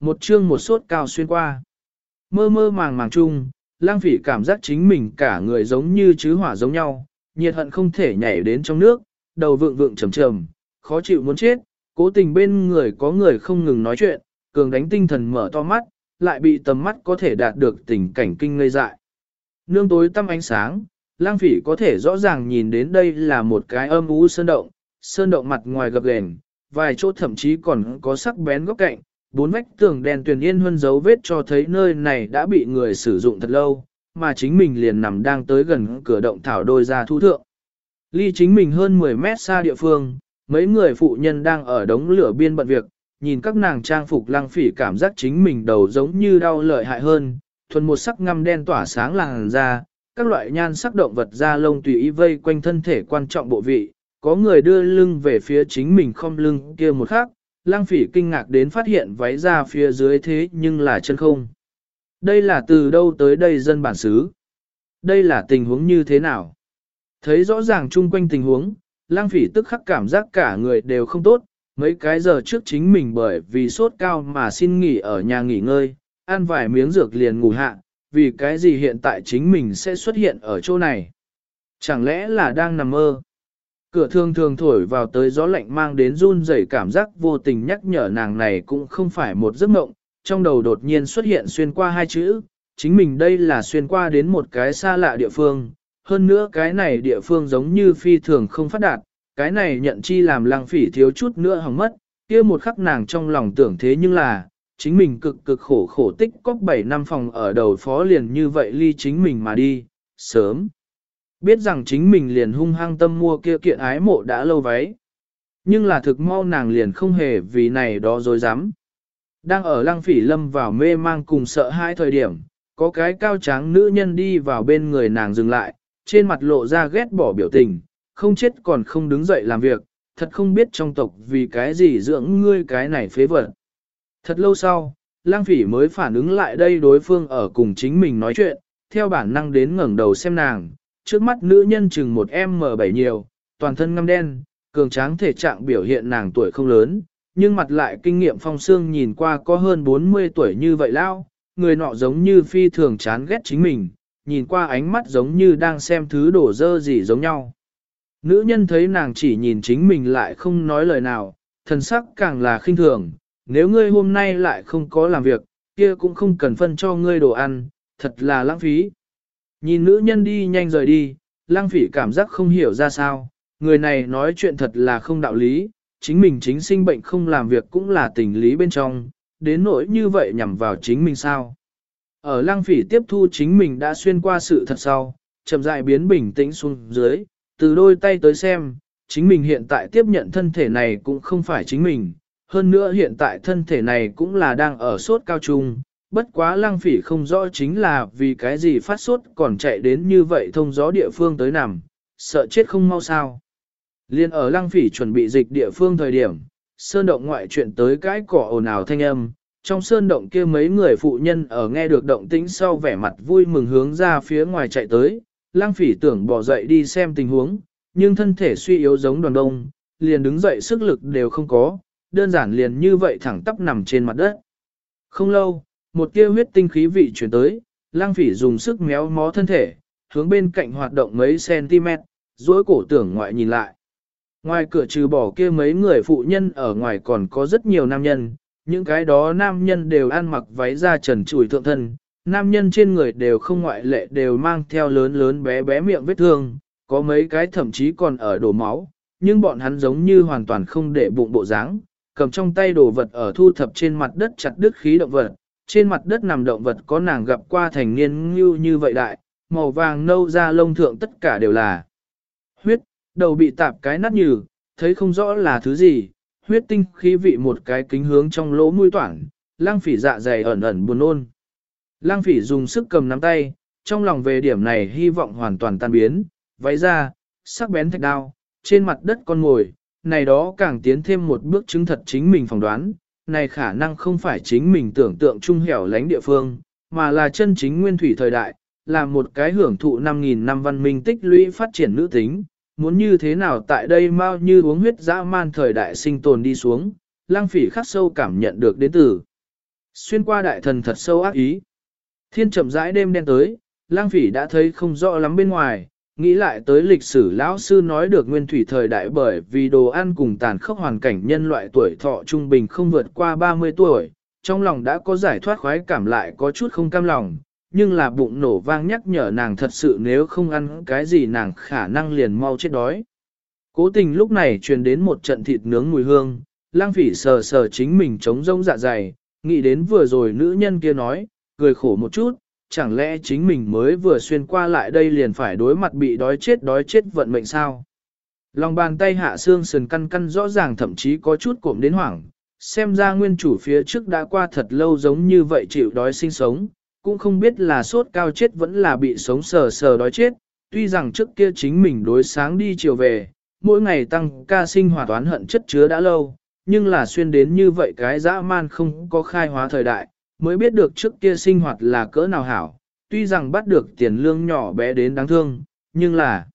một chương một sốt cao xuyên qua. Mơ mơ màng màng chung, lang phỉ cảm giác chính mình cả người giống như chứ hỏa giống nhau, nhiệt hận không thể nhảy đến trong nước, đầu vượng vượng trầm trầm, khó chịu muốn chết, cố tình bên người có người không ngừng nói chuyện, cường đánh tinh thần mở to mắt, lại bị tầm mắt có thể đạt được tình cảnh kinh ngây dại. Nương tối tăm ánh sáng, lang phỉ có thể rõ ràng nhìn đến đây là một cái âm ú sơn động, sơn động mặt ngoài gập ghềnh, vài chỗ thậm chí còn có sắc bén góc cạnh, bốn vách tường đen tuyền yên hơn dấu vết cho thấy nơi này đã bị người sử dụng thật lâu, mà chính mình liền nằm đang tới gần cửa động thảo đôi ra thu thượng. Ly chính mình hơn 10 mét xa địa phương, mấy người phụ nhân đang ở đống lửa biên bận việc, nhìn các nàng trang phục lăng phỉ cảm giác chính mình đầu giống như đau lợi hại hơn, thuần một sắc ngăm đen tỏa sáng làn da, các loại nhan sắc động vật da lông tùy ý vây quanh thân thể quan trọng bộ vị, có người đưa lưng về phía chính mình không lưng kia một khắc, lang phỉ kinh ngạc đến phát hiện váy ra phía dưới thế nhưng là chân không. Đây là từ đâu tới đây dân bản xứ? Đây là tình huống như thế nào? Thấy rõ ràng chung quanh tình huống, lang phỉ tức khắc cảm giác cả người đều không tốt, mấy cái giờ trước chính mình bởi vì sốt cao mà xin nghỉ ở nhà nghỉ ngơi, ăn vài miếng dược liền ngủ hạ, vì cái gì hiện tại chính mình sẽ xuất hiện ở chỗ này? Chẳng lẽ là đang nằm mơ? Cửa thường thường thổi vào tới gió lạnh mang đến run rẩy cảm giác vô tình nhắc nhở nàng này cũng không phải một giấc mộng, trong đầu đột nhiên xuất hiện xuyên qua hai chữ, chính mình đây là xuyên qua đến một cái xa lạ địa phương, hơn nữa cái này địa phương giống như phi thường không phát đạt, cái này nhận chi làm lăng phỉ thiếu chút nữa hỏng mất, kia một khắc nàng trong lòng tưởng thế nhưng là, chính mình cực cực khổ khổ tích cóp 7 năm phòng ở đầu phó liền như vậy ly chính mình mà đi, sớm. Biết rằng chính mình liền hung hăng tâm mua kia kiện ái mộ đã lâu váy. Nhưng là thực mau nàng liền không hề vì này đó dối dám. Đang ở lăng phỉ lâm vào mê mang cùng sợ hai thời điểm, có cái cao tráng nữ nhân đi vào bên người nàng dừng lại, trên mặt lộ ra ghét bỏ biểu tình, không chết còn không đứng dậy làm việc, thật không biết trong tộc vì cái gì dưỡng ngươi cái này phế vật. Thật lâu sau, lang phỉ mới phản ứng lại đây đối phương ở cùng chính mình nói chuyện, theo bản năng đến ngẩng đầu xem nàng, trước mắt nữ nhân chừng một M7 nhiều, toàn thân ngăm đen, cường tráng thể trạng biểu hiện nàng tuổi không lớn, nhưng mặt lại kinh nghiệm phong xương nhìn qua có hơn 40 tuổi như vậy lao, người nọ giống như phi thường chán ghét chính mình, nhìn qua ánh mắt giống như đang xem thứ đổ dơ gì giống nhau. Nữ nhân thấy nàng chỉ nhìn chính mình lại không nói lời nào, thần sắc càng là khinh thường, nếu ngươi hôm nay lại không có làm việc, kia cũng không cần phân cho ngươi đồ ăn, thật là lãng phí. Nhìn nữ nhân đi nhanh rời đi, lang phỉ cảm giác không hiểu ra sao, người này nói chuyện thật là không đạo lý, chính mình chính sinh bệnh không làm việc cũng là tình lý bên trong, đến nỗi như vậy nhằm vào chính mình sao. Ở lang phỉ tiếp thu chính mình đã xuyên qua sự thật sau, chậm rãi biến bình tĩnh xuống dưới, từ đôi tay tới xem, chính mình hiện tại tiếp nhận thân thể này cũng không phải chính mình, hơn nữa hiện tại thân thể này cũng là đang ở sốt cao trung, bất quá lăng phỉ không rõ chính là vì cái gì phát sốt còn chạy đến như vậy thông gió địa phương tới nằm, sợ chết không mau sao. Liên ở lăng phỉ chuẩn bị dịch địa phương thời điểm, sơn động ngoại chuyện tới cái cỏ ồn ào thanh âm, trong sơn động kia mấy người phụ nhân ở nghe được động tĩnh sau vẻ mặt vui mừng hướng ra phía ngoài chạy tới, lăng phỉ tưởng bỏ dậy đi xem tình huống, nhưng thân thể suy yếu giống đoàn đông, liền đứng dậy sức lực đều không có, đơn giản liền như vậy thẳng tắp nằm trên mặt đất. Không lâu, một tia huyết tinh khí vị chuyển tới, lang phỉ dùng sức méo mó thân thể, hướng bên cạnh hoạt động mấy cm, duỗi cổ tưởng ngoại nhìn lại. Ngoài cửa trừ bỏ kia mấy người phụ nhân ở ngoài còn có rất nhiều nam nhân, những cái đó nam nhân đều ăn mặc váy da trần trùi thượng thân, nam nhân trên người đều không ngoại lệ đều mang theo lớn lớn bé bé miệng vết thương, có mấy cái thậm chí còn ở đổ máu, nhưng bọn hắn giống như hoàn toàn không để bụng bộ dáng, cầm trong tay đồ vật ở thu thập trên mặt đất chặt đứt khí động vật, trên mặt đất nằm động vật có nàng gặp qua thành niên như như vậy đại, màu vàng nâu da lông thượng tất cả đều là huyết, đầu bị tạp cái nát nhừ, thấy không rõ là thứ gì, huyết tinh khí vị một cái kính hướng trong lỗ mũi toản, lang phỉ dạ dày ẩn ẩn buồn ôn. Lang phỉ dùng sức cầm nắm tay, trong lòng về điểm này hy vọng hoàn toàn tan biến, váy ra, sắc bén thạch đao, trên mặt đất con ngồi, này đó càng tiến thêm một bước chứng thật chính mình phỏng đoán, này khả năng không phải chính mình tưởng tượng trung hẻo lánh địa phương, mà là chân chính nguyên thủy thời đại, là một cái hưởng thụ 5.000 năm văn minh tích lũy phát triển nữ tính, muốn như thế nào tại đây mau như uống huyết dã man thời đại sinh tồn đi xuống, lang phỉ khắc sâu cảm nhận được đến từ. xuyên qua đại thần thật sâu ác ý. Thiên chậm rãi đêm đen tới, lang phỉ đã thấy không rõ lắm bên ngoài, nghĩ lại tới lịch sử lão sư nói được nguyên thủy thời đại bởi vì đồ ăn cùng tàn khốc hoàn cảnh nhân loại tuổi thọ trung bình không vượt qua 30 tuổi, trong lòng đã có giải thoát khoái cảm lại có chút không cam lòng, nhưng là bụng nổ vang nhắc nhở nàng thật sự nếu không ăn cái gì nàng khả năng liền mau chết đói. Cố tình lúc này truyền đến một trận thịt nướng mùi hương, lang phỉ sờ sờ chính mình chống rông dạ dày, nghĩ đến vừa rồi nữ nhân kia nói, cười khổ một chút, chẳng lẽ chính mình mới vừa xuyên qua lại đây liền phải đối mặt bị đói chết đói chết vận mệnh sao? Lòng bàn tay hạ xương sườn căn căn rõ ràng thậm chí có chút cộm đến hoảng, xem ra nguyên chủ phía trước đã qua thật lâu giống như vậy chịu đói sinh sống, cũng không biết là sốt cao chết vẫn là bị sống sờ sờ đói chết, tuy rằng trước kia chính mình đối sáng đi chiều về, mỗi ngày tăng ca sinh hoạt toán hận chất chứa đã lâu, nhưng là xuyên đến như vậy cái dã man không có khai hóa thời đại, mới biết được trước kia sinh hoạt là cỡ nào hảo, tuy rằng bắt được tiền lương nhỏ bé đến đáng thương, nhưng là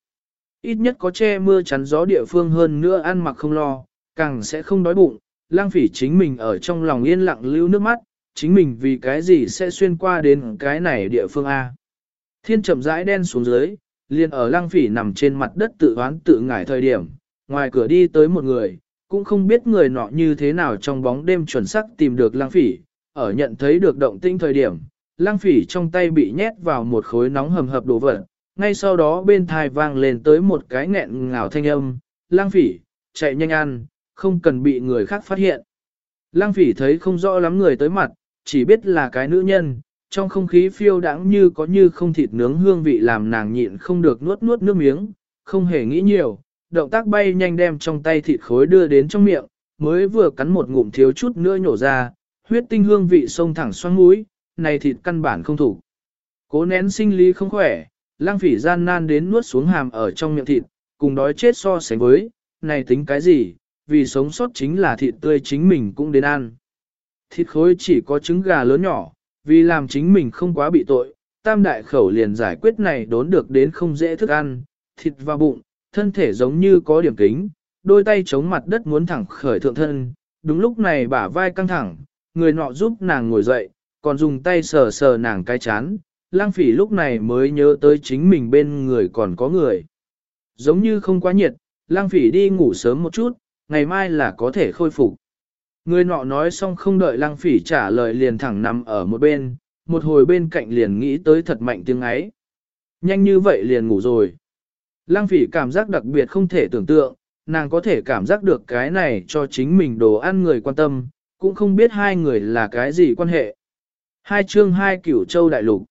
ít nhất có che mưa chắn gió địa phương hơn nữa ăn mặc không lo, càng sẽ không đói bụng, lang phỉ chính mình ở trong lòng yên lặng lưu nước mắt, chính mình vì cái gì sẽ xuyên qua đến cái này địa phương A. Thiên chậm rãi đen xuống dưới, liền ở lang phỉ nằm trên mặt đất tự oán tự ngải thời điểm, ngoài cửa đi tới một người, cũng không biết người nọ như thế nào trong bóng đêm chuẩn xác tìm được lang phỉ, ở nhận thấy được động tinh thời điểm, lang phỉ trong tay bị nhét vào một khối nóng hầm hập đồ vật, ngay sau đó bên thai vang lên tới một cái nghẹn ngào thanh âm, lang phỉ, chạy nhanh ăn, không cần bị người khác phát hiện. Lang phỉ thấy không rõ lắm người tới mặt, chỉ biết là cái nữ nhân, trong không khí phiêu đãng như có như không thịt nướng hương vị làm nàng nhịn không được nuốt nuốt nước miếng, không hề nghĩ nhiều, động tác bay nhanh đem trong tay thịt khối đưa đến trong miệng, mới vừa cắn một ngụm thiếu chút nữa nhổ ra, huyết tinh hương vị sông thẳng xoắn mũi, này thịt căn bản không thủ. Cố nén sinh lý không khỏe, lang phỉ gian nan đến nuốt xuống hàm ở trong miệng thịt, cùng đói chết so sánh với, này tính cái gì, vì sống sót chính là thịt tươi chính mình cũng đến ăn. Thịt khối chỉ có trứng gà lớn nhỏ, vì làm chính mình không quá bị tội, tam đại khẩu liền giải quyết này đốn được đến không dễ thức ăn, thịt vào bụng, thân thể giống như có điểm kính, đôi tay chống mặt đất muốn thẳng khởi thượng thân, đúng lúc này bả vai căng thẳng, người nọ giúp nàng ngồi dậy, còn dùng tay sờ sờ nàng cái chán, lang phỉ lúc này mới nhớ tới chính mình bên người còn có người. Giống như không quá nhiệt, lang phỉ đi ngủ sớm một chút, ngày mai là có thể khôi phục. Người nọ nói xong không đợi lang phỉ trả lời liền thẳng nằm ở một bên, một hồi bên cạnh liền nghĩ tới thật mạnh tiếng ấy. Nhanh như vậy liền ngủ rồi. Lang phỉ cảm giác đặc biệt không thể tưởng tượng, nàng có thể cảm giác được cái này cho chính mình đồ ăn người quan tâm, cũng không biết hai người là cái gì quan hệ. Hai chương hai cửu châu đại lục.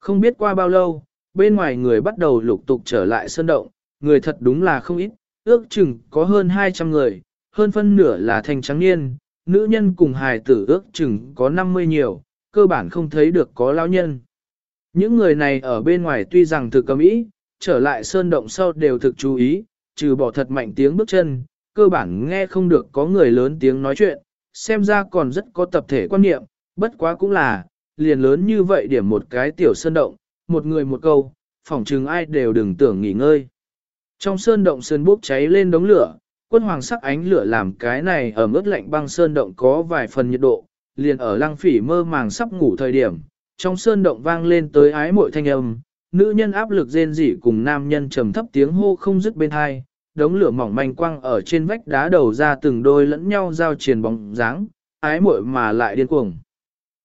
Không biết qua bao lâu, bên ngoài người bắt đầu lục tục trở lại sơn động, người thật đúng là không ít, ước chừng có hơn 200 người, hơn phân nửa là thành trắng niên, nữ nhân cùng hài tử ước chừng có 50 nhiều, cơ bản không thấy được có lao nhân. Những người này ở bên ngoài tuy rằng thực cầm ý, trở lại sơn động sau đều thực chú ý, trừ bỏ thật mạnh tiếng bước chân, cơ bản nghe không được có người lớn tiếng nói chuyện, xem ra còn rất có tập thể quan niệm, bất quá cũng là, liền lớn như vậy điểm một cái tiểu sơn động, một người một câu, phỏng chừng ai đều đừng tưởng nghỉ ngơi. Trong sơn động sơn bốc cháy lên đống lửa, quân hoàng sắc ánh lửa làm cái này ở mức lạnh băng sơn động có vài phần nhiệt độ, liền ở lăng phỉ mơ màng sắp ngủ thời điểm, trong sơn động vang lên tới ái mội thanh âm, nữ nhân áp lực rên rỉ cùng nam nhân trầm thấp tiếng hô không dứt bên hai, đống lửa mỏng manh quăng ở trên vách đá đầu ra từng đôi lẫn nhau giao triền bóng dáng, ái muội mà lại điên cuồng.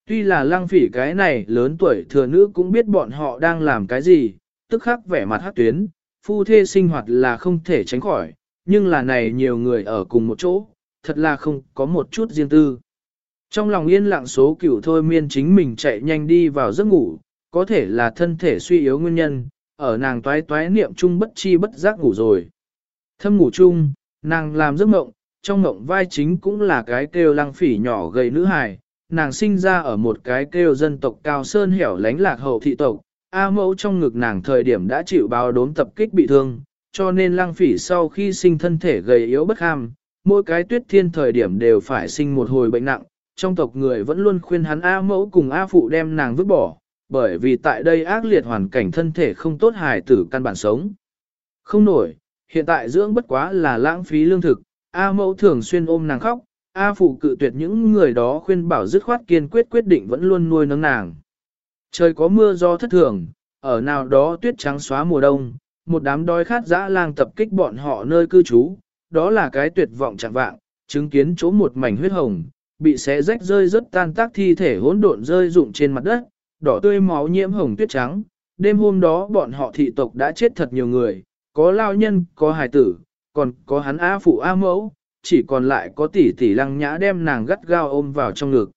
Tuy là lăng phỉ cái này lớn tuổi thừa nữ cũng biết bọn họ đang làm cái gì, tức khắc vẻ mặt hát tuyến, phu thê sinh hoạt là không thể tránh khỏi, nhưng là này nhiều người ở cùng một chỗ, thật là không có một chút riêng tư. Trong lòng yên lặng số cửu thôi miên chính mình chạy nhanh đi vào giấc ngủ, có thể là thân thể suy yếu nguyên nhân, ở nàng toái toái niệm chung bất chi bất giác ngủ rồi. Thâm ngủ chung, nàng làm giấc mộng, trong mộng vai chính cũng là cái kêu lăng phỉ nhỏ gầy nữ hài, nàng sinh ra ở một cái kêu dân tộc cao sơn hẻo lánh lạc hậu thị tộc, A mẫu trong ngực nàng thời điểm đã chịu báo đốm tập kích bị thương, cho nên lăng phỉ sau khi sinh thân thể gầy yếu bất ham, mỗi cái tuyết thiên thời điểm đều phải sinh một hồi bệnh nặng, trong tộc người vẫn luôn khuyên hắn A mẫu cùng A phụ đem nàng vứt bỏ, bởi vì tại đây ác liệt hoàn cảnh thân thể không tốt hài tử căn bản sống. Không nổi, hiện tại dưỡng bất quá là lãng phí lương thực, A mẫu thường xuyên ôm nàng khóc, A Phụ cự tuyệt những người đó khuyên bảo dứt khoát kiên quyết quyết định vẫn luôn nuôi nấng nàng. Trời có mưa do thất thường, ở nào đó tuyết trắng xóa mùa đông, một đám đói khát dã lang tập kích bọn họ nơi cư trú, đó là cái tuyệt vọng chẳng vạng, chứng kiến chỗ một mảnh huyết hồng, bị xé rách rơi rất tan tác thi thể hỗn độn rơi rụng trên mặt đất, đỏ tươi máu nhiễm hồng tuyết trắng. Đêm hôm đó bọn họ thị tộc đã chết thật nhiều người, có lao nhân, có hài tử, còn có hắn A phụ A mẫu, chỉ còn lại có tỷ tỷ lăng nhã đem nàng gắt gao ôm vào trong ngực.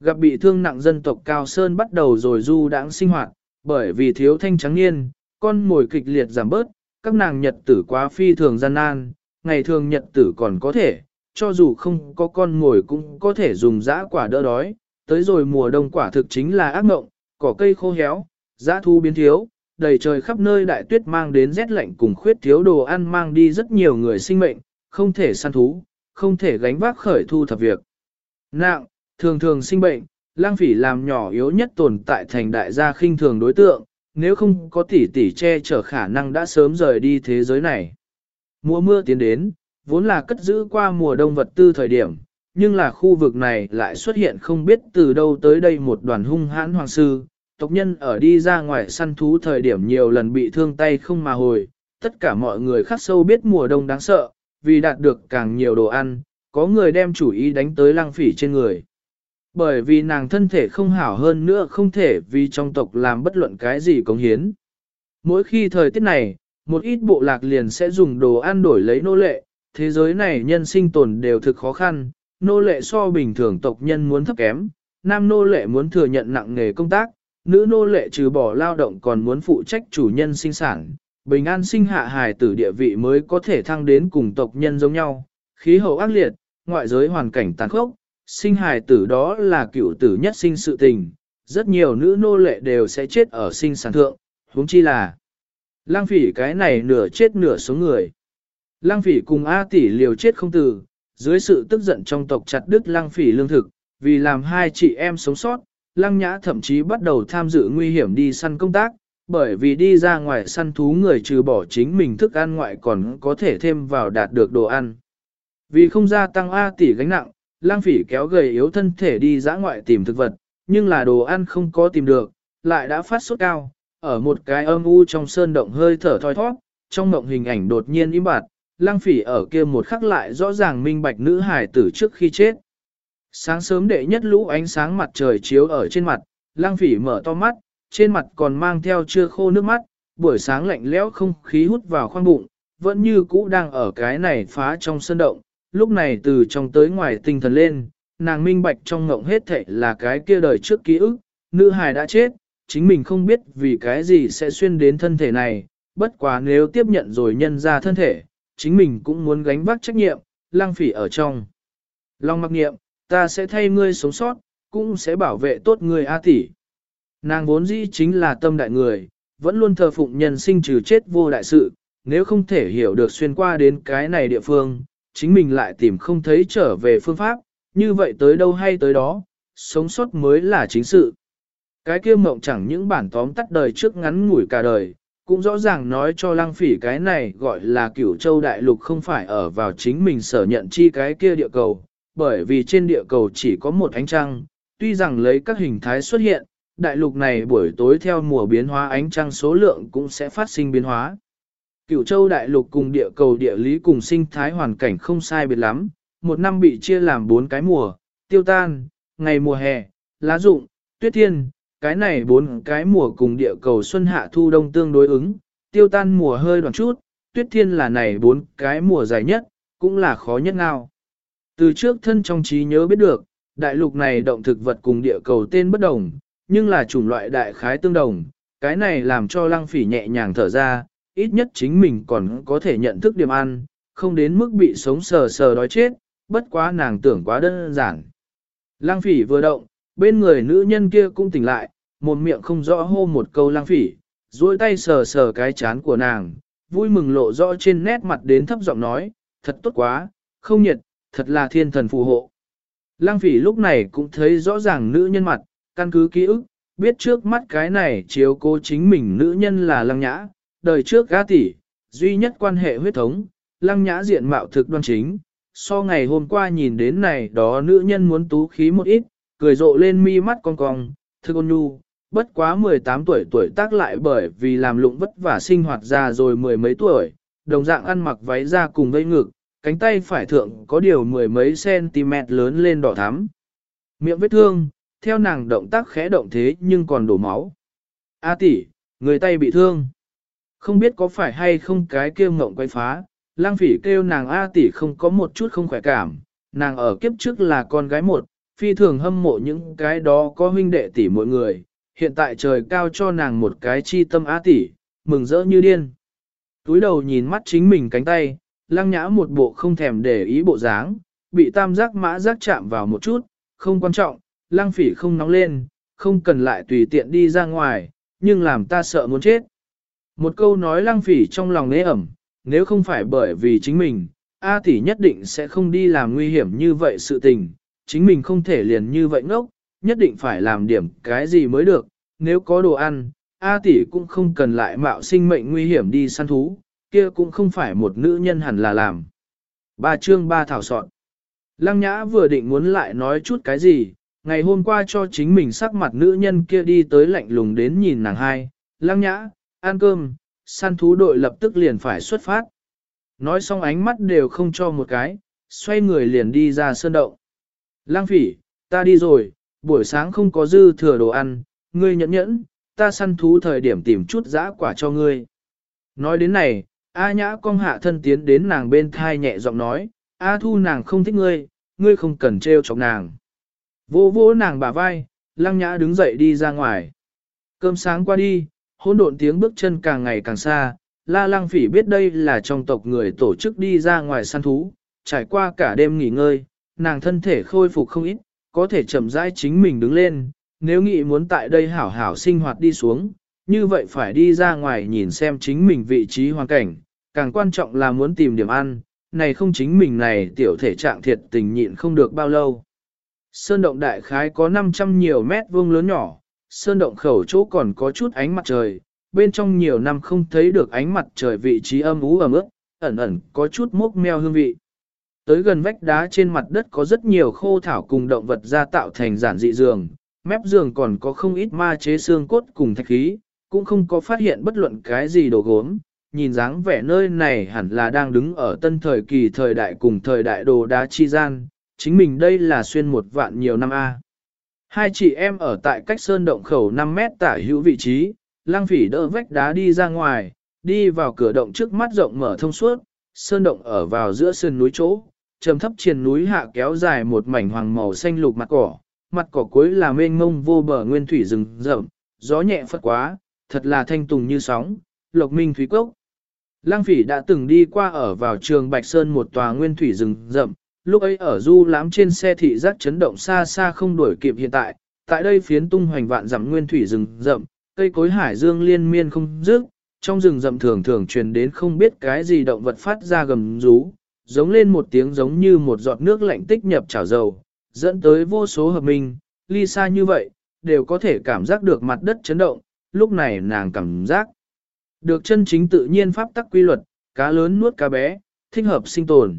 Gặp bị thương nặng dân tộc Cao Sơn bắt đầu rồi du đãng sinh hoạt, bởi vì thiếu thanh trắng niên, con mồi kịch liệt giảm bớt, các nàng nhật tử quá phi thường gian nan, ngày thường nhật tử còn có thể, cho dù không có con mồi cũng có thể dùng dã quả đỡ đói, tới rồi mùa đông quả thực chính là ác mộng, cỏ cây khô héo, dã thu biến thiếu, đầy trời khắp nơi đại tuyết mang đến rét lạnh cùng khuyết thiếu đồ ăn mang đi rất nhiều người sinh mệnh, không thể săn thú, không thể gánh vác khởi thu thập việc. Nặng, thường thường sinh bệnh, lang phỉ làm nhỏ yếu nhất tồn tại thành đại gia khinh thường đối tượng, nếu không có tỷ tỷ che chở khả năng đã sớm rời đi thế giới này. Mùa mưa tiến đến, vốn là cất giữ qua mùa đông vật tư thời điểm, nhưng là khu vực này lại xuất hiện không biết từ đâu tới đây một đoàn hung hãn hoàng sư, tộc nhân ở đi ra ngoài săn thú thời điểm nhiều lần bị thương tay không mà hồi, tất cả mọi người khắc sâu biết mùa đông đáng sợ, vì đạt được càng nhiều đồ ăn, có người đem chủ ý đánh tới lăng phỉ trên người. Bởi vì nàng thân thể không hảo hơn nữa không thể vì trong tộc làm bất luận cái gì cống hiến. Mỗi khi thời tiết này, một ít bộ lạc liền sẽ dùng đồ ăn đổi lấy nô lệ, thế giới này nhân sinh tồn đều thực khó khăn, nô lệ so bình thường tộc nhân muốn thấp kém, nam nô lệ muốn thừa nhận nặng nghề công tác, nữ nô lệ trừ bỏ lao động còn muốn phụ trách chủ nhân sinh sản, bình an sinh hạ hài tử địa vị mới có thể thăng đến cùng tộc nhân giống nhau, khí hậu ác liệt, ngoại giới hoàn cảnh tàn khốc, sinh hài tử đó là cựu tử nhất sinh sự tình, rất nhiều nữ nô lệ đều sẽ chết ở sinh sản thượng, huống chi là lang phỉ cái này nửa chết nửa số người. Lang phỉ cùng A tỷ liều chết không từ, dưới sự tức giận trong tộc chặt đứt lang phỉ lương thực, vì làm hai chị em sống sót, lang nhã thậm chí bắt đầu tham dự nguy hiểm đi săn công tác, bởi vì đi ra ngoài săn thú người trừ bỏ chính mình thức ăn ngoại còn có thể thêm vào đạt được đồ ăn. Vì không gia tăng A tỷ gánh nặng, lang phỉ kéo gầy yếu thân thể đi dã ngoại tìm thực vật, nhưng là đồ ăn không có tìm được, lại đã phát sốt cao, ở một cái âm u trong sơn động hơi thở thoi thoát, trong mộng hình ảnh đột nhiên im bặt, lang phỉ ở kia một khắc lại rõ ràng minh bạch nữ hải tử trước khi chết. Sáng sớm đệ nhất lũ ánh sáng mặt trời chiếu ở trên mặt, lang phỉ mở to mắt, trên mặt còn mang theo chưa khô nước mắt, buổi sáng lạnh lẽo không khí hút vào khoang bụng, vẫn như cũ đang ở cái này phá trong sân động, lúc này từ trong tới ngoài tinh thần lên, nàng minh bạch trong ngộng hết thệ là cái kia đời trước ký ức, nữ hài đã chết, chính mình không biết vì cái gì sẽ xuyên đến thân thể này, bất quá nếu tiếp nhận rồi nhân ra thân thể, chính mình cũng muốn gánh vác trách nhiệm, lang phỉ ở trong. Long mặc nghiệm, ta sẽ thay ngươi sống sót, cũng sẽ bảo vệ tốt ngươi A tỷ. Nàng vốn dĩ chính là tâm đại người, vẫn luôn thờ phụng nhân sinh trừ chết vô đại sự, nếu không thể hiểu được xuyên qua đến cái này địa phương, chính mình lại tìm không thấy trở về phương pháp, như vậy tới đâu hay tới đó, sống sót mới là chính sự. Cái kia mộng chẳng những bản tóm tắt đời trước ngắn ngủi cả đời, cũng rõ ràng nói cho lăng phỉ cái này gọi là cửu châu đại lục không phải ở vào chính mình sở nhận chi cái kia địa cầu, bởi vì trên địa cầu chỉ có một ánh trăng, tuy rằng lấy các hình thái xuất hiện, đại lục này buổi tối theo mùa biến hóa ánh trăng số lượng cũng sẽ phát sinh biến hóa. Cửu châu đại lục cùng địa cầu địa lý cùng sinh thái hoàn cảnh không sai biệt lắm, một năm bị chia làm bốn cái mùa, tiêu tan, ngày mùa hè, lá rụng, tuyết thiên, cái này bốn cái mùa cùng địa cầu xuân hạ thu đông tương đối ứng, tiêu tan mùa hơi đoạn chút, tuyết thiên là này bốn cái mùa dài nhất, cũng là khó nhất nào. Từ trước thân trong trí nhớ biết được, đại lục này động thực vật cùng địa cầu tên bất đồng, nhưng là chủng loại đại khái tương đồng, cái này làm cho lăng phỉ nhẹ nhàng thở ra, ít nhất chính mình còn có thể nhận thức điểm ăn, không đến mức bị sống sờ sờ đói chết, bất quá nàng tưởng quá đơn giản. Lăng phỉ vừa động, bên người nữ nhân kia cũng tỉnh lại, một miệng không rõ hô một câu lăng phỉ, duỗi tay sờ sờ cái chán của nàng, vui mừng lộ rõ trên nét mặt đến thấp giọng nói, thật tốt quá, không nhiệt, thật là thiên thần phù hộ. Lăng phỉ lúc này cũng thấy rõ ràng nữ nhân mặt, căn cứ ký ức, biết trước mắt cái này chiếu cố chính mình nữ nhân là lăng nhã, đời trước gã tỷ, duy nhất quan hệ huyết thống, lăng nhã diện mạo thực đoan chính, so ngày hôm qua nhìn đến này đó nữ nhân muốn tú khí một ít, cười rộ lên mi mắt cong cong, thức ôn nhu, bất quá 18 tuổi tuổi tác lại bởi vì làm lụng vất vả sinh hoạt già rồi mười mấy tuổi, đồng dạng ăn mặc váy ra cùng gây ngực, cánh tay phải thượng có điều mười mấy cm lớn lên đỏ thắm. Miệng vết thương, theo nàng động tác khẽ động thế nhưng còn đổ máu. A tỷ, người tay bị thương. Không biết có phải hay không cái kêu ngộng quay phá, lang phỉ kêu nàng A tỷ không có một chút không khỏe cảm, nàng ở kiếp trước là con gái một, phi thường hâm mộ những cái đó có huynh đệ tỷ mọi người, hiện tại trời cao cho nàng một cái chi tâm A tỷ, mừng rỡ như điên. Túi đầu nhìn mắt chính mình cánh tay, lăng nhã một bộ không thèm để ý bộ dáng, bị tam giác mã giác chạm vào một chút, không quan trọng, lăng phỉ không nóng lên, không cần lại tùy tiện đi ra ngoài, nhưng làm ta sợ muốn chết. Một câu nói lăng phỉ trong lòng nế ẩm, nếu không phải bởi vì chính mình, A tỷ nhất định sẽ không đi làm nguy hiểm như vậy sự tình, chính mình không thể liền như vậy ngốc, nhất định phải làm điểm cái gì mới được, nếu có đồ ăn, A tỷ cũng không cần lại mạo sinh mệnh nguy hiểm đi săn thú, kia cũng không phải một nữ nhân hẳn là làm. Ba chương ba thảo soạn. Lăng nhã vừa định muốn lại nói chút cái gì, ngày hôm qua cho chính mình sắc mặt nữ nhân kia đi tới lạnh lùng đến nhìn nàng hai, lăng nhã, ăn cơm, săn thú đội lập tức liền phải xuất phát. Nói xong ánh mắt đều không cho một cái, xoay người liền đi ra sơn động. Lăng phỉ, ta đi rồi, buổi sáng không có dư thừa đồ ăn, ngươi nhẫn nhẫn, ta săn thú thời điểm tìm chút giã quả cho ngươi. Nói đến này, A nhã cong hạ thân tiến đến nàng bên thai nhẹ giọng nói, A thu nàng không thích ngươi, ngươi không cần trêu chọc nàng. Vô vô nàng bả vai, lăng nhã đứng dậy đi ra ngoài. Cơm sáng qua đi, hỗn độn tiếng bước chân càng ngày càng xa, la lăng phỉ biết đây là trong tộc người tổ chức đi ra ngoài săn thú, trải qua cả đêm nghỉ ngơi, nàng thân thể khôi phục không ít, có thể chậm rãi chính mình đứng lên, nếu nghĩ muốn tại đây hảo hảo sinh hoạt đi xuống, như vậy phải đi ra ngoài nhìn xem chính mình vị trí hoàn cảnh, càng quan trọng là muốn tìm điểm ăn, này không chính mình này tiểu thể trạng thiệt tình nhịn không được bao lâu. Sơn động đại khái có 500 nhiều mét vuông lớn nhỏ, sơn động khẩu chỗ còn có chút ánh mặt trời, bên trong nhiều năm không thấy được ánh mặt trời vị trí âm ú ẩm ướt, ẩn ẩn có chút mốc meo hương vị. Tới gần vách đá trên mặt đất có rất nhiều khô thảo cùng động vật ra tạo thành giản dị giường, mép giường còn có không ít ma chế xương cốt cùng thạch khí, cũng không có phát hiện bất luận cái gì đồ gốm. Nhìn dáng vẻ nơi này hẳn là đang đứng ở tân thời kỳ thời đại cùng thời đại đồ đá chi gian, chính mình đây là xuyên một vạn nhiều năm A. Hai chị em ở tại cách sơn động khẩu 5 mét tả hữu vị trí, lang phỉ đỡ vách đá đi ra ngoài, đi vào cửa động trước mắt rộng mở thông suốt, sơn động ở vào giữa sườn núi chỗ, trầm thấp trên núi hạ kéo dài một mảnh hoàng màu xanh lục mặt cỏ, mặt cỏ cuối là mênh mông vô bờ nguyên thủy rừng rậm, gió nhẹ phất quá, thật là thanh tùng như sóng, lộc minh thúy cốc. Lang phỉ đã từng đi qua ở vào trường Bạch Sơn một tòa nguyên thủy rừng rậm, lúc ấy ở du lãm trên xe thị giác chấn động xa xa không đuổi kịp hiện tại, tại đây phiến tung hoành vạn dặm nguyên thủy rừng rậm, cây cối hải dương liên miên không dứt, trong rừng rậm thường thường truyền đến không biết cái gì động vật phát ra gầm rú, giống lên một tiếng giống như một giọt nước lạnh tích nhập chảo dầu, dẫn tới vô số hợp minh, ly xa như vậy, đều có thể cảm giác được mặt đất chấn động, lúc này nàng cảm giác được chân chính tự nhiên pháp tắc quy luật, cá lớn nuốt cá bé, thích hợp sinh tồn.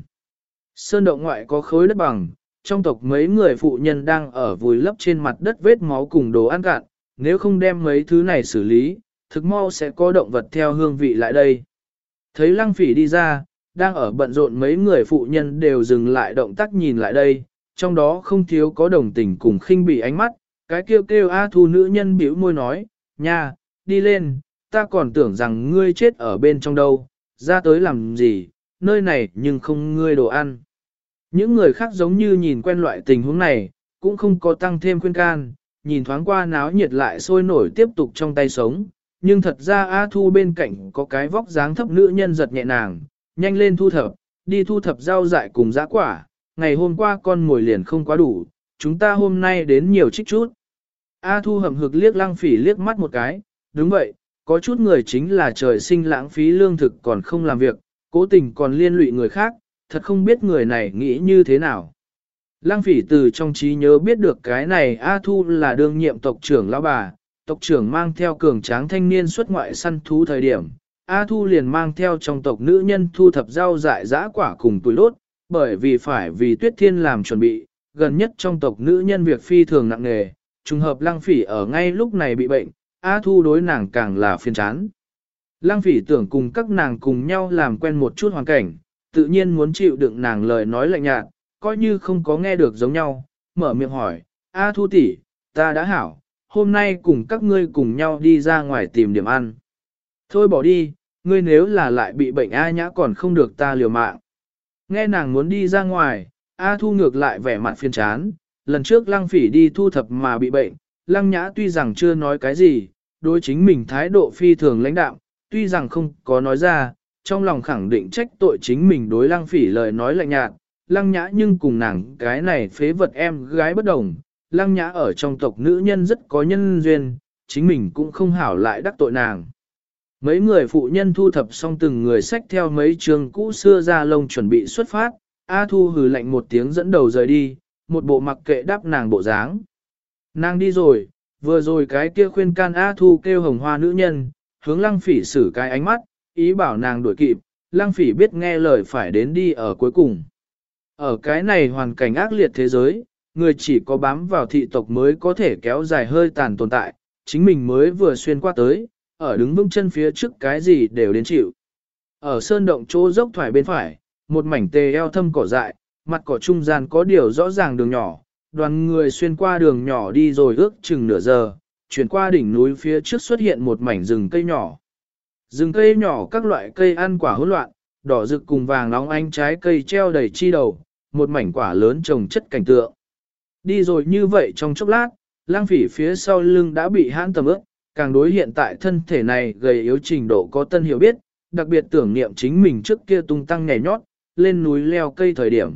Sơn động ngoại có khối đất bằng, trong tộc mấy người phụ nhân đang ở vùi lấp trên mặt đất vết máu cùng đồ ăn cạn, nếu không đem mấy thứ này xử lý, thực mau sẽ có động vật theo hương vị lại đây. Thấy lăng phỉ đi ra, đang ở bận rộn mấy người phụ nhân đều dừng lại động tác nhìn lại đây, trong đó không thiếu có đồng tình cùng khinh bị ánh mắt, cái kêu kêu A thu nữ nhân biểu môi nói, nha, đi lên, ta còn tưởng rằng ngươi chết ở bên trong đâu, ra tới làm gì, nơi này nhưng không ngươi đồ ăn. Những người khác giống như nhìn quen loại tình huống này, cũng không có tăng thêm khuyên can, nhìn thoáng qua náo nhiệt lại sôi nổi tiếp tục trong tay sống, nhưng thật ra A Thu bên cạnh có cái vóc dáng thấp nữ nhân giật nhẹ nàng, nhanh lên thu thập, đi thu thập rau dại cùng giá quả, ngày hôm qua con mồi liền không quá đủ, chúng ta hôm nay đến nhiều trích chút. A Thu hầm hực liếc lăng phỉ liếc mắt một cái, đúng vậy, có chút người chính là trời sinh lãng phí lương thực còn không làm việc, cố tình còn liên lụy người khác, thật không biết người này nghĩ như thế nào. Lăng phỉ từ trong trí nhớ biết được cái này A Thu là đương nhiệm tộc trưởng lão bà, tộc trưởng mang theo cường tráng thanh niên xuất ngoại săn thú thời điểm. A Thu liền mang theo trong tộc nữ nhân thu thập rau dại dã quả cùng tuổi lốt, bởi vì phải vì tuyết thiên làm chuẩn bị, gần nhất trong tộc nữ nhân việc phi thường nặng nề, trùng hợp lăng phỉ ở ngay lúc này bị bệnh, A Thu đối nàng càng là phiền chán. Lăng phỉ tưởng cùng các nàng cùng nhau làm quen một chút hoàn cảnh, tự nhiên muốn chịu đựng nàng lời nói lạnh nhạt, coi như không có nghe được giống nhau, mở miệng hỏi, A Thu tỷ, ta đã hảo, hôm nay cùng các ngươi cùng nhau đi ra ngoài tìm điểm ăn. Thôi bỏ đi, ngươi nếu là lại bị bệnh A nhã còn không được ta liều mạng. Nghe nàng muốn đi ra ngoài, A Thu ngược lại vẻ mặt phiền chán, lần trước lăng phỉ đi thu thập mà bị bệnh, lăng nhã tuy rằng chưa nói cái gì, đối chính mình thái độ phi thường lãnh đạo, tuy rằng không có nói ra, trong lòng khẳng định trách tội chính mình đối lăng phỉ lời nói lạnh nhạt, lăng nhã nhưng cùng nàng cái này phế vật em gái bất đồng, lăng nhã ở trong tộc nữ nhân rất có nhân duyên, chính mình cũng không hảo lại đắc tội nàng. Mấy người phụ nhân thu thập xong từng người sách theo mấy trường cũ xưa ra lông chuẩn bị xuất phát, A Thu hừ lạnh một tiếng dẫn đầu rời đi, một bộ mặc kệ đáp nàng bộ dáng. Nàng đi rồi, vừa rồi cái kia khuyên can A Thu kêu hồng hoa nữ nhân, hướng lăng phỉ xử cái ánh mắt, ý bảo nàng đuổi kịp, lăng phỉ biết nghe lời phải đến đi ở cuối cùng. Ở cái này hoàn cảnh ác liệt thế giới, người chỉ có bám vào thị tộc mới có thể kéo dài hơi tàn tồn tại, chính mình mới vừa xuyên qua tới, ở đứng vững chân phía trước cái gì đều đến chịu. Ở sơn động chỗ dốc thoải bên phải, một mảnh tê eo thâm cỏ dại, mặt cỏ trung gian có điều rõ ràng đường nhỏ, đoàn người xuyên qua đường nhỏ đi rồi ước chừng nửa giờ, chuyển qua đỉnh núi phía trước xuất hiện một mảnh rừng cây nhỏ. Rừng cây nhỏ các loại cây ăn quả hỗn loạn, đỏ rực cùng vàng nóng ánh trái cây treo đầy chi đầu, một mảnh quả lớn trồng chất cảnh tượng. Đi rồi như vậy trong chốc lát, lang phỉ phía sau lưng đã bị hãn tầm ước. càng đối hiện tại thân thể này gầy yếu trình độ có tân hiểu biết, đặc biệt tưởng niệm chính mình trước kia tung tăng nhảy nhót, lên núi leo cây thời điểm.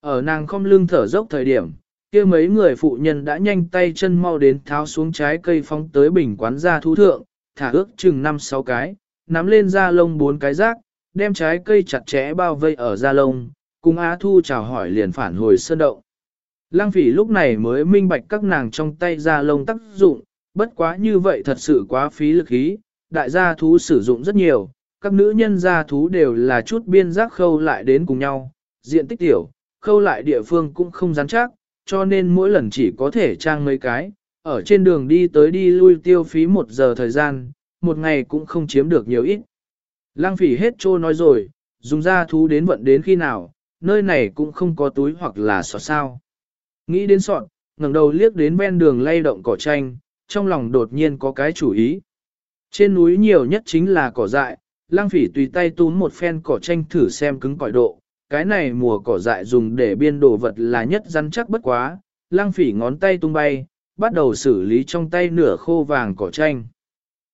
Ở nàng không lưng thở dốc thời điểm, kia mấy người phụ nhân đã nhanh tay chân mau đến tháo xuống trái cây phóng tới bình quán ra thú thượng, thả ước chừng 5-6 cái, nắm lên da lông bốn cái rác, đem trái cây chặt chẽ bao vây ở da lông, cùng Á Thu chào hỏi liền phản hồi sơn động. Lăng phỉ lúc này mới minh bạch các nàng trong tay da lông tác dụng, bất quá như vậy thật sự quá phí lực ý, đại gia thú sử dụng rất nhiều, các nữ nhân gia thú đều là chút biên giác khâu lại đến cùng nhau, diện tích tiểu, khâu lại địa phương cũng không rắn chắc, cho nên mỗi lần chỉ có thể trang mấy cái, ở trên đường đi tới đi lui tiêu phí một giờ thời gian, một ngày cũng không chiếm được nhiều ít. Lăng phỉ hết trô nói rồi, dùng ra thú đến vận đến khi nào, nơi này cũng không có túi hoặc là sọt sao. Nghĩ đến sọt, ngẩng đầu liếc đến ven đường lay động cỏ tranh, trong lòng đột nhiên có cái chủ ý. Trên núi nhiều nhất chính là cỏ dại, lang phỉ tùy tay túm một phen cỏ tranh thử xem cứng cỏi độ. Cái này mùa cỏ dại dùng để biên đồ vật là nhất rắn chắc bất quá, lang phỉ ngón tay tung bay, bắt đầu xử lý trong tay nửa khô vàng cỏ tranh.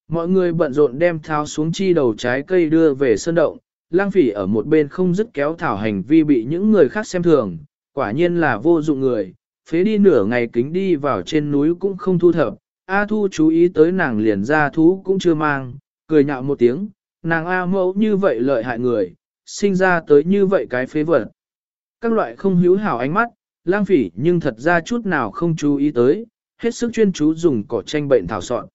Mọi người bận rộn đem tháo xuống chi đầu trái cây đưa về sơn động, lang phỉ ở một bên không dứt kéo thảo hành vi bị những người khác xem thường, quả nhiên là vô dụng người, phế đi nửa ngày kính đi vào trên núi cũng không thu thập, A Thu chú ý tới nàng liền ra thú cũng chưa mang, cười nhạo một tiếng, nàng A mẫu như vậy lợi hại người, sinh ra tới như vậy cái phế vật. Các loại không hữu hảo ánh mắt, lang phỉ nhưng thật ra chút nào không chú ý tới, hết sức chuyên chú dùng cỏ tranh bệnh thảo soạn.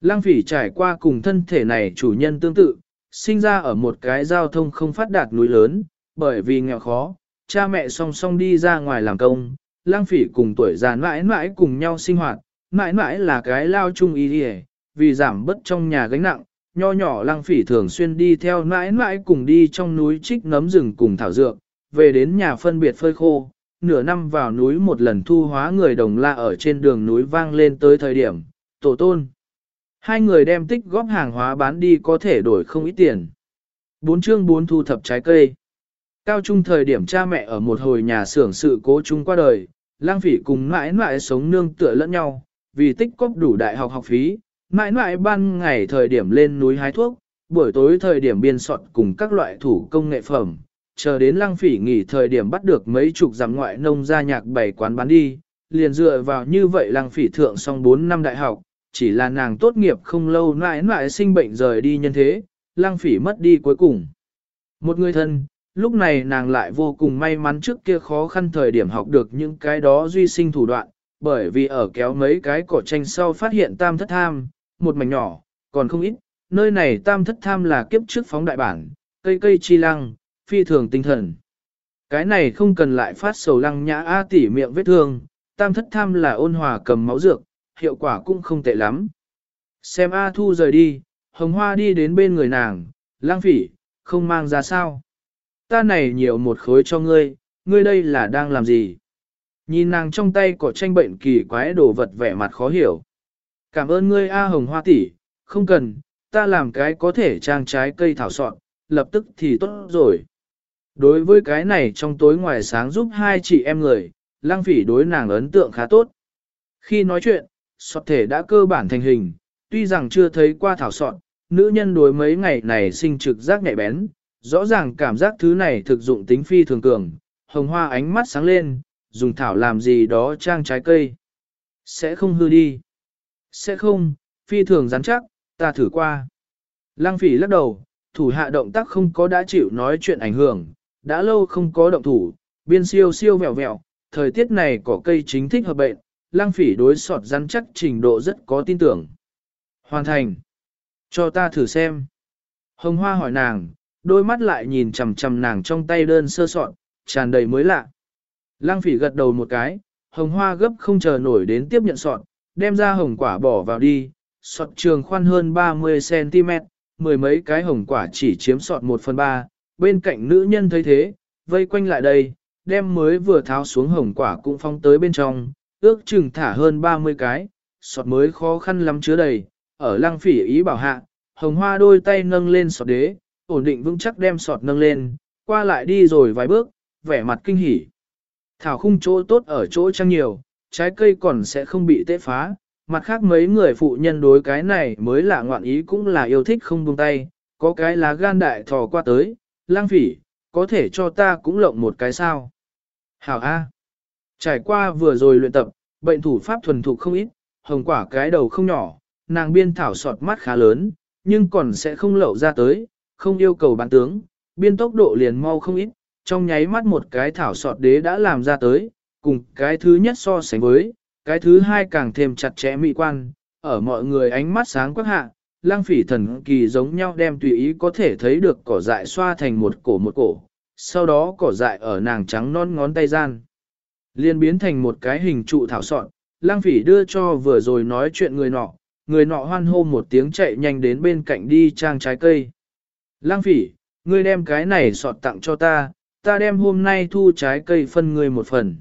Lang phỉ trải qua cùng thân thể này chủ nhân tương tự, sinh ra ở một cái giao thông không phát đạt núi lớn, bởi vì nghèo khó, cha mẹ song song đi ra ngoài làm công, lang phỉ cùng tuổi già mãi mãi cùng nhau sinh hoạt, mãi mãi là cái lao chung ý đi vì giảm bớt trong nhà gánh nặng, nho nhỏ lang phỉ thường xuyên đi theo mãi mãi cùng đi trong núi trích nấm rừng cùng thảo dược, về đến nhà phân biệt phơi khô, nửa năm vào núi một lần thu hóa người đồng la ở trên đường núi vang lên tới thời điểm, tổ tôn. Hai người đem tích góp hàng hóa bán đi có thể đổi không ít tiền. Bốn chương bốn thu thập trái cây. Cao trung thời điểm cha mẹ ở một hồi nhà xưởng sự cố chung qua đời, lang phỉ cùng mãi mãi sống nương tựa lẫn nhau, vì tích cóp đủ đại học học phí, mãi mãi ban ngày thời điểm lên núi hái thuốc, buổi tối thời điểm biên soạn cùng các loại thủ công nghệ phẩm, chờ đến lăng phỉ nghỉ thời điểm bắt được mấy chục giám ngoại nông gia nhạc bảy quán bán đi, liền dựa vào như vậy lăng phỉ thượng xong 4 năm đại học, chỉ là nàng tốt nghiệp không lâu mãi mãi sinh bệnh rời đi nhân thế, lăng phỉ mất đi cuối cùng. Một người thân, lúc này nàng lại vô cùng may mắn trước kia khó khăn thời điểm học được những cái đó duy sinh thủ đoạn, bởi vì ở kéo mấy cái cỏ tranh sau phát hiện tam thất tham, một mảnh nhỏ, còn không ít, nơi này tam thất tham là kiếp trước phóng đại bản, cây cây chi lăng, phi thường tinh thần. Cái này không cần lại phát sầu lăng nhã A tỉ miệng vết thương, tam thất tham là ôn hòa cầm máu dược, hiệu quả cũng không tệ lắm. Xem A Thu rời đi, hồng hoa đi đến bên người nàng, lang phỉ, không mang ra sao. Ta này nhiều một khối cho ngươi, ngươi đây là đang làm gì? Nhìn nàng trong tay có tranh bệnh kỳ quái đồ vật vẻ mặt khó hiểu. Cảm ơn ngươi A hồng hoa tỷ, không cần, ta làm cái có thể trang trái cây thảo soạn, lập tức thì tốt rồi. Đối với cái này trong tối ngoài sáng giúp hai chị em người, lang phỉ đối nàng ấn tượng khá tốt. Khi nói chuyện, sọt thể đã cơ bản thành hình, tuy rằng chưa thấy qua thảo soạn, nữ nhân đối mấy ngày này sinh trực giác nhạy bén, rõ ràng cảm giác thứ này thực dụng tính phi thường cường, hồng hoa ánh mắt sáng lên, dùng thảo làm gì đó trang trái cây. Sẽ không hư đi. Sẽ không, phi thường rắn chắc, ta thử qua. Lăng phỉ lắc đầu, thủ hạ động tác không có đã chịu nói chuyện ảnh hưởng, đã lâu không có động thủ, biên siêu siêu vẹo vẹo, thời tiết này có cây chính thích hợp bệnh, lăng phỉ đối sọt rắn chắc trình độ rất có tin tưởng. Hoàn thành. Cho ta thử xem. Hồng Hoa hỏi nàng, đôi mắt lại nhìn chầm chầm nàng trong tay đơn sơ sọt, tràn đầy mới lạ. Lăng phỉ gật đầu một cái, Hồng Hoa gấp không chờ nổi đến tiếp nhận sọt, đem ra hồng quả bỏ vào đi, sọt trường khoan hơn 30cm, mười mấy cái hồng quả chỉ chiếm sọt 1 phần 3, bên cạnh nữ nhân thấy thế, vây quanh lại đây, đem mới vừa tháo xuống hồng quả cũng phong tới bên trong, ước chừng thả hơn 30 cái, sọt mới khó khăn lắm chứa đầy, ở lăng phỉ ý bảo hạ, hồng hoa đôi tay nâng lên sọt đế, ổn định vững chắc đem sọt nâng lên, qua lại đi rồi vài bước, vẻ mặt kinh hỉ. Thảo khung chỗ tốt ở chỗ trăng nhiều, trái cây còn sẽ không bị tê phá, mặt khác mấy người phụ nhân đối cái này mới là ngoạn ý cũng là yêu thích không buông tay, có cái lá gan đại thò qua tới, lang phỉ, có thể cho ta cũng lộng một cái sao. Hảo A. Trải qua vừa rồi luyện tập, bệnh thủ pháp thuần thục không ít, hồng quả cái đầu không nhỏ, nàng biên thảo sọt mắt khá lớn, nhưng còn sẽ không lậu ra tới, không yêu cầu bán tướng, biên tốc độ liền mau không ít, trong nháy mắt một cái thảo sọt đế đã làm ra tới, cùng cái thứ nhất so sánh với, cái thứ hai càng thêm chặt chẽ mỹ quan, ở mọi người ánh mắt sáng quắc hạ, lang phỉ thần kỳ giống nhau đem tùy ý có thể thấy được cỏ dại xoa thành một cổ một cổ, sau đó cỏ dại ở nàng trắng non ngón tay gian. Liên biến thành một cái hình trụ thảo sọt, lang phỉ đưa cho vừa rồi nói chuyện người nọ, người nọ hoan hô một tiếng chạy nhanh đến bên cạnh đi trang trái cây. Lang phỉ, ngươi đem cái này sọt tặng cho ta, ta đem hôm nay thu trái cây phân ngươi một phần.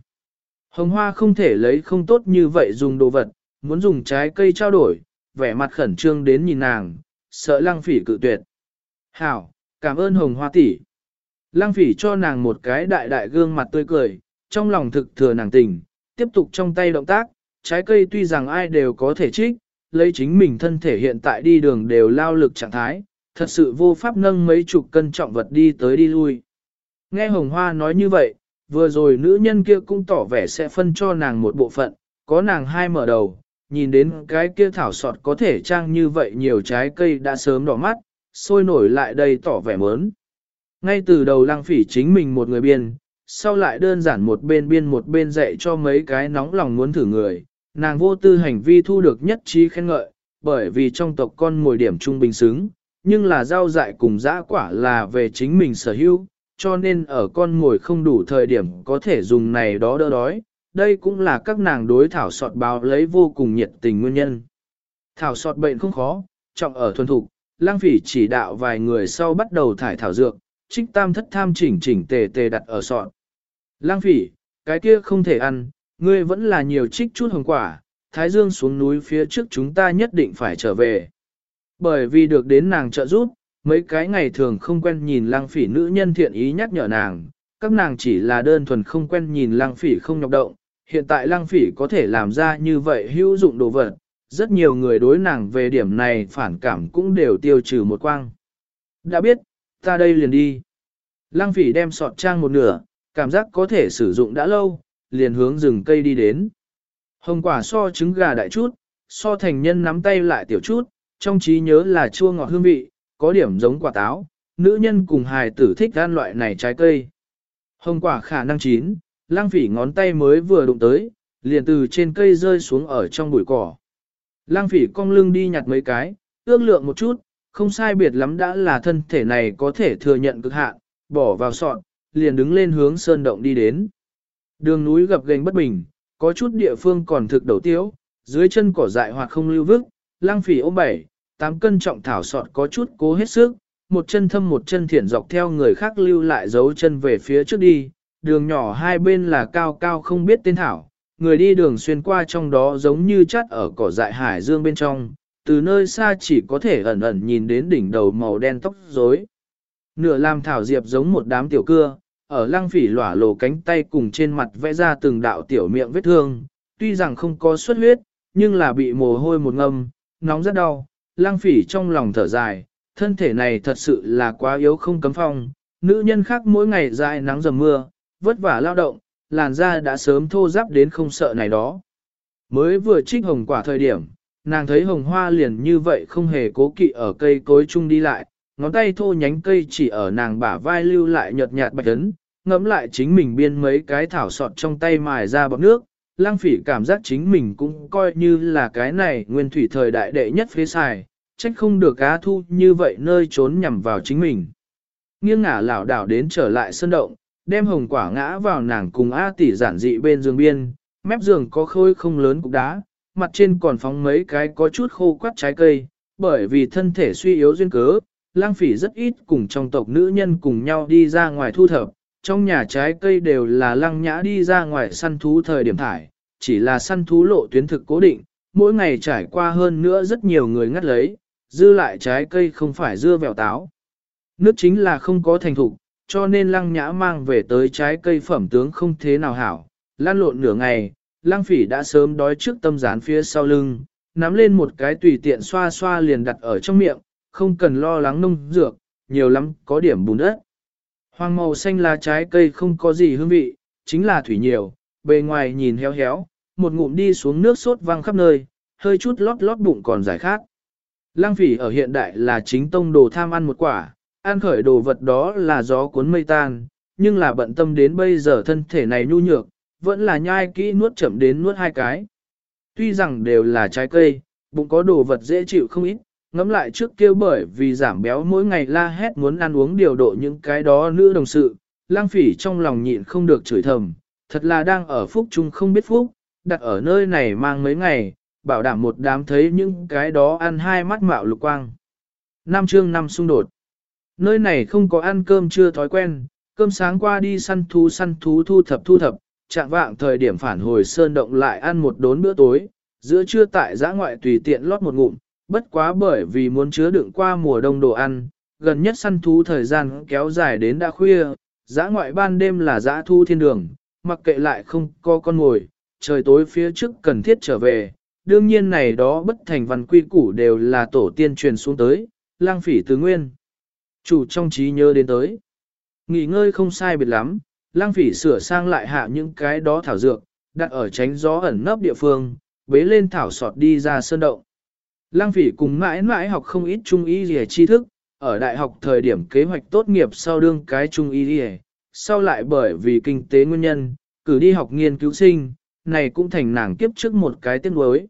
Hồng hoa không thể lấy không tốt như vậy dùng đồ vật, muốn dùng trái cây trao đổi, vẻ mặt khẩn trương đến nhìn nàng, sợ lăng phỉ cự tuyệt. Hảo, cảm ơn hồng hoa tỷ. Lăng phỉ cho nàng một cái đại đại gương mặt tươi cười, trong lòng thực thừa nàng tình, tiếp tục trong tay động tác, trái cây tuy rằng ai đều có thể trích, lấy chính mình thân thể hiện tại đi đường đều lao lực trạng thái, thật sự vô pháp nâng mấy chục cân trọng vật đi tới đi lui. Nghe Hồng Hoa nói như vậy, vừa rồi nữ nhân kia cũng tỏ vẻ sẽ phân cho nàng một bộ phận, có nàng hai mở đầu, nhìn đến cái kia thảo sọt có thể trang như vậy nhiều trái cây đã sớm đỏ mắt, sôi nổi lại đây tỏ vẻ mớn. Ngay từ đầu lăng phỉ chính mình một người biên, sau lại đơn giản một bên biên một bên dạy cho mấy cái nóng lòng muốn thử người, nàng vô tư hành vi thu được nhất trí khen ngợi, bởi vì trong tộc con ngồi điểm trung bình xứng, nhưng là rau dại cùng dã quả là về chính mình sở hữu, cho nên ở con ngồi không đủ thời điểm có thể dùng này đó đỡ đói, đây cũng là các nàng đối thảo sọt báo lấy vô cùng nhiệt tình nguyên nhân. Thảo sọt bệnh không khó, trọng ở thuần thục, lang phỉ chỉ đạo vài người sau bắt đầu thải thảo dược, trích tam thất tham chỉnh chỉnh tề tề đặt ở sọt. Lang phỉ, cái kia không thể ăn, ngươi vẫn là nhiều trích chút hồng quả, thái dương xuống núi phía trước chúng ta nhất định phải trở về. Bởi vì được đến nàng trợ giúp, mấy cái ngày thường không quen nhìn lang phỉ nữ nhân thiện ý nhắc nhở nàng, các nàng chỉ là đơn thuần không quen nhìn lang phỉ không nhọc động, hiện tại lang phỉ có thể làm ra như vậy hữu dụng đồ vật, rất nhiều người đối nàng về điểm này phản cảm cũng đều tiêu trừ một quang. Đã biết, ta đây liền đi. Lang phỉ đem sọt trang một nửa, cảm giác có thể sử dụng đã lâu, liền hướng rừng cây đi đến. Hồng quả so trứng gà đại chút, so thành nhân nắm tay lại tiểu chút, trong trí nhớ là chua ngọt hương vị, có điểm giống quả táo, nữ nhân cùng hài tử thích ăn loại này trái cây. Hồng quả khả năng chín, lang phỉ ngón tay mới vừa đụng tới, liền từ trên cây rơi xuống ở trong bụi cỏ. Lang phỉ cong lưng đi nhặt mấy cái, ước lượng một chút, không sai biệt lắm đã là thân thể này có thể thừa nhận cực hạn, bỏ vào sọt, liền đứng lên hướng sơn động đi đến. Đường núi gập ghềnh bất bình, có chút địa phương còn thực đầu tiếu, dưới chân cỏ dại hoặc không lưu vức, lang phỉ ôm bảy, tám cân trọng thảo sọt có chút cố hết sức, một chân thâm một chân thiện dọc theo người khác lưu lại dấu chân về phía trước đi, đường nhỏ hai bên là cao cao không biết tên thảo, người đi đường xuyên qua trong đó giống như chắt ở cỏ dại hải dương bên trong, từ nơi xa chỉ có thể ẩn ẩn nhìn đến đỉnh đầu màu đen tóc rối. Nửa làm thảo diệp giống một đám tiểu cưa, ở lăng phỉ lỏa lồ cánh tay cùng trên mặt vẽ ra từng đạo tiểu miệng vết thương, tuy rằng không có xuất huyết, nhưng là bị mồ hôi một ngâm, nóng rất đau, Lang phỉ trong lòng thở dài, thân thể này thật sự là quá yếu không cấm phong, nữ nhân khác mỗi ngày dài nắng dầm mưa, vất vả lao động, làn da đã sớm thô ráp đến không sợ này đó. Mới vừa trích hồng quả thời điểm, nàng thấy hồng hoa liền như vậy không hề cố kỵ ở cây cối chung đi lại, ngón tay thô nhánh cây chỉ ở nàng bả vai lưu lại nhợt nhạt bạch ấn, ngẫm lại chính mình biên mấy cái thảo sọt trong tay mài ra bọc nước, lang phỉ cảm giác chính mình cũng coi như là cái này nguyên thủy thời đại đệ nhất phế xài, trách không được á thu như vậy nơi trốn nhằm vào chính mình. Nghiêng ngả lảo đảo đến trở lại sân động, đem hồng quả ngã vào nàng cùng A tỷ giản dị bên giường biên, mép giường có khôi không lớn cục đá, mặt trên còn phóng mấy cái có chút khô quắt trái cây, bởi vì thân thể suy yếu duyên cớ, lang phỉ rất ít cùng trong tộc nữ nhân cùng nhau đi ra ngoài thu thập, trong nhà trái cây đều là lăng nhã đi ra ngoài săn thú thời điểm thải, chỉ là săn thú lộ tuyến thực cố định, mỗi ngày trải qua hơn nữa rất nhiều người ngắt lấy, dư lại trái cây không phải dưa vẹo táo. Nước chính là không có thành thục, cho nên lăng nhã mang về tới trái cây phẩm tướng không thế nào hảo. Lan lộn nửa ngày, lăng phỉ đã sớm đói trước tâm rán phía sau lưng, nắm lên một cái tùy tiện xoa xoa liền đặt ở trong miệng, không cần lo lắng nông dược, nhiều lắm có điểm bùn đất. Hoàng màu xanh là trái cây không có gì hương vị, chính là thủy nhiều, bề ngoài nhìn héo héo, một ngụm đi xuống nước sốt văng khắp nơi, hơi chút lót lót bụng còn giải khát. Lang phỉ ở hiện đại là chính tông đồ tham ăn một quả, ăn khởi đồ vật đó là gió cuốn mây tan, nhưng là bận tâm đến bây giờ thân thể này nhu nhược, vẫn là nhai kỹ nuốt chậm đến nuốt hai cái. Tuy rằng đều là trái cây, bụng có đồ vật dễ chịu không ít, ngẫm lại trước kia bởi vì giảm béo mỗi ngày la hét muốn ăn uống điều độ những cái đó nữ đồng sự, lang phỉ trong lòng nhịn không được chửi thầm, thật là đang ở phúc chung không biết phúc, đặt ở nơi này mang mấy ngày, bảo đảm một đám thấy những cái đó ăn hai mắt mạo lục quang. Năm chương năm xung đột. Nơi này không có ăn cơm chưa thói quen, cơm sáng qua đi săn thú săn thú thu thập thu thập, chạm vạng thời điểm phản hồi sơn động lại ăn một đốn bữa tối, giữa trưa tại giã ngoại tùy tiện lót một ngụm, bất quá bởi vì muốn chứa đựng qua mùa đông đồ ăn, gần nhất săn thú thời gian kéo dài đến đã khuya, giã ngoại ban đêm là giã thu thiên đường, mặc kệ lại không có con ngồi, trời tối phía trước cần thiết trở về, đương nhiên này đó bất thành văn quy củ đều là tổ tiên truyền xuống tới, lang phỉ tứ nguyên. Chủ trong trí nhớ đến tới. Nghỉ ngơi không sai biệt lắm, lang phỉ sửa sang lại hạ những cái đó thảo dược, đặt ở tránh gió ẩn nấp địa phương, bế lên thảo sọt đi ra sơn động. Lang phỉ cùng mãi mãi học không ít trung y gì tri thức, ở đại học thời điểm kế hoạch tốt nghiệp sau đương cái trung y gì, sau lại bởi vì kinh tế nguyên nhân, cử đi học nghiên cứu sinh, này cũng thành nàng kiếp trước một cái tiếng đối.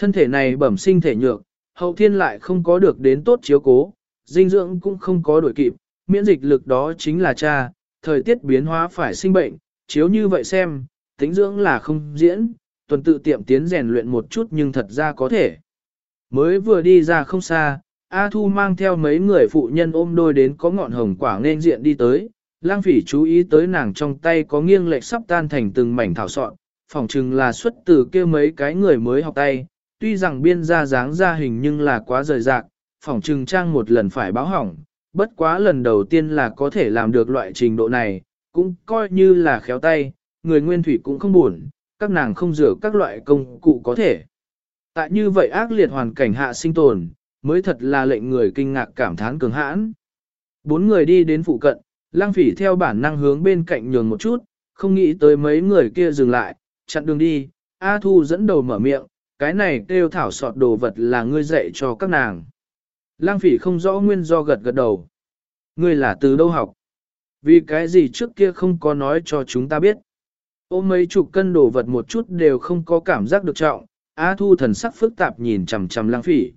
Thân thể này bẩm sinh thể nhược, hậu thiên lại không có được đến tốt chiếu cố, dinh dưỡng cũng không có đổi kịp, miễn dịch lực đó chính là cha, thời tiết biến hóa phải sinh bệnh, chiếu như vậy xem, tính dưỡng là không diễn, tuần tự tiệm tiến rèn luyện một chút nhưng thật ra có thể. Mới vừa đi ra không xa, A Thu mang theo mấy người phụ nhân ôm đôi đến có ngọn hồng quả nên diện đi tới, lang phỉ chú ý tới nàng trong tay có nghiêng lệch sắp tan thành từng mảnh thảo sọn, phỏng chừng là xuất từ kia mấy cái người mới học tay, tuy rằng biên ra dáng ra hình nhưng là quá rời rạc, phỏng trừng trang một lần phải báo hỏng, bất quá lần đầu tiên là có thể làm được loại trình độ này, cũng coi như là khéo tay, người nguyên thủy cũng không buồn, các nàng không rửa các loại công cụ có thể. Tại như vậy ác liệt hoàn cảnh hạ sinh tồn, mới thật là lệnh người kinh ngạc cảm thán cường hãn. Bốn người đi đến phụ cận, lang phỉ theo bản năng hướng bên cạnh nhường một chút, không nghĩ tới mấy người kia dừng lại, chặn đường đi, A Thu dẫn đầu mở miệng, cái này kêu thảo sọt đồ vật là ngươi dạy cho các nàng. Lang phỉ không rõ nguyên do gật gật đầu. Ngươi là từ đâu học? Vì cái gì trước kia không có nói cho chúng ta biết. Ôm mấy chục cân đồ vật một chút đều không có cảm giác được trọng, A Thu thần sắc phức tạp nhìn chằm chằm lang phỉ.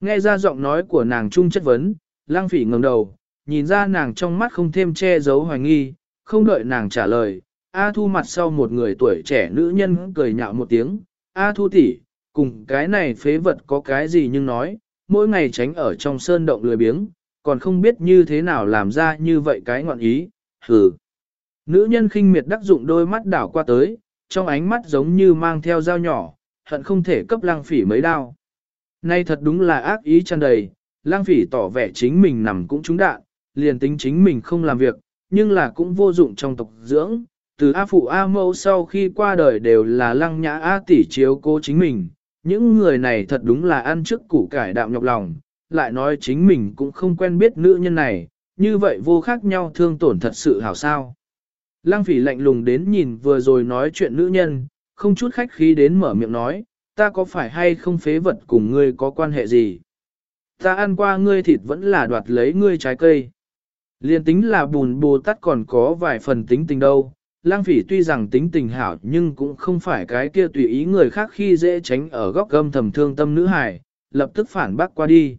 Nghe ra giọng nói của nàng trung chất vấn, lang phỉ ngẩng đầu, nhìn ra nàng trong mắt không thêm che giấu hoài nghi, không đợi nàng trả lời, A Thu mặt sau một người tuổi trẻ nữ nhân cười nhạo một tiếng, A Thu tỷ, cùng cái này phế vật có cái gì nhưng nói, mỗi ngày tránh ở trong sơn động lười biếng, còn không biết như thế nào làm ra như vậy cái ngọn ý, hừ. Nữ nhân khinh miệt đắc dụng đôi mắt đảo qua tới, trong ánh mắt giống như mang theo dao nhỏ, hận không thể cấp lang phỉ mấy đao. Nay thật đúng là ác ý tràn đầy, lang phỉ tỏ vẻ chính mình nằm cũng trúng đạn, liền tính chính mình không làm việc, nhưng là cũng vô dụng trong tộc dưỡng. Từ A Phụ A Mẫu sau khi qua đời đều là lăng nhã A tỷ chiếu cố chính mình, những người này thật đúng là ăn trước củ cải đạm nhọc lòng, lại nói chính mình cũng không quen biết nữ nhân này, như vậy vô khác nhau thương tổn thật sự hảo sao. Lăng phỉ lạnh lùng đến nhìn vừa rồi nói chuyện nữ nhân, không chút khách khí đến mở miệng nói, ta có phải hay không phế vật cùng ngươi có quan hệ gì? Ta ăn qua ngươi thịt vẫn là đoạt lấy ngươi trái cây. Liên tính là bùn bồ tát còn có vài phần tính tình đâu. Lang phỉ tuy rằng tính tình hảo nhưng cũng không phải cái kia tùy ý người khác khi dễ tránh ở góc gâm thầm thương tâm nữ hải, lập tức phản bác qua đi.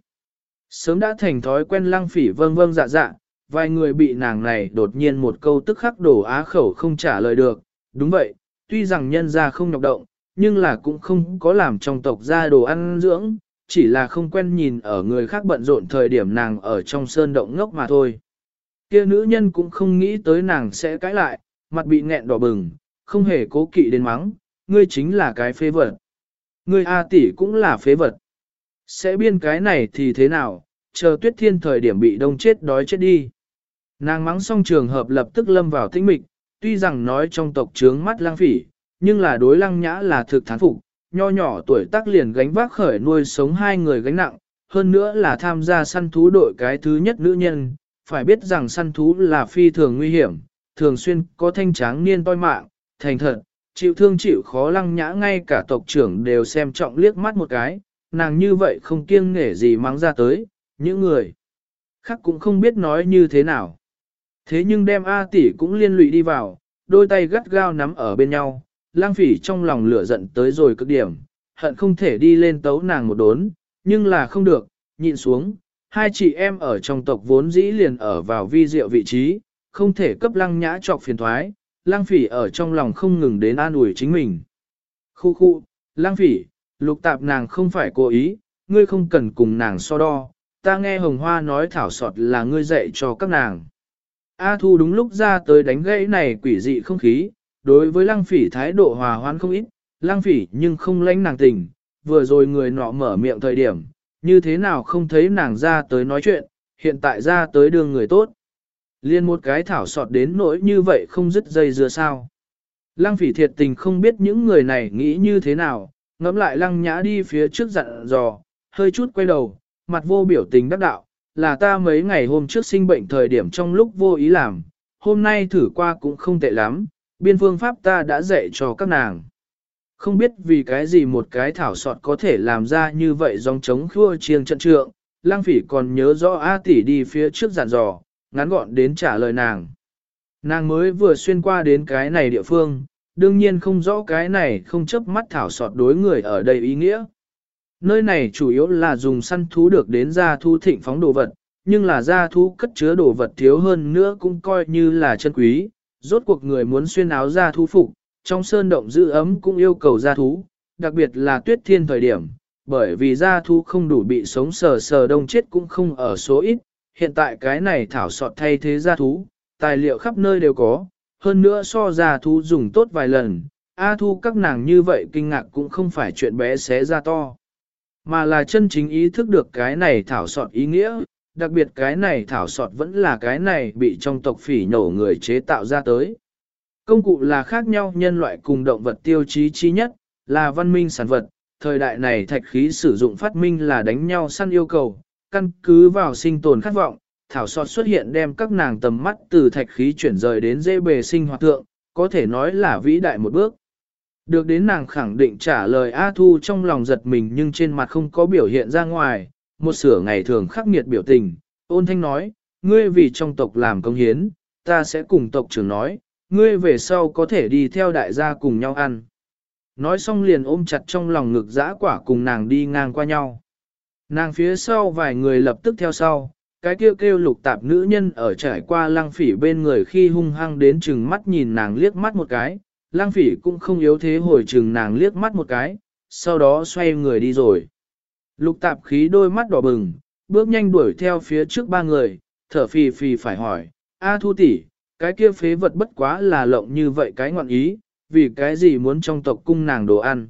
Sớm đã thành thói quen lang phỉ vâng vâng dạ dạ, vài người bị nàng này đột nhiên một câu tức khắc đổ á khẩu không trả lời được. Đúng vậy, tuy rằng nhân ra không nhọc động, nhưng là cũng không có làm trong tộc ra đồ ăn dưỡng, chỉ là không quen nhìn ở người khác bận rộn thời điểm nàng ở trong sơn động ngốc mà thôi. Kia nữ nhân cũng không nghĩ tới nàng sẽ cãi lại, mặt bị nghẹn đỏ bừng, không hề cố kỵ đến mắng, ngươi chính là cái phế vật. Ngươi A tỷ cũng là phế vật. Sẽ biên cái này thì thế nào, chờ tuyết thiên thời điểm bị đông chết đói chết đi. Nàng mắng xong trường hợp lập tức lâm vào tĩnh mịch, tuy rằng nói trong tộc trướng mắt lang phỉ, nhưng là đối lăng nhã là thực thán phục, nho nhỏ tuổi tác liền gánh vác khởi nuôi sống hai người gánh nặng, hơn nữa là tham gia săn thú đội cái thứ nhất nữ nhân, phải biết rằng săn thú là phi thường nguy hiểm, thường xuyên có thanh tráng niên toi mạng, thành thật, chịu thương chịu khó lăng nhã ngay cả tộc trưởng đều xem trọng liếc mắt một cái, nàng như vậy không kiêng nể gì mắng ra tới, những người khác cũng không biết nói như thế nào. Thế nhưng đem A tỷ cũng liên lụy đi vào, đôi tay gắt gao nắm ở bên nhau, lang phỉ trong lòng lửa giận tới rồi cực điểm, hận không thể đi lên tấu nàng một đốn, nhưng là không được, nhịn xuống, hai chị em ở trong tộc vốn dĩ liền ở vào vi diệu vị trí, không thể cấp lăng nhã trọc phiền thoái, lang phỉ ở trong lòng không ngừng đến an ủi chính mình. Khu khu, lang phỉ, lục tạp nàng không phải cố ý, ngươi không cần cùng nàng so đo, ta nghe hồng hoa nói thảo sọt là ngươi dạy cho các nàng. A Thu đúng lúc ra tới đánh gãy này quỷ dị không khí, đối với lăng phỉ thái độ hòa hoãn không ít, lăng phỉ nhưng không lãnh nàng tình, vừa rồi người nọ mở miệng thời điểm, như thế nào không thấy nàng ra tới nói chuyện, hiện tại ra tới đường người tốt. Liên một cái thảo sọt đến nỗi như vậy không dứt dây dưa sao. Lăng phỉ thiệt tình không biết những người này nghĩ như thế nào, ngẫm lại lăng nhã đi phía trước dặn dò, hơi chút quay đầu, mặt vô biểu tình đắc đạo, là ta mấy ngày hôm trước sinh bệnh thời điểm trong lúc vô ý làm, hôm nay thử qua cũng không tệ lắm, biên phương pháp ta đã dạy cho các nàng. Không biết vì cái gì một cái thảo sọt có thể làm ra như vậy dòng chống khua chiêng trận trượng, lang phỉ còn nhớ rõ A tỷ đi phía trước giàn dò, ngắn gọn đến trả lời nàng. Nàng mới vừa xuyên qua đến cái này địa phương, đương nhiên không rõ cái này không chấp mắt thảo sọt đối người ở đây ý nghĩa. Nơi này chủ yếu là dùng săn thú được đến gia thu thịnh phóng đồ vật, nhưng là gia thú cất chứa đồ vật thiếu hơn nữa cũng coi như là chân quý. Rốt cuộc người muốn xuyên áo gia thú phục, trong sơn động giữ ấm cũng yêu cầu gia thú, đặc biệt là tuyết thiên thời điểm, bởi vì gia thú không đủ bị sống sờ sờ đông chết cũng không ở số ít. Hiện tại cái này thảo sọt thay thế gia thú, tài liệu khắp nơi đều có, hơn nữa so gia thú dùng tốt vài lần, A thu các nàng như vậy kinh ngạc cũng không phải chuyện bé xé ra to. Mà là chân chính ý thức được cái này thảo sọt ý nghĩa, đặc biệt cái này thảo sọt vẫn là cái này bị trong tộc phỉ nổ người chế tạo ra tới. Công cụ là khác nhau nhân loại cùng động vật tiêu chí chi nhất, là văn minh sản vật, thời đại này thạch khí sử dụng phát minh là đánh nhau săn yêu cầu, căn cứ vào sinh tồn khát vọng, thảo sọt xuất hiện đem các nàng tầm mắt từ thạch khí chuyển rời đến dễ bề sinh hoạt thượng, có thể nói là vĩ đại một bước. Được đến nàng khẳng định trả lời A Thu trong lòng giật mình nhưng trên mặt không có biểu hiện ra ngoài, một sửa ngày thường khắc nghiệt biểu tình, ôn thanh nói, ngươi vì trong tộc làm công hiến, ta sẽ cùng tộc trưởng nói, ngươi về sau có thể đi theo đại gia cùng nhau ăn. Nói xong liền ôm chặt trong lòng ngực dã quả cùng nàng đi ngang qua nhau. Nàng phía sau vài người lập tức theo sau, cái kêu kêu lục tạp nữ nhân ở trải qua lang phỉ bên người khi hung hăng đến chừng mắt nhìn nàng liếc mắt một cái, lang phỉ cũng không yếu thế hồi chừng nàng liếc mắt một cái, sau đó xoay người đi rồi. Lục tạp khí đôi mắt đỏ bừng, bước nhanh đuổi theo phía trước ba người, thở phì phì phải hỏi, A thu tỷ, cái kia phế vật bất quá là lộng như vậy cái ngọn ý, vì cái gì muốn trong tộc cung nàng đồ ăn.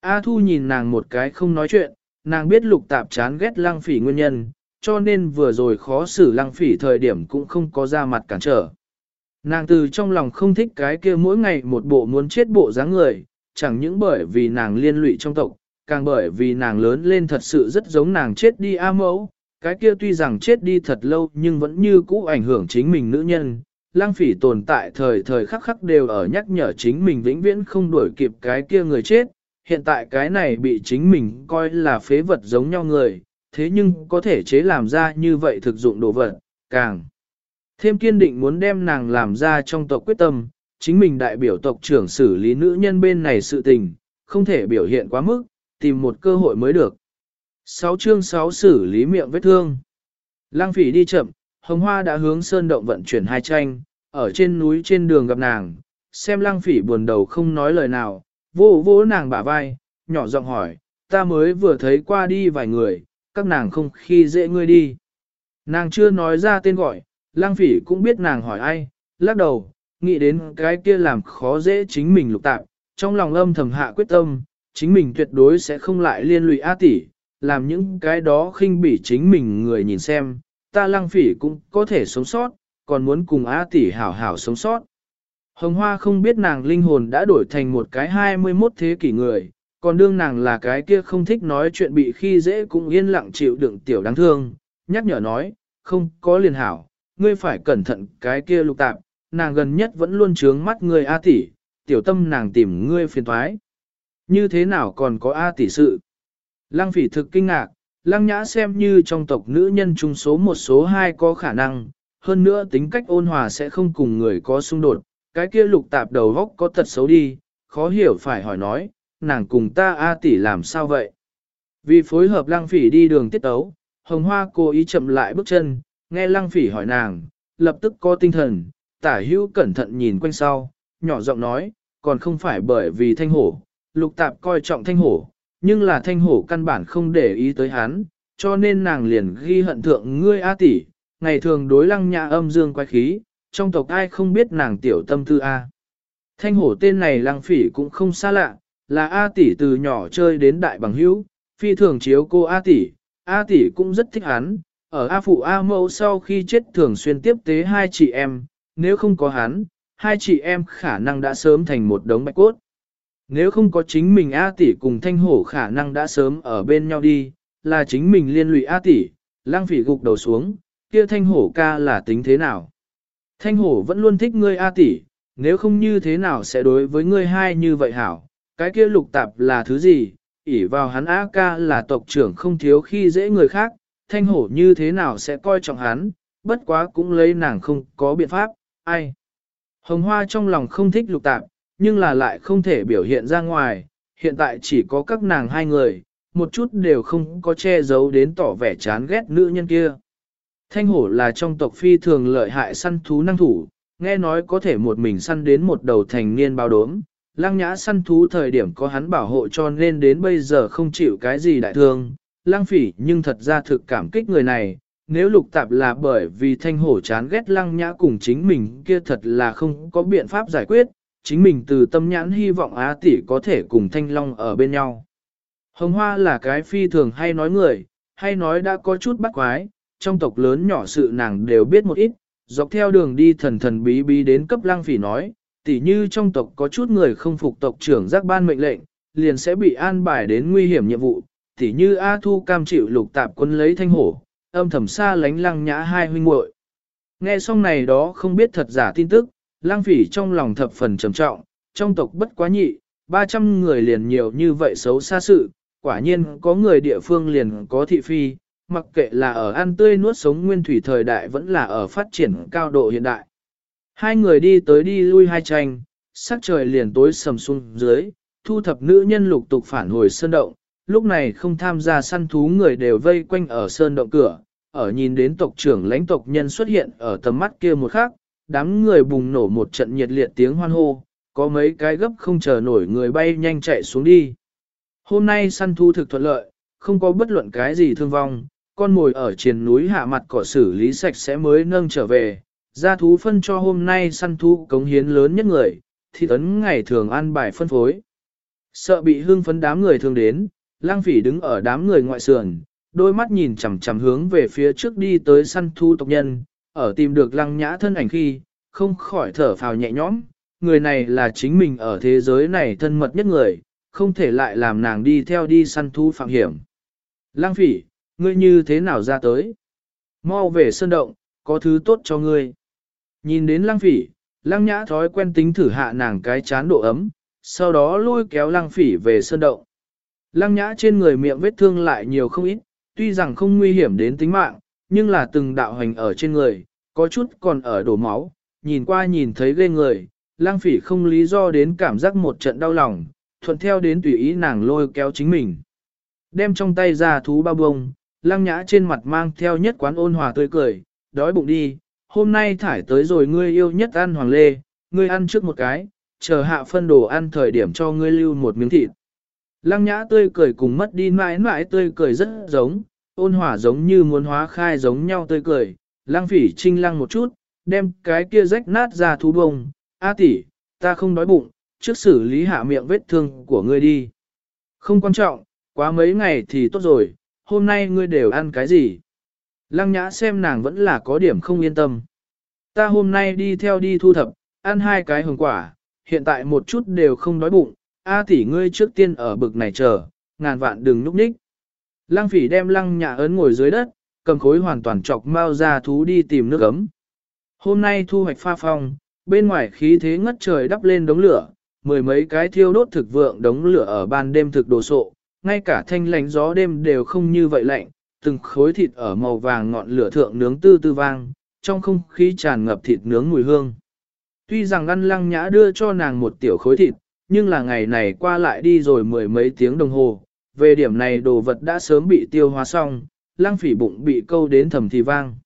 A thu nhìn nàng một cái không nói chuyện, nàng biết lục tạp chán ghét lăng phỉ nguyên nhân, cho nên vừa rồi khó xử lăng phỉ thời điểm cũng không có ra mặt cản trở. Nàng từ trong lòng không thích cái kia mỗi ngày một bộ muốn chết bộ dáng người, chẳng những bởi vì nàng liên lụy trong tộc, càng bởi vì nàng lớn lên thật sự rất giống nàng chết đi A mẫu, cái kia tuy rằng chết đi thật lâu nhưng vẫn như cũ ảnh hưởng chính mình nữ nhân. Lang phỉ tồn tại thời thời khắc khắc đều ở nhắc nhở chính mình vĩnh viễn không đuổi kịp cái kia người chết, hiện tại cái này bị chính mình coi là phế vật giống nhau người, thế nhưng có thể chế làm ra như vậy thực dụng đồ vật, càng thêm kiên định muốn đem nàng làm ra trong tộc quyết tâm, chính mình đại biểu tộc trưởng xử lý nữ nhân bên này sự tình, không thể biểu hiện quá mức, tìm một cơ hội mới được. 6 chương 6 xử lý miệng vết thương. Lang phỉ đi chậm, hồng hoa đã hướng sơn động vận chuyển hai tranh, ở trên núi trên đường gặp nàng, xem lang phỉ buồn đầu không nói lời nào, vô vô nàng bả vai, nhỏ giọng hỏi, ta mới vừa thấy qua đi vài người, các nàng không khi dễ ngươi đi. Nàng chưa nói ra tên gọi, lang phỉ cũng biết nàng hỏi ai, lắc đầu, nghĩ đến cái kia làm khó dễ chính mình lục tạp, trong lòng âm thầm hạ quyết tâm, chính mình tuyệt đối sẽ không lại liên lụy A tỷ, làm những cái đó khinh bỉ chính mình người nhìn xem, ta lăng phỉ cũng có thể sống sót, còn muốn cùng A tỷ hảo hảo sống sót. Hồng Hoa không biết nàng linh hồn đã đổi thành một cái 21 thế kỷ người, còn đương nàng là cái kia không thích nói chuyện bị khi dễ cũng yên lặng chịu đựng tiểu đáng thương, nhắc nhở nói, không có liền hảo, ngươi phải cẩn thận cái kia lục tạp, nàng gần nhất vẫn luôn trướng mắt ngươi A tỷ, tiểu tâm nàng tìm ngươi phiền thoái. Như thế nào còn có A tỷ sự? Lăng phỉ thực kinh ngạc, lăng nhã xem như trong tộc nữ nhân trung số một số hai có khả năng, hơn nữa tính cách ôn hòa sẽ không cùng người có xung đột, cái kia lục tạp đầu góc có tật xấu đi, khó hiểu phải hỏi nói, nàng cùng ta A tỷ làm sao vậy? Vì phối hợp lăng phỉ đi đường tiết tấu, hồng hoa cố ý chậm lại bước chân, nghe lăng phỉ hỏi nàng, lập tức có tinh thần, tả hữu cẩn thận nhìn quanh sau, nhỏ giọng nói, còn không phải bởi vì thanh hổ, lục tạp coi trọng thanh hổ, nhưng là thanh hổ căn bản không để ý tới hắn, cho nên nàng liền ghi hận thượng ngươi A tỷ, ngày thường đối lăng nhã âm dương quái khí, trong tộc ai không biết nàng tiểu tâm tư A. Thanh hổ tên này lăng phỉ cũng không xa lạ, là A tỷ từ nhỏ chơi đến đại bằng hữu, phi thường chiếu cô A tỷ, A tỷ cũng rất thích hắn, ở A phụ A mẫu sau khi chết thường xuyên tiếp tế hai chị em, nếu không có hắn, hai chị em khả năng đã sớm thành một đống bạch cốt. Nếu không có chính mình A tỷ cùng thanh hổ khả năng đã sớm ở bên nhau đi, là chính mình liên lụy A tỷ, lang phỉ gục đầu xuống, kia thanh hổ ca là tính thế nào? Thanh hổ vẫn luôn thích ngươi A tỷ, nếu không như thế nào sẽ đối với ngươi hai như vậy hảo? Cái kia lục tạp là thứ gì? ỉ vào hắn A ca là tộc trưởng không thiếu khi dễ người khác, thanh hổ như thế nào sẽ coi trọng hắn, bất quá cũng lấy nàng không có biện pháp, ai? Hồng Hoa trong lòng không thích lục tạp, nhưng là lại không thể biểu hiện ra ngoài, hiện tại chỉ có các nàng hai người, một chút đều không có che giấu đến tỏ vẻ chán ghét nữ nhân kia. Thanh hổ là trong tộc phi thường lợi hại săn thú năng thủ, nghe nói có thể một mình săn đến một đầu thành niên bao đốm. Lăng nhã săn thú thời điểm có hắn bảo hộ cho nên đến bây giờ không chịu cái gì đại thương. Lăng phỉ nhưng thật ra thực cảm kích người này, nếu lục tạp là bởi vì thanh hổ chán ghét lăng nhã cùng chính mình kia thật là không có biện pháp giải quyết, chính mình từ tâm nhãn hy vọng Á tỷ có thể cùng Thanh Long ở bên nhau. Hồng Hoa là cái phi thường hay nói người, hay nói đã có chút bắt quái, trong tộc lớn nhỏ sự nàng đều biết một ít, dọc theo đường đi thần thần bí bí đến cấp lang phỉ nói, tỉ như trong tộc có chút người không phục tộc trưởng giác ban mệnh lệnh, liền sẽ bị an bài đến nguy hiểm nhiệm vụ, tỉ như A Thu cam chịu lục tạp quân lấy thanh hổ, âm thầm xa lánh lăng nhã hai huynh muội. Nghe xong này đó không biết thật giả tin tức, lang phỉ trong lòng thập phần trầm trọng, trong tộc bất quá nhị, 300 người liền nhiều như vậy xấu xa sự, quả nhiên có người địa phương liền có thị phi, mặc kệ là ở ăn tươi nuốt sống nguyên thủy thời đại vẫn là ở phát triển cao độ hiện đại. Hai người đi tới đi lui hai tranh, sắc trời liền tối sầm xuống dưới, thu thập nữ nhân lục tục phản hồi sơn động, lúc này không tham gia săn thú người đều vây quanh ở sơn động cửa, ở nhìn đến tộc trưởng lãnh tộc nhân xuất hiện ở tầm mắt kia một khắc, đám người bùng nổ một trận nhiệt liệt tiếng hoan hô, có mấy cái gấp không chờ nổi người bay nhanh chạy xuống đi. Hôm nay săn thu thực thuận lợi, không có bất luận cái gì thương vong, con mồi ở trên núi hạ mặt cỏ xử lý sạch sẽ mới nâng trở về, gia thú phân cho hôm nay săn thu cống hiến lớn nhất người, thì tấn ngày thường ăn bài phân phối. Sợ bị hương phấn đám người thường đến, lang phỉ đứng ở đám người ngoại sườn, đôi mắt nhìn chằm chằm hướng về phía trước đi tới săn thu tộc nhân, ở tìm được lăng nhã thân ảnh khi, không khỏi thở phào nhẹ nhõm, người này là chính mình ở thế giới này thân mật nhất người, không thể lại làm nàng đi theo đi săn thu phạm hiểm. Lăng phỉ, ngươi như thế nào ra tới? Mau về sơn động, có thứ tốt cho ngươi. Nhìn đến lăng phỉ, lăng nhã thói quen tính thử hạ nàng cái chán độ ấm, sau đó lôi kéo lăng phỉ về sơn động. Lăng nhã trên người miệng vết thương lại nhiều không ít, tuy rằng không nguy hiểm đến tính mạng, nhưng là từng đạo hành ở trên người, có chút còn ở đổ máu, nhìn qua nhìn thấy ghê người, lang phỉ không lý do đến cảm giác một trận đau lòng, thuận theo đến tùy ý nàng lôi kéo chính mình. Đem trong tay ra thú bao bông, lang nhã trên mặt mang theo nhất quán ôn hòa tươi cười, đói bụng đi, hôm nay thải tới rồi ngươi yêu nhất ăn hoàng lê, ngươi ăn trước một cái, chờ hạ phân đồ ăn thời điểm cho ngươi lưu một miếng thịt. Lăng nhã tươi cười cùng mất đi mãi mãi tươi cười rất giống, ôn hòa giống như muốn hóa khai giống nhau tươi cười, lăng phỉ trinh lăng một chút, đem cái kia rách nát ra thú bông, A tỷ, ta không đói bụng, trước xử lý hạ miệng vết thương của ngươi đi. Không quan trọng, quá mấy ngày thì tốt rồi, hôm nay ngươi đều ăn cái gì? Lăng nhã xem nàng vẫn là có điểm không yên tâm. Ta hôm nay đi theo đi thu thập, ăn hai cái hồng quả, hiện tại một chút đều không đói bụng, A tỷ ngươi trước tiên ở bực này chờ, ngàn vạn đừng núp ních. Lăng phỉ đem lăng nhã ấn ngồi dưới đất, cầm khối hoàn toàn chọc mau ra thú đi tìm nước ấm. Hôm nay thu hoạch pha phong, bên ngoài khí thế ngất trời đắp lên đống lửa, mười mấy cái thiêu đốt thực vượng đống lửa ở ban đêm thực đồ sộ, ngay cả thanh lánh gió đêm đều không như vậy lạnh, từng khối thịt ở màu vàng ngọn lửa thượng nướng tư tư vang, trong không khí tràn ngập thịt nướng mùi hương. Tuy rằng ăn lăng nhã đưa cho nàng một tiểu khối thịt, nhưng là ngày này qua lại đi rồi mười mấy tiếng đồng hồ, về điểm này đồ vật đã sớm bị tiêu hóa xong, lăng phỉ bụng bị câu đến thầm thì vang.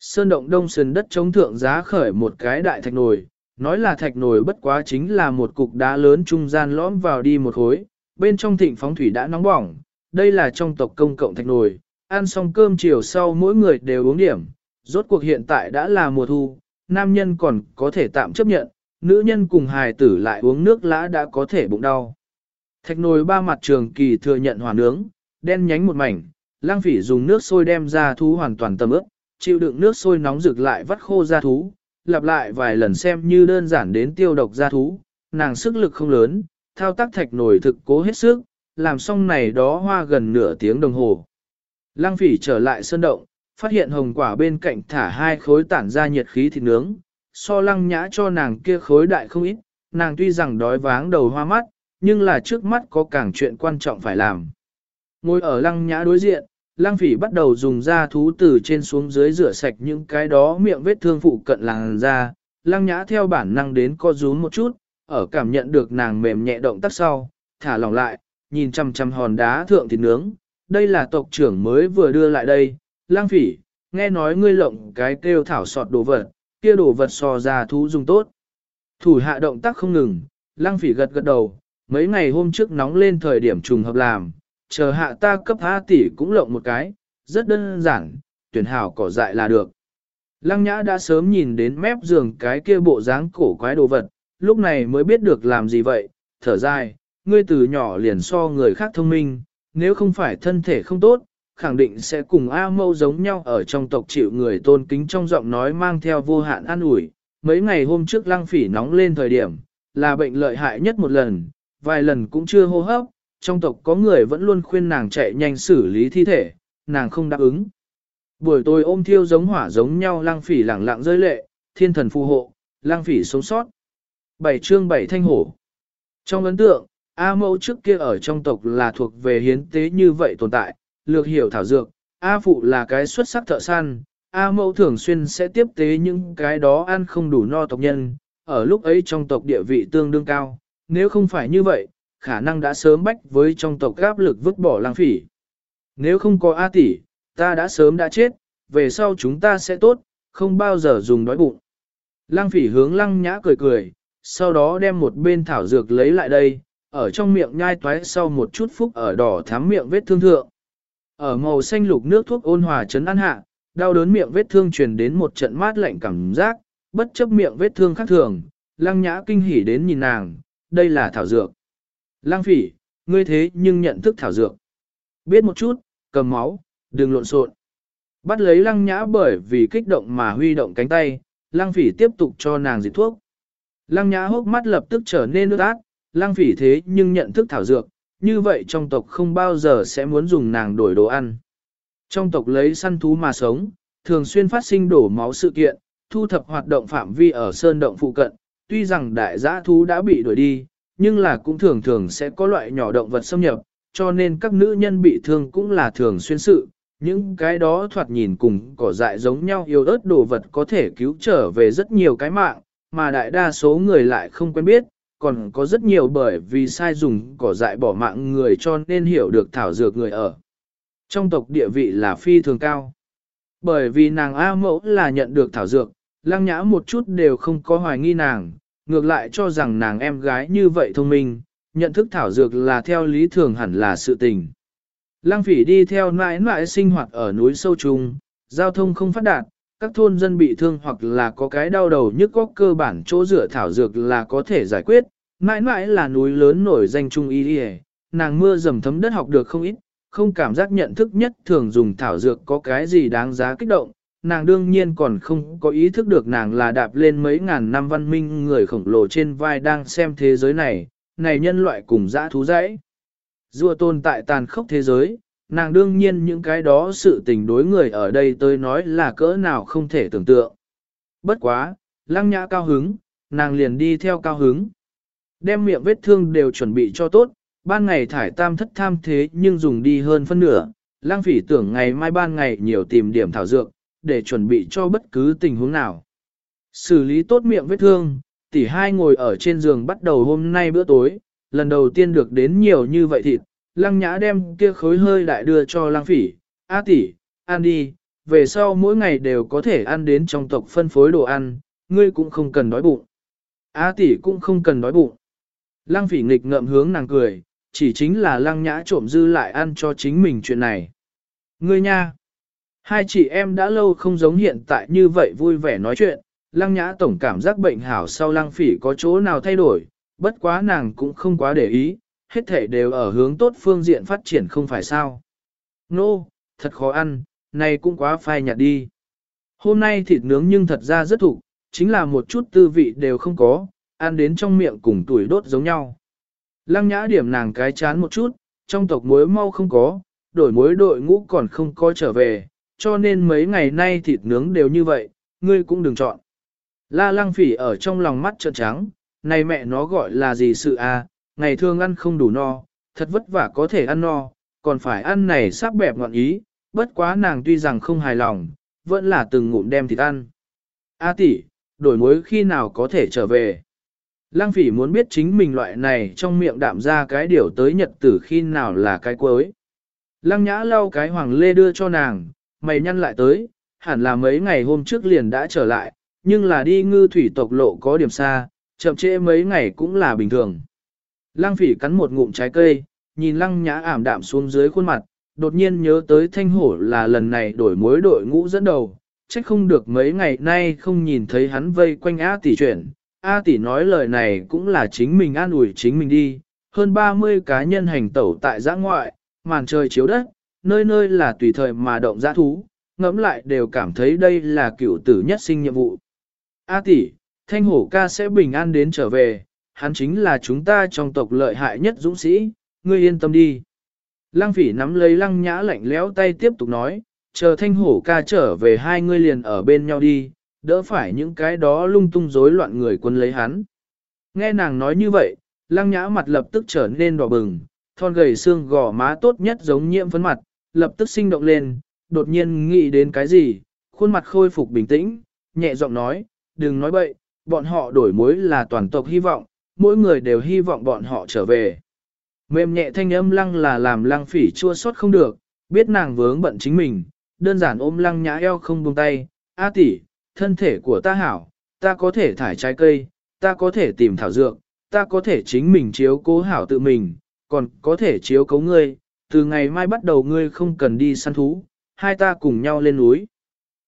Sơn động đông sườn đất chống thượng giá khởi một cái đại thạch nồi, nói là thạch nồi bất quá chính là một cục đá lớn trung gian lõm vào đi một khối, bên trong thịnh phóng thủy đã nóng bỏng, đây là trong tộc công cộng thạch nồi, ăn xong cơm chiều sau mỗi người đều uống điểm, rốt cuộc hiện tại đã là mùa thu, nam nhân còn có thể tạm chấp nhận, nữ nhân cùng hài tử lại uống nước lã đã có thể bụng đau. Thạch nồi ba mặt trường kỳ thừa nhận hỏa nướng, đen nhánh một mảnh, lang phỉ dùng nước sôi đem ra thú hoàn toàn tầm ướp, chịu đựng nước sôi nóng rực lại vắt khô ra thú, lặp lại vài lần xem như đơn giản đến tiêu độc ra thú, nàng sức lực không lớn, thao tác thạch nổi thực cố hết sức, làm xong này đó hoa gần nửa tiếng đồng hồ. Lăng phỉ trở lại sơn động, phát hiện hồng quả bên cạnh thả hai khối tản ra nhiệt khí thịt nướng, so lăng nhã cho nàng kia khối đại không ít, nàng tuy rằng đói váng đầu hoa mắt, nhưng là trước mắt có càng chuyện quan trọng phải làm. Ngồi ở lăng nhã đối diện, lăng phỉ bắt đầu dùng da thú từ trên xuống dưới rửa sạch những cái đó miệng vết thương phụ cận làng da. Lăng nhã theo bản năng đến co rúm một chút, ở cảm nhận được nàng mềm nhẹ động tác sau, thả lỏng lại, nhìn chằm chằm hòn đá thượng thịt nướng. Đây là tộc trưởng mới vừa đưa lại đây. Lang phỉ, nghe nói ngươi lộng cái kêu thảo sọt đồ vật, kia đồ vật so ra thú dùng tốt. Thủ hạ động tác không ngừng, lang phỉ gật gật đầu, mấy ngày hôm trước nóng lên thời điểm trùng hợp làm, chờ hạ ta cấp há tỷ cũng lộng một cái, rất đơn giản, tuyển hảo cỏ dại là được. Lăng nhã đã sớm nhìn đến mép giường cái kia bộ dáng cổ quái đồ vật, lúc này mới biết được làm gì vậy, thở dài, ngươi từ nhỏ liền so người khác thông minh, nếu không phải thân thể không tốt, khẳng định sẽ cùng A mâu giống nhau ở trong tộc chịu người tôn kính trong giọng nói mang theo vô hạn an ủi. Mấy ngày hôm trước lăng phỉ nóng lên thời điểm, là bệnh lợi hại nhất một lần, vài lần cũng chưa hô hấp, trong tộc có người vẫn luôn khuyên nàng chạy nhanh xử lý thi thể, nàng không đáp ứng. Buổi tối ôm thiêu giống hỏa giống nhau lang phỉ lẳng lặng rơi lệ, thiên thần phù hộ, lang phỉ sống sót. Bảy chương bảy thanh hổ. Trong ấn tượng, A mẫu trước kia ở trong tộc là thuộc về hiến tế như vậy tồn tại, lược hiểu thảo dược, A phụ là cái xuất sắc thợ săn, A mẫu thường xuyên sẽ tiếp tế những cái đó ăn không đủ no tộc nhân, ở lúc ấy trong tộc địa vị tương đương cao, nếu không phải như vậy, khả năng đã sớm bách với trong tộc gáp lực vứt bỏ lang phỉ. Nếu không có A tỷ, ta đã sớm đã chết, về sau chúng ta sẽ tốt, không bao giờ dùng đói bụng. Lăng phỉ hướng lăng nhã cười cười, sau đó đem một bên thảo dược lấy lại đây, ở trong miệng nhai toái sau một chút phúc ở đỏ thắm miệng vết thương thượng. Ở màu xanh lục nước thuốc ôn hòa chấn an hạ, đau đớn miệng vết thương truyền đến một trận mát lạnh cảm giác, bất chấp miệng vết thương khác thường, lăng nhã kinh hỉ đến nhìn nàng, đây là thảo dược. Lăng phỉ, ngươi thế nhưng nhận thức thảo dược. Biết một chút, cầm máu, đừng lộn xộn. Bắt lấy lăng nhã bởi vì kích động mà huy động cánh tay, lăng phỉ tiếp tục cho nàng dịch thuốc. Lăng nhã hốc mắt lập tức trở nên nước át, lăng phỉ thế nhưng nhận thức thảo dược, như vậy trong tộc không bao giờ sẽ muốn dùng nàng đổi đồ ăn. Trong tộc lấy săn thú mà sống, thường xuyên phát sinh đổ máu sự kiện, thu thập hoạt động phạm vi ở sơn động phụ cận, tuy rằng đại giã thú đã bị đuổi đi, nhưng là cũng thường thường sẽ có loại nhỏ động vật xâm nhập, cho nên các nữ nhân bị thương cũng là thường xuyên sự. Những cái đó thoạt nhìn cùng cỏ dại giống nhau yêu ớt đồ vật có thể cứu trở về rất nhiều cái mạng, mà đại đa số người lại không quen biết, còn có rất nhiều bởi vì sai dùng cỏ dại bỏ mạng người cho nên hiểu được thảo dược người ở. Trong tộc địa vị là phi thường cao. Bởi vì nàng A mẫu là nhận được thảo dược, lăng nhã một chút đều không có hoài nghi nàng, ngược lại cho rằng nàng em gái như vậy thông minh, nhận thức thảo dược là theo lý thường hẳn là sự tình. Lăng phỉ đi theo mãi mãi sinh hoạt ở núi sâu trùng, giao thông không phát đạt, các thôn dân bị thương hoặc là có cái đau đầu nhức góc cơ bản chỗ rửa thảo dược là có thể giải quyết. Nãi nãi là núi lớn nổi danh trung y đi nàng mưa dầm thấm đất học được không ít, không cảm giác nhận thức nhất thường dùng thảo dược có cái gì đáng giá kích động, nàng đương nhiên còn không có ý thức được nàng là đạp lên mấy ngàn năm văn minh người khổng lồ trên vai đang xem thế giới này, này nhân loại cùng dã thú dãy. Dua tồn tại tàn khốc thế giới, nàng đương nhiên những cái đó sự tình đối người ở đây tới nói là cỡ nào không thể tưởng tượng. Bất quá, lăng nhã cao hứng, nàng liền đi theo cao hứng. Đem miệng vết thương đều chuẩn bị cho tốt, ban ngày thải tam thất tham thế nhưng dùng đi hơn phân nửa, lang phỉ tưởng ngày mai ban ngày nhiều tìm điểm thảo dược, để chuẩn bị cho bất cứ tình huống nào. Xử lý tốt miệng vết thương, tỷ hai ngồi ở trên giường bắt đầu hôm nay bữa tối, lần đầu tiên được đến nhiều như vậy thịt, lăng nhã đem kia khối hơi đại đưa cho lang phỉ, a tỷ, ăn đi, về sau mỗi ngày đều có thể ăn đến trong tộc phân phối đồ ăn, ngươi cũng không cần đói bụng. A tỷ cũng không cần đói bụng. Lăng phỉ nghịch ngậm hướng nàng cười, chỉ chính là lăng nhã trộm dư lại ăn cho chính mình chuyện này. Ngươi nha! Hai chị em đã lâu không giống hiện tại như vậy vui vẻ nói chuyện, lăng nhã tổng cảm giác bệnh hảo sau lăng phỉ có chỗ nào thay đổi, bất quá nàng cũng không quá để ý, hết thể đều ở hướng tốt phương diện phát triển không phải sao. Nô, no, thật khó ăn, này cũng quá phai nhạt đi. Hôm nay thịt nướng nhưng thật ra rất thục, chính là một chút tư vị đều không có, ăn đến trong miệng cùng tuổi đốt giống nhau. Lăng nhã điểm nàng cái chán một chút, trong tộc muối mau không có, đổi muối đội ngũ còn không có trở về, cho nên mấy ngày nay thịt nướng đều như vậy, ngươi cũng đừng chọn. La lăng phỉ ở trong lòng mắt trợn trắng, này mẹ nó gọi là gì sự à, ngày thường ăn không đủ no, thật vất vả có thể ăn no, còn phải ăn này sắp bẹp ngọn ý, bất quá nàng tuy rằng không hài lòng, vẫn là từng ngụm đem thịt ăn. A à tỷ, đổi muối khi nào có thể trở về. Lăng phỉ muốn biết chính mình loại này trong miệng đạm ra cái điều tới nhật tử khi nào là cái cuối. Lăng nhã lau cái hoàng lê đưa cho nàng, mày nhăn lại tới, hẳn là mấy ngày hôm trước liền đã trở lại, nhưng là đi ngư thủy tộc lộ có điểm xa, chậm trễ mấy ngày cũng là bình thường. Lăng phỉ cắn một ngụm trái cây, nhìn lăng nhã ảm đạm xuống dưới khuôn mặt, đột nhiên nhớ tới thanh hổ là lần này đổi mối đội ngũ dẫn đầu, trách không được mấy ngày nay không nhìn thấy hắn vây quanh A tỷ chuyển. A tỷ nói lời này cũng là chính mình an ủi chính mình đi, hơn 30 cá nhân hành tẩu tại giã ngoại, màn trời chiếu đất, nơi nơi là tùy thời mà động giã thú, ngẫm lại đều cảm thấy đây là cựu tử nhất sinh nhiệm vụ. A tỷ, thanh hổ ca sẽ bình an đến trở về, hắn chính là chúng ta trong tộc lợi hại nhất dũng sĩ, ngươi yên tâm đi. Lăng phỉ nắm lấy lăng nhã lạnh lẽo tay tiếp tục nói, chờ thanh hổ ca trở về hai ngươi liền ở bên nhau đi, đỡ phải những cái đó lung tung rối loạn người quân lấy hắn. Nghe nàng nói như vậy, lăng nhã mặt lập tức trở nên đỏ bừng, thon gầy xương gò má tốt nhất giống nhiễm phấn mặt, lập tức sinh động lên, đột nhiên nghĩ đến cái gì, khuôn mặt khôi phục bình tĩnh, nhẹ giọng nói, đừng nói bậy, bọn họ đổi mối là toàn tộc hy vọng, mỗi người đều hy vọng bọn họ trở về. Mềm nhẹ thanh âm lăng là làm lăng phỉ chua xót không được, biết nàng vướng bận chính mình, đơn giản ôm lăng nhã eo không buông tay, A tỷ, thân thể của ta hảo, ta có thể thải trái cây, ta có thể tìm thảo dược, ta có thể chính mình chiếu cố hảo tự mình, còn có thể chiếu cố ngươi, từ ngày mai bắt đầu ngươi không cần đi săn thú, hai ta cùng nhau lên núi.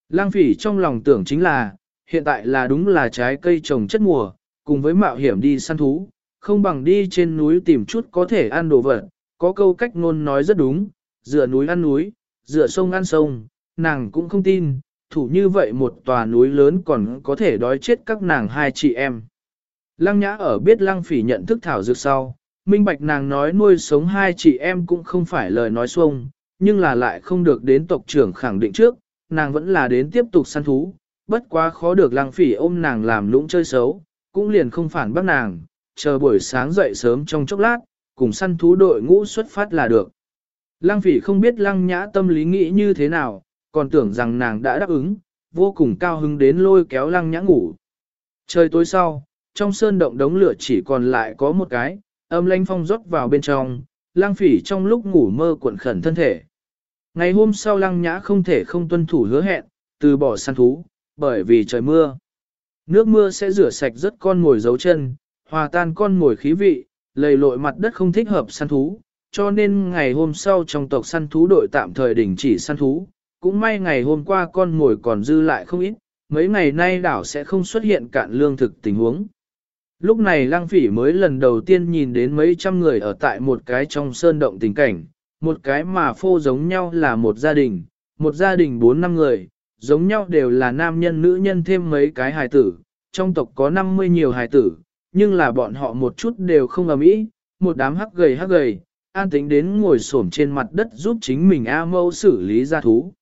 Lang phỉ trong lòng tưởng chính là, hiện tại là đúng là trái cây trồng chất mùa, cùng với mạo hiểm đi săn thú, không bằng đi trên núi tìm chút có thể ăn đồ vật, có câu cách ngôn nói rất đúng, dựa núi ăn núi, dựa sông ăn sông, nàng cũng không tin, thủ như vậy một tòa núi lớn còn có thể đói chết các nàng hai chị em. Lăng nhã ở biết lăng phỉ nhận thức thảo dược sau, minh bạch nàng nói nuôi sống hai chị em cũng không phải lời nói xuông, nhưng là lại không được đến tộc trưởng khẳng định trước, nàng vẫn là đến tiếp tục săn thú, bất quá khó được lăng phỉ ôm nàng làm lũng chơi xấu, cũng liền không phản bác nàng, chờ buổi sáng dậy sớm trong chốc lát, cùng săn thú đội ngũ xuất phát là được. Lăng phỉ không biết lăng nhã tâm lý nghĩ như thế nào, còn tưởng rằng nàng đã đáp ứng, vô cùng cao hứng đến lôi kéo lăng nhã ngủ. Trời tối sau, trong sơn động đống lửa chỉ còn lại có một cái, âm lanh phong rót vào bên trong, lăng phỉ trong lúc ngủ mơ cuộn khẩn thân thể. Ngày hôm sau lăng nhã không thể không tuân thủ hứa hẹn, từ bỏ săn thú, bởi vì trời mưa. Nước mưa sẽ rửa sạch rất con ngồi dấu chân, hòa tan con ngồi khí vị, lầy lội mặt đất không thích hợp săn thú, cho nên ngày hôm sau trong tộc săn thú đội tạm thời đình chỉ săn thú, cũng may ngày hôm qua con ngồi còn dư lại không ít, mấy ngày nay đảo sẽ không xuất hiện cạn lương thực tình huống. Lúc này lang phỉ mới lần đầu tiên nhìn đến mấy trăm người ở tại một cái trong sơn động tình cảnh, một cái mà phô giống nhau là một gia đình, một gia đình bốn năm người, giống nhau đều là nam nhân nữ nhân thêm mấy cái hài tử, trong tộc có 50 nhiều hài tử, nhưng là bọn họ một chút đều không ầm ĩ, một đám hắc gầy hắc gầy, an tính đến ngồi xổm trên mặt đất giúp chính mình A mâu xử lý gia thú.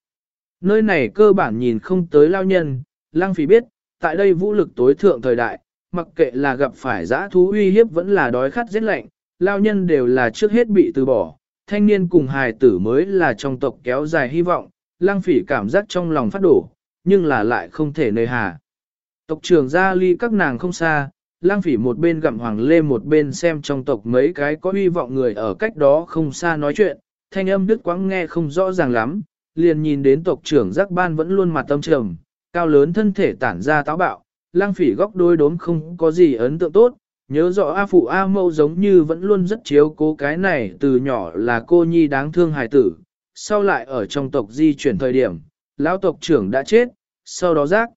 Nơi này cơ bản nhìn không tới lao nhân, lang phí biết, tại đây vũ lực tối thượng thời đại, mặc kệ là gặp phải giã thú uy hiếp vẫn là đói khát giết lạnh, lao nhân đều là trước hết bị từ bỏ, thanh niên cùng hài tử mới là trong tộc kéo dài hy vọng, lang phỉ cảm giác trong lòng phát đổ, nhưng là lại không thể nơi hà. Tộc trưởng ra ly các nàng không xa, lang phỉ một bên gặm hoàng lê một bên xem trong tộc mấy cái có hy vọng người ở cách đó không xa nói chuyện, thanh âm đứt quãng nghe không rõ ràng lắm, liền nhìn đến tộc trưởng giác ban vẫn luôn mặt tâm trầm, cao lớn thân thể tản ra táo bạo, lang phỉ góc đôi đốm không có gì ấn tượng tốt, nhớ rõ A Phụ A Mâu giống như vẫn luôn rất chiếu cố cái này từ nhỏ là cô nhi đáng thương hài tử, sau lại ở trong tộc di chuyển thời điểm, lão tộc trưởng đã chết, sau đó giác.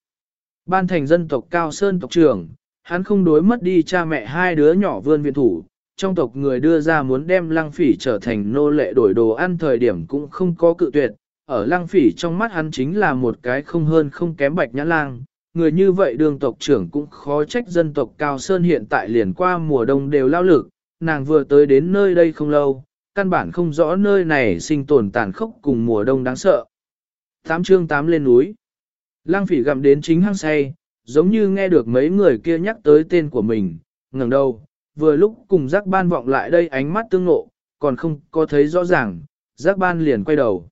Ban thành dân tộc Cao Sơn tộc trưởng, hắn không đối mất đi cha mẹ hai đứa nhỏ vươn viện thủ, trong tộc người đưa ra muốn đem lăng phỉ trở thành nô lệ đổi đồ ăn thời điểm cũng không có cự tuyệt, ở lăng phỉ trong mắt hắn chính là một cái không hơn không kém bạch nhã lang, người như vậy đường tộc trưởng cũng khó trách dân tộc Cao Sơn hiện tại liền qua mùa đông đều lao lực, nàng vừa tới đến nơi đây không lâu, căn bản không rõ nơi này sinh tồn tàn khốc cùng mùa đông đáng sợ. Tám chương tám lên núi. Lang phỉ gặm đến chính hang say, giống như nghe được mấy người kia nhắc tới tên của mình, ngẩng đầu, vừa lúc cùng giác ban vọng lại đây ánh mắt tương ngộ, còn không có thấy rõ ràng, giác ban liền quay đầu.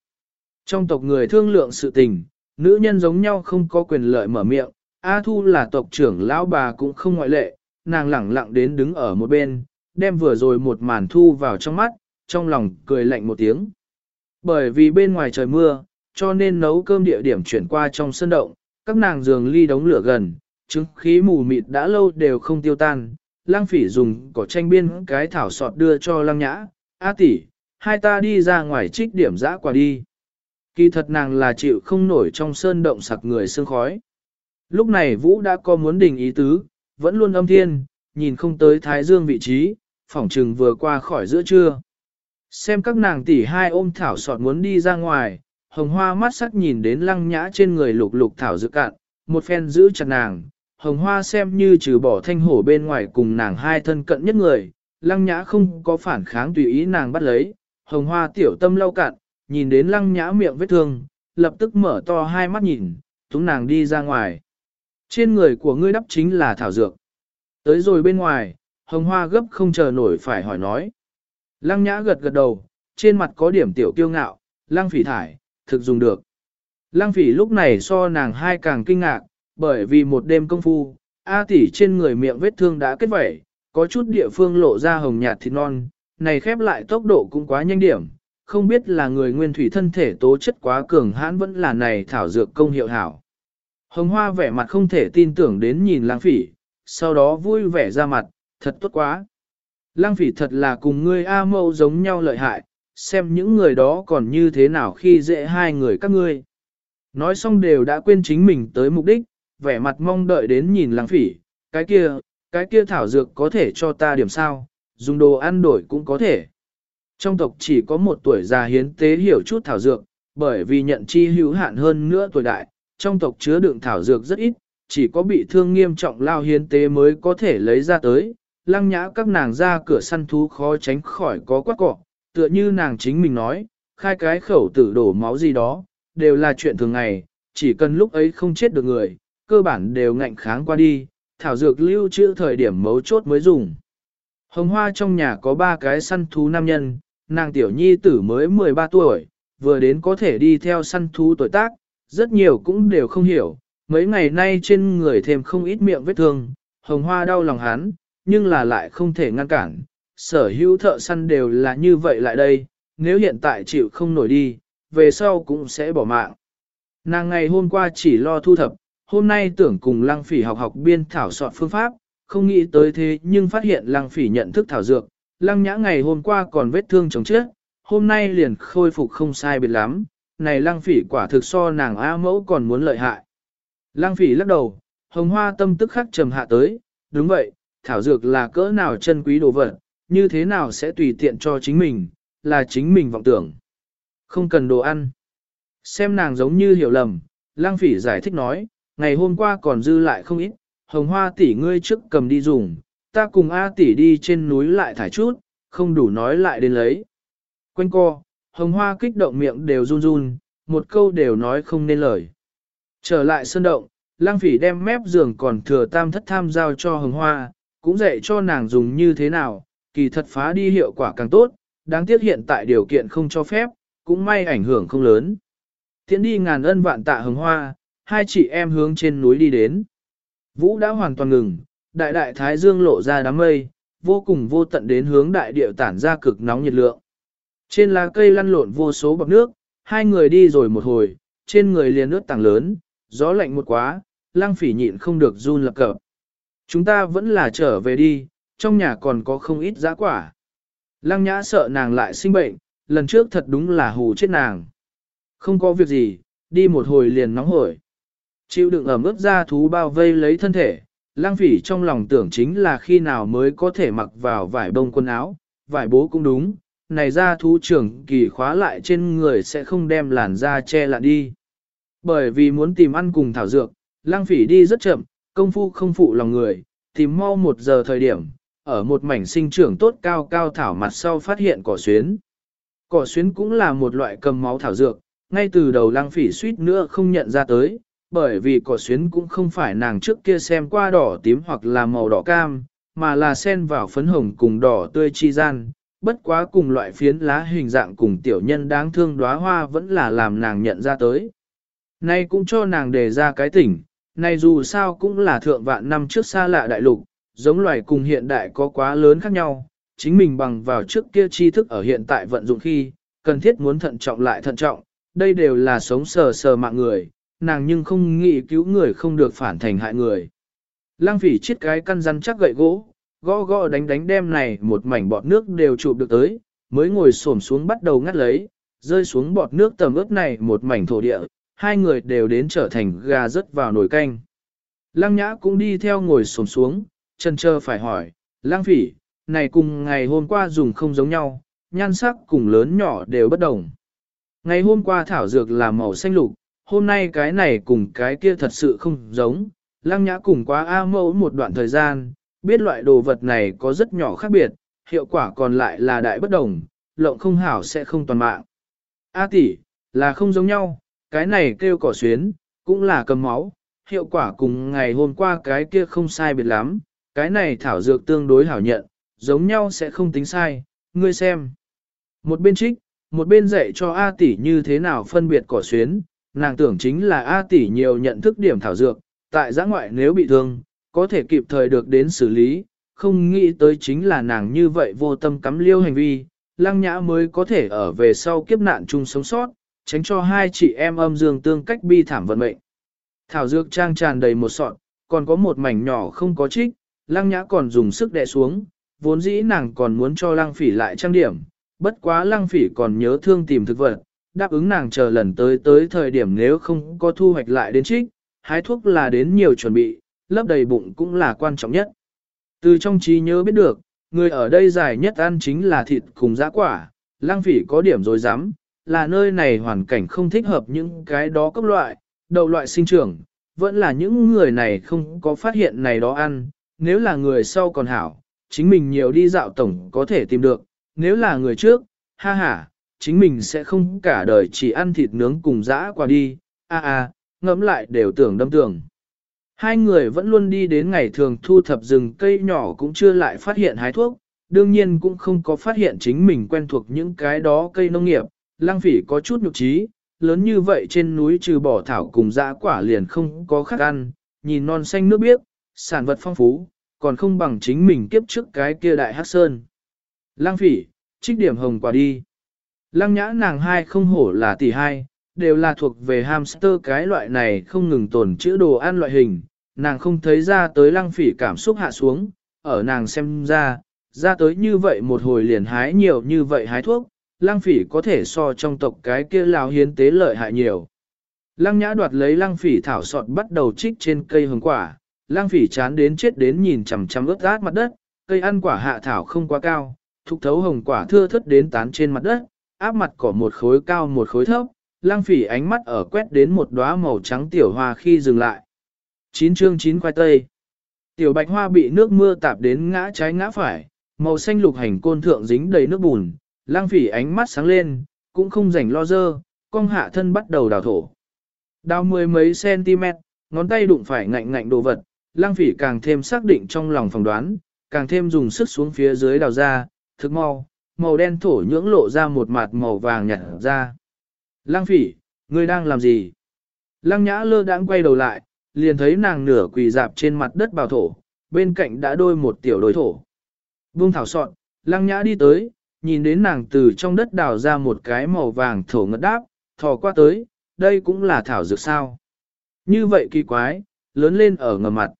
Trong tộc người thương lượng sự tình, nữ nhân giống nhau không có quyền lợi mở miệng, A Thu là tộc trưởng lão bà cũng không ngoại lệ, nàng lẳng lặng đến đứng ở một bên, đem vừa rồi một màn thu vào trong mắt, trong lòng cười lạnh một tiếng. Bởi vì bên ngoài trời mưa, cho nên nấu cơm địa điểm chuyển qua trong sân động, các nàng giường ly đống lửa gần, chứng khí mù mịt đã lâu đều không tiêu tan. Lang phỉ dùng cỏ tranh biên cái thảo sọt đưa cho lăng nhã, A tỷ, hai ta đi ra ngoài trích điểm dã quả đi. Kỳ thật nàng là chịu không nổi trong sơn động sặc người sương khói. Lúc này Vũ đã có muốn đình ý tứ, vẫn luôn âm thiên, nhìn không tới thái dương vị trí, phỏng trừng vừa qua khỏi giữa trưa. Xem các nàng tỷ hai ôm thảo sọt muốn đi ra ngoài, hồng hoa mắt sắc nhìn đến lăng nhã trên người lục lục thảo dự cạn, một phen giữ chặt nàng, hồng hoa xem như trừ bỏ thanh hổ bên ngoài cùng nàng hai thân cận nhất người, lăng nhã không có phản kháng tùy ý nàng bắt lấy, hồng hoa tiểu tâm lâu cạn, nhìn đến lăng nhã miệng vết thương, lập tức mở to hai mắt nhìn, chúng nàng đi ra ngoài. Trên người của ngươi đắp chính là thảo dược. Tới rồi bên ngoài, hồng hoa gấp không chờ nổi phải hỏi nói. Lăng nhã gật gật đầu, trên mặt có điểm tiểu kiêu ngạo, lăng phỉ thải, thực dùng được. Lăng phỉ lúc này so nàng hai càng kinh ngạc, bởi vì một đêm công phu, A tỷ trên người miệng vết thương đã kết vẩy, có chút địa phương lộ ra hồng nhạt thịt non, này khép lại tốc độ cũng quá nhanh điểm, không biết là người nguyên thủy thân thể tố chất quá cường hãn vẫn là này thảo dược công hiệu hảo. Hồng Hoa vẻ mặt không thể tin tưởng đến nhìn lang phỉ, sau đó vui vẻ ra mặt, thật tốt quá. Lang phỉ thật là cùng ngươi A mâu giống nhau lợi hại, xem những người đó còn như thế nào khi dễ hai người các ngươi. Nói xong đều đã quên chính mình tới mục đích, vẻ mặt mong đợi đến nhìn lang phỉ, cái kia, cái kia thảo dược có thể cho ta điểm sao, dùng đồ ăn đổi cũng có thể. Trong tộc chỉ có một tuổi già hiến tế hiểu chút thảo dược, bởi vì nhận chi hữu hạn hơn nữa tuổi đại, trong tộc chứa đựng thảo dược rất ít, chỉ có bị thương nghiêm trọng lao hiến tế mới có thể lấy ra tới. Lăng nhã các nàng ra cửa săn thú khó tránh khỏi có quát cọ, tựa như nàng chính mình nói, khai cái khẩu tử đổ máu gì đó, đều là chuyện thường ngày, chỉ cần lúc ấy không chết được người, cơ bản đều ngạnh kháng qua đi, thảo dược lưu trữ thời điểm mấu chốt mới dùng. Hồng Hoa trong nhà có ba cái săn thú nam nhân, nàng tiểu nhi tử mới 13 tuổi, vừa đến có thể đi theo săn thú tuổi tác, rất nhiều cũng đều không hiểu, mấy ngày nay trên người thêm không ít miệng vết thương, hồng hoa đau lòng hắn, nhưng là lại không thể ngăn cản, sở hữu thợ săn đều là như vậy lại đây, nếu hiện tại chịu không nổi đi, về sau cũng sẽ bỏ mạng. Nàng ngày hôm qua chỉ lo thu thập, hôm nay tưởng cùng lăng phỉ học học biên thảo soạn phương pháp, không nghĩ tới thế nhưng phát hiện lăng phỉ nhận thức thảo dược, lăng nhã ngày hôm qua còn vết thương chống chết, hôm nay liền khôi phục không sai biệt lắm, này lăng phỉ quả thực so nàng A mẫu còn muốn lợi hại. Lăng phỉ lắc đầu, hồng hoa tâm tức khắc trầm hạ tới, đúng vậy, thảo dược là cỡ nào chân quý đồ vật, như thế nào sẽ tùy tiện cho chính mình, là chính mình vọng tưởng. Không cần đồ ăn. Xem nàng giống như hiểu lầm, Lang phỉ giải thích nói, ngày hôm qua còn dư lại không ít, hồng hoa tỷ ngươi trước cầm đi dùng, ta cùng A tỷ đi trên núi lại thải chút, không đủ nói lại đến lấy. Quanh co, hồng hoa kích động miệng đều run run, một câu đều nói không nên lời. Trở lại sơn động, lang phỉ đem mép giường còn thừa tam thất tham giao cho hồng hoa, cũng dạy cho nàng dùng như thế nào, kỳ thật phá đi hiệu quả càng tốt, đáng tiếc hiện tại điều kiện không cho phép, cũng may ảnh hưởng không lớn. Tiến đi ngàn ân vạn tạ hồng hoa, hai chị em hướng trên núi đi đến. Vũ đã hoàn toàn ngừng, đại đại thái dương lộ ra đám mây, vô cùng vô tận đến hướng đại điệu tản ra cực nóng nhiệt lượng. Trên lá cây lăn lộn vô số bọc nước, hai người đi rồi một hồi, trên người liền nước tàng lớn, gió lạnh một quá, lang phỉ nhịn không được run lập cập. Chúng ta vẫn là trở về đi, trong nhà còn có không ít giá quả. Lăng nhã sợ nàng lại sinh bệnh, lần trước thật đúng là hù chết nàng. Không có việc gì, đi một hồi liền nóng hổi. Chịu đựng ẩm ướt ra thú bao vây lấy thân thể, lang phỉ trong lòng tưởng chính là khi nào mới có thể mặc vào vải bông quần áo, vải bố cũng đúng, này ra thú trưởng kỳ khóa lại trên người sẽ không đem làn da che lại đi. Bởi vì muốn tìm ăn cùng thảo dược, lang phỉ đi rất chậm, công phu không phụ lòng người, tìm mau một giờ thời điểm, ở một mảnh sinh trưởng tốt cao cao thảo mặt sau phát hiện cỏ xuyến. Cỏ xuyến cũng là một loại cầm máu thảo dược, ngay từ đầu lang phỉ suýt nữa không nhận ra tới, bởi vì cỏ xuyến cũng không phải nàng trước kia xem qua đỏ tím hoặc là màu đỏ cam, mà là xen vào phấn hồng cùng đỏ tươi chi gian, bất quá cùng loại phiến lá hình dạng cùng tiểu nhân đáng thương đóa hoa vẫn là làm nàng nhận ra tới. Nay cũng cho nàng đề ra cái tỉnh, này dù sao cũng là thượng vạn năm trước xa lạ đại lục, giống loài cùng hiện đại có quá lớn khác nhau, chính mình bằng vào trước kia tri thức ở hiện tại vận dụng khi, cần thiết muốn thận trọng lại thận trọng, đây đều là sống sờ sờ mạng người, nàng nhưng không nghĩ cứu người không được phản thành hại người. Lăng phỉ chiếc cái căn rắn chắc gậy gỗ, gõ gõ đánh đánh đem này một mảnh bọt nước đều chụp được tới, mới ngồi xổm xuống bắt đầu ngắt lấy, rơi xuống bọt nước tầm ướp này một mảnh thổ địa, hai người đều đến trở thành gà rớt vào nồi canh. Lăng nhã cũng đi theo ngồi xổm xuống, chân chờ phải hỏi, lăng phỉ, này cùng ngày hôm qua dùng không giống nhau, nhan sắc cùng lớn nhỏ đều bất đồng. Ngày hôm qua thảo dược là màu xanh lục, hôm nay cái này cùng cái kia thật sự không giống. Lăng nhã cùng quá A mẫu một đoạn thời gian, biết loại đồ vật này có rất nhỏ khác biệt, hiệu quả còn lại là đại bất đồng, lộng không hảo sẽ không toàn mạng. A tỷ, là không giống nhau, cái này kêu cỏ xuyến, cũng là cầm máu, hiệu quả cùng ngày hôm qua cái kia không sai biệt lắm, cái này thảo dược tương đối hảo nhận, giống nhau sẽ không tính sai, ngươi xem. Một bên trích, một bên dạy cho A tỷ như thế nào phân biệt cỏ xuyến, nàng tưởng chính là A tỷ nhiều nhận thức điểm thảo dược, tại giã ngoại nếu bị thương, có thể kịp thời được đến xử lý, không nghĩ tới chính là nàng như vậy vô tâm cắm liêu hành vi, lăng nhã mới có thể ở về sau kiếp nạn chung sống sót, tránh cho hai chị em âm dương tương cách bi thảm vận mệnh. Thảo dược trang tràn đầy một sọt, còn có một mảnh nhỏ không có trích, lăng nhã còn dùng sức đè xuống, vốn dĩ nàng còn muốn cho lăng phỉ lại trang điểm, bất quá lăng phỉ còn nhớ thương tìm thực vật, đáp ứng nàng chờ lần tới tới thời điểm nếu không có thu hoạch lại đến trích, hái thuốc là đến nhiều chuẩn bị, lấp đầy bụng cũng là quan trọng nhất. Từ trong trí nhớ biết được, người ở đây dài nhất ăn chính là thịt cùng dã quả, lang phỉ có điểm rồi dám, là nơi này hoàn cảnh không thích hợp những cái đó cấp loại, đầu loại sinh trưởng, vẫn là những người này không có phát hiện này đó ăn, nếu là người sau còn hảo, chính mình nhiều đi dạo tổng có thể tìm được, nếu là người trước, ha ha, chính mình sẽ không cả đời chỉ ăn thịt nướng cùng dã qua đi, a a, ngẫm lại đều tưởng đâm tưởng. Hai người vẫn luôn đi đến ngày thường thu thập rừng cây nhỏ cũng chưa lại phát hiện hái thuốc, đương nhiên cũng không có phát hiện chính mình quen thuộc những cái đó cây nông nghiệp, lang phỉ có chút nhục trí, lớn như vậy trên núi trừ bỏ thảo cùng dã quả liền không có khác ăn, nhìn non xanh nước biếc, sản vật phong phú, còn không bằng chính mình kiếp trước cái kia đại hắc sơn. Lang phỉ, trích điểm hồng quả đi. Lăng nhã nàng hai không hổ là tỷ hai, đều là thuộc về hamster cái loại này không ngừng tồn chữ đồ ăn loại hình, nàng không thấy ra tới lăng phỉ cảm xúc hạ xuống, ở nàng xem ra, ra tới như vậy một hồi liền hái nhiều như vậy hái thuốc, lăng phỉ có thể so trong tộc cái kia lao hiến tế lợi hại nhiều. Lăng nhã đoạt lấy lăng phỉ thảo sọt bắt đầu trích trên cây hồng quả, lăng phỉ chán đến chết đến nhìn chằm chằm ướt át mặt đất, cây ăn quả hạ thảo không quá cao, thúc thấu hồng quả thưa thất đến tán trên mặt đất, áp mặt cỏ một khối cao một khối thấp, lang phỉ ánh mắt ở quét đến một đóa màu trắng tiểu hoa khi dừng lại. Chín chương chín khoai tây. Tiểu bạch hoa bị nước mưa tạp đến ngã trái ngã phải, màu xanh lục hành côn thượng dính đầy nước bùn, lang phỉ ánh mắt sáng lên, cũng không rảnh lo dơ, cong hạ thân bắt đầu đào thổ. Đào mười mấy cm, ngón tay đụng phải ngạnh ngạnh đồ vật, lang phỉ càng thêm xác định trong lòng phỏng đoán, càng thêm dùng sức xuống phía dưới đào ra, thực mau, màu đen thổ nhưỡng lộ ra một mặt màu vàng nhạt ra. Lăng phỉ, ngươi đang làm gì? Lăng nhã lơ đãng quay đầu lại, liền thấy nàng nửa quỳ dạp trên mặt đất bào thổ, bên cạnh đã đôi một tiểu đối thổ. Buông thảo sọn, lăng nhã đi tới, nhìn đến nàng từ trong đất đào ra một cái màu vàng thổ ngất đáp, thò qua tới, đây cũng là thảo dược sao. Như vậy kỳ quái, lớn lên ở ngầm mặt.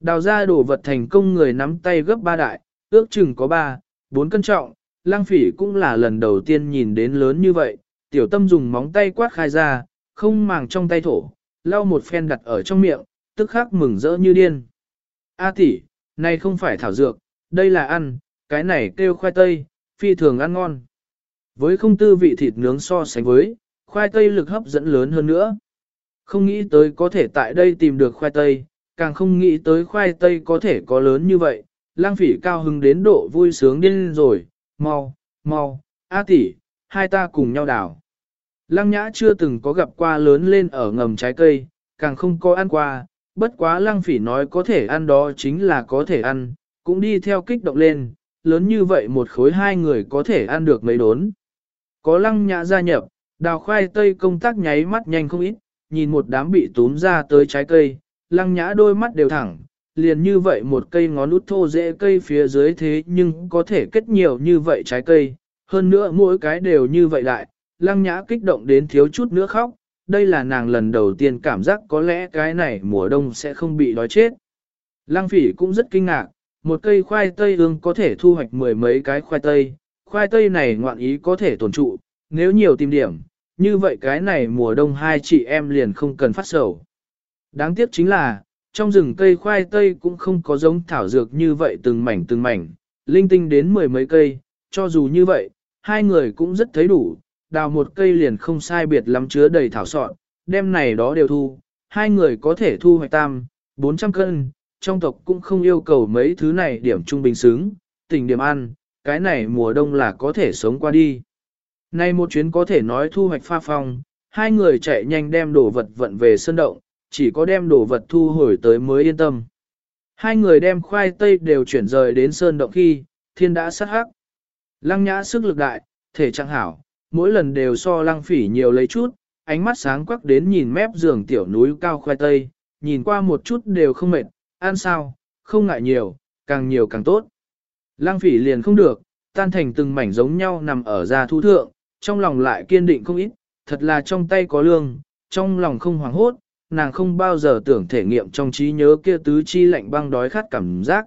Đào ra đồ vật thành công người nắm tay gấp ba đại, ước chừng có ba, bốn cân trọng, lang phỉ cũng là lần đầu tiên nhìn đến lớn như vậy, tiểu tâm dùng móng tay quát khai ra, không màng trong tay thổ, lau một phen đặt ở trong miệng, tức khắc mừng rỡ như điên. A tỷ, này không phải thảo dược, đây là ăn, cái này kêu khoai tây, phi thường ăn ngon. Với không tư vị thịt nướng so sánh với, khoai tây lực hấp dẫn lớn hơn nữa. Không nghĩ tới có thể tại đây tìm được khoai tây, càng không nghĩ tới khoai tây có thể có lớn như vậy. Lang phỉ cao hứng đến độ vui sướng điên rồi, mau, mau, A tỷ, hai ta cùng nhau đào. Lăng nhã chưa từng có gặp qua lớn lên ở ngầm trái cây, càng không có ăn qua, bất quá lăng phỉ nói có thể ăn đó chính là có thể ăn, cũng đi theo kích động lên, lớn như vậy một khối hai người có thể ăn được mấy đốn. Có lăng nhã gia nhập, đào khoai tây công tác nháy mắt nhanh không ít, nhìn một đám bị túm ra tới trái cây, lăng nhã đôi mắt đều thẳng, liền như vậy một cây ngón út thô dễ cây phía dưới thế nhưng có thể kết nhiều như vậy trái cây, hơn nữa mỗi cái đều như vậy lại, lăng nhã kích động đến thiếu chút nữa khóc, đây là nàng lần đầu tiên cảm giác có lẽ cái này mùa đông sẽ không bị đói chết. Lăng phỉ cũng rất kinh ngạc, một cây khoai tây ương có thể thu hoạch mười mấy cái khoai tây, khoai tây này ngoạn ý có thể tồn trụ, nếu nhiều tìm điểm, như vậy cái này mùa đông hai chị em liền không cần phát sầu. Đáng tiếc chính là, trong rừng cây khoai tây cũng không có giống thảo dược như vậy từng mảnh từng mảnh, linh tinh đến mười mấy cây, cho dù như vậy, hai người cũng rất thấy đủ, đào một cây liền không sai biệt lắm chứa đầy thảo sọn, đem này đó đều thu, hai người có thể thu hoạch tam, 400 cân, trong tộc cũng không yêu cầu mấy thứ này điểm trung bình xứng, tình điểm ăn, cái này mùa đông là có thể sống qua đi. Nay một chuyến có thể nói thu hoạch pha phong, hai người chạy nhanh đem đồ vật vận về sân động, chỉ có đem đồ vật thu hồi tới mới yên tâm. Hai người đem khoai tây đều chuyển rời đến sơn động khi, thiên đã sát hắc. Lăng nhã sức lực đại, thể trạng hảo, mỗi lần đều so lăng phỉ nhiều lấy chút, ánh mắt sáng quắc đến nhìn mép giường tiểu núi cao khoai tây, nhìn qua một chút đều không mệt, ăn sao, không ngại nhiều, càng nhiều càng tốt. Lăng phỉ liền không được, tan thành từng mảnh giống nhau nằm ở ra thu thượng, trong lòng lại kiên định không ít, thật là trong tay có lương, trong lòng không hoảng hốt, nàng không bao giờ tưởng thể nghiệm trong trí nhớ kia tứ chi lạnh băng đói khát cảm giác.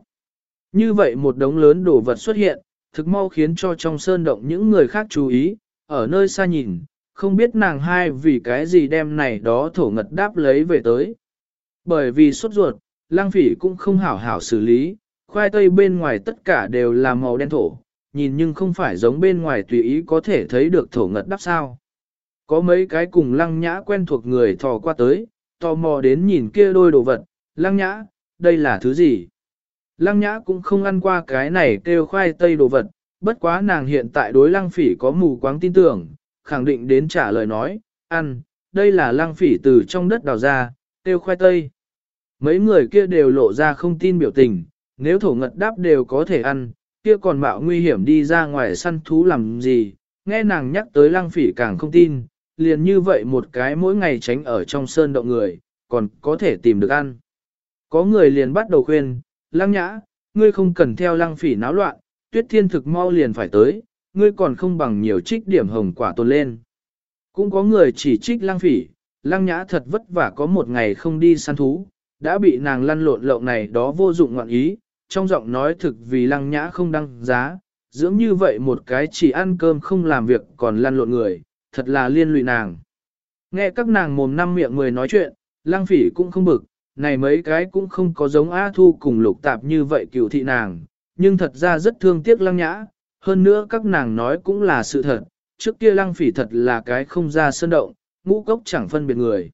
Như vậy một đống lớn đồ vật xuất hiện, thực mau khiến cho trong sơn động những người khác chú ý, ở nơi xa nhìn, không biết nàng hai vì cái gì đem này đó thổ ngật đáp lấy về tới. Bởi vì sốt ruột, lang phỉ cũng không hảo hảo xử lý, khoai tây bên ngoài tất cả đều là màu đen thổ, nhìn nhưng không phải giống bên ngoài tùy ý có thể thấy được thổ ngật đắp sao. Có mấy cái cùng lăng nhã quen thuộc người thò qua tới, tò mò đến nhìn kia đôi đồ vật, lăng nhã, đây là thứ gì? Lăng nhã cũng không ăn qua cái này kêu khoai tây đồ vật, bất quá nàng hiện tại đối lăng phỉ có mù quáng tin tưởng, khẳng định đến trả lời nói, ăn, đây là lăng phỉ từ trong đất đào ra, kêu khoai tây. Mấy người kia đều lộ ra không tin biểu tình, nếu thổ ngật đáp đều có thể ăn, kia còn mạo nguy hiểm đi ra ngoài săn thú làm gì, nghe nàng nhắc tới lăng phỉ càng không tin, liền như vậy một cái mỗi ngày tránh ở trong sơn động người, còn có thể tìm được ăn. Có người liền bắt đầu khuyên, lăng nhã, ngươi không cần theo lăng phỉ náo loạn, tuyết thiên thực mau liền phải tới, ngươi còn không bằng nhiều trích điểm hồng quả tồn lên. Cũng có người chỉ trích lăng phỉ, lăng nhã thật vất vả có một ngày không đi săn thú, đã bị nàng lăn lộn lộng này đó vô dụng ngoạn ý, trong giọng nói thực vì lăng nhã không đăng giá, dưỡng như vậy một cái chỉ ăn cơm không làm việc còn lăn lộn người, thật là liên lụy nàng. Nghe các nàng mồm năm miệng mười nói chuyện, lăng phỉ cũng không bực, này mấy cái cũng không có giống A Thu cùng lục tạp như vậy cựu thị nàng, nhưng thật ra rất thương tiếc lăng nhã, hơn nữa các nàng nói cũng là sự thật, trước kia lăng phỉ thật là cái không ra sơn động, ngũ cốc chẳng phân biệt người.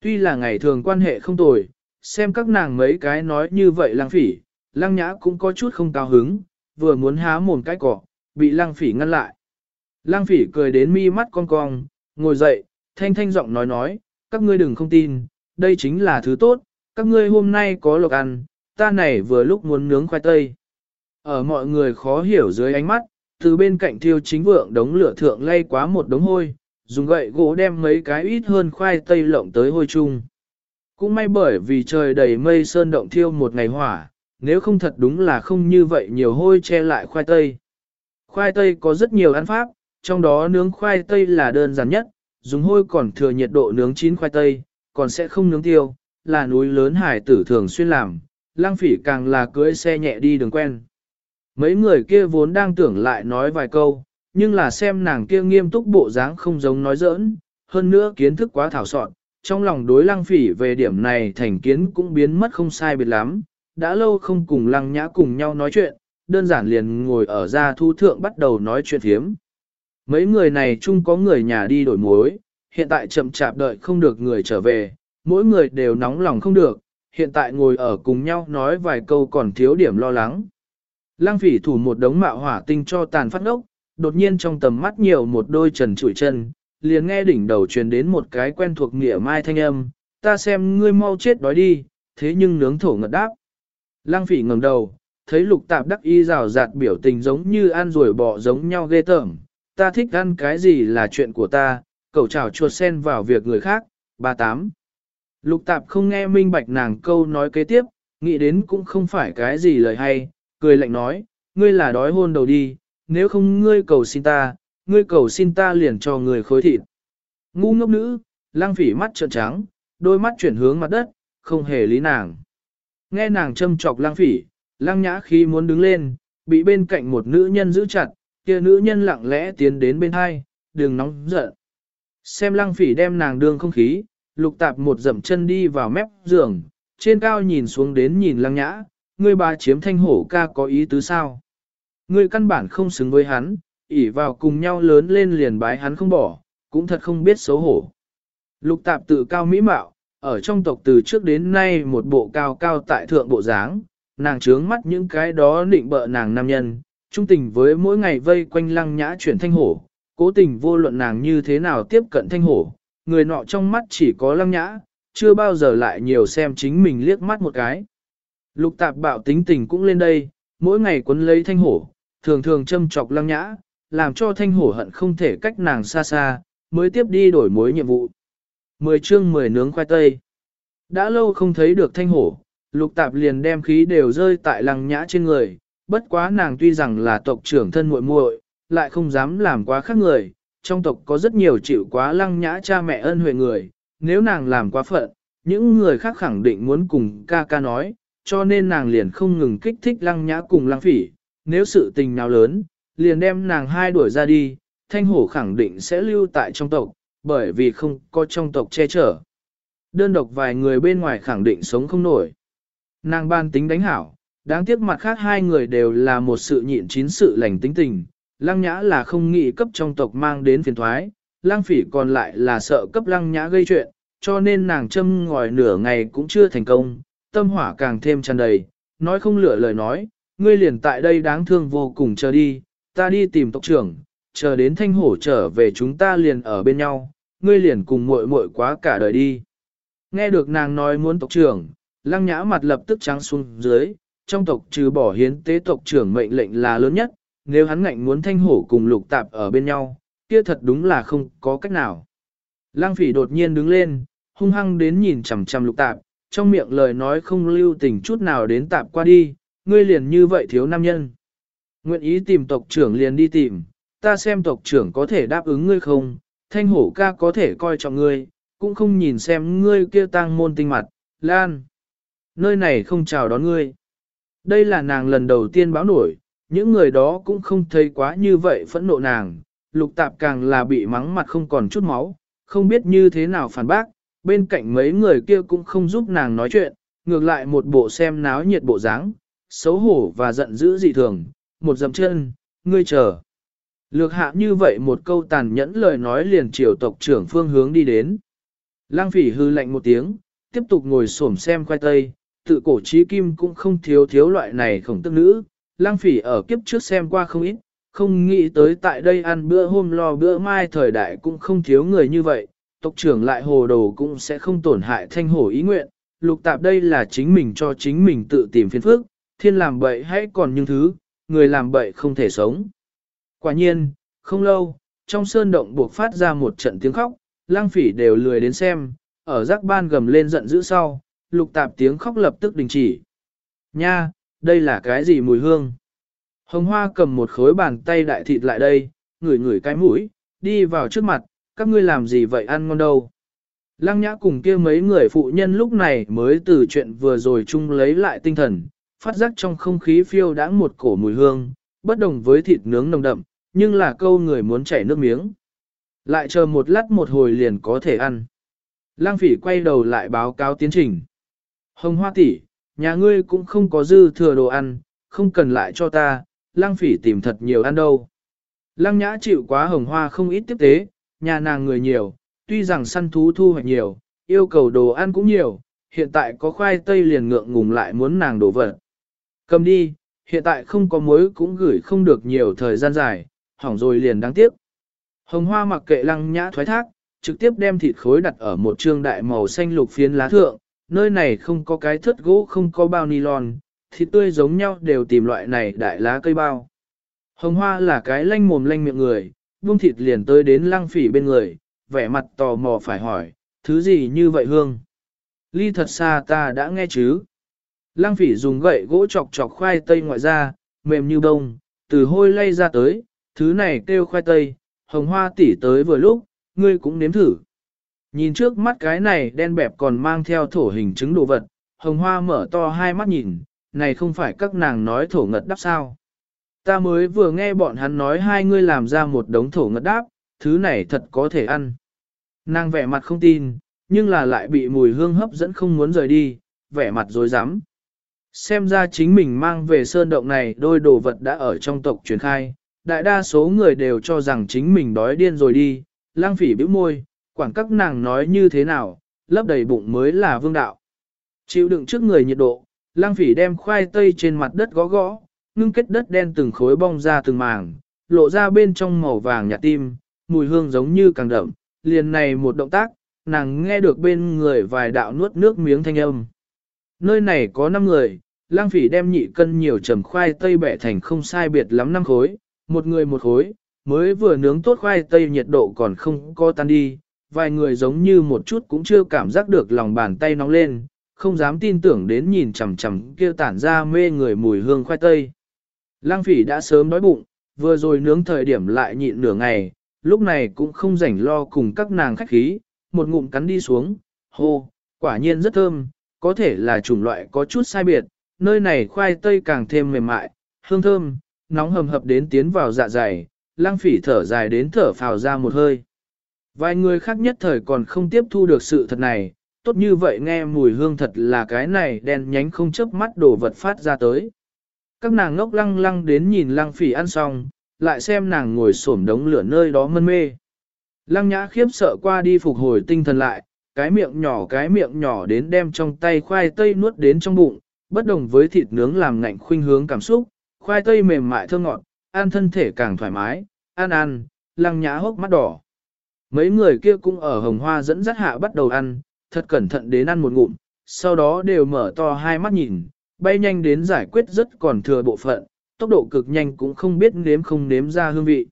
Tuy là ngày thường quan hệ không tồi, xem các nàng mấy cái nói như vậy lăng phỉ, lăng nhã cũng có chút không cao hứng, vừa muốn há mồm cái cỏ, bị lăng phỉ ngăn lại. Lăng phỉ cười đến mi mắt cong cong, ngồi dậy, thanh thanh giọng nói nói, các ngươi đừng không tin, đây chính là thứ tốt, các ngươi hôm nay có lộc ăn, ta này vừa lúc muốn nướng khoai tây. Ở mọi người khó hiểu dưới ánh mắt, từ bên cạnh thiêu chính vượng đống lửa thượng lay quá một đống hôi, dùng gậy gỗ đem mấy cái ít hơn khoai tây lộng tới hôi chung. Cũng may bởi vì trời đầy mây sơn động thiêu một ngày hỏa, nếu không thật đúng là không như vậy nhiều hôi che lại khoai tây. Khoai tây có rất nhiều ăn pháp, trong đó nướng khoai tây là đơn giản nhất, dùng hôi còn thừa nhiệt độ nướng chín khoai tây, còn sẽ không nướng tiêu, là núi lớn hải tử thường xuyên làm, lang phỉ càng là cưỡi xe nhẹ đi đường quen. Mấy người kia vốn đang tưởng lại nói vài câu, nhưng là xem nàng kia nghiêm túc bộ dáng không giống nói giỡn, hơn nữa kiến thức quá thảo soạn, trong lòng đối lăng phỉ về điểm này thành kiến cũng biến mất không sai biệt lắm, đã lâu không cùng lăng nhã cùng nhau nói chuyện, đơn giản liền ngồi ở ra thu thượng bắt đầu nói chuyện thiếm. Mấy người này chung có người nhà đi đổi mối, hiện tại chậm chạp đợi không được người trở về, mỗi người đều nóng lòng không được, hiện tại ngồi ở cùng nhau nói vài câu còn thiếu điểm lo lắng. Lăng phỉ thủ một đống mạo hỏa tinh cho tàn phát ốc, đột nhiên trong tầm mắt nhiều một đôi trần trụi chân, liền nghe đỉnh đầu truyền đến một cái quen thuộc nghĩa mai thanh âm, ta xem ngươi mau chết đói đi, thế nhưng nướng thổ ngật đáp. Lăng phỉ ngẩng đầu, thấy lục tạp đắc y rào rạt biểu tình giống như ăn rồi bỏ giống nhau ghê tởm, ta thích ăn cái gì là chuyện của ta, cậu chào chuột sen vào việc người khác, ba tám. Lục tạp không nghe minh bạch nàng câu nói kế tiếp, nghĩ đến cũng không phải cái gì lời hay, cười lạnh nói, ngươi là đói hôn đầu đi, nếu không ngươi cầu xin ta, ngươi cầu xin ta liền cho người khối thịt. Ngu ngốc nữ, lang phỉ mắt trợn trắng, đôi mắt chuyển hướng mặt đất, không hề lý nàng. Nghe nàng châm chọc lang phỉ, lang nhã khi muốn đứng lên, bị bên cạnh một nữ nhân giữ chặt, kia nữ nhân lặng lẽ tiến đến bên hai, đừng nóng giận. Xem lăng phỉ đem nàng đương không khí, lục tạp một dậm chân đi vào mép giường, trên cao nhìn xuống đến nhìn lăng nhã, ngươi bà chiếm thanh hổ ca có ý tứ sao? Ngươi căn bản không xứng với hắn, ỉ vào cùng nhau lớn lên liền bái hắn không bỏ, cũng thật không biết xấu hổ. Lục tạp tự cao mỹ mạo, ở trong tộc từ trước đến nay một bộ cao cao tại thượng bộ dáng, nàng trướng mắt những cái đó định bợ nàng nam nhân, trung tình với mỗi ngày vây quanh lăng nhã chuyển thanh hổ, cố tình vô luận nàng như thế nào tiếp cận thanh hổ, người nọ trong mắt chỉ có lăng nhã, chưa bao giờ lại nhiều xem chính mình liếc mắt một cái. Lục tạp bạo tính tình cũng lên đây, mỗi ngày quấn lấy thanh hổ, thường thường châm chọc lăng nhã, làm cho thanh hổ hận không thể cách nàng xa xa, mới tiếp đi đổi mối nhiệm vụ. Mười chương mười nướng khoai tây. Đã lâu không thấy được thanh hổ, lục tạp liền đem khí đều rơi tại lăng nhã trên người, bất quá nàng tuy rằng là tộc trưởng thân muội muội, lại không dám làm quá khác người, trong tộc có rất nhiều chịu quá lăng nhã cha mẹ ân huệ người, nếu nàng làm quá phận, những người khác khẳng định muốn cùng ca ca nói, cho nên nàng liền không ngừng kích thích lăng nhã cùng lăng phỉ, nếu sự tình nào lớn, liền đem nàng hai đuổi ra đi, thanh hổ khẳng định sẽ lưu tại trong tộc, bởi vì không có trong tộc che chở. Đơn độc vài người bên ngoài khẳng định sống không nổi. Nàng ban tính đánh hảo, đáng tiếc mặt khác hai người đều là một sự nhịn chín sự lành tính tình, lăng nhã là không nghĩ cấp trong tộc mang đến phiền thoái, lăng phỉ còn lại là sợ cấp lăng nhã gây chuyện, cho nên nàng châm ngòi nửa ngày cũng chưa thành công, tâm hỏa càng thêm tràn đầy, nói không lựa lời nói, ngươi liền tại đây đáng thương vô cùng chờ đi, ta đi tìm tộc trưởng, chờ đến thanh hổ trở về chúng ta liền ở bên nhau, ngươi liền cùng muội muội quá cả đời đi. Nghe được nàng nói muốn tộc trưởng, lăng nhã mặt lập tức trắng xuống dưới, trong tộc trừ bỏ hiến tế tộc trưởng mệnh lệnh là lớn nhất, nếu hắn ngạnh muốn thanh hổ cùng lục tạp ở bên nhau, kia thật đúng là không có cách nào. Lăng phỉ đột nhiên đứng lên, hung hăng đến nhìn chằm chằm lục tạp, trong miệng lời nói không lưu tình chút nào đến tạp qua đi, ngươi liền như vậy thiếu nam nhân. Nguyện ý tìm tộc trưởng liền đi tìm, ta xem tộc trưởng có thể đáp ứng ngươi không, thanh hổ ca có thể coi trọng ngươi, cũng không nhìn xem ngươi kia tang môn tinh mặt, lan. Nơi này không chào đón ngươi. Đây là nàng lần đầu tiên báo nổi, những người đó cũng không thấy quá như vậy phẫn nộ nàng, lục tạp càng là bị mắng mặt không còn chút máu, không biết như thế nào phản bác, bên cạnh mấy người kia cũng không giúp nàng nói chuyện, ngược lại một bộ xem náo nhiệt bộ dáng, xấu hổ và giận dữ dị thường, một dậm chân, ngươi chờ. Lược hạ như vậy một câu tàn nhẫn lời nói liền chiều tộc trưởng phương hướng đi đến. Lang phỉ hư lạnh một tiếng, tiếp tục ngồi xổm xem khoai tây, tự cổ trí kim cũng không thiếu thiếu loại này khổng tức nữ. Lang phỉ ở kiếp trước xem qua không ít, không nghĩ tới tại đây ăn bữa hôm lo bữa mai thời đại cũng không thiếu người như vậy, tộc trưởng lại hồ đồ cũng sẽ không tổn hại thanh hổ ý nguyện, lục tạp đây là chính mình cho chính mình tự tìm phiền phức, thiên làm bậy hãy còn những thứ, người làm bậy không thể sống. Quả nhiên, không lâu, trong sơn động buộc phát ra một trận tiếng khóc, lang phỉ đều lười đến xem, ở giác ban gầm lên giận dữ sau, lục tạp tiếng khóc lập tức đình chỉ. Nha, đây là cái gì mùi hương? Hồng Hoa cầm một khối bàn tay đại thịt lại đây, ngửi ngửi cái mũi, đi vào trước mặt, các ngươi làm gì vậy ăn ngon đâu. Lăng nhã cùng kia mấy người phụ nhân lúc này mới từ chuyện vừa rồi chung lấy lại tinh thần, phát giác trong không khí phiêu đãng một cổ mùi hương, bất đồng với thịt nướng nồng đậm, nhưng là câu người muốn chảy nước miếng. Lại chờ một lát một hồi liền có thể ăn. Lăng phỉ quay đầu lại báo cáo tiến trình. Hồng hoa tỷ, nhà ngươi cũng không có dư thừa đồ ăn, không cần lại cho ta, lăng phỉ tìm thật nhiều ăn đâu. Lăng nhã chịu quá hồng hoa không ít tiếp tế, nhà nàng người nhiều, tuy rằng săn thú thu hoạch nhiều, yêu cầu đồ ăn cũng nhiều, hiện tại có khoai tây liền ngượng ngùng lại muốn nàng đổ vật. Cầm đi, hiện tại không có muối cũng gửi không được nhiều thời gian dài, hỏng rồi liền đáng tiếc. Hồng hoa mặc kệ lăng nhã thoái thác, trực tiếp đem thịt khối đặt ở một trương đại màu xanh lục phiến lá thượng, nơi này không có cái thất gỗ không có bao nylon, thịt tươi giống nhau đều tìm loại này đại lá cây bao. Hồng hoa là cái lanh mồm lanh miệng người, buông thịt liền tới đến lăng phỉ bên người, vẻ mặt tò mò phải hỏi, thứ gì như vậy hương? Ly thật xa ta đã nghe chứ. Lăng phỉ dùng gậy gỗ chọc chọc khoai tây ngoại ra, mềm như bông, từ hôi lay ra tới, thứ này kêu khoai tây, hồng hoa tỉ tới vừa lúc, ngươi cũng nếm thử. Nhìn trước mắt cái này đen bẹp còn mang theo thổ hình chứng đồ vật, hồng hoa mở to hai mắt nhìn, này không phải các nàng nói thổ ngật đắp sao. Ta mới vừa nghe bọn hắn nói hai ngươi làm ra một đống thổ ngật đáp, thứ này thật có thể ăn. Nàng vẻ mặt không tin, nhưng là lại bị mùi hương hấp dẫn không muốn rời đi, vẻ mặt dối rắm Xem ra chính mình mang về sơn động này đôi đồ vật đã ở trong tộc truyền khai, đại đa số người đều cho rằng chính mình đói điên rồi đi, lang phỉ bĩu môi, quảng các nàng nói như thế nào, lấp đầy bụng mới là vương đạo. Chịu đựng trước người nhiệt độ, lang phỉ đem khoai tây trên mặt đất gõ gõ, ngưng kết đất đen từng khối bong ra từng màng, lộ ra bên trong màu vàng nhạt tim, mùi hương giống như càng đậm, liền này một động tác, nàng nghe được bên người vài đạo nuốt nước miếng thanh âm. Nơi này có 5 người, lang phỉ đem nhị cân nhiều trầm khoai tây bẻ thành không sai biệt lắm năm khối, một người một khối, mới vừa nướng tốt khoai tây nhiệt độ còn không có tan đi, vài người giống như một chút cũng chưa cảm giác được lòng bàn tay nóng lên, không dám tin tưởng đến nhìn chằm chằm kia tản ra mê người mùi hương khoai tây. Lang phỉ đã sớm đói bụng, vừa rồi nướng thời điểm lại nhịn nửa ngày, lúc này cũng không rảnh lo cùng các nàng khách khí, một ngụm cắn đi xuống, hô, quả nhiên rất thơm, có thể là chủng loại có chút sai biệt, nơi này khoai tây càng thêm mềm mại, hương thơm, nóng hầm hập đến tiến vào dạ dày, lang phỉ thở dài đến thở phào ra một hơi. Vài người khác nhất thời còn không tiếp thu được sự thật này, tốt như vậy nghe mùi hương thật là cái này đen nhánh không chớp mắt đổ vật phát ra tới. Các nàng ngốc lăng lăng đến nhìn lăng phỉ ăn xong, lại xem nàng ngồi xổm đống lửa nơi đó mân mê. Lăng nhã khiếp sợ qua đi phục hồi tinh thần lại, cái miệng nhỏ cái miệng nhỏ đến đem trong tay khoai tây nuốt đến trong bụng, bất đồng với thịt nướng làm ngạnh khuynh hướng cảm xúc, khoai tây mềm mại thơm ngọt, ăn thân thể càng thoải mái, ăn ăn, lăng nhã hốc mắt đỏ. Mấy người kia cũng ở hồng hoa dẫn dắt hạ bắt đầu ăn, thật cẩn thận đến ăn một ngụm, sau đó đều mở to hai mắt nhìn, bay nhanh đến giải quyết rất còn thừa bộ phận, tốc độ cực nhanh cũng không biết nếm không nếm ra hương vị.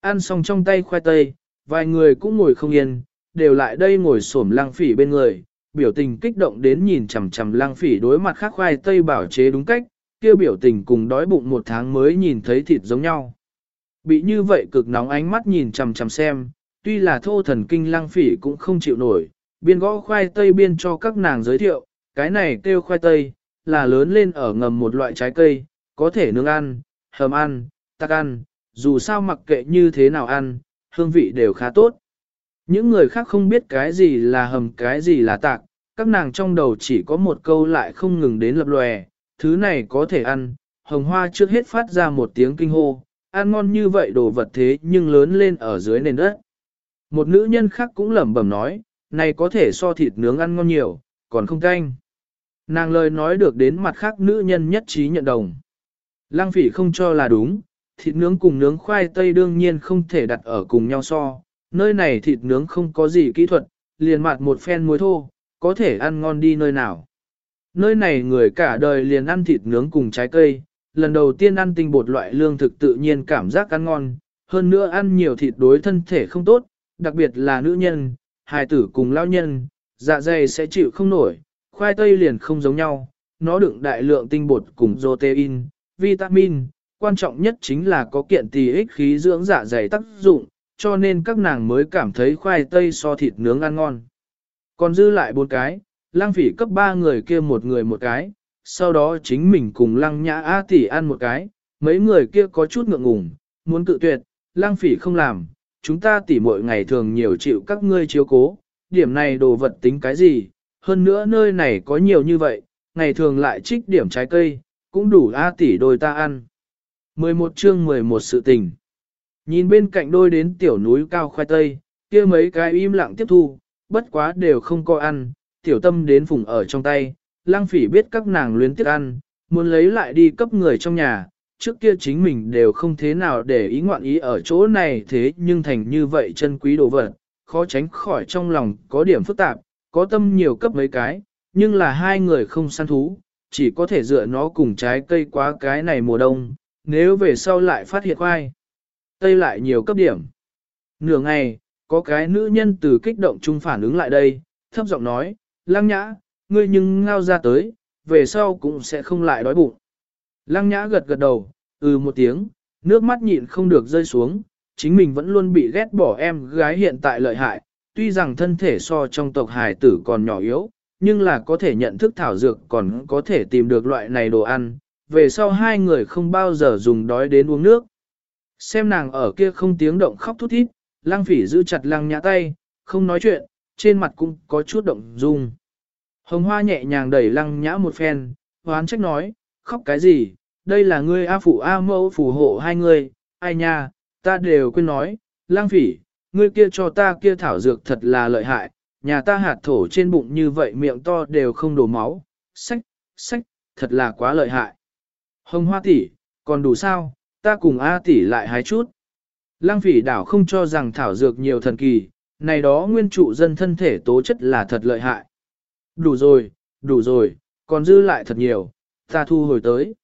Ăn xong trong tay khoai tây, vài người cũng ngồi không yên, đều lại đây ngồi xổm lăng phỉ bên người, biểu tình kích động đến nhìn chằm chằm lăng phỉ đối mặt khác khoai tây bảo chế đúng cách, kia biểu tình cùng đói bụng một tháng mới nhìn thấy thịt giống nhau. Bị như vậy cực nóng ánh mắt nhìn chằm chằm xem, tuy là thô thần kinh lăng phỉ cũng không chịu nổi, biên gõ khoai tây biên cho các nàng giới thiệu, cái này kêu khoai tây, là lớn lên ở ngầm một loại trái cây, có thể nướng ăn, hầm ăn, tắc ăn, dù sao mặc kệ như thế nào ăn, hương vị đều khá tốt. Những người khác không biết cái gì là hầm cái gì là tạc, các nàng trong đầu chỉ có một câu lại không ngừng đến lập lòe, thứ này có thể ăn, hồng hoa trước hết phát ra một tiếng kinh hô, ăn ngon như vậy đồ vật thế nhưng lớn lên ở dưới nền đất. Một nữ nhân khác cũng lẩm bẩm nói, này có thể so thịt nướng ăn ngon nhiều, còn không canh. Nàng lời nói được đến mặt khác nữ nhân nhất trí nhận đồng. Lăng phỉ không cho là đúng, thịt nướng cùng nướng khoai tây đương nhiên không thể đặt ở cùng nhau so, nơi này thịt nướng không có gì kỹ thuật, liền mặt một phen muối thô, có thể ăn ngon đi nơi nào. Nơi này người cả đời liền ăn thịt nướng cùng trái cây, lần đầu tiên ăn tinh bột loại lương thực tự nhiên cảm giác ăn ngon, hơn nữa ăn nhiều thịt đối thân thể không tốt, đặc biệt là nữ nhân, hài tử cùng lao nhân, dạ dày sẽ chịu không nổi, khoai tây liền không giống nhau, nó đựng đại lượng tinh bột cùng protein, vitamin, quan trọng nhất chính là có kiện tỳ ích khí dưỡng dạ dày tác dụng, cho nên các nàng mới cảm thấy khoai tây so thịt nướng ăn ngon. Còn dư lại bốn cái, lang phỉ cấp ba người kia một người một cái, sau đó chính mình cùng lăng nhã A tỷ ăn một cái, mấy người kia có chút ngượng ngùng, muốn cự tuyệt, lang phỉ không làm, chúng ta tỉ mỗi ngày thường nhiều chịu các ngươi chiếu cố, điểm này đồ vật tính cái gì, hơn nữa nơi này có nhiều như vậy, ngày thường lại trích điểm trái cây, cũng đủ A tỷ đôi ta ăn. 11 chương 11 sự tình. Nhìn bên cạnh đôi đến tiểu núi cao khoai tây, kia mấy cái im lặng tiếp thu, bất quá đều không có ăn, tiểu tâm đến phùng ở trong tay, lang phỉ biết các nàng luyến tiếc ăn, muốn lấy lại đi cấp người trong nhà, trước kia chính mình đều không thế nào để ý ngoạn ý ở chỗ này thế nhưng thành như vậy chân quý đồ vật, khó tránh khỏi trong lòng có điểm phức tạp, có tâm nhiều cấp mấy cái, nhưng là hai người không săn thú, chỉ có thể dựa nó cùng trái cây quá cái này mùa đông, nếu về sau lại phát hiện khoai. Tây lại nhiều cấp điểm. Nửa ngày, có cái nữ nhân từ kích động chung phản ứng lại đây, thấp giọng nói, lăng nhã, ngươi nhưng ngao ra tới, về sau cũng sẽ không lại đói bụng. Lăng nhã gật gật đầu, ừ một tiếng, nước mắt nhịn không được rơi xuống, chính mình vẫn luôn bị ghét bỏ em gái hiện tại lợi hại, tuy rằng thân thể so trong tộc hài tử còn nhỏ yếu, nhưng là có thể nhận thức thảo dược còn có thể tìm được loại này đồ ăn, về sau hai người không bao giờ dùng đói đến uống nước. Xem nàng ở kia không tiếng động khóc thút thít, lăng phỉ giữ chặt lăng nhã tay, không nói chuyện, trên mặt cũng có chút động dung. Hồng hoa nhẹ nhàng đẩy lăng nhã một phen, hoán trách nói, khóc cái gì, đây là ngươi A phụ A mẫu phù hộ hai người, ai nha, ta đều quên nói, lang phỉ, ngươi kia cho ta kia thảo dược thật là lợi hại, nhà ta hạt thổ trên bụng như vậy miệng to đều không đổ máu, sách, sách, thật là quá lợi hại. Hồng hoa tỷ, còn đủ sao, ta cùng A tỷ lại hái chút. Lang phỉ đảo không cho rằng thảo dược nhiều thần kỳ, này đó nguyên trụ dân thân thể tố chất là thật lợi hại. Đủ rồi, đủ rồi, còn dư lại thật nhiều, ta thu hồi tới.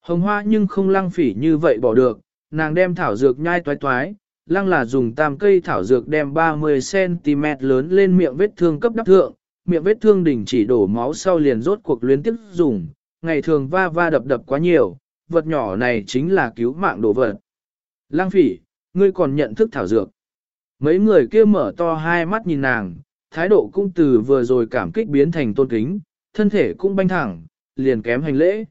Hồng hoa nhưng không lăng phỉ như vậy bỏ được, nàng đem thảo dược nhai toái toái, lăng là dùng tam cây thảo dược đem 30cm lớn lên miệng vết thương cấp đắp thượng, miệng vết thương đỉnh chỉ đổ máu sau liền rốt cuộc luyến tiếp dùng, ngày thường va va đập đập quá nhiều, vật nhỏ này chính là cứu mạng đồ vật. Lang phỉ, ngươi còn nhận thức thảo dược. Mấy người kia mở to hai mắt nhìn nàng, thái độ cũng từ vừa rồi cảm kích biến thành tôn kính, thân thể cũng banh thẳng, liền kém hành lễ.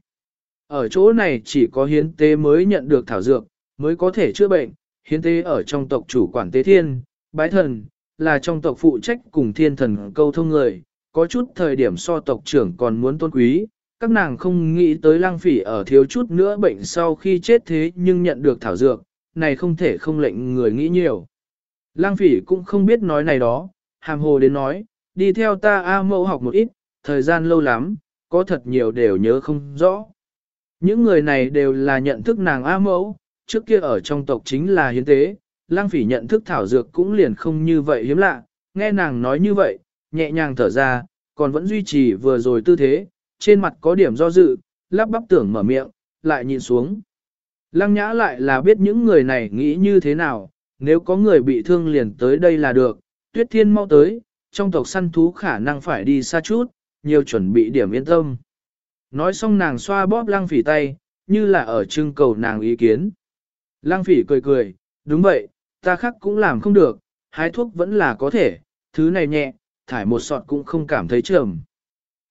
Ở chỗ này chỉ có hiến tế mới nhận được thảo dược, mới có thể chữa bệnh, hiến tế ở trong tộc chủ quản tế thiên, bái thần, là trong tộc phụ trách cùng thiên thần câu thông người, có chút thời điểm so tộc trưởng còn muốn tôn quý, các nàng không nghĩ tới lang phỉ ở thiếu chút nữa bệnh sau khi chết thế nhưng nhận được thảo dược, này không thể không lệnh người nghĩ nhiều. Lang phỉ cũng không biết nói này đó, hàm hồ đến nói, đi theo ta A mẫu học một ít, thời gian lâu lắm, có thật nhiều đều nhớ không rõ. Những người này đều là nhận thức nàng A mẫu, trước kia ở trong tộc chính là hiến tế, lang phỉ nhận thức thảo dược cũng liền không như vậy hiếm lạ, nghe nàng nói như vậy, nhẹ nhàng thở ra, còn vẫn duy trì vừa rồi tư thế, trên mặt có điểm do dự, lắp bắp tưởng mở miệng, lại nhìn xuống. Lăng nhã lại là biết những người này nghĩ như thế nào, nếu có người bị thương liền tới đây là được, tuyết thiên mau tới, trong tộc săn thú khả năng phải đi xa chút, nhiều chuẩn bị điểm yên tâm. Nói xong nàng xoa bóp lăng phỉ tay, như là ở trưng cầu nàng ý kiến. Lăng phỉ cười cười, đúng vậy, ta khắc cũng làm không được, hái thuốc vẫn là có thể, thứ này nhẹ, thải một sọt cũng không cảm thấy trầm.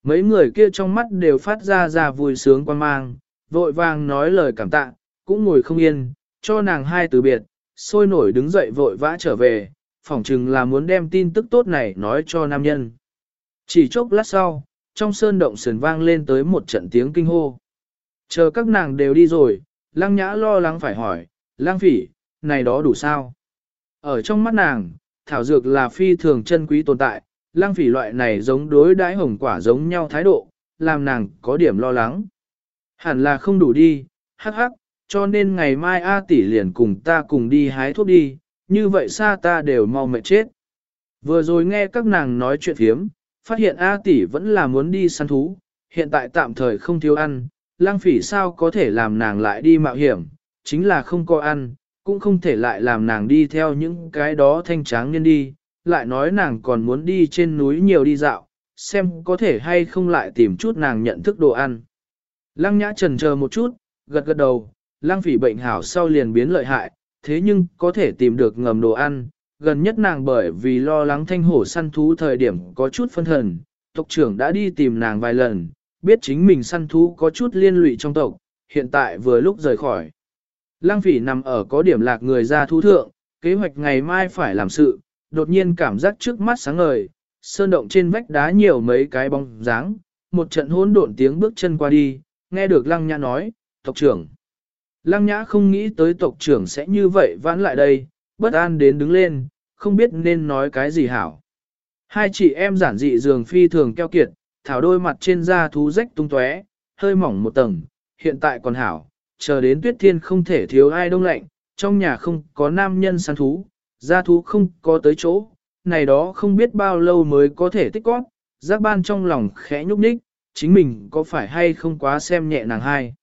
Mấy người kia trong mắt đều phát ra ra vui sướng quan mang, vội vàng nói lời cảm tạ, cũng ngồi không yên, cho nàng hai từ biệt, sôi nổi đứng dậy vội vã trở về, phỏng chừng là muốn đem tin tức tốt này nói cho nam nhân. Chỉ chốc lát sau, trong sơn động sườn vang lên tới một trận tiếng kinh hô. Chờ các nàng đều đi rồi, lăng nhã lo lắng phải hỏi, lang phỉ, này đó đủ sao? Ở trong mắt nàng, thảo dược là phi thường chân quý tồn tại, lang phỉ loại này giống đối đãi hồng quả giống nhau thái độ, làm nàng có điểm lo lắng. Hẳn là không đủ đi, hắc hắc, cho nên ngày mai A tỷ liền cùng ta cùng đi hái thuốc đi, như vậy xa ta đều mau mệt chết. Vừa rồi nghe các nàng nói chuyện thiếm, phát hiện A tỷ vẫn là muốn đi săn thú, hiện tại tạm thời không thiếu ăn, lang phỉ sao có thể làm nàng lại đi mạo hiểm, chính là không có ăn, cũng không thể lại làm nàng đi theo những cái đó thanh tráng nhân đi, lại nói nàng còn muốn đi trên núi nhiều đi dạo, xem có thể hay không lại tìm chút nàng nhận thức đồ ăn. Lăng nhã trần chờ một chút, gật gật đầu, lăng phỉ bệnh hảo sau liền biến lợi hại, thế nhưng có thể tìm được ngầm đồ ăn, gần nhất nàng bởi vì lo lắng thanh hổ săn thú thời điểm có chút phân thần, tộc trưởng đã đi tìm nàng vài lần, biết chính mình săn thú có chút liên lụy trong tộc, hiện tại vừa lúc rời khỏi. Lăng phỉ nằm ở có điểm lạc người ra thú thượng, kế hoạch ngày mai phải làm sự, đột nhiên cảm giác trước mắt sáng ngời, sơn động trên vách đá nhiều mấy cái bóng dáng, một trận hỗn độn tiếng bước chân qua đi, nghe được lăng nhã nói, tộc trưởng. Lăng nhã không nghĩ tới tộc trưởng sẽ như vậy vãn lại đây, bất an đến đứng lên, không biết nên nói cái gì hảo. Hai chị em giản dị giường phi thường keo kiệt, thảo đôi mặt trên da thú rách tung tóe, hơi mỏng một tầng, hiện tại còn hảo, chờ đến tuyết thiên không thể thiếu ai đông lạnh, trong nhà không có nam nhân săn thú, gia thú không có tới chỗ, này đó không biết bao lâu mới có thể tích góp, giác ban trong lòng khẽ nhúc nhích, chính mình có phải hay không quá xem nhẹ nàng hai.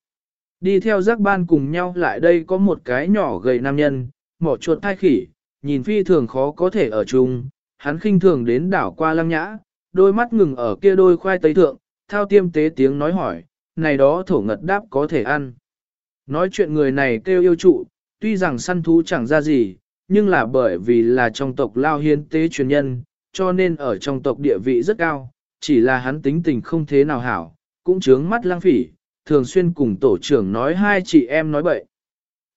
Đi theo giác ban cùng nhau lại đây có một cái nhỏ gầy nam nhân, mỏ chuột thai khỉ, nhìn phi thường khó có thể ở chung, hắn khinh thường đến đảo qua lăng nhã, đôi mắt ngừng ở kia đôi khoai tây thượng, thao tiêm tế tiếng nói hỏi, này đó thổ ngật đáp có thể ăn. Nói chuyện người này kêu yêu trụ, tuy rằng săn thú chẳng ra gì, nhưng là bởi vì là trong tộc lao hiến tế truyền nhân, cho nên ở trong tộc địa vị rất cao, chỉ là hắn tính tình không thế nào hảo, cũng chướng mắt lang phỉ, thường xuyên cùng tổ trưởng nói hai chị em nói bậy.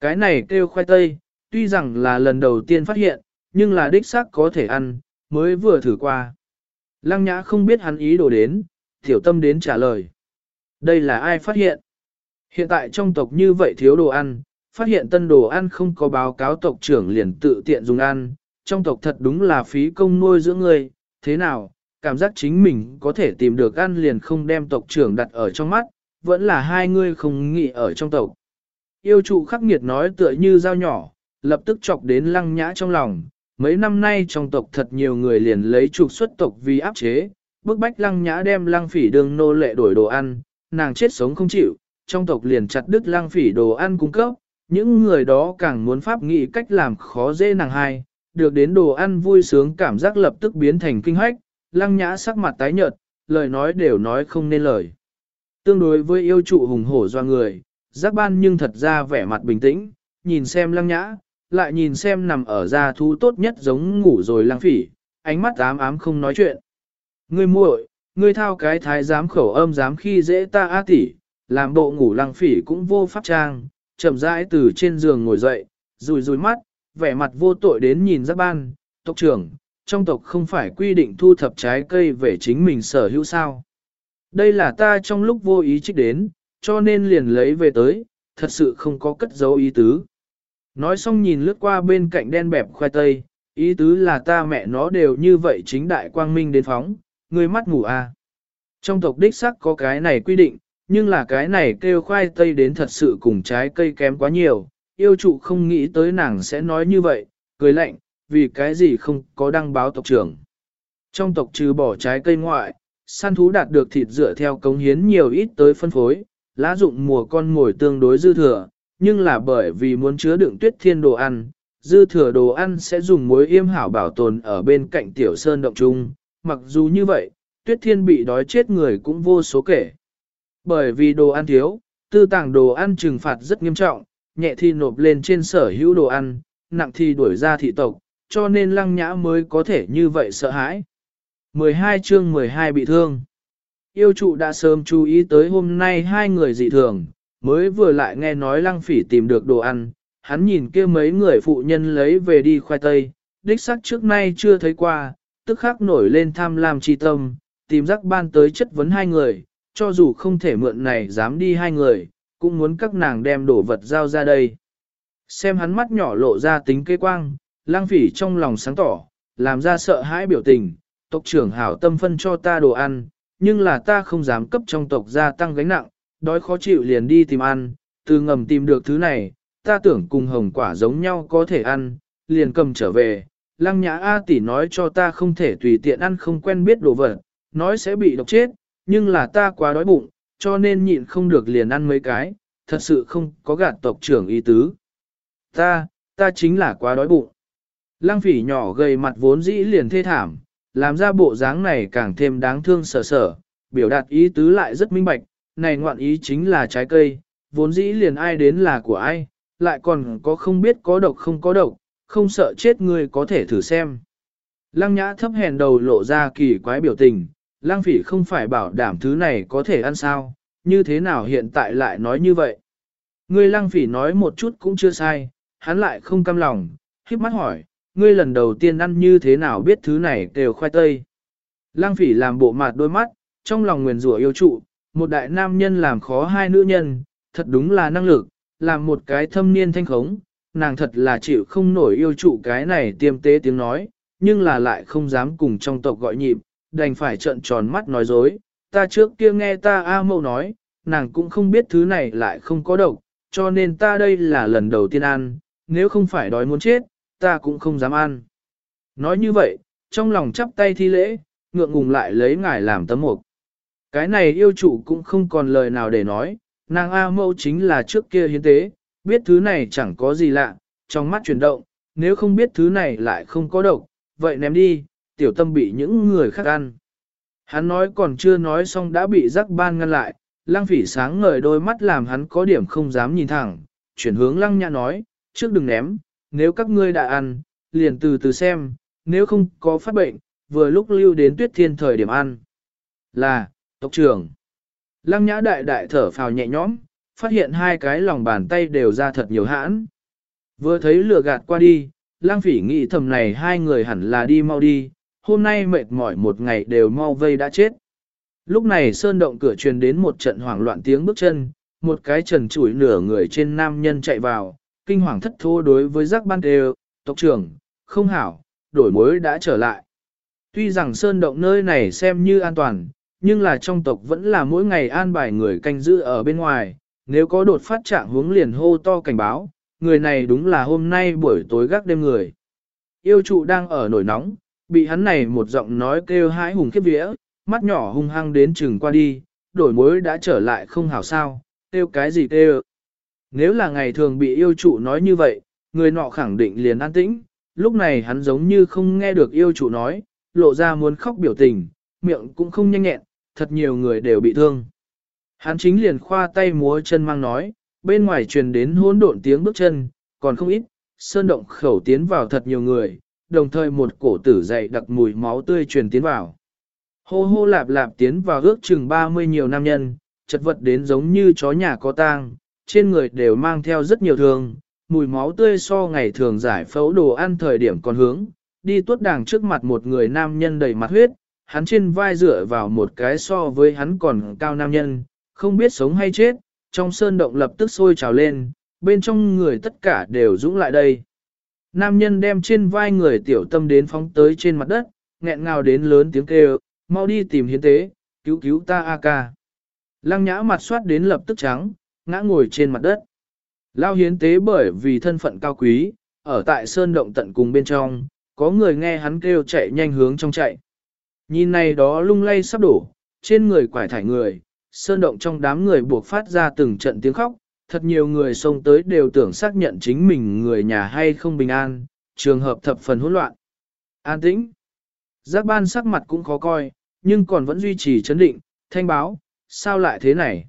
Cái này kêu khoai tây, tuy rằng là lần đầu tiên phát hiện, nhưng là đích xác có thể ăn, mới vừa thử qua. Lăng nhã không biết hắn ý đồ đến, tiểu tâm đến trả lời. Đây là ai phát hiện? Hiện tại trong tộc như vậy thiếu đồ ăn, phát hiện tân đồ ăn không có báo cáo tộc trưởng liền tự tiện dùng ăn, trong tộc thật đúng là phí công nuôi dưỡng người, thế nào, cảm giác chính mình có thể tìm được ăn liền không đem tộc trưởng đặt ở trong mắt, vẫn là hai người không nghĩ ở trong tộc. Yêu trụ khắc nghiệt nói tựa như dao nhỏ, lập tức chọc đến lăng nhã trong lòng, mấy năm nay trong tộc thật nhiều người liền lấy trục xuất tộc vì áp chế, bức bách lăng nhã đem lăng phỉ đường nô lệ đổi đồ ăn, nàng chết sống không chịu, trong tộc liền chặt đứt lăng phỉ đồ ăn cung cấp, những người đó càng muốn pháp nghĩ cách làm khó dễ nàng hai, được đến đồ ăn vui sướng cảm giác lập tức biến thành kinh hoách, lăng nhã sắc mặt tái nhợt, lời nói đều nói không nên lời. Tương đối với yêu trụ hùng hổ do người, giác ban nhưng thật ra vẻ mặt bình tĩnh, nhìn xem lăng nhã, lại nhìn xem nằm ở gia thú tốt nhất giống ngủ rồi lăng phỉ, ánh mắt ám ám không nói chuyện. Ngươi muội, ngươi thao cái thái giám khẩu âm dám khi dễ ta á tỷ, làm bộ ngủ lăng phỉ cũng vô pháp trang, chậm rãi từ trên giường ngồi dậy, rùi rùi mắt, vẻ mặt vô tội đến nhìn giáp ban, tộc trưởng, trong tộc không phải quy định thu thập trái cây về chính mình sở hữu sao. Đây là ta trong lúc vô ý trích đến, cho nên liền lấy về tới, thật sự không có cất dấu ý tứ. Nói xong nhìn lướt qua bên cạnh đen bẹp khoai tây, ý tứ là ta mẹ nó đều như vậy chính đại quang minh đến phóng, người mắt ngủ à. Trong tộc đích sắc có cái này quy định, nhưng là cái này kêu khoai tây đến thật sự cùng trái cây kém quá nhiều, yêu trụ không nghĩ tới nàng sẽ nói như vậy, cười lạnh, vì cái gì không có đăng báo tộc trưởng. Trong tộc trừ bỏ trái cây ngoại, săn thú đạt được thịt dựa theo cống hiến nhiều ít tới phân phối, lá dụng mùa con ngồi tương đối dư thừa, nhưng là bởi vì muốn chứa đựng tuyết thiên đồ ăn, dư thừa đồ ăn sẽ dùng muối yêm hảo bảo tồn ở bên cạnh tiểu sơn động trung, mặc dù như vậy, tuyết thiên bị đói chết người cũng vô số kể. Bởi vì đồ ăn thiếu, tư tàng đồ ăn trừng phạt rất nghiêm trọng, nhẹ thì nộp lên trên sở hữu đồ ăn, nặng thì đuổi ra thị tộc, cho nên lăng nhã mới có thể như vậy sợ hãi. 12 chương 12 bị thương. Yêu trụ đã sớm chú ý tới hôm nay hai người dị thường, mới vừa lại nghe nói lăng phỉ tìm được đồ ăn, hắn nhìn kia mấy người phụ nhân lấy về đi khoai tây, đích xác trước nay chưa thấy qua, tức khắc nổi lên tham lam chi tâm, tìm rắc ban tới chất vấn hai người, cho dù không thể mượn này dám đi hai người, cũng muốn các nàng đem đồ vật giao ra đây. Xem hắn mắt nhỏ lộ ra tính kế quang, lang phỉ trong lòng sáng tỏ, làm ra sợ hãi biểu tình, tộc trưởng hảo tâm phân cho ta đồ ăn, nhưng là ta không dám cấp trong tộc gia tăng gánh nặng, đói khó chịu liền đi tìm ăn, từ ngầm tìm được thứ này, ta tưởng cùng hồng quả giống nhau có thể ăn, liền cầm trở về. Lăng nhã A tỷ nói cho ta không thể tùy tiện ăn không quen biết đồ vật, nói sẽ bị độc chết, nhưng là ta quá đói bụng, cho nên nhịn không được liền ăn mấy cái, thật sự không có gạt tộc trưởng ý tứ. Ta, ta chính là quá đói bụng. Lăng phỉ nhỏ gầy mặt vốn dĩ liền thê thảm, làm ra bộ dáng này càng thêm đáng thương sở sở, biểu đạt ý tứ lại rất minh bạch, này ngoạn ý chính là trái cây, vốn dĩ liền ai đến là của ai, lại còn có không biết có độc không có độc, không sợ chết người có thể thử xem. Lăng nhã thấp hèn đầu lộ ra kỳ quái biểu tình, Lang phỉ không phải bảo đảm thứ này có thể ăn sao, như thế nào hiện tại lại nói như vậy. Ngươi Lang phỉ nói một chút cũng chưa sai, hắn lại không cam lòng, khiếp mắt hỏi, ngươi lần đầu tiên ăn như thế nào biết thứ này đều khoai tây. Lang phỉ làm bộ mặt đôi mắt, trong lòng nguyền rủa yêu trụ, một đại nam nhân làm khó hai nữ nhân, thật đúng là năng lực, làm một cái thâm niên thanh khống, nàng thật là chịu không nổi yêu trụ cái này tiêm tế tiếng nói, nhưng là lại không dám cùng trong tộc gọi nhịp, đành phải trợn tròn mắt nói dối. Ta trước kia nghe ta A mâu nói, nàng cũng không biết thứ này lại không có độc, cho nên ta đây là lần đầu tiên ăn, nếu không phải đói muốn chết, ta cũng không dám ăn. Nói như vậy, trong lòng chắp tay thi lễ, ngượng ngùng lại lấy ngài làm tấm mục. Cái này yêu chủ cũng không còn lời nào để nói, nàng A mâu chính là trước kia hiến tế, biết thứ này chẳng có gì lạ, trong mắt chuyển động, nếu không biết thứ này lại không có độc, vậy ném đi, tiểu tâm bị những người khác ăn. Hắn nói còn chưa nói xong đã bị rắc ban ngăn lại, lăng phỉ sáng ngời đôi mắt làm hắn có điểm không dám nhìn thẳng, chuyển hướng lăng nhã nói, trước đừng ném, nếu các ngươi đã ăn, liền từ từ xem, nếu không có phát bệnh, vừa lúc lưu đến tuyết thiên thời điểm ăn. Là, tộc trưởng. Lăng nhã đại đại thở phào nhẹ nhõm, phát hiện hai cái lòng bàn tay đều ra thật nhiều hãn. Vừa thấy lửa gạt qua đi, lăng phỉ nghĩ thầm này hai người hẳn là đi mau đi, hôm nay mệt mỏi một ngày đều mau vây đã chết. Lúc này sơn động cửa truyền đến một trận hoảng loạn tiếng bước chân, một cái trần chủi nửa người trên nam nhân chạy vào, kinh hoàng thất thô đối với giác ban đều, tộc trưởng, không hảo, đổi mối đã trở lại. Tuy rằng sơn động nơi này xem như an toàn, nhưng là trong tộc vẫn là mỗi ngày an bài người canh giữ ở bên ngoài, nếu có đột phát trạng hướng liền hô to cảnh báo, người này đúng là hôm nay buổi tối gác đêm người. Yêu trụ đang ở nổi nóng, bị hắn này một giọng nói kêu hãi hùng khiếp vía, mắt nhỏ hung hăng đến chừng qua đi, đổi mối đã trở lại không hảo sao, kêu cái gì kêu. Nếu là ngày thường bị yêu trụ nói như vậy, người nọ khẳng định liền an tĩnh, lúc này hắn giống như không nghe được yêu trụ nói, lộ ra muốn khóc biểu tình, miệng cũng không nhanh nhẹn, thật nhiều người đều bị thương. Hắn chính liền khoa tay múa chân mang nói, bên ngoài truyền đến hỗn độn tiếng bước chân, còn không ít, sơn động khẩu tiến vào thật nhiều người, đồng thời một cổ tử dậy đặc mùi máu tươi truyền tiến vào. Hô hô lạp lạp tiến vào ước chừng 30 nhiều nam nhân, chật vật đến giống như chó nhà có tang, trên người đều mang theo rất nhiều thương, mùi máu tươi so ngày thường giải phẫu đồ ăn thời điểm còn hướng, đi tuốt đàng trước mặt một người nam nhân đầy mặt huyết, hắn trên vai dựa vào một cái so với hắn còn cao nam nhân, không biết sống hay chết, trong sơn động lập tức sôi trào lên, bên trong người tất cả đều dũng lại đây. Nam nhân đem trên vai người tiểu tâm đến phóng tới trên mặt đất, nghẹn ngào đến lớn tiếng kêu, mau đi tìm hiến tế, cứu cứu ta a ca. Lăng nhã mặt soát đến lập tức trắng, ngã ngồi trên mặt đất. Lao hiến tế bởi vì thân phận cao quý, ở tại sơn động tận cùng bên trong, có người nghe hắn kêu chạy nhanh hướng trong chạy. Nhìn này đó lung lay sắp đổ, trên người quải thải người, sơn động trong đám người buộc phát ra từng trận tiếng khóc, thật nhiều người xông tới đều tưởng xác nhận chính mình người nhà hay không bình an, trường hợp thập phần hỗn loạn. An tĩnh. Giác ban sắc mặt cũng khó coi, nhưng còn vẫn duy trì chấn định, thanh báo, sao lại thế này?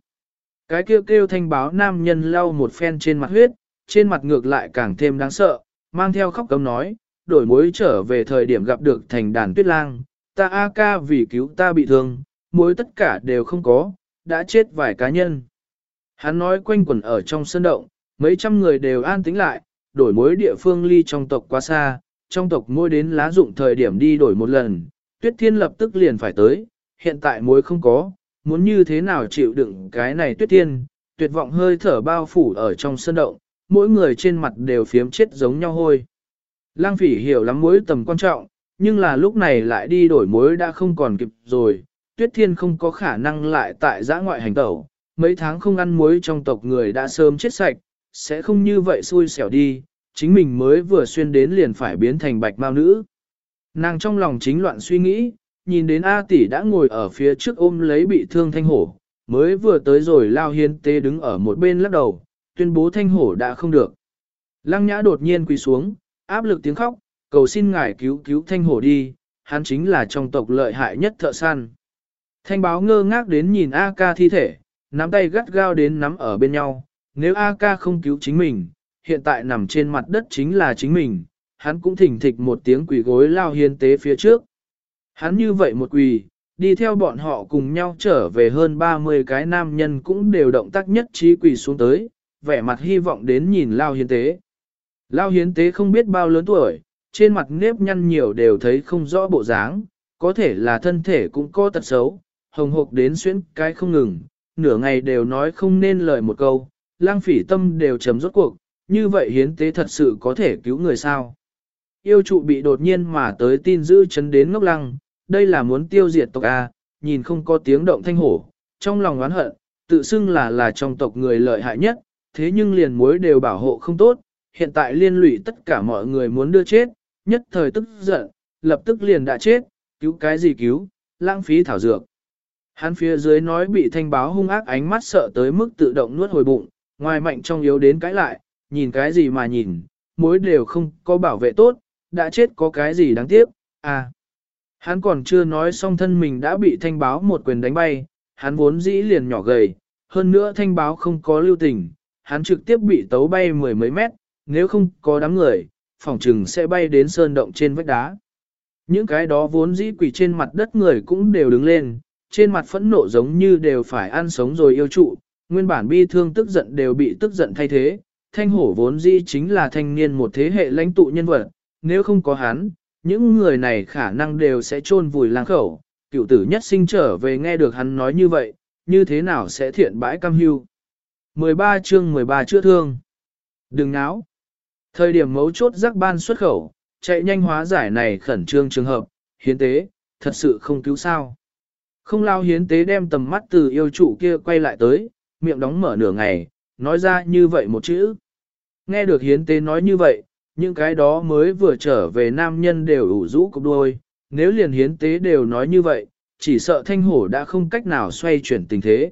Cái kêu kêu thanh báo nam nhân lau một phen trên mặt huyết, trên mặt ngược lại càng thêm đáng sợ, mang theo khóc cấm nói, đổi mối trở về thời điểm gặp được thành đàn tuyết lang, ta A ca vì cứu ta bị thương, mối tất cả đều không có, đã chết vài cá nhân. Hắn nói quanh quẩn ở trong sân động, mấy trăm người đều an tĩnh lại, đổi mối địa phương ly trong tộc quá xa, trong tộc môi đến lá dụng thời điểm đi đổi một lần, tuyết thiên lập tức liền phải tới, hiện tại mối không có, muốn như thế nào chịu đựng cái này tuyết thiên, tuyệt vọng hơi thở bao phủ ở trong sân động, mỗi người trên mặt đều phiếm chết giống nhau hôi. Lang phỉ hiểu lắm mối tầm quan trọng, nhưng là lúc này lại đi đổi mối đã không còn kịp rồi, tuyết thiên không có khả năng lại tại giã ngoại hành tẩu, mấy tháng không ăn muối trong tộc người đã sớm chết sạch, sẽ không như vậy xui xẻo đi, chính mình mới vừa xuyên đến liền phải biến thành bạch mao nữ. Nàng trong lòng chính loạn suy nghĩ, nhìn đến A tỷ đã ngồi ở phía trước ôm lấy bị thương thanh hổ, mới vừa tới rồi lao hiên tê đứng ở một bên lắc đầu, tuyên bố thanh hổ đã không được. Lăng nhã đột nhiên quỳ xuống, áp lực tiếng khóc, cầu xin ngài cứu cứu thanh hổ đi, hắn chính là trong tộc lợi hại nhất thợ săn. Thanh báo ngơ ngác đến nhìn A ca thi thể, nắm tay gắt gao đến nắm ở bên nhau, nếu A ca không cứu chính mình, hiện tại nằm trên mặt đất chính là chính mình, hắn cũng thỉnh thịch một tiếng quỳ gối lao hiên tế phía trước. Hắn như vậy một quỳ, đi theo bọn họ cùng nhau trở về hơn 30 cái nam nhân cũng đều động tác nhất trí quỳ xuống tới, vẻ mặt hy vọng đến nhìn lao hiên tế. Lao hiến tế không biết bao lớn tuổi, trên mặt nếp nhăn nhiều đều thấy không rõ bộ dáng, có thể là thân thể cũng có tật xấu, hồng hộc đến xuyến cái không ngừng, nửa ngày đều nói không nên lời một câu, lang phỉ tâm đều chấm rốt cuộc, như vậy hiến tế thật sự có thể cứu người sao. Yêu trụ bị đột nhiên mà tới tin giữ chấn đến ngốc lăng, đây là muốn tiêu diệt tộc A, nhìn không có tiếng động thanh hổ, trong lòng oán hận, tự xưng là là trong tộc người lợi hại nhất, thế nhưng liền mối đều bảo hộ không tốt, hiện tại liên lụy tất cả mọi người muốn đưa chết, nhất thời tức giận, lập tức liền đã chết, cứu cái gì cứu, lãng phí thảo dược. Hắn phía dưới nói bị thanh báo hung ác ánh mắt sợ tới mức tự động nuốt hồi bụng, ngoài mạnh trong yếu đến cãi lại, nhìn cái gì mà nhìn, mối đều không có bảo vệ tốt, đã chết có cái gì đáng tiếc, à. Hắn còn chưa nói xong thân mình đã bị thanh báo một quyền đánh bay, hắn vốn dĩ liền nhỏ gầy, hơn nữa thanh báo không có lưu tình, hắn trực tiếp bị tấu bay mười mấy mét, nếu không có đám người, phòng trừng sẽ bay đến sơn động trên vách đá. Những cái đó vốn dĩ quỷ trên mặt đất người cũng đều đứng lên, trên mặt phẫn nộ giống như đều phải ăn sống rồi yêu trụ, nguyên bản bi thương tức giận đều bị tức giận thay thế. Thanh hổ vốn dĩ chính là thanh niên một thế hệ lãnh tụ nhân vật, nếu không có hắn, những người này khả năng đều sẽ chôn vùi lang khẩu. Cựu tử nhất sinh trở về nghe được hắn nói như vậy, như thế nào sẽ thiện bãi cam hưu. 13 chương 13 chữa thương. Đừng náo. Thời điểm mấu chốt giác ban xuất khẩu, chạy nhanh hóa giải này khẩn trương trường hợp, hiến tế, thật sự không cứu sao. Không lao hiến tế đem tầm mắt từ yêu chủ kia quay lại tới, miệng đóng mở nửa ngày, nói ra như vậy một chữ. Nghe được hiến tế nói như vậy, những cái đó mới vừa trở về nam nhân đều ủ rũ cục đôi, nếu liền hiến tế đều nói như vậy, chỉ sợ thanh hổ đã không cách nào xoay chuyển tình thế.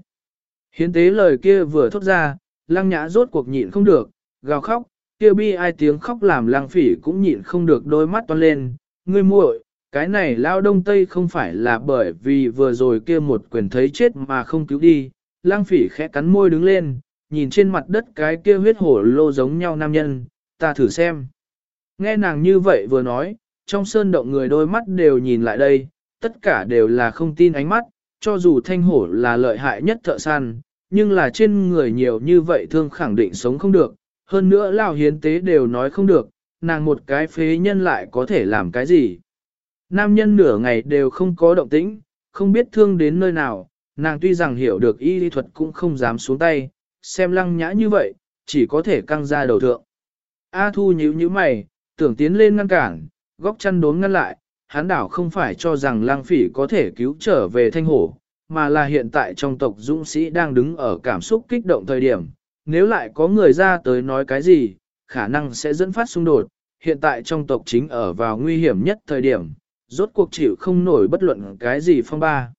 Hiến tế lời kia vừa thốt ra, lăng nhã rốt cuộc nhịn không được, gào khóc, kia bi ai tiếng khóc làm lăng phỉ cũng nhịn không được đôi mắt toan lên, ngươi muội, cái này lao đông tây không phải là bởi vì vừa rồi kia một quyền thấy chết mà không cứu đi, lang phỉ khẽ cắn môi đứng lên, nhìn trên mặt đất cái kia huyết hổ lô giống nhau nam nhân, ta thử xem. Nghe nàng như vậy vừa nói, trong sơn động người đôi mắt đều nhìn lại đây, tất cả đều là không tin ánh mắt, cho dù thanh hổ là lợi hại nhất thợ săn, nhưng là trên người nhiều như vậy thương khẳng định sống không được, hơn nữa lao hiến tế đều nói không được, nàng một cái phế nhân lại có thể làm cái gì. Nam nhân nửa ngày đều không có động tĩnh, không biết thương đến nơi nào, nàng tuy rằng hiểu được y lý thuật cũng không dám xuống tay, xem lăng nhã như vậy, chỉ có thể căng ra đầu thượng. A Thu nhíu nhíu mày, tưởng tiến lên ngăn cản, góc chăn đốn ngăn lại, hắn đảo không phải cho rằng lăng phỉ có thể cứu trở về thanh hổ, mà là hiện tại trong tộc dũng sĩ đang đứng ở cảm xúc kích động thời điểm, nếu lại có người ra tới nói cái gì, khả năng sẽ dẫn phát xung đột, hiện tại trong tộc chính ở vào nguy hiểm nhất thời điểm, rốt cuộc chịu không nổi bất luận cái gì phong ba.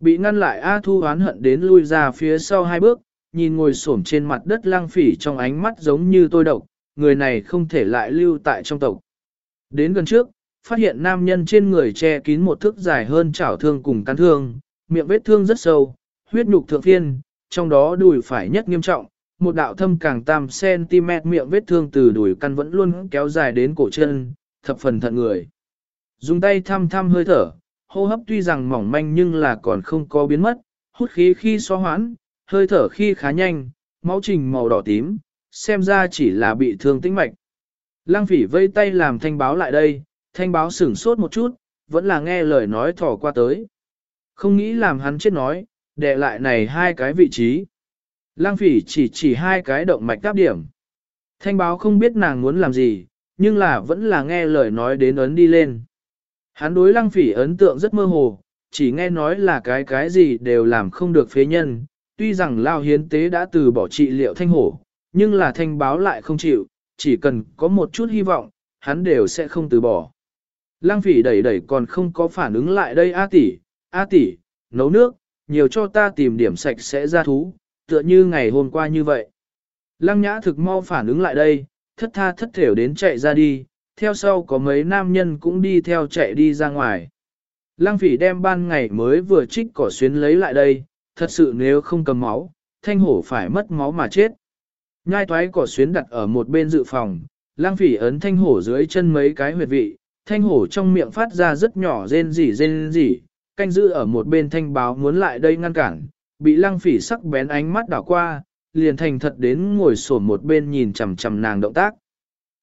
Bị ngăn lại A Thu oán hận đến lui ra phía sau hai bước, nhìn ngồi xổm trên mặt đất lang phỉ trong ánh mắt giống như tôi độc, người này không thể lại lưu tại trong tộc. Đến gần trước, phát hiện nam nhân trên người che kín một thước dài hơn chảo thương cùng cắn thương, miệng vết thương rất sâu, huyết nhục thượng phiên, trong đó đùi phải nhất nghiêm trọng, một đạo thâm càng tam cm miệng vết thương từ đùi căn vẫn luôn kéo dài đến cổ chân, thập phần thận người. Dùng tay thăm thăm hơi thở, hô hấp tuy rằng mỏng manh nhưng là còn không có biến mất, hút khí khi xóa hoãn, hơi thở khi khá nhanh, máu trình màu đỏ tím, xem ra chỉ là bị thương tĩnh mạch. Lăng phỉ vây tay làm thanh báo lại đây, thanh báo sửng sốt một chút, vẫn là nghe lời nói thỏ qua tới. Không nghĩ làm hắn chết nói, để lại này hai cái vị trí. Lăng phỉ chỉ chỉ hai cái động mạch đáp điểm. Thanh báo không biết nàng muốn làm gì, nhưng là vẫn là nghe lời nói đến ấn đi lên. Hắn đối lăng phỉ ấn tượng rất mơ hồ, chỉ nghe nói là cái cái gì đều làm không được phế nhân. Tuy rằng Lao Hiến Tế đã từ bỏ trị liệu thanh hổ, nhưng là thanh báo lại không chịu, chỉ cần có một chút hy vọng, hắn đều sẽ không từ bỏ. Lăng phỉ đẩy đẩy còn không có phản ứng lại đây A tỷ, A tỷ, nấu nước, nhiều cho ta tìm điểm sạch sẽ ra thú, tựa như ngày hôm qua như vậy. Lăng nhã thực mau phản ứng lại đây, thất tha thất thểu đến chạy ra đi, theo sau có mấy nam nhân cũng đi theo chạy đi ra ngoài. Lăng phỉ đem ban ngày mới vừa trích cỏ xuyến lấy lại đây, thật sự nếu không cầm máu, thanh hổ phải mất máu mà chết. Nhai toái cỏ xuyến đặt ở một bên dự phòng, lang phỉ ấn thanh hổ dưới chân mấy cái huyệt vị, thanh hổ trong miệng phát ra rất nhỏ rên rỉ rên rỉ, canh giữ ở một bên thanh báo muốn lại đây ngăn cản, bị lang phỉ sắc bén ánh mắt đảo qua, liền thành thật đến ngồi sổ một bên nhìn chằm chằm nàng động tác.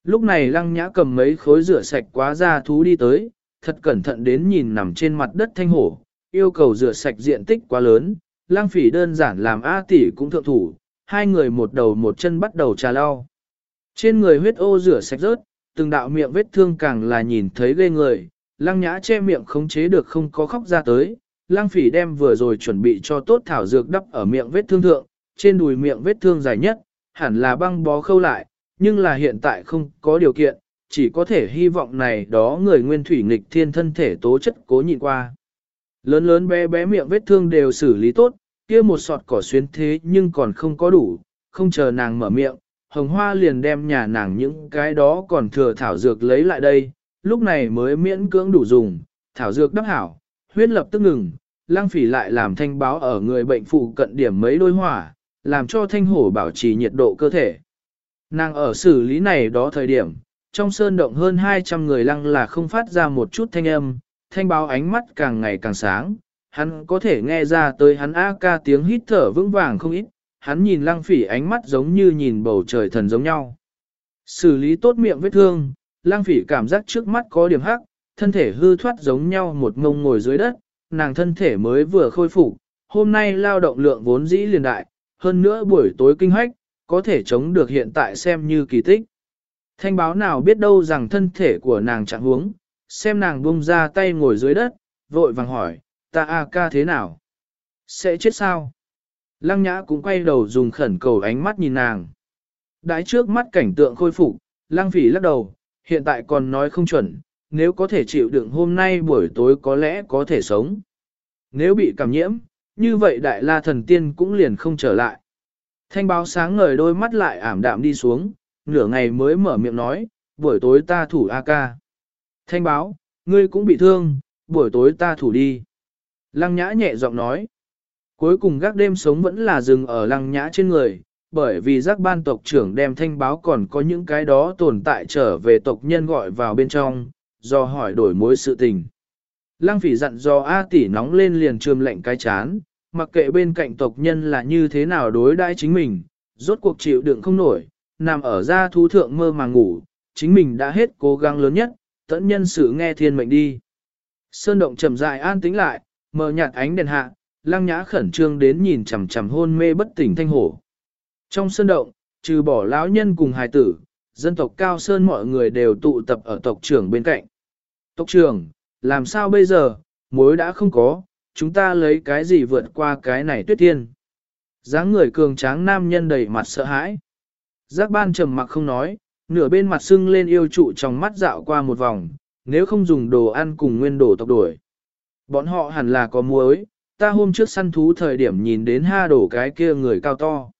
Lúc này lăng nhã cầm mấy khối rửa sạch quá ra thú đi tới, thật cẩn thận đến nhìn nằm trên mặt đất thanh hổ, yêu cầu rửa sạch diện tích quá lớn, lang phỉ đơn giản làm A tỷ cũng thượng thủ, hai người một đầu một chân bắt đầu trà lau. Trên người huyết ô rửa sạch rớt, từng đạo miệng vết thương càng là nhìn thấy ghê người, lăng nhã che miệng khống chế được không có khóc ra tới, lăng phỉ đem vừa rồi chuẩn bị cho tốt thảo dược đắp ở miệng vết thương thượng, trên đùi miệng vết thương dài nhất, hẳn là băng bó khâu lại, nhưng là hiện tại không có điều kiện, chỉ có thể hy vọng này đó người nguyên thủy nghịch thiên thân thể tố chất cố nhịn qua. Lớn lớn bé bé miệng vết thương đều xử lý tốt, kia một sọt cỏ xuyến thế nhưng còn không có đủ, không chờ nàng mở miệng, hồng hoa liền đem nhà nàng những cái đó còn thừa thảo dược lấy lại đây, lúc này mới miễn cưỡng đủ dùng, thảo dược đắc hảo, huyết lập tức ngừng, lang phỉ lại làm thanh báo ở người bệnh phụ cận điểm mấy đôi hỏa, làm cho thanh hổ bảo trì nhiệt độ cơ thể. Nàng ở xử lý này đó thời điểm, trong sơn động hơn 200 người lăng là không phát ra một chút thanh âm, thanh báo ánh mắt càng ngày càng sáng, hắn có thể nghe ra tới hắn A ca tiếng hít thở vững vàng không ít, hắn nhìn lăng phỉ ánh mắt giống như nhìn bầu trời thần giống nhau. Xử lý tốt miệng vết thương, lăng phỉ cảm giác trước mắt có điểm hắc, thân thể hư thoát giống nhau một ngông ngồi dưới đất, nàng thân thể mới vừa khôi phục, hôm nay lao động lượng vốn dĩ liền đại, hơn nữa buổi tối kinh hách, có thể chống được hiện tại xem như kỳ tích. Thanh báo nào biết đâu rằng thân thể của nàng chẳng huống, xem nàng buông ra tay ngồi dưới đất, vội vàng hỏi, ta a ca thế nào? Sẽ chết sao? Lăng nhã cũng quay đầu dùng khẩn cầu ánh mắt nhìn nàng. Đãi trước mắt cảnh tượng khôi phục, lăng phỉ lắc đầu, hiện tại còn nói không chuẩn, nếu có thể chịu đựng hôm nay buổi tối có lẽ có thể sống. Nếu bị cảm nhiễm, như vậy đại la thần tiên cũng liền không trở lại. Thanh báo sáng ngời đôi mắt lại ảm đạm đi xuống, nửa ngày mới mở miệng nói, buổi tối ta thủ A ca. Thanh báo, ngươi cũng bị thương, buổi tối ta thủ đi. Lăng nhã nhẹ giọng nói. Cuối cùng gác đêm sống vẫn là dừng ở lăng nhã trên người, bởi vì giác ban tộc trưởng đem thanh báo còn có những cái đó tồn tại trở về tộc nhân gọi vào bên trong, do hỏi đổi mối sự tình. Lăng phỉ dặn do A tỷ nóng lên liền trườm lệnh cái chán, mặc kệ bên cạnh tộc nhân là như thế nào đối đãi chính mình, rốt cuộc chịu đựng không nổi, nằm ở ra thú thượng mơ mà ngủ, chính mình đã hết cố gắng lớn nhất, tận nhân sự nghe thiên mệnh đi. Sơn động trầm dại an tĩnh lại, mờ nhạt ánh đèn hạ, lăng nhã khẩn trương đến nhìn chằm chằm hôn mê bất tỉnh thanh hổ. Trong sơn động, trừ bỏ lão nhân cùng hài tử, dân tộc cao sơn mọi người đều tụ tập ở tộc trưởng bên cạnh. Tộc trưởng, làm sao bây giờ, mối đã không có, chúng ta lấy cái gì vượt qua cái này tuyết tiên. dáng người cường tráng nam nhân đầy mặt sợ hãi. Giác ban trầm mặc không nói, nửa bên mặt sưng lên yêu trụ trong mắt dạo qua một vòng, nếu không dùng đồ ăn cùng nguyên đồ tộc đổi. Bọn họ hẳn là có muối, ta hôm trước săn thú thời điểm nhìn đến ha đổ cái kia người cao to.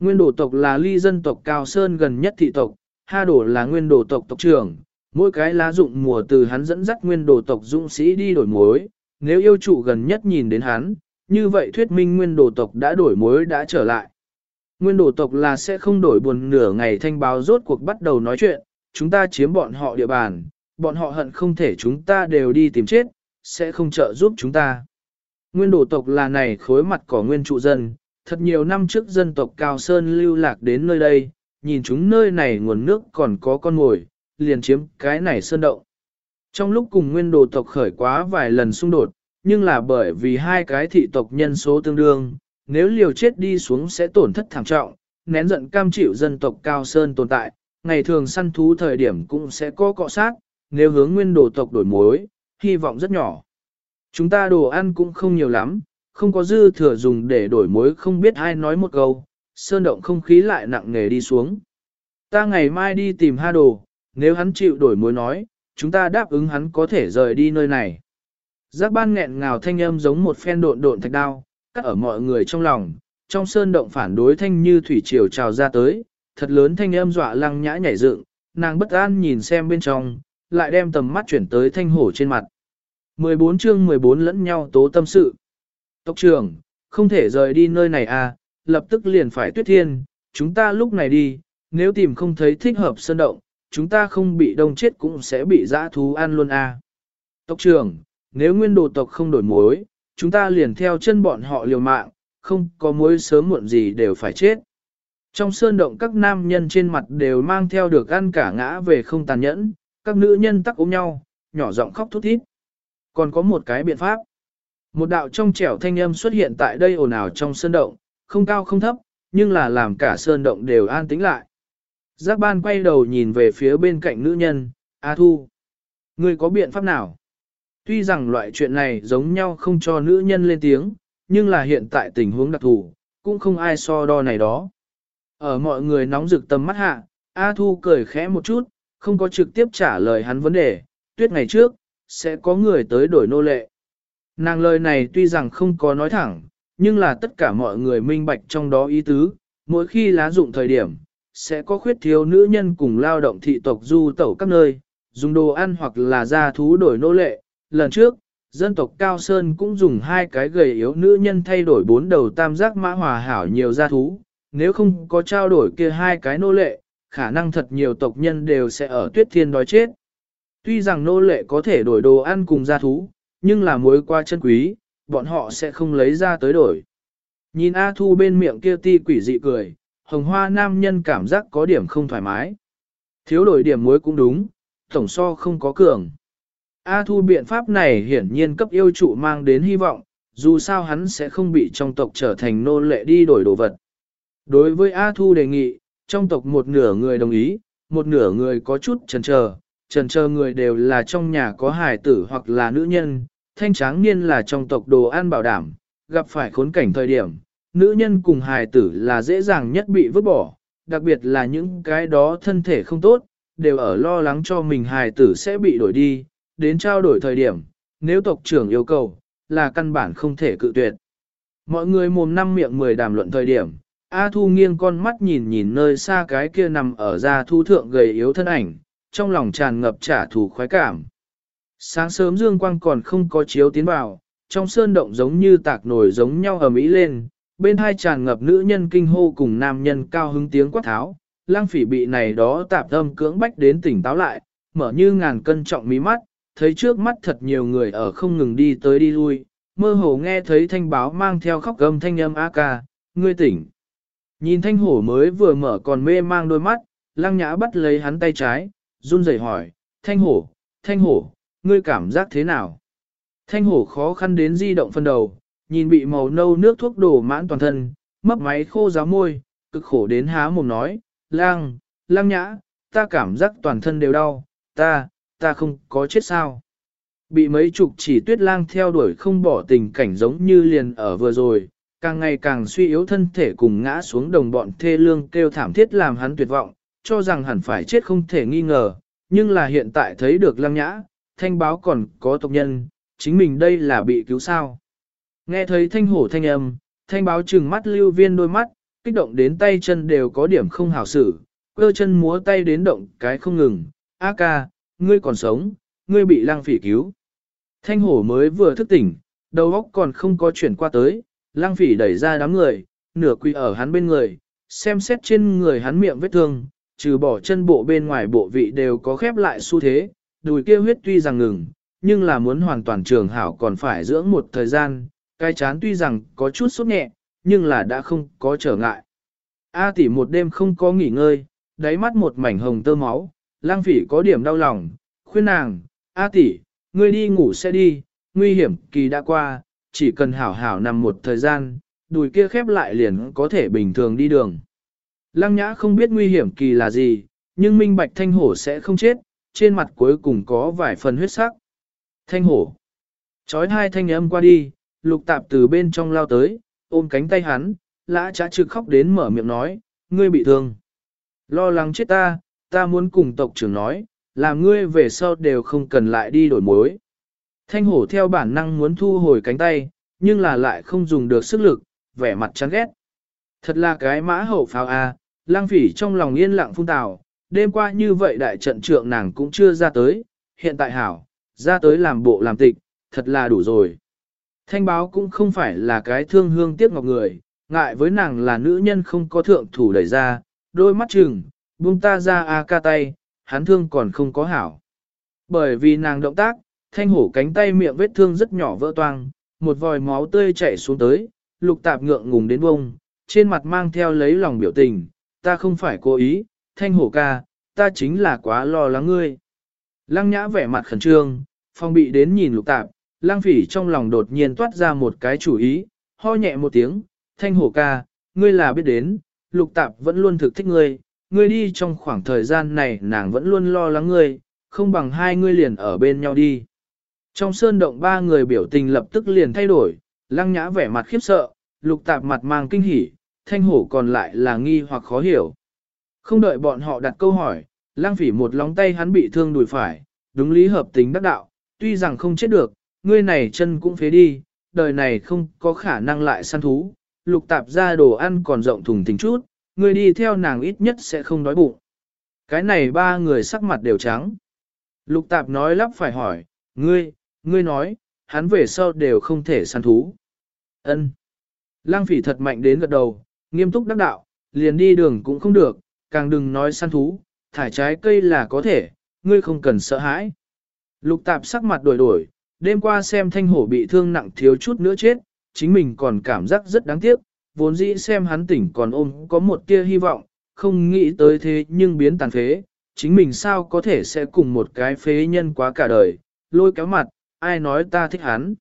Nguyên đồ tộc là ly dân tộc cao sơn gần nhất thị tộc, ha đổ là nguyên đồ tộc tộc trưởng, mỗi cái lá dụng mùa từ hắn dẫn dắt nguyên đồ tộc dũng sĩ đi đổi muối, nếu yêu trụ gần nhất nhìn đến hắn, như vậy thuyết minh nguyên đồ tộc đã đổi mối đã trở lại. Nguyên đồ tộc là sẽ không đổi buồn nửa ngày thanh báo rốt cuộc bắt đầu nói chuyện, chúng ta chiếm bọn họ địa bàn, bọn họ hận không thể chúng ta đều đi tìm chết, sẽ không trợ giúp chúng ta. Nguyên đồ tộc là này khối mặt cỏ nguyên trụ dân, thật nhiều năm trước dân tộc Cao Sơn lưu lạc đến nơi đây, nhìn chúng nơi này nguồn nước còn có con ngồi, liền chiếm cái này sơn động. Trong lúc cùng nguyên đồ tộc khởi quá vài lần xung đột, nhưng là bởi vì hai cái thị tộc nhân số tương đương, nếu liều chết đi xuống sẽ tổn thất thảm trọng, nén giận cam chịu dân tộc Cao Sơn tồn tại, ngày thường săn thú thời điểm cũng sẽ có cọ sát, nếu hướng nguyên đồ tộc đổi mối, hy vọng rất nhỏ. Chúng ta đồ ăn cũng không nhiều lắm, không có dư thừa dùng để đổi mối không biết ai nói một câu, sơn động không khí lại nặng nề đi xuống. Ta ngày mai đi tìm ha đồ, nếu hắn chịu đổi mối nói, chúng ta đáp ứng hắn có thể rời đi nơi này. Giác ban nghẹn ngào thanh âm giống một phen độn độn thạch đao, cắt ở mọi người trong lòng, trong sơn động phản đối thanh như thủy triều trào ra tới, thật lớn thanh âm dọa lăng nhã nhảy dựng, nàng bất an nhìn xem bên trong, lại đem tầm mắt chuyển tới thanh hổ trên mặt. 14 chương 14 lẫn nhau tố tâm sự. Tộc trưởng, không thể rời đi nơi này à, lập tức liền phải tuyết thiên, chúng ta lúc này đi, nếu tìm không thấy thích hợp sơn động, chúng ta không bị đông chết cũng sẽ bị dã thú ăn luôn à. Tộc trưởng, nếu nguyên đồ tộc không đổi mối, chúng ta liền theo chân bọn họ liều mạng, không có mối sớm muộn gì đều phải chết. Trong sơn động các nam nhân trên mặt đều mang theo được ăn cả ngã về không tàn nhẫn, các nữ nhân tắc ôm nhau, nhỏ giọng khóc thút thít. Còn có một cái biện pháp. Một đạo trong trẻo thanh âm xuất hiện tại đây ồn ào trong sơn động, không cao không thấp, nhưng là làm cả sơn động đều an tĩnh lại. Giác ban quay đầu nhìn về phía bên cạnh nữ nhân, A Thu. Ngươi có biện pháp nào? Tuy rằng loại chuyện này giống nhau không cho nữ nhân lên tiếng, nhưng là hiện tại tình huống đặc thù, cũng không ai so đo này đó. Ở mọi người nóng rực tầm mắt hạ, A Thu cười khẽ một chút, không có trực tiếp trả lời hắn vấn đề, tuyết ngày trước, sẽ có người tới đổi nô lệ. Nàng lời này tuy rằng không có nói thẳng, nhưng là tất cả mọi người minh bạch trong đó ý tứ, mỗi khi lá dụng thời điểm, sẽ có khuyết thiếu nữ nhân cùng lao động thị tộc du tẩu các nơi, dùng đồ ăn hoặc là gia thú đổi nô lệ. Lần trước, dân tộc Cao Sơn cũng dùng hai cái gầy yếu nữ nhân thay đổi bốn đầu tam giác mã hòa hảo nhiều gia thú, nếu không có trao đổi kia hai cái nô lệ, khả năng thật nhiều tộc nhân đều sẽ ở tuyết thiên đói chết. Tuy rằng nô lệ có thể đổi đồ ăn cùng gia thú, nhưng là mối qua chân quý, bọn họ sẽ không lấy ra tới đổi. Nhìn A Thu bên miệng kia ti quỷ dị cười, hồng hoa nam nhân cảm giác có điểm không thoải mái. Thiếu đổi điểm muối cũng đúng, tổng so không có cường. A Thu biện pháp này hiển nhiên cấp yêu trụ mang đến hy vọng, dù sao hắn sẽ không bị trong tộc trở thành nô lệ đi đổi đồ vật. Đối với A Thu đề nghị, trong tộc một nửa người đồng ý, một nửa người có chút chần chờ, trần chờ người đều là trong nhà có hài tử hoặc là nữ nhân, thanh tráng niên là trong tộc đồ ăn bảo đảm, gặp phải khốn cảnh thời điểm, nữ nhân cùng hài tử là dễ dàng nhất bị vứt bỏ, đặc biệt là những cái đó thân thể không tốt, đều ở lo lắng cho mình hài tử sẽ bị đổi đi, đến trao đổi thời điểm, nếu tộc trưởng yêu cầu, là căn bản không thể cự tuyệt. Mọi người mồm năm miệng mười đàm luận thời điểm, A Thu nghiêng con mắt nhìn nhìn nơi xa cái kia nằm ở ra thu thượng gầy yếu thân ảnh, trong lòng tràn ngập trả thù khoái cảm. Sáng sớm dương quang còn không có chiếu tiến vào, trong sơn động giống như tạc nổi giống nhau ở mỹ lên, bên hai tràn ngập nữ nhân kinh hô cùng nam nhân cao hứng tiếng quát tháo, lang phỉ bị này đó tạp âm cưỡng bách đến tỉnh táo lại, mở như ngàn cân trọng mí mắt, thấy trước mắt thật nhiều người ở không ngừng đi tới đi lui, mơ hồ nghe thấy thanh báo mang theo khóc gầm thanh âm a ca, ngươi tỉnh. Nhìn thanh hổ mới vừa mở còn mê mang đôi mắt, lăng nhã bắt lấy hắn tay trái, run rẩy hỏi, thanh hổ, thanh hổ, ngươi cảm giác thế nào? Thanh hổ khó khăn đến di động phân đầu, nhìn bị màu nâu nước thuốc đổ mãn toàn thân, mấp máy khô giáo môi, cực khổ đến há mồm nói, lang, lang nhã, ta cảm giác toàn thân đều đau, ta, ta không có chết sao. Bị mấy chục chỉ tuyết lang theo đuổi không bỏ tình cảnh giống như liền ở vừa rồi, càng ngày càng suy yếu thân thể cùng ngã xuống đồng bọn thê lương kêu thảm thiết làm hắn tuyệt vọng, cho rằng hẳn phải chết không thể nghi ngờ, nhưng là hiện tại thấy được lăng nhã, thanh báo còn có tộc nhân, chính mình đây là bị cứu sao. Nghe thấy thanh hổ thanh âm, thanh báo trừng mắt lưu viên đôi mắt, kích động đến tay chân đều có điểm không hảo xử, cơ chân múa tay đến động cái không ngừng, A ca, ngươi còn sống, ngươi bị lang phỉ cứu. Thanh hổ mới vừa thức tỉnh, đầu óc còn không có chuyển qua tới, lang phỉ đẩy ra đám người, nửa quỳ ở hắn bên người, xem xét trên người hắn miệng vết thương, trừ bỏ chân bộ bên ngoài bộ vị đều có khép lại xu thế, đùi kia huyết tuy rằng ngừng, nhưng là muốn hoàn toàn trường hảo còn phải dưỡng một thời gian, cái chán tuy rằng có chút sốt nhẹ, nhưng là đã không có trở ngại. A tỷ một đêm không có nghỉ ngơi, đáy mắt một mảnh hồng tơ máu, lang phỉ có điểm đau lòng, khuyên nàng, A tỷ, ngươi đi ngủ sẽ đi, nguy hiểm kỳ đã qua, chỉ cần hảo hảo nằm một thời gian, đùi kia khép lại liền có thể bình thường đi đường. Lăng nhã không biết nguy hiểm kỳ là gì, nhưng minh bạch thanh hổ sẽ không chết, trên mặt cuối cùng có vài phần huyết sắc. Thanh hổ. Chói hai thanh âm qua đi, lục tạp từ bên trong lao tới, ôm cánh tay hắn, lã trá trực khóc đến mở miệng nói, ngươi bị thương. Lo lắng chết ta, ta muốn cùng tộc trưởng nói, làm ngươi về sau đều không cần lại đi đổi mối. Thanh hổ theo bản năng muốn thu hồi cánh tay, nhưng là lại không dùng được sức lực, vẻ mặt chán ghét. Thật là cái mã hậu pháo a, à, lang phỉ trong lòng yên lặng phung tào, đêm qua như vậy đại trận trượng nàng cũng chưa ra tới, hiện tại hảo, ra tới làm bộ làm tịch, thật là đủ rồi. Thanh báo cũng không phải là cái thương hương tiếc ngọc người, ngại với nàng là nữ nhân không có thượng thủ đẩy ra, đôi mắt chừng, buông ta ra a ca tay, hắn thương còn không có hảo. Bởi vì nàng động tác, thanh hổ cánh tay miệng vết thương rất nhỏ vỡ toang, một vòi máu tươi chảy xuống tới, lục tạp ngượng ngùng đến bông, trên mặt mang theo lấy lòng biểu tình, ta không phải cố ý, thanh hổ ca, ta chính là quá lo lắng ngươi. Lăng nhã vẻ mặt khẩn trương, phong bị đến nhìn lục tạp, lang phỉ trong lòng đột nhiên toát ra một cái chủ ý, ho nhẹ một tiếng, thanh hổ ca, ngươi là biết đến, lục tạp vẫn luôn thực thích ngươi, ngươi đi trong khoảng thời gian này nàng vẫn luôn lo lắng ngươi, không bằng hai ngươi liền ở bên nhau đi. Trong sơn động ba người biểu tình lập tức liền thay đổi, lăng nhã vẻ mặt khiếp sợ, lục tạp mặt mang kinh hỉ, thanh hổ còn lại là nghi hoặc khó hiểu. Không đợi bọn họ đặt câu hỏi, Lang phỉ một lóng tay hắn bị thương đùi phải, đúng lý hợp tính đắc đạo, tuy rằng không chết được, ngươi này chân cũng phế đi, đời này không có khả năng lại săn thú, lục tạp ra đồ ăn còn rộng thùng thình chút, ngươi đi theo nàng ít nhất sẽ không đói bụng. Cái này ba người sắc mặt đều trắng. Lục tạp nói lắp phải hỏi, ngươi, ngươi nói, hắn về sau đều không thể săn thú. Ân. Lăng phỉ thật mạnh đến gật đầu, nghiêm túc đắc đạo, liền đi đường cũng không được, càng đừng nói săn thú, thải trái cây là có thể, ngươi không cần sợ hãi. Lục tạp sắc mặt đổi đổi, đêm qua xem thanh hổ bị thương nặng thiếu chút nữa chết, chính mình còn cảm giác rất đáng tiếc, vốn dĩ xem hắn tỉnh còn ôm có một tia hy vọng, không nghĩ tới thế nhưng biến tàn phế, chính mình sao có thể sẽ cùng một cái phế nhân quá cả đời, lôi kéo mặt, ai nói ta thích hắn.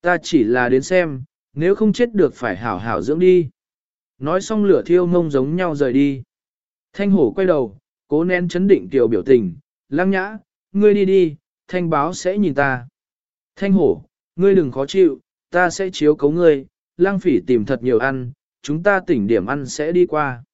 Ta chỉ là đến xem, nếu không chết được phải hảo hảo dưỡng đi. Nói xong lửa thiêu mông giống nhau rời đi. Thanh hổ quay đầu, cố nén chấn định tiểu biểu tình, lăng nhã, ngươi đi đi, thanh báo sẽ nhìn ta. Thanh hổ, ngươi đừng khó chịu, ta sẽ chiếu cấu ngươi, Lang phỉ tìm thật nhiều ăn, chúng ta tỉnh điểm ăn sẽ đi qua.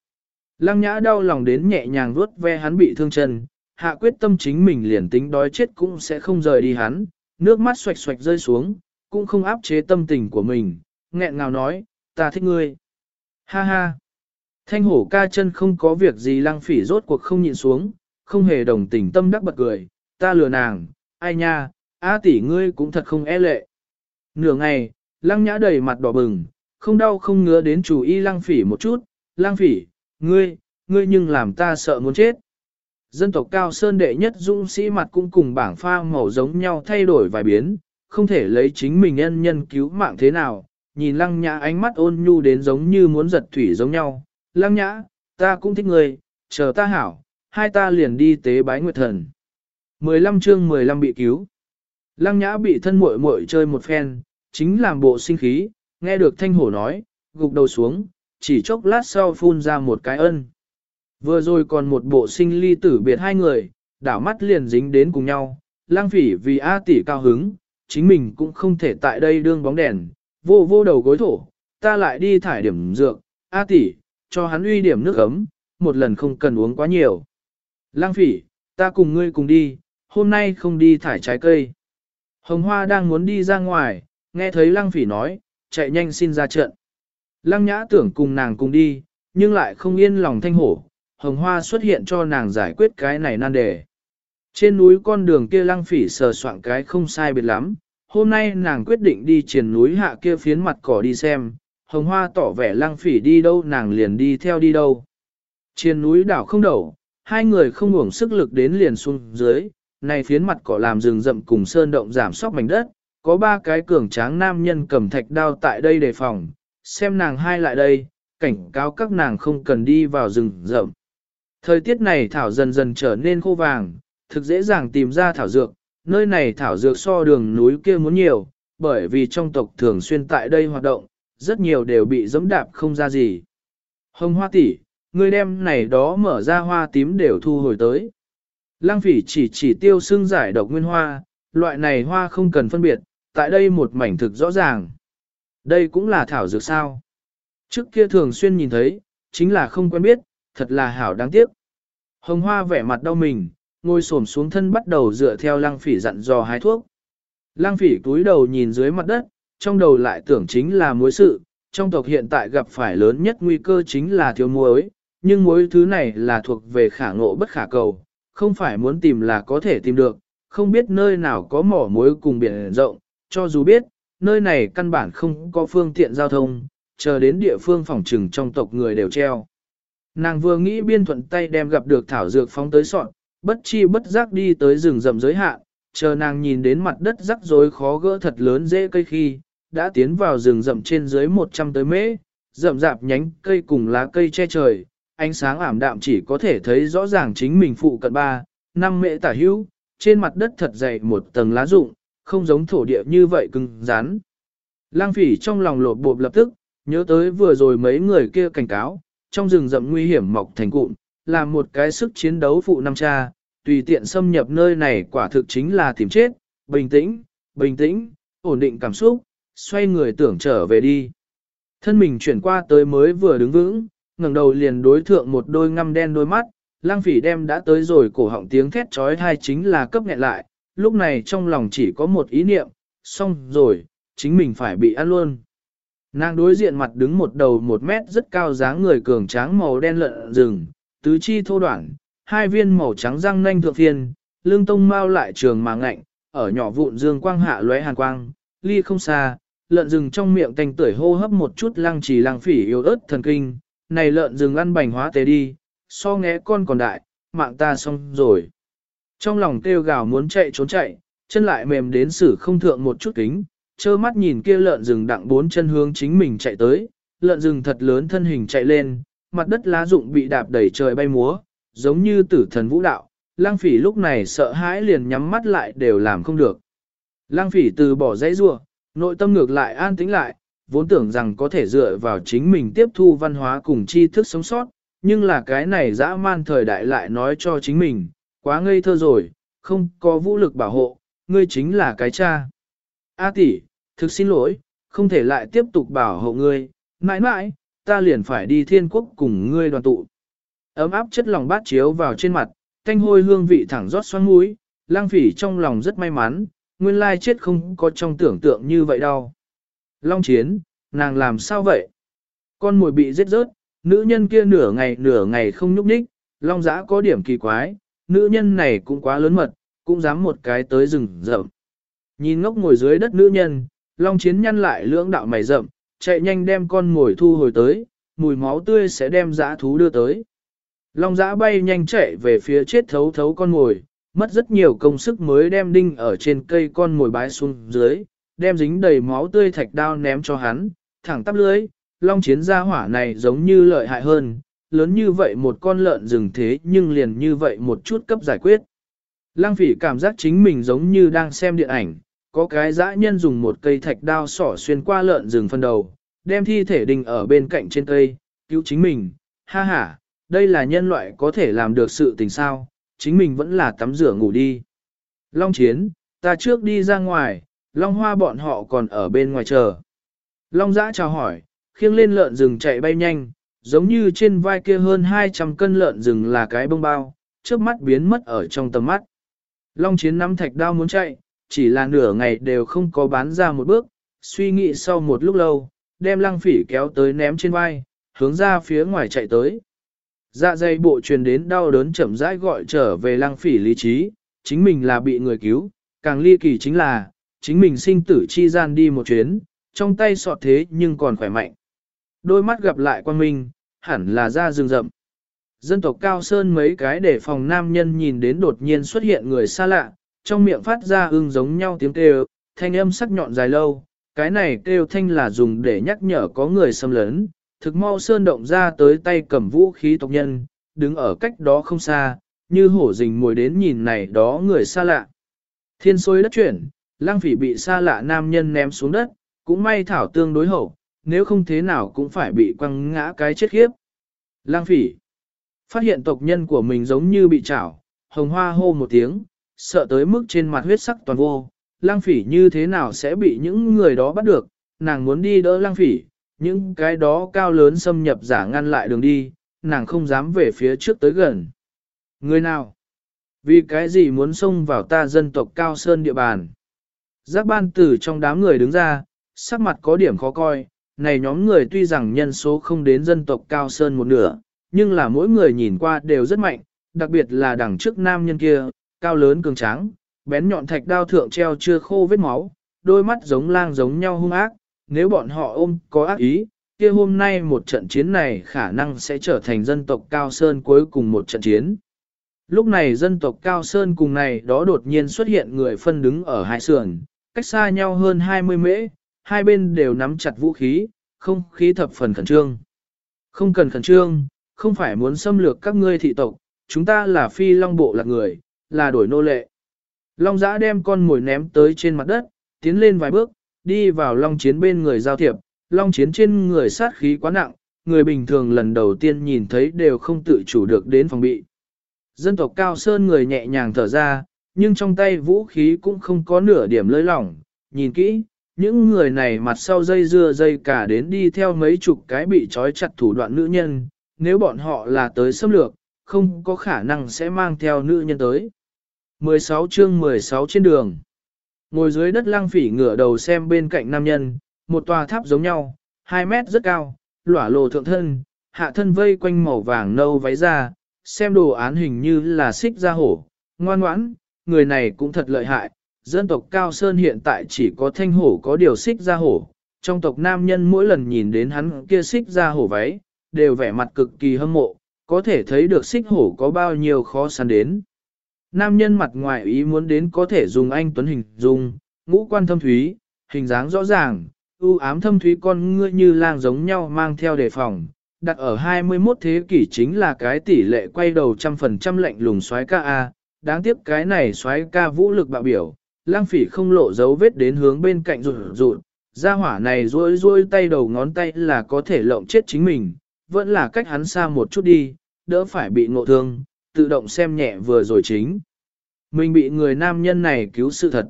Lăng nhã đau lòng đến nhẹ nhàng vuốt ve hắn bị thương chân, hạ quyết tâm chính mình liền tính đói chết cũng sẽ không rời đi hắn, nước mắt xoạch xoạch rơi xuống, cũng không áp chế tâm tình của mình, nghẹn ngào nói, ta thích ngươi. Ha ha. Thanh hổ ca chân không có việc gì lăng phỉ rốt cuộc không nhịn xuống, không hề đồng tình tâm đắc bật cười, ta lừa nàng, ai nha, A tỷ ngươi cũng thật không e lệ. Nửa ngày, lăng nhã đầy mặt đỏ bừng, không đau không ngứa đến chủ y lang phỉ một chút, lang phỉ, ngươi, ngươi nhưng làm ta sợ muốn chết. Dân tộc cao sơn đệ nhất dũng sĩ mặt cũng cùng bảng pha màu giống nhau thay đổi vài biến, không thể lấy chính mình nhân nhân cứu mạng thế nào, nhìn lăng nhã ánh mắt ôn nhu đến giống như muốn giật thủy giống nhau. Lăng nhã, ta cũng thích ngươi, chờ ta hảo, hai ta liền đi tế bái nguyệt thần. 15 chương 15 bị cứu. Lăng nhã bị thân muội muội chơi một phen, chính làm bộ sinh khí, nghe được thanh hổ nói, gục đầu xuống, chỉ chốc lát sau phun ra một cái ân. Vừa rồi còn một bộ sinh ly tử biệt hai người, đảo mắt liền dính đến cùng nhau, lang phỉ vì A tỷ cao hứng, chính mình cũng không thể tại đây đương bóng đèn, vô vô đầu gối thổ, ta lại đi thải điểm dược, A tỷ, cho hắn uy điểm nước ấm, một lần không cần uống quá nhiều. Lang phỉ, ta cùng ngươi cùng đi, hôm nay không đi thải trái cây. Hồng Hoa đang muốn đi ra ngoài, nghe thấy Lăng phỉ nói, chạy nhanh xin ra trận. Lăng nhã tưởng cùng nàng cùng đi, nhưng lại không yên lòng thanh hổ, hồng hoa xuất hiện cho nàng giải quyết cái này nan đề. Trên núi con đường kia lăng phỉ sờ soạn cái không sai biệt lắm, hôm nay nàng quyết định đi triển núi hạ kia phiến mặt cỏ đi xem, hồng hoa tỏ vẻ lăng phỉ đi đâu nàng liền đi theo đi đâu. Trên núi đảo không đầu, hai người không uổng sức lực đến liền xuống dưới, này phiến mặt cỏ làm rừng rậm cùng sơn động giảm sóc mảnh đất, có ba cái cường tráng nam nhân cầm thạch đao tại đây đề phòng, xem nàng hai lại đây, cảnh cáo các nàng không cần đi vào rừng rậm. Thời tiết này thảo dần dần trở nên khô vàng, thực dễ dàng tìm ra thảo dược, nơi này thảo dược so đường núi kia muốn nhiều, bởi vì trong tộc thường xuyên tại đây hoạt động, rất nhiều đều bị dẫm đạp không ra gì. Hồng hoa tỷ, người đem này đó mở ra hoa tím đều thu hồi tới. Lăng phỉ chỉ chỉ tiêu xương giải độc nguyên hoa, loại này hoa không cần phân biệt, tại đây một mảnh thực rõ ràng. Đây cũng là thảo dược sao. Trước kia thường xuyên nhìn thấy, chính là không quen biết, thật là hảo đáng tiếc. Hồng Hoa vẻ mặt đau mình, ngồi xổm xuống thân bắt đầu dựa theo lăng phỉ dặn dò hái thuốc. Lăng phỉ túi đầu nhìn dưới mặt đất, trong đầu lại tưởng chính là muối sự, trong tộc hiện tại gặp phải lớn nhất nguy cơ chính là thiếu muối, nhưng muối thứ này là thuộc về khả ngộ bất khả cầu, không phải muốn tìm là có thể tìm được, không biết nơi nào có mỏ muối cùng biển rộng, cho dù biết, nơi này căn bản không có phương tiện giao thông, chờ đến địa phương phòng trừng trong tộc người đều treo. Nàng vừa nghĩ biên thuận tay đem gặp được thảo dược phóng tới sọn, bất chi bất giác đi tới rừng rậm giới hạn, chờ nàng nhìn đến mặt đất rắc rối khó gỡ thật lớn dễ cây khi, đã tiến vào rừng rậm trên dưới 100 tới mễ, rậm rạp nhánh cây cùng lá cây che trời, ánh sáng ảm đạm chỉ có thể thấy rõ ràng chính mình phụ cận ba, năm mễ tả hữu, trên mặt đất thật dày một tầng lá rụng, không giống thổ địa như vậy cứng rắn. Lang phỉ trong lòng lột bộp lập tức, nhớ tới vừa rồi mấy người kia cảnh cáo, trong rừng rậm nguy hiểm mọc thành cụm, làm một cái sức chiến đấu phụ năm cha, tùy tiện xâm nhập nơi này quả thực chính là tìm chết, bình tĩnh, bình tĩnh, ổn định cảm xúc, xoay người tưởng trở về đi. Thân mình chuyển qua tới mới vừa đứng vững, ngẩng đầu liền đối thượng một đôi ngăm đen đôi mắt, lang phỉ đem đã tới rồi cổ họng tiếng thét trói thai chính là cấp nghẹn lại, lúc này trong lòng chỉ có một ý niệm, xong rồi, chính mình phải bị ăn luôn. Nàng đối diện mặt đứng một đầu một mét rất cao dáng người cường tráng màu đen lợn rừng, tứ chi thô đoạn, hai viên màu trắng răng nanh thượng phiên, lương tông mau lại trường mà ngạnh, ở nhỏ vụn dương quang hạ lóe hàn quang, ly không xa, lợn rừng trong miệng tanh tưởi hô hấp một chút lăng trì lăng phỉ yếu ớt thần kinh, này lợn rừng ăn bành hóa tế đi, so ngẽ con còn đại, mạng ta xong rồi. Trong lòng kêu gào muốn chạy trốn chạy, chân lại mềm đến sử không thượng một chút kính, trơ mắt nhìn kia lợn rừng đặng bốn chân hướng chính mình chạy tới, lợn rừng thật lớn thân hình chạy lên, mặt đất lá rụng bị đạp đẩy trời bay múa, giống như tử thần vũ đạo, lang phỉ lúc này sợ hãi liền nhắm mắt lại đều làm không được. Lang phỉ từ bỏ dãy rua, nội tâm ngược lại an tĩnh lại, vốn tưởng rằng có thể dựa vào chính mình tiếp thu văn hóa cùng tri thức sống sót, nhưng là cái này dã man thời đại lại nói cho chính mình, quá ngây thơ rồi, không có vũ lực bảo hộ, ngươi chính là cái cha. A tỷ, thực xin lỗi, không thể lại tiếp tục bảo hộ ngươi, mãi mãi, ta liền phải đi thiên quốc cùng ngươi đoàn tụ. Ấm áp chất lòng bát chiếu vào trên mặt, thanh hôi hương vị thẳng rót xoắn mũi, lang phỉ trong lòng rất may mắn, nguyên lai chết không có trong tưởng tượng như vậy đâu. Long chiến, nàng làm sao vậy? Con mồi bị giết rớt, nữ nhân kia nửa ngày nửa ngày không nhúc nhích, long giã có điểm kỳ quái, nữ nhân này cũng quá lớn mật, cũng dám một cái tới rừng rậm. Nhìn ngốc ngồi dưới đất nữ nhân, long chiến nhăn lại lưỡng đạo mày rậm, chạy nhanh đem con mồi thu hồi tới, mùi máu tươi sẽ đem dã thú đưa tới. Long giã bay nhanh chạy về phía chết thấu thấu con mồi, mất rất nhiều công sức mới đem đinh ở trên cây con mồi bái xuống dưới, đem dính đầy máu tươi thạch đao ném cho hắn, thẳng tắp lưới, long chiến gia hỏa này giống như lợi hại hơn, lớn như vậy một con lợn rừng thế nhưng liền như vậy một chút cấp giải quyết. Lăng phỉ cảm giác chính mình giống như đang xem điện ảnh, có cái dã nhân dùng một cây thạch đao sỏ xuyên qua lợn rừng phân đầu, đem thi thể đình ở bên cạnh trên cây, cứu chính mình, ha ha, đây là nhân loại có thể làm được sự tình sao, chính mình vẫn là tắm rửa ngủ đi. Long chiến, ta trước đi ra ngoài, Long hoa bọn họ còn ở bên ngoài chờ. Long giã chào hỏi, khiêng lên lợn rừng chạy bay nhanh, giống như trên vai kia hơn 200 cân lợn rừng là cái bông bao, trước mắt biến mất ở trong tầm mắt. Long chiến nắm thạch đao muốn chạy, chỉ là nửa ngày đều không có bán ra một bước, suy nghĩ sau một lúc lâu, đem lăng phỉ kéo tới ném trên vai, hướng ra phía ngoài chạy tới. Dạ dày bộ truyền đến đau đớn chậm rãi gọi trở về lăng phỉ lý trí, chính mình là bị người cứu, càng ly kỳ chính là, chính mình sinh tử chi gian đi một chuyến, trong tay sọt thế nhưng còn khỏe mạnh. Đôi mắt gặp lại quan minh, hẳn là ra rừng rậm. Dân tộc Cao Sơn mấy cái để phòng nam nhân nhìn đến đột nhiên xuất hiện người xa lạ, trong miệng phát ra ưng giống nhau tiếng kêu, thanh âm sắc nhọn dài lâu, cái này kêu thanh là dùng để nhắc nhở có người xâm lấn, thực mau Sơn động ra tới tay cầm vũ khí tộc nhân, đứng ở cách đó không xa, như hổ rình mồi đến nhìn này đó người xa lạ. Thiên xôi đất chuyển, lang phỉ bị xa lạ nam nhân ném xuống đất, cũng may thảo tương đối hậu, nếu không thế nào cũng phải bị quăng ngã cái chết khiếp. Lang phỉ, phát hiện tộc nhân của mình giống như bị chảo, hồng hoa hô một tiếng, sợ tới mức trên mặt huyết sắc toàn vô, lang phỉ như thế nào sẽ bị những người đó bắt được, nàng muốn đi đỡ lang phỉ, những cái đó cao lớn xâm nhập giả ngăn lại đường đi, nàng không dám về phía trước tới gần. Người nào? Vì cái gì muốn xông vào ta dân tộc cao sơn địa bàn? Giác ban tử trong đám người đứng ra, sắc mặt có điểm khó coi, này nhóm người tuy rằng nhân số không đến dân tộc cao sơn một nửa, nhưng là mỗi người nhìn qua đều rất mạnh, đặc biệt là đằng trước nam nhân kia, cao lớn cường tráng, bén nhọn thạch đao thượng treo chưa khô vết máu, đôi mắt giống lang giống nhau hung ác, nếu bọn họ ôm có ác ý, kia hôm nay một trận chiến này khả năng sẽ trở thành dân tộc Cao Sơn cuối cùng một trận chiến. Lúc này dân tộc Cao Sơn cùng này đó đột nhiên xuất hiện người phân đứng ở hai sườn, cách xa nhau hơn 20 mễ, hai bên đều nắm chặt vũ khí, không khí thập phần khẩn trương. Không cần khẩn trương, không phải muốn xâm lược các ngươi thị tộc, chúng ta là phi long bộ lạc người, là đổi nô lệ. Long giã đem con mồi ném tới trên mặt đất, tiến lên vài bước, đi vào long chiến bên người giao thiệp, long chiến trên người sát khí quá nặng, người bình thường lần đầu tiên nhìn thấy đều không tự chủ được đến phòng bị. Dân tộc cao sơn người nhẹ nhàng thở ra, nhưng trong tay vũ khí cũng không có nửa điểm lơi lỏng, nhìn kỹ, những người này mặt sau dây dưa dây cả đến đi theo mấy chục cái bị trói chặt thủ đoạn nữ nhân, nếu bọn họ là tới xâm lược, không có khả năng sẽ mang theo nữ nhân tới. 16 chương 16 trên đường. Ngồi dưới đất lăng phỉ ngửa đầu xem bên cạnh nam nhân, một tòa tháp giống nhau, 2 mét rất cao, lỏa lồ thượng thân, hạ thân vây quanh màu vàng nâu váy ra, xem đồ án hình như là xích ra hổ, ngoan ngoãn, người này cũng thật lợi hại. Dân tộc Cao Sơn hiện tại chỉ có thanh hổ có điều xích ra hổ, trong tộc nam nhân mỗi lần nhìn đến hắn kia xích ra hổ váy, đều vẻ mặt cực kỳ hâm mộ, có thể thấy được xích hổ có bao nhiêu khó săn đến. Nam nhân mặt ngoài ý muốn đến có thể dùng anh tuấn hình dung, ngũ quan thâm thúy, hình dáng rõ ràng, ưu ám thâm thúy con ngươi như lang giống nhau mang theo đề phòng, đặt ở 21 thế kỷ chính là cái tỷ lệ quay đầu trăm phần trăm lệnh lùng xoái ca A, đáng tiếc cái này xoáy ca vũ lực bạo biểu, lang phỉ không lộ dấu vết đến hướng bên cạnh rụt rụt, gia hỏa này rôi rôi tay đầu ngón tay là có thể lộng chết chính mình, vẫn là cách hắn xa một chút đi, đỡ phải bị ngộ thương, tự động xem nhẹ vừa rồi chính. Mình bị người nam nhân này cứu sự thật.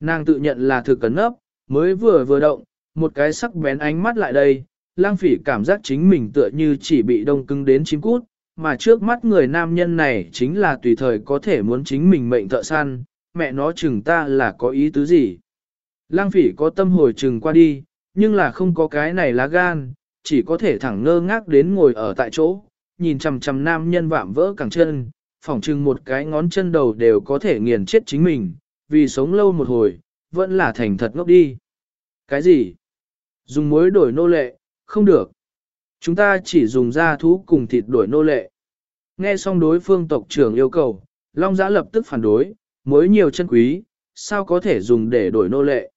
Nàng tự nhận là thực cấn ấp, mới vừa vừa động, một cái sắc bén ánh mắt lại đây, lang phỉ cảm giác chính mình tựa như chỉ bị đông cứng đến chim cút, mà trước mắt người nam nhân này chính là tùy thời có thể muốn chính mình mệnh thợ săn, mẹ nó chừng ta là có ý tứ gì. Lang phỉ có tâm hồi chừng qua đi, nhưng là không có cái này lá gan, chỉ có thể thẳng ngơ ngác đến ngồi ở tại chỗ, nhìn chằm chằm nam nhân vạm vỡ cẳng chân, phỏng chừng một cái ngón chân đầu đều có thể nghiền chết chính mình, vì sống lâu một hồi, vẫn là thành thật ngốc đi. Cái gì? Dùng muối đổi nô lệ, không được. Chúng ta chỉ dùng da thú cùng thịt đổi nô lệ. Nghe xong đối phương tộc trưởng yêu cầu, Long Giã lập tức phản đối, muối nhiều chân quý, sao có thể dùng để đổi nô lệ.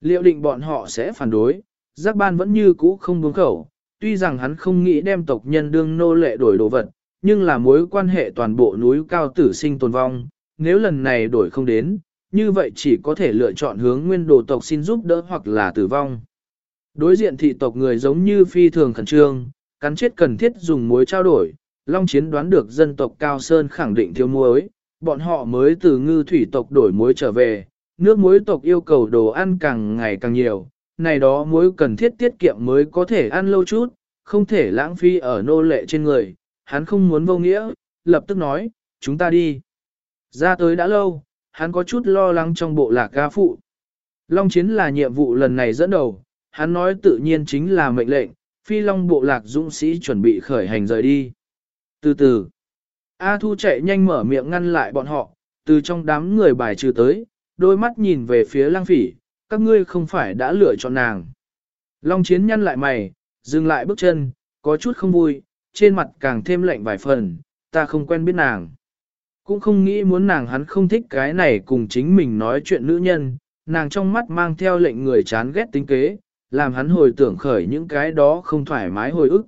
Liệu định bọn họ sẽ phản đối, giác ban vẫn như cũ không buông khẩu, tuy rằng hắn không nghĩ đem tộc nhân đương nô lệ đổi đồ vật, nhưng là mối quan hệ toàn bộ núi cao tử sinh tồn vong, nếu lần này đổi không đến, như vậy chỉ có thể lựa chọn hướng nguyên đồ tộc xin giúp đỡ hoặc là tử vong. Đối diện thị tộc người giống như phi thường khẩn trương, cắn chết cần thiết dùng muối trao đổi, Long Chiến đoán được dân tộc Cao Sơn khẳng định thiếu muối, bọn họ mới từ ngư thủy tộc đổi muối trở về, nước muối tộc yêu cầu đồ ăn càng ngày càng nhiều, này đó muối cần thiết tiết kiệm mới có thể ăn lâu chút, không thể lãng phí ở nô lệ trên người, hắn không muốn vô nghĩa, lập tức nói, chúng ta đi. Ra tới đã lâu, hắn có chút lo lắng trong bộ lạc ca phụ. Long chiến là nhiệm vụ lần này dẫn đầu, hắn nói tự nhiên chính là mệnh lệnh, phi long bộ lạc dũng sĩ chuẩn bị khởi hành rời đi. Từ từ, A Thu chạy nhanh mở miệng ngăn lại bọn họ, từ trong đám người bài trừ tới, đôi mắt nhìn về phía lang phỉ, các ngươi không phải đã lựa chọn nàng. Long chiến nhăn lại mày, dừng lại bước chân, có chút không vui, trên mặt càng thêm lạnh vài phần, ta không quen biết nàng. Cũng không nghĩ muốn nàng hắn không thích cái này cùng chính mình nói chuyện nữ nhân, nàng trong mắt mang theo lệnh người chán ghét tính kế, làm hắn hồi tưởng khởi những cái đó không thoải mái hồi ức.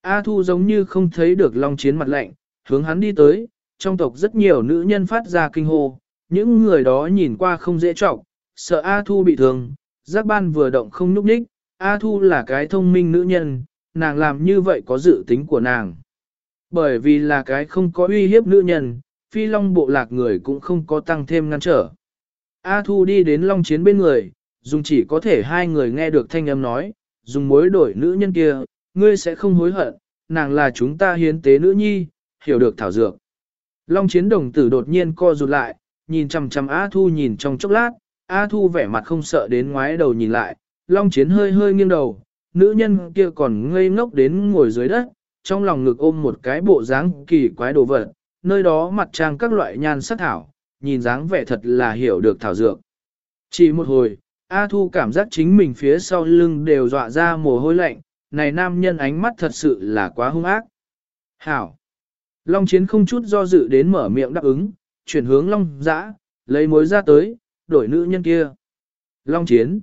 A Thu giống như không thấy được Long Chiến mặt lạnh, hướng hắn đi tới, trong tộc rất nhiều nữ nhân phát ra kinh hô, những người đó nhìn qua không dễ trọng, sợ A Thu bị thương, giác ban vừa động không nhúc nhích, A Thu là cái thông minh nữ nhân, nàng làm như vậy có dự tính của nàng. Bởi vì là cái không có uy hiếp nữ nhân, phi long bộ lạc người cũng không có tăng thêm ngăn trở. A Thu đi đến long chiến bên người, dùng chỉ có thể hai người nghe được thanh âm nói, dùng mối đổi nữ nhân kia, ngươi sẽ không hối hận, nàng là chúng ta hiến tế nữ nhi, hiểu được thảo dược. Long chiến đồng tử đột nhiên co rụt lại, nhìn chằm chằm A Thu nhìn trong chốc lát, A Thu vẻ mặt không sợ đến ngoái đầu nhìn lại, Long chiến hơi hơi nghiêng đầu, nữ nhân kia còn ngây ngốc đến ngồi dưới đất, trong lòng ngực ôm một cái bộ dáng kỳ quái đồ vật, nơi đó mặt trang các loại nhan sắc thảo, nhìn dáng vẻ thật là hiểu được thảo dược. Chỉ một hồi, A Thu cảm giác chính mình phía sau lưng đều dọa ra mồ hôi lạnh, này nam nhân ánh mắt thật sự là quá hung ác. Hảo! Long chiến không chút do dự đến mở miệng đáp ứng, chuyển hướng Long dã, lấy mối ra tới, đổi nữ nhân kia. Long chiến!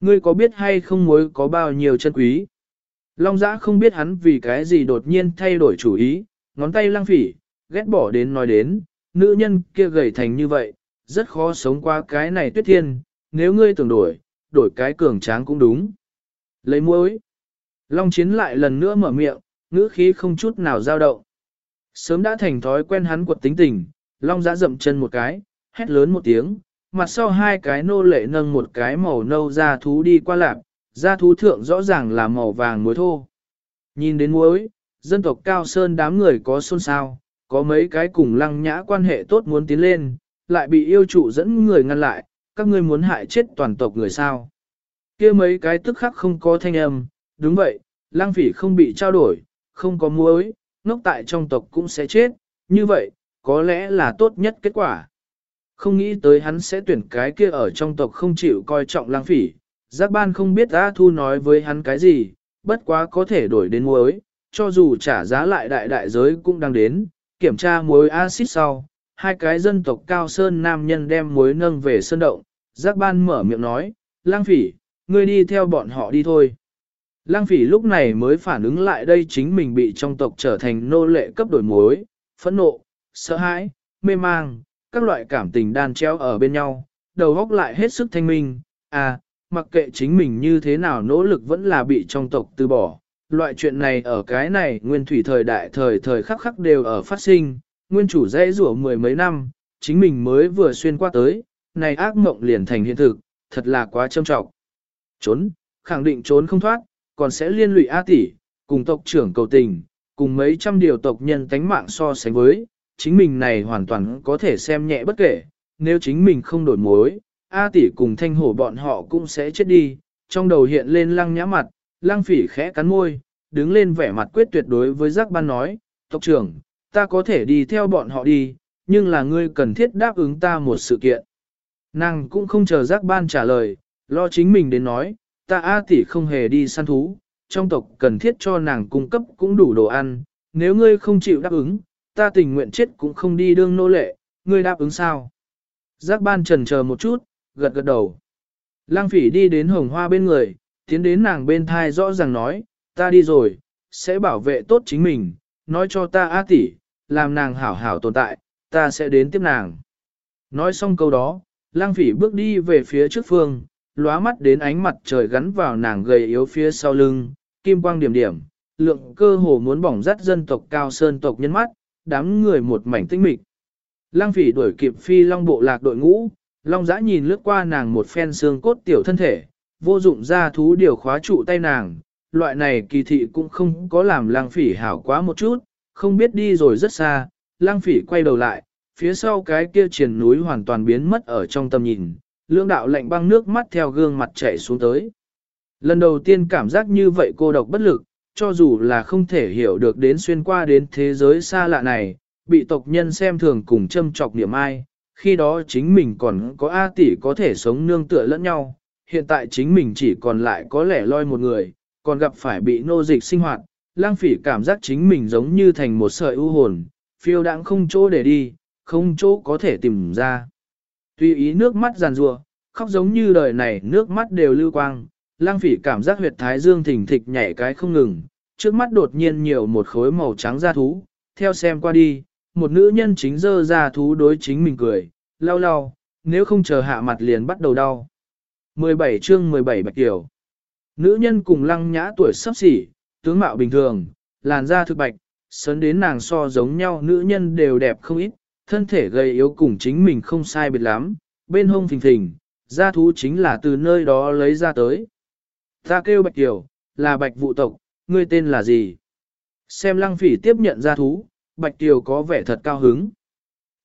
Ngươi có biết hay không mối có bao nhiêu chân quý? Long Dã không biết hắn vì cái gì đột nhiên thay đổi chủ ý, ngón tay lăng phỉ, ghét bỏ đến nói đến, nữ nhân kia gầy thành như vậy, rất khó sống qua cái này tuyết thiên, nếu ngươi tưởng đổi, đổi cái cường tráng cũng đúng. Lấy muối. Long chiến lại lần nữa mở miệng, ngữ khí không chút nào dao động. Sớm đã thành thói quen hắn quật tính tình, Long giã dậm chân một cái, hét lớn một tiếng, mặt sau hai cái nô lệ nâng một cái màu nâu ra thú đi qua lạp, ra thú thượng rõ ràng là màu vàng muối thô. Nhìn đến muối, dân tộc Cao Sơn đám người có xôn xao, có mấy cái cùng lăng nhã quan hệ tốt muốn tiến lên, lại bị yêu trụ dẫn người ngăn lại, các ngươi muốn hại chết toàn tộc người sao. kia mấy cái tức khắc không có thanh âm, đúng vậy, lang phỉ không bị trao đổi, không có muối, ngốc tại trong tộc cũng sẽ chết, như vậy, có lẽ là tốt nhất kết quả. Không nghĩ tới hắn sẽ tuyển cái kia ở trong tộc không chịu coi trọng lang phỉ, giác ban không biết A Thu nói với hắn cái gì, bất quá có thể đổi đến muối, cho dù trả giá lại đại đại giới cũng đang đến, kiểm tra muối axit sau, hai cái dân tộc cao sơn nam nhân đem muối nâng về sơn động, giác ban mở miệng nói, lang phỉ, ngươi đi theo bọn họ đi thôi. Lang phỉ lúc này mới phản ứng lại đây chính mình bị trong tộc trở thành nô lệ cấp đổi muối, phẫn nộ, sợ hãi, mê mang, các loại cảm tình đan treo ở bên nhau, đầu góc lại hết sức thanh minh, à, mặc kệ chính mình như thế nào nỗ lực vẫn là bị trong tộc từ bỏ. Loại chuyện này ở cái này nguyên thủy thời đại thời thời khắc khắc đều ở phát sinh, nguyên chủ dễ rủa mười mấy năm, chính mình mới vừa xuyên qua tới, này ác mộng liền thành hiện thực, thật là quá trâm trọng. Trốn, khẳng định trốn không thoát, còn sẽ liên lụy A tỷ, cùng tộc trưởng cầu tình, cùng mấy trăm điều tộc nhân tánh mạng so sánh với, chính mình này hoàn toàn có thể xem nhẹ bất kể, nếu chính mình không đổi mối, A tỷ cùng thanh hổ bọn họ cũng sẽ chết đi, trong đầu hiện lên lăng nhã mặt, lăng phỉ khẽ cắn môi, đứng lên vẻ mặt quyết tuyệt đối với giác ban nói, tộc trưởng, ta có thể đi theo bọn họ đi, nhưng là ngươi cần thiết đáp ứng ta một sự kiện. Nàng cũng không chờ giác ban trả lời, lo chính mình đến nói, ta A tỷ không hề đi săn thú, trong tộc cần thiết cho nàng cung cấp cũng đủ đồ ăn, nếu ngươi không chịu đáp ứng, ta tình nguyện chết cũng không đi đương nô lệ, ngươi đáp ứng sao? Giác ban trần chờ một chút, gật gật đầu. Lăng phỉ đi đến hồng hoa bên người, tiến đến nàng bên thai rõ ràng nói, ta đi rồi, sẽ bảo vệ tốt chính mình, nói cho ta A tỷ, làm nàng hảo hảo tồn tại, ta sẽ đến tiếp nàng. Nói xong câu đó, lang phỉ bước đi về phía trước phương, lóa mắt đến ánh mặt trời gắn vào nàng gầy yếu phía sau lưng, kim quang điểm điểm, lượng cơ hồ muốn bỏng rắt dân tộc cao sơn tộc nhân mắt, đám người một mảnh tinh mịch. Lang phỉ đuổi kịp phi long bộ lạc đội ngũ, long giã nhìn lướt qua nàng một phen xương cốt tiểu thân thể, vô dụng ra thú điều khóa trụ tay nàng, loại này kỳ thị cũng không có làm lang phỉ hảo quá một chút, không biết đi rồi rất xa, lang phỉ quay đầu lại, phía sau cái kia triển núi hoàn toàn biến mất ở trong tầm nhìn, lưỡng đạo lạnh băng nước mắt theo gương mặt chảy xuống tới. Lần đầu tiên cảm giác như vậy cô độc bất lực, cho dù là không thể hiểu được đến xuyên qua đến thế giới xa lạ này, bị tộc nhân xem thường cùng châm trọc niệm ai, khi đó chính mình còn có A tỷ có thể sống nương tựa lẫn nhau, hiện tại chính mình chỉ còn lại có lẻ loi một người, còn gặp phải bị nô dịch sinh hoạt, lang phỉ cảm giác chính mình giống như thành một sợi u hồn, phiêu đãng không chỗ để đi, không chỗ có thể tìm ra. Tuy ý nước mắt giàn rùa, khóc giống như đời này nước mắt đều lưu quang, lang phỉ cảm giác huyệt thái dương thỉnh thịch nhảy cái không ngừng, trước mắt đột nhiên nhiều một khối màu trắng da thú, theo xem qua đi, một nữ nhân chính dơ ra thú đối chính mình cười, lau lau, nếu không chờ hạ mặt liền bắt đầu đau. 17 chương 17 bạch tiểu. Nữ nhân cùng lăng nhã tuổi sắp xỉ, tướng mạo bình thường, làn da thực bạch, sớn đến nàng so giống nhau nữ nhân đều đẹp không ít, thân thể gầy yếu cùng chính mình không sai biệt lắm, bên hông phình phình, gia thú chính là từ nơi đó lấy ra tới. Ta kêu bạch Kiều, là bạch vụ tộc, ngươi tên là gì? Xem lăng phỉ tiếp nhận gia thú, bạch Kiều có vẻ thật cao hứng.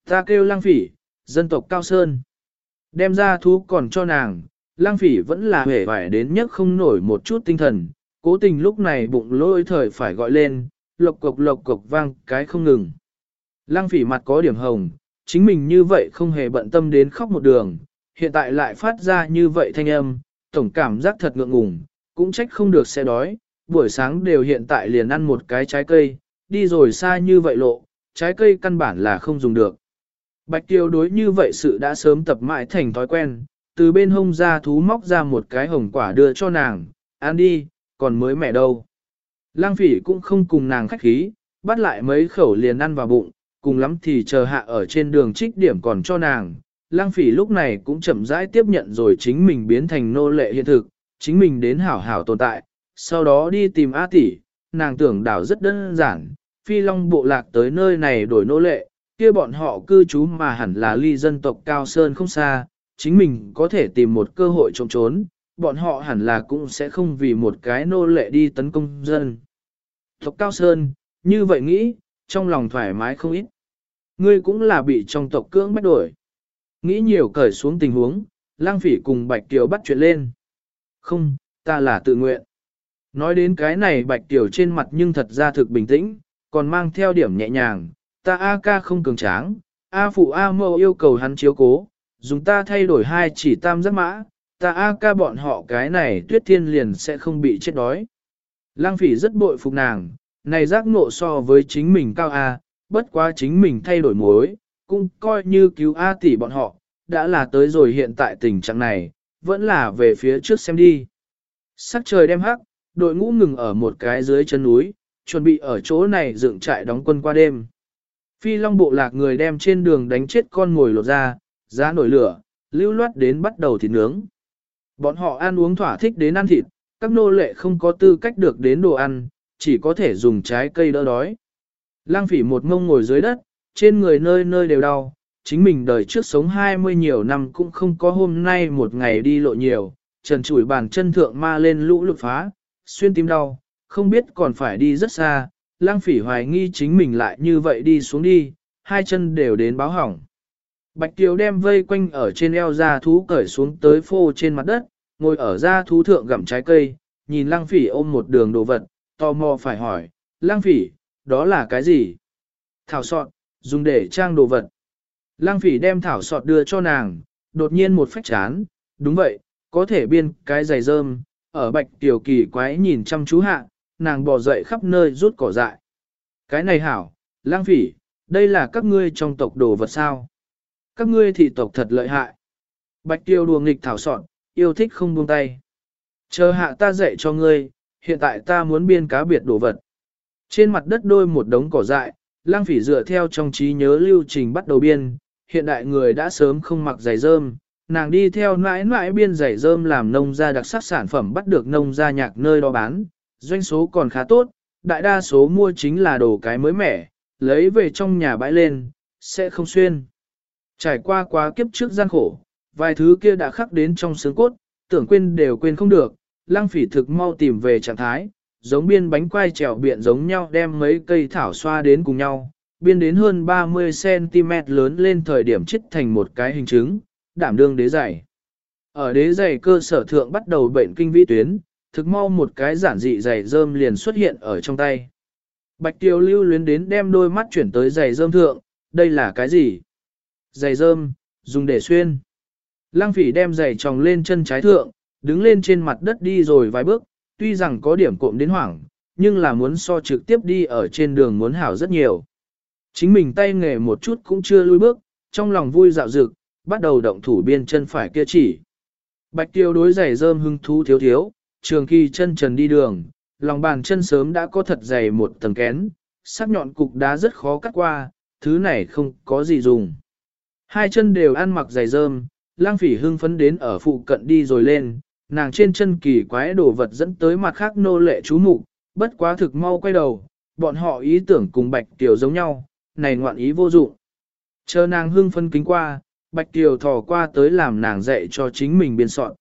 Ta kêu lăng phỉ, dân tộc cao sơn. Đem gia thú còn cho nàng, lang phỉ vẫn là hề vải đến nhất không nổi một chút tinh thần, cố tình lúc này bụng lôi thời phải gọi lên, lộc cộc lộc cộc vang cái không ngừng. Lang phỉ mặt có điểm hồng, chính mình như vậy không hề bận tâm đến khóc một đường, hiện tại lại phát ra như vậy thanh âm, tổng cảm giác thật ngượng ngùng, cũng trách không được sẽ đói, buổi sáng đều hiện tại liền ăn một cái trái cây, đi rồi xa như vậy lộ, trái cây căn bản là không dùng được. Bạch tiêu đối như vậy sự đã sớm tập mãi thành thói quen, từ bên hông ra thú móc ra một cái hồng quả đưa cho nàng, ăn đi, còn mới mẹ đâu. Lang phỉ cũng không cùng nàng khách khí, bắt lại mấy khẩu liền ăn vào bụng, cùng lắm thì chờ hạ ở trên đường trích điểm còn cho nàng. Lang phỉ lúc này cũng chậm rãi tiếp nhận rồi chính mình biến thành nô lệ hiện thực, chính mình đến hảo hảo tồn tại, sau đó đi tìm A tỷ, nàng tưởng đảo rất đơn giản, phi long bộ lạc tới nơi này đổi nô lệ, kia bọn họ cư trú mà hẳn là ly dân tộc Cao Sơn không xa, chính mình có thể tìm một cơ hội trộm trốn, bọn họ hẳn là cũng sẽ không vì một cái nô lệ đi tấn công dân. Tộc Cao Sơn, như vậy nghĩ, trong lòng thoải mái không ít. Ngươi cũng là bị trong tộc cưỡng bắt đổi. Nghĩ nhiều cởi xuống tình huống, lang phỉ cùng Bạch Kiều bắt chuyện lên. Không, ta là tự nguyện. Nói đến cái này Bạch Kiều trên mặt nhưng thật ra thực bình tĩnh, còn mang theo điểm nhẹ nhàng, ta A ca không cường tráng, A phụ A mâu yêu cầu hắn chiếu cố, dùng ta thay đổi hai chỉ tam giác mã, ta A ca bọn họ cái này tuyết thiên liền sẽ không bị chết đói. Lang phỉ rất bội phục nàng, này giác ngộ so với chính mình cao A, bất quá chính mình thay đổi mối, cũng coi như cứu A tỷ bọn họ, đã là tới rồi hiện tại tình trạng này, vẫn là về phía trước xem đi. Sắc trời đem hắc, đội ngũ ngừng ở một cái dưới chân núi, chuẩn bị ở chỗ này dựng trại đóng quân qua đêm. Phi long bộ lạc người đem trên đường đánh chết con ngồi lột ra, giá nổi lửa, lưu loát đến bắt đầu thịt nướng. Bọn họ ăn uống thỏa thích đến ăn thịt, các nô lệ không có tư cách được đến đồ ăn, chỉ có thể dùng trái cây đỡ đói. Lang phỉ một ngông ngồi dưới đất, trên người nơi nơi đều đau, chính mình đời trước sống 20 nhiều năm cũng không có hôm nay một ngày đi lộ nhiều, trần chủi bàn chân thượng ma lên lũ lụt phá, xuyên tim đau, không biết còn phải đi rất xa, lang phỉ hoài nghi chính mình lại như vậy đi xuống đi, hai chân đều đến báo hỏng. Bạch Kiều đem vây quanh ở trên eo ra thú cởi xuống tới phô trên mặt đất, ngồi ở ra thú thượng gặm trái cây, nhìn lang phỉ ôm một đường đồ vật, tò mò phải hỏi, lang phỉ, đó là cái gì? Thảo sọt, dùng để trang đồ vật. Lang phỉ đem thảo sọt đưa cho nàng, đột nhiên một phách chán, đúng vậy, có thể biên cái giày rơm, ở bạch tiểu kỳ quái nhìn chăm chú hạ, nàng bò dậy khắp nơi rút cỏ dại. Cái này hảo, lang phỉ, đây là các ngươi trong tộc đồ vật sao. Các ngươi thị tộc thật lợi hại. Bạch tiêu đùa nghịch thảo sọn, yêu thích không buông tay. Chờ hạ ta dạy cho ngươi, hiện tại ta muốn biên cá biệt đồ vật. Trên mặt đất đôi một đống cỏ dại, lang phỉ dựa theo trong trí nhớ lưu trình bắt đầu biên, hiện đại người đã sớm không mặc giày rơm, nàng đi theo mãi mãi biên giày rơm làm nông gia đặc sắc sản phẩm bắt được nông gia nhạc nơi đó bán, doanh số còn khá tốt, đại đa số mua chính là đồ cái mới mẻ, lấy về trong nhà bãi lên, sẽ không xuyên. Trải qua quá kiếp trước gian khổ, vài thứ kia đã khắc đến trong xương cốt, tưởng quên đều quên không được, lang phỉ thực mau tìm về trạng thái, giống biên bánh quai trèo biện giống nhau đem mấy cây thảo xoa đến cùng nhau, biên đến hơn 30cm lớn lên thời điểm chích thành một cái hình chứng, đảm đương đế giày. Ở đế giày cơ sở thượng bắt đầu bệnh kinh vi tuyến, thực mau một cái giản dị giày rơm liền xuất hiện ở trong tay. Bạch Tiêu lưu luyến đến đem đôi mắt chuyển tới giày rơm thượng, đây là cái gì? Giày rơm, dùng để xuyên. Lăng phỉ đem giày tròng lên chân trái thượng, đứng lên trên mặt đất đi rồi vài bước, tuy rằng có điểm cộm đến hoảng, nhưng là muốn so trực tiếp đi ở trên đường muốn hảo rất nhiều. Chính mình tay nghề một chút cũng chưa lui bước, trong lòng vui dạo dực, bắt đầu động thủ biên chân phải kia chỉ. Bạch tiêu đối giày rơm hưng thú thiếu thiếu, trường kỳ chân trần đi đường, lòng bàn chân sớm đã có thật dày một tầng kén, sắc nhọn cục đá rất khó cắt qua, thứ này không có gì dùng. Hai chân đều ăn mặc giày rơm, lang phỉ hưng phấn đến ở phụ cận đi rồi lên, nàng trên chân kỳ quái đồ vật dẫn tới mặt khác nô lệ chú mục bất quá thực mau quay đầu, bọn họ ý tưởng cùng bạch tiểu giống nhau, này ngoạn ý vô dụng. Chờ nàng hưng phân kính qua, bạch tiểu thò qua tới làm nàng dạy cho chính mình biên soạn.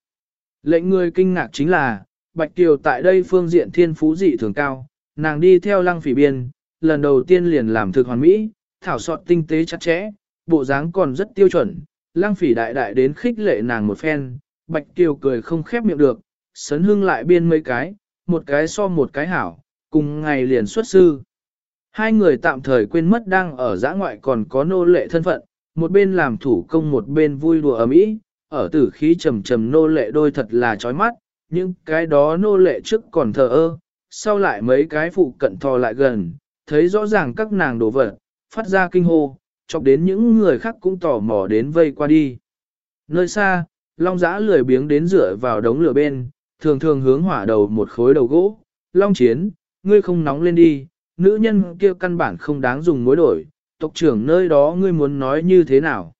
Lệnh người kinh ngạc chính là, Bạch Tiểu tại đây phương diện thiên phú dị thường cao, nàng đi theo lăng phỉ biên, lần đầu tiên liền làm thực hoàn mỹ, thảo soạn tinh tế chặt chẽ, bộ dáng còn rất tiêu chuẩn, lăng phỉ đại đại đến khích lệ nàng một phen, Bạch Kiều cười không khép miệng được, sấn hưng lại biên mấy cái, một cái so một cái hảo, cùng ngày liền xuất sư. Hai người tạm thời quên mất đang ở giã ngoại còn có nô lệ thân phận, một bên làm thủ công một bên vui đùa ở mỹ, ở tử khí trầm trầm nô lệ đôi thật là chói mắt, những cái đó nô lệ trước còn thờ ơ, sau lại mấy cái phụ cận thò lại gần, thấy rõ ràng các nàng đổ vật, phát ra kinh hô, chọc đến những người khác cũng tò mò đến vây qua đi. Nơi xa, Long giã lười biếng đến rửa vào đống lửa bên, thường thường hướng hỏa đầu một khối đầu gỗ, Long chiến, ngươi không nóng lên đi, nữ nhân kia căn bản không đáng dùng mối đổi, tộc trưởng nơi đó ngươi muốn nói như thế nào.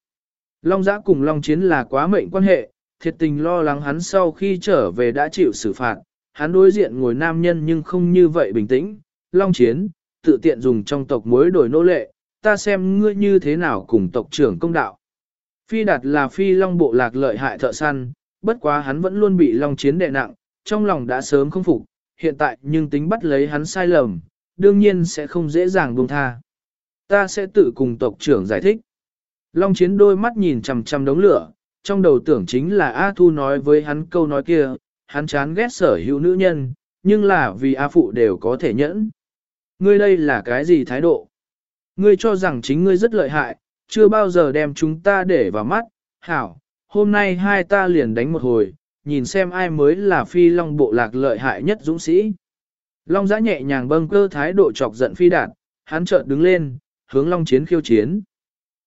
Long giã cùng Long chiến là quá mệnh quan hệ, thiệt tình lo lắng hắn sau khi trở về đã chịu xử phạt, hắn đối diện ngồi nam nhân nhưng không như vậy bình tĩnh, long chiến, tự tiện dùng trong tộc mối đổi nô lệ, ta xem ngươi như thế nào cùng tộc trưởng công đạo. Phi đạt là phi long bộ lạc lợi hại thợ săn, bất quá hắn vẫn luôn bị long chiến đè nặng, trong lòng đã sớm không phục, hiện tại nhưng tính bắt lấy hắn sai lầm, đương nhiên sẽ không dễ dàng buông tha. Ta sẽ tự cùng tộc trưởng giải thích. Long chiến đôi mắt nhìn chằm chằm đống lửa, trong đầu tưởng chính là A Thu nói với hắn câu nói kia, hắn chán ghét sở hữu nữ nhân, nhưng là vì A Phụ đều có thể nhẫn. Ngươi đây là cái gì thái độ? Ngươi cho rằng chính ngươi rất lợi hại, chưa bao giờ đem chúng ta để vào mắt, hảo, hôm nay hai ta liền đánh một hồi, nhìn xem ai mới là phi long bộ lạc lợi hại nhất dũng sĩ. Long giã nhẹ nhàng bâng cơ thái độ chọc giận phi đạt, hắn chợt đứng lên, hướng long chiến khiêu chiến.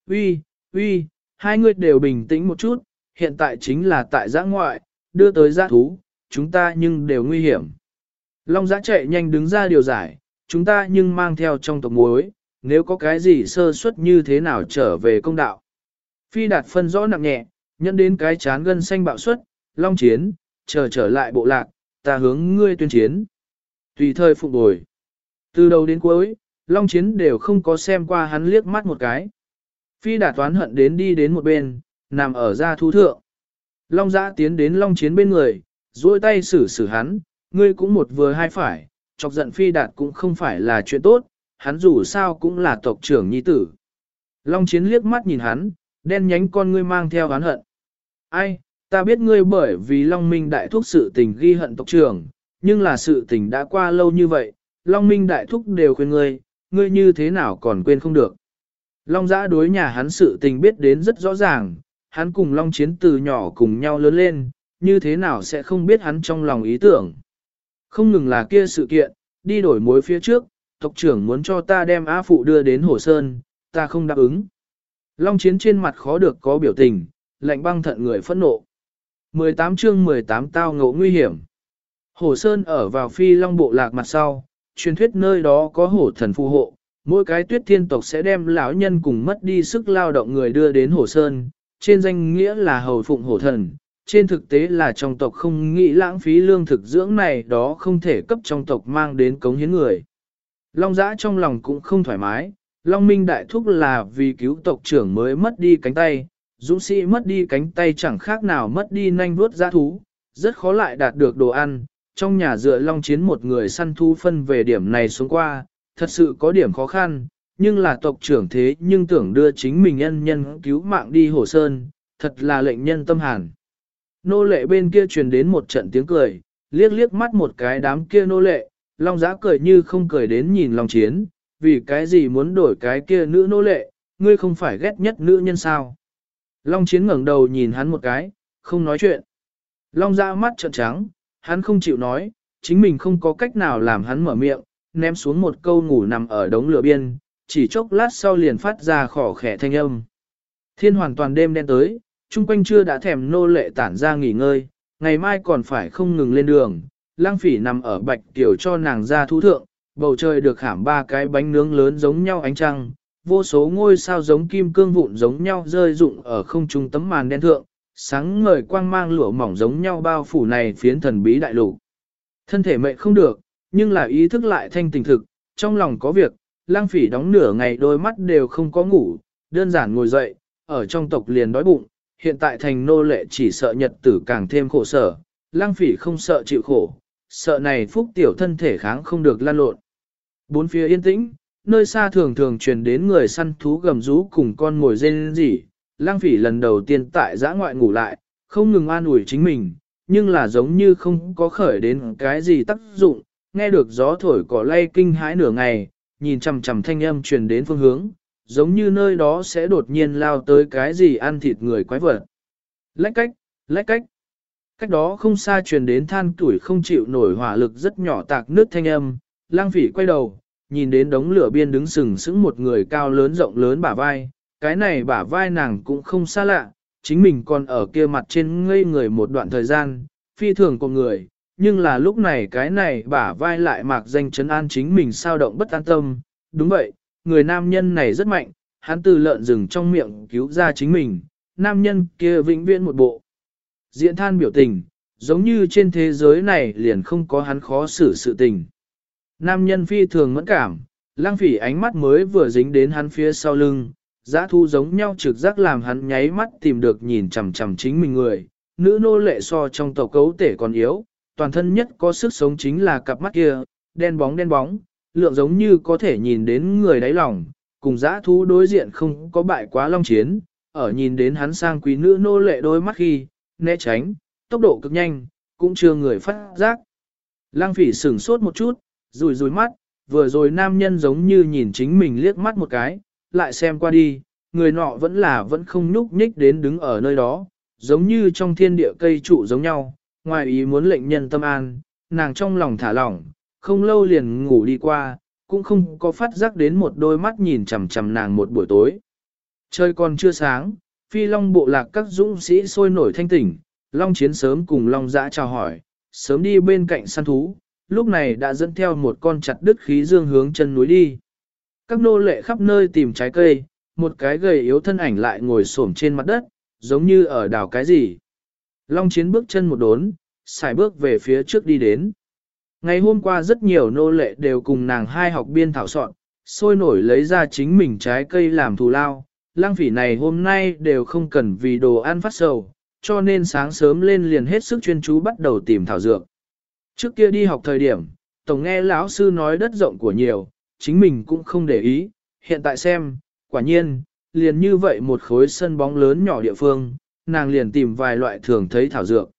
Uy, uy, hai người đều bình tĩnh một chút, hiện tại chính là tại giã ngoại, đưa tới giã thú, chúng ta nhưng đều nguy hiểm. Long giã chạy nhanh đứng ra điều giải, chúng ta nhưng mang theo trong tộc muối, nếu có cái gì sơ suất như thế nào trở về công đạo. Phi đạt phân rõ nặng nhẹ, nhận đến cái chán gân xanh bạo suất, long chiến, chờ trở lại bộ lạc, ta hướng ngươi tuyên chiến. Tùy thời phục bồi. Từ đầu đến cuối, long chiến đều không có xem qua hắn liếc mắt một cái. Phi đạt toán hận đến đi đến một bên, nằm ở ra thú thượng. Long giã tiến đến long chiến bên người, duỗi tay xử xử hắn, ngươi cũng một vừa hai phải, chọc giận phi đạt cũng không phải là chuyện tốt, hắn dù sao cũng là tộc trưởng nhi tử. Long chiến liếc mắt nhìn hắn, đen nhánh con ngươi mang theo hắn hận. Ai, ta biết ngươi bởi vì Long Minh đại thúc sự tình ghi hận tộc trưởng, nhưng là sự tình đã qua lâu như vậy, Long Minh đại thúc đều khuyên ngươi, ngươi như thế nào còn quên không được. Long giã đối nhà hắn sự tình biết đến rất rõ ràng, hắn cùng Long Chiến từ nhỏ cùng nhau lớn lên, như thế nào sẽ không biết hắn trong lòng ý tưởng. Không ngừng là kia sự kiện, đi đổi mối phía trước, tộc trưởng muốn cho ta đem Á Phụ đưa đến Hồ Sơn, ta không đáp ứng. Long chiến trên mặt khó được có biểu tình, lạnh băng thận người phẫn nộ. 18 chương 18 tao ngộ nguy hiểm. Hồ Sơn ở vào phi long bộ lạc mặt sau, truyền thuyết nơi đó có hổ thần phù hộ, mỗi cái tuyết thiên tộc sẽ đem lão nhân cùng mất đi sức lao động người đưa đến Hồ Sơn, trên danh nghĩa là hầu phụng hổ thần, trên thực tế là trong tộc không nghĩ lãng phí lương thực dưỡng này đó không thể cấp trong tộc mang đến cống hiến người. Long giã trong lòng cũng không thoải mái, Long Minh đại thúc là vì cứu tộc trưởng mới mất đi cánh tay, dũng sĩ mất đi cánh tay chẳng khác nào mất đi nanh vuốt giã thú, rất khó lại đạt được đồ ăn. Trong nhà dựa Long Chiến một người săn thu phân về điểm này xuống qua, thật sự có điểm khó khăn, nhưng là tộc trưởng thế nhưng tưởng đưa chính mình nhân nhân cứu mạng đi hồ sơn, thật là lệnh nhân tâm hàn. Nô lệ bên kia truyền đến một trận tiếng cười, liếc liếc mắt một cái đám kia nô lệ, Long Giã cười như không cười đến nhìn Long Chiến, vì cái gì muốn đổi cái kia nữ nô lệ, ngươi không phải ghét nhất nữ nhân sao. Long Chiến ngẩng đầu nhìn hắn một cái, không nói chuyện. Long Giã mắt trợn trắng, hắn không chịu nói, chính mình không có cách nào làm hắn mở miệng, ném xuống một câu ngủ nằm ở đống lửa biên, chỉ chốc lát sau liền phát ra khỏ khẻ thanh âm. Thiên hoàn toàn đêm đen tới, chung quanh chưa đã thèm nô lệ tản ra nghỉ ngơi, ngày mai còn phải không ngừng lên đường. Lang phỉ nằm ở bạch tiểu cho nàng ra thú thượng, bầu trời được khảm ba cái bánh nướng lớn giống nhau ánh trăng, vô số ngôi sao giống kim cương vụn giống nhau rơi rụng ở không trung tấm màn đen thượng, sáng ngời quang mang lửa mỏng giống nhau bao phủ này phiến thần bí đại lục. Thân thể mệnh không được, nhưng là ý thức lại thanh tình thực, trong lòng có việc, lang phỉ đóng nửa ngày đôi mắt đều không có ngủ, đơn giản ngồi dậy, ở trong tộc liền đói bụng, hiện tại thành nô lệ chỉ sợ nhật tử càng thêm khổ sở, lang phỉ không sợ chịu khổ, sợ này phúc tiểu thân thể kháng không được lan lộn. Bốn phía yên tĩnh, nơi xa thường thường truyền đến người săn thú gầm rú cùng con ngồi rên rỉ, lang phỉ lần đầu tiên tại giã ngoại ngủ lại, không ngừng an ủi chính mình, nhưng là giống như không có khởi đến cái gì tác dụng, nghe được gió thổi cỏ lay kinh hãi nửa ngày, nhìn chằm chằm thanh âm truyền đến phương hướng, giống như nơi đó sẽ đột nhiên lao tới cái gì ăn thịt người quái vật. Lách cách, lách cách. Cách đó không xa truyền đến than tuổi không chịu nổi hỏa lực rất nhỏ tạc nước thanh âm, lang phỉ quay đầu, nhìn đến đống lửa biên đứng sừng sững một người cao lớn rộng lớn bả vai, cái này bả vai nàng cũng không xa lạ, chính mình còn ở kia mặt trên ngây người một đoạn thời gian, phi thường của người, nhưng là lúc này cái này bả vai lại mạc danh chấn an chính mình sao động bất an tâm, đúng vậy, người nam nhân này rất mạnh, hắn từ lợn rừng trong miệng cứu ra chính mình, nam nhân kia vĩnh viễn một bộ. Diễn than biểu tình, giống như trên thế giới này liền không có hắn khó xử sự tình. Nam nhân phi thường mẫn cảm, lang phỉ ánh mắt mới vừa dính đến hắn phía sau lưng, giã thu giống nhau trực giác làm hắn nháy mắt tìm được nhìn chằm chằm chính mình người. Nữ nô lệ so trong tổ cấu tể còn yếu, toàn thân nhất có sức sống chính là cặp mắt kia, đen bóng đen bóng, lượng giống như có thể nhìn đến người đáy lòng, cùng giã thú đối diện không có bại quá long chiến, ở nhìn đến hắn sang quý nữ nô lệ đôi mắt khi, né tránh, tốc độ cực nhanh, cũng chưa người phát giác. Lang phỉ sửng sốt một chút, rùi rùi mắt, vừa rồi nam nhân giống như nhìn chính mình liếc mắt một cái, lại xem qua đi, người nọ vẫn là vẫn không nhúc nhích đến đứng ở nơi đó, giống như trong thiên địa cây trụ giống nhau, ngoài ý muốn lệnh nhân tâm an, nàng trong lòng thả lỏng, không lâu liền ngủ đi qua, cũng không có phát giác đến một đôi mắt nhìn chằm chằm nàng một buổi tối. Trời còn chưa sáng, phi long bộ lạc các dũng sĩ sôi nổi thanh tỉnh, long chiến sớm cùng long dã chào hỏi, sớm đi bên cạnh săn thú, lúc này đã dẫn theo một con chặt đứt khí dương hướng chân núi đi. Các nô lệ khắp nơi tìm trái cây, một cái gầy yếu thân ảnh lại ngồi xổm trên mặt đất, giống như ở đảo cái gì. Long chiến bước chân một đốn, xài bước về phía trước đi đến. Ngày hôm qua rất nhiều nô lệ đều cùng nàng hai học biên thảo soạn, sôi nổi lấy ra chính mình trái cây làm thù lao. Lang phỉ này hôm nay đều không cần vì đồ ăn phát sầu, cho nên sáng sớm lên liền hết sức chuyên chú bắt đầu tìm thảo dược. Trước kia đi học thời điểm, tổng nghe lão sư nói đất rộng của nhiều, chính mình cũng không để ý, hiện tại xem, quả nhiên, liền như vậy một khối sân bóng lớn nhỏ địa phương, nàng liền tìm vài loại thường thấy thảo dược.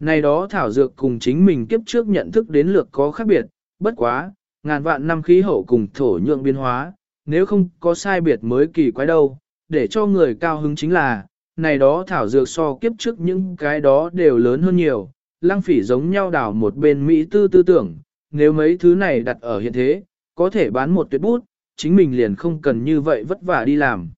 Này đó thảo dược cùng chính mình kiếp trước nhận thức đến lược có khác biệt, bất quá, ngàn vạn năm khí hậu cùng thổ nhượng biến hóa, nếu không có sai biệt mới kỳ quái đâu, để cho người cao hứng chính là, này đó thảo dược so kiếp trước những cái đó đều lớn hơn nhiều, lăng phỉ giống nhau đảo một bên Mỹ tư tư tưởng, nếu mấy thứ này đặt ở hiện thế, có thể bán một tuyệt bút, chính mình liền không cần như vậy vất vả đi làm.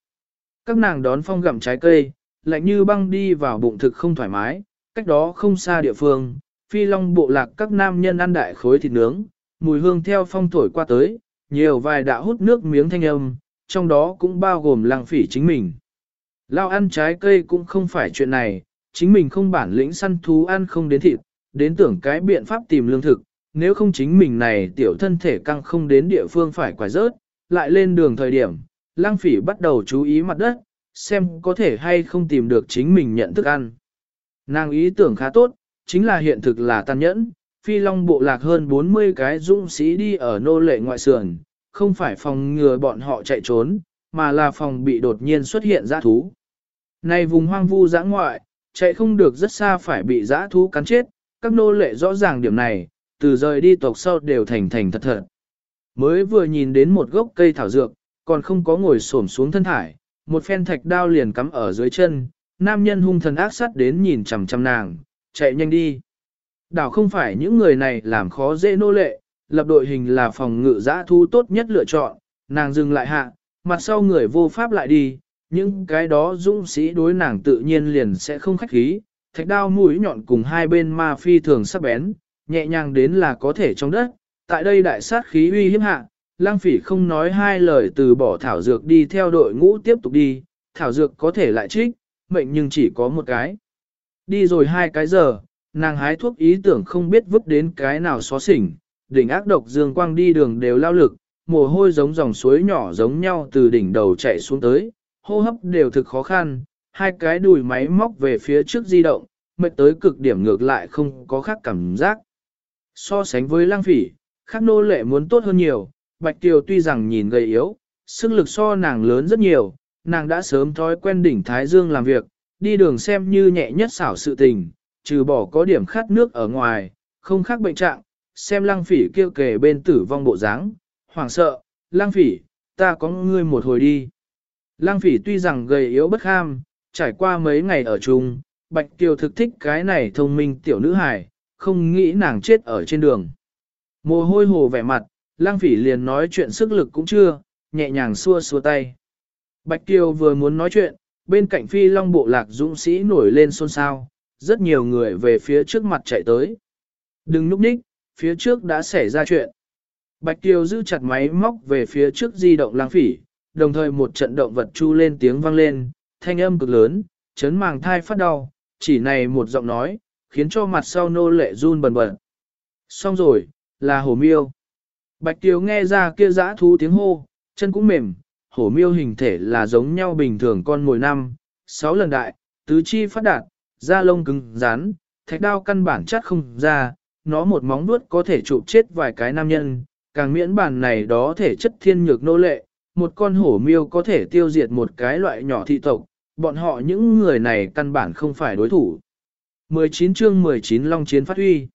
Các nàng đón phong gặm trái cây, lạnh như băng đi vào bụng thực không thoải mái, cách đó không xa địa phương, phi long bộ lạc các nam nhân ăn đại khối thịt nướng, mùi hương theo phong thổi qua tới, nhiều vài đã hút nước miếng thanh âm, trong đó cũng bao gồm lăng phỉ chính mình. Lao ăn trái cây cũng không phải chuyện này, chính mình không bản lĩnh săn thú ăn không đến thịt, đến tưởng cái biện pháp tìm lương thực, nếu không chính mình này tiểu thân thể căng không đến địa phương phải quải rớt, lại lên đường thời điểm, lang phỉ bắt đầu chú ý mặt đất, xem có thể hay không tìm được chính mình nhận thức ăn. Nàng ý tưởng khá tốt, chính là hiện thực là tàn nhẫn, phi long bộ lạc hơn 40 cái dũng sĩ đi ở nô lệ ngoại sườn, không phải phòng ngừa bọn họ chạy trốn, mà là phòng bị đột nhiên xuất hiện dã thú. Này vùng hoang vu dã ngoại, chạy không được rất xa phải bị dã thú cắn chết, các nô lệ rõ ràng điểm này, từ rời đi tộc sau đều thành thành thật thật. Mới vừa nhìn đến một gốc cây thảo dược, còn không có ngồi xổm xuống thân thải, một phen thạch đao liền cắm ở dưới chân, nam nhân hung thần ác sát đến nhìn chằm chằm nàng, chạy nhanh đi. Đảo không phải những người này làm khó dễ nô lệ, lập đội hình là phòng ngự giã thu tốt nhất lựa chọn, nàng dừng lại hạ, mặt sau người vô pháp lại đi, những cái đó dũng sĩ đối nàng tự nhiên liền sẽ không khách khí, thạch đao mũi nhọn cùng hai bên ma phi thường sắc bén, nhẹ nhàng đến là có thể trong đất, tại đây đại sát khí uy hiếp hạ, lang phỉ không nói hai lời từ bỏ thảo dược đi theo đội ngũ tiếp tục đi, thảo dược có thể lại trích, mệnh nhưng chỉ có một cái. Đi rồi hai cái giờ, nàng hái thuốc ý tưởng không biết vứt đến cái nào xóa xỉnh, đỉnh ác độc dương quang đi đường đều lao lực, mồ hôi giống dòng suối nhỏ giống nhau từ đỉnh đầu chạy xuống tới, hô hấp đều thực khó khăn, hai cái đùi máy móc về phía trước di động, mệt tới cực điểm ngược lại không có khác cảm giác. So sánh với lang phỉ, khác nô lệ muốn tốt hơn nhiều, Bạch Tiều tuy rằng nhìn gầy yếu, sức lực so nàng lớn rất nhiều, nàng đã sớm thói quen đỉnh Thái Dương làm việc, đi đường xem như nhẹ nhất xảo sự tình, trừ bỏ có điểm khát nước ở ngoài, không khác bệnh trạng, xem lăng phỉ kêu kề bên tử vong bộ dáng, hoảng sợ, lăng phỉ, ta có ngươi một hồi đi. Lăng phỉ tuy rằng gầy yếu bất ham, trải qua mấy ngày ở chung, Bạch Kiều thực thích cái này thông minh tiểu nữ hài, không nghĩ nàng chết ở trên đường. Mồ hôi hồ vẻ mặt, lang phỉ liền nói chuyện sức lực cũng chưa, nhẹ nhàng xua xua tay. Bạch Kiều vừa muốn nói chuyện, bên cạnh phi long bộ lạc dũng sĩ nổi lên xôn xao, rất nhiều người về phía trước mặt chạy tới. Đừng núp ních, phía trước đã xảy ra chuyện. Bạch Kiều giữ chặt máy móc về phía trước di động lang phỉ, đồng thời một trận động vật chu lên tiếng vang lên, thanh âm cực lớn, chấn màng thai phát đau, chỉ này một giọng nói, khiến cho mặt sau nô lệ run bần bật. Xong rồi, là hổ miêu. Bạch Kiều nghe ra kia dã thú tiếng hô, chân cũng mềm, hổ miêu hình thể là giống nhau bình thường con mồi năm, sáu lần đại, tứ chi phát đạt, da lông cứng, rắn, thạch đao căn bản chắc không ra, nó một móng vuốt có thể chụp chết vài cái nam nhân, càng miễn bản này đó thể chất thiên nhược nô lệ, một con hổ miêu có thể tiêu diệt một cái loại nhỏ thị tộc, bọn họ những người này căn bản không phải đối thủ. 19 chương 19 Long Chiến phát huy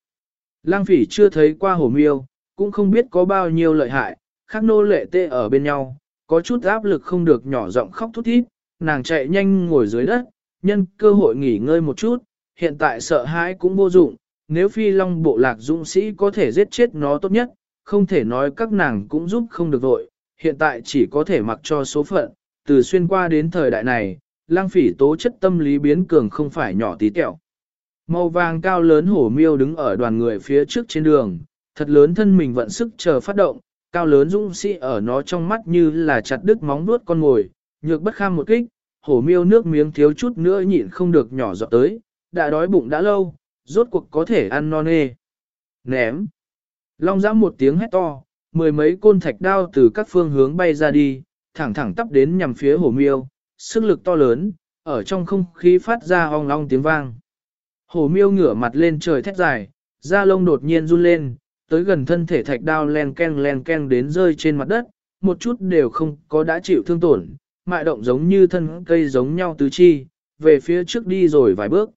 Lang phỉ chưa thấy qua hổ miêu, cũng không biết có bao nhiêu lợi hại, khác nô lệ tê ở bên nhau, có chút áp lực không được nhỏ giọng khóc thút thít, nàng chạy nhanh ngồi dưới đất, nhân cơ hội nghỉ ngơi một chút, hiện tại sợ hãi cũng vô dụng, nếu phi long bộ lạc dũng sĩ có thể giết chết nó tốt nhất, không thể nói các nàng cũng giúp không được vội, hiện tại chỉ có thể mặc cho số phận, từ xuyên qua đến thời đại này, lang phỉ tố chất tâm lý biến cường không phải nhỏ tí tẹo. Màu vàng cao lớn hổ miêu đứng ở đoàn người phía trước trên đường, thật lớn thân mình vận sức chờ phát động, cao lớn dũng sĩ ở nó trong mắt như là chặt đứt móng vuốt con ngồi, nhược bất kham một kích, hổ miêu nước miếng thiếu chút nữa nhịn không được nhỏ giọt tới, đã đói bụng đã lâu, rốt cuộc có thể ăn non nê. Ném. Long giã một tiếng hét to, mười mấy côn thạch đao từ các phương hướng bay ra đi, thẳng thẳng tắp đến nhằm phía hổ miêu, sức lực to lớn, ở trong không khí phát ra ong long tiếng vang. Hổ miêu ngửa mặt lên trời thét dài, da lông đột nhiên run lên, tới gần thân thể thạch đao len ken len ken đến rơi trên mặt đất, một chút đều không có đã chịu thương tổn, mại động giống như thân cây giống nhau tứ chi, về phía trước đi rồi vài bước.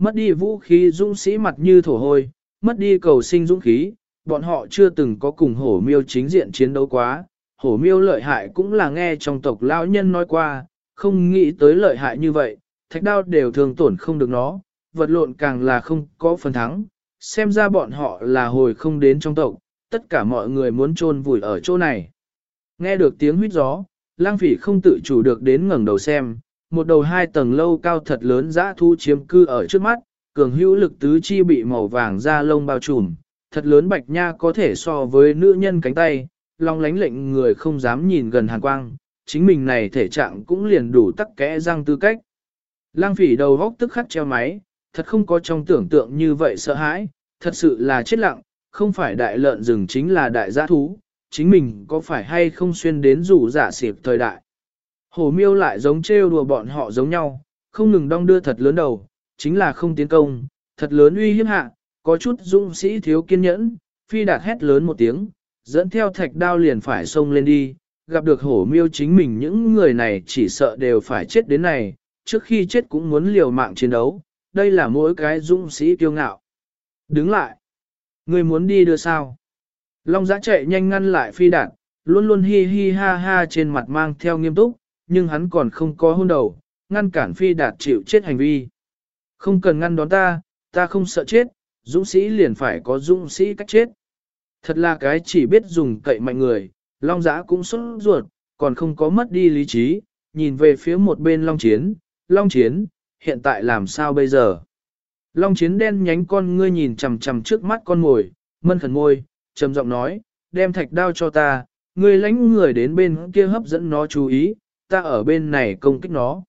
Mất đi vũ khí dũng sĩ mặt như thổ hôi, mất đi cầu sinh dũng khí, bọn họ chưa từng có cùng hổ miêu chính diện chiến đấu quá, hổ miêu lợi hại cũng là nghe trong tộc lão nhân nói qua, không nghĩ tới lợi hại như vậy, thạch đao đều thường tổn không được nó, vật lộn càng là không có phần thắng, xem ra bọn họ là hồi không đến trong tộc, tất cả mọi người muốn chôn vùi ở chỗ này. Nghe được tiếng huyết gió, lang phỉ không tự chủ được đến ngẩng đầu xem, một đầu hai tầng lâu cao thật lớn dã thu chiếm cư ở trước mắt, cường hữu lực tứ chi bị màu vàng da lông bao trùm, thật lớn bạch nha có thể so với nữ nhân cánh tay, long lánh lệnh người không dám nhìn gần hàn quang, chính mình này thể trạng cũng liền đủ tắc kẽ răng tư cách. Lang phỉ đầu góc tức khắc treo máy, thật không có trong tưởng tượng như vậy sợ hãi, thật sự là chết lặng, không phải đại lợn rừng chính là đại dã thú, chính mình có phải hay không xuyên đến rủ giả xịp thời đại. Hổ miêu lại giống trêu đùa bọn họ giống nhau, không ngừng đong đưa thật lớn đầu, chính là không tiến công, thật lớn uy hiếp hạ, có chút dũng sĩ thiếu kiên nhẫn, phi đạt hét lớn một tiếng, dẫn theo thạch đao liền phải xông lên đi, gặp được hổ miêu chính mình những người này chỉ sợ đều phải chết đến này, trước khi chết cũng muốn liều mạng chiến đấu, đây là mỗi cái dũng sĩ kiêu ngạo. Đứng lại, người muốn đi đưa sao? Long giã chạy nhanh ngăn lại phi đạt, luôn luôn hi hi ha ha trên mặt mang theo nghiêm túc, nhưng hắn còn không có hôn đầu, ngăn cản phi đạt chịu chết hành vi. Không cần ngăn đón ta, ta không sợ chết, dũng sĩ liền phải có dũng sĩ cách chết. Thật là cái chỉ biết dùng cậy mạnh người, long giã cũng xuất ruột, còn không có mất đi lý trí, nhìn về phía một bên long chiến, long chiến, hiện tại làm sao bây giờ? Long chiến đen nhánh con ngươi nhìn chằm chằm trước mắt con mồi, mân khẩn môi, trầm giọng nói, đem thạch đao cho ta, ngươi lãnh người đến bên kia hấp dẫn nó chú ý, ta ở bên này công kích nó.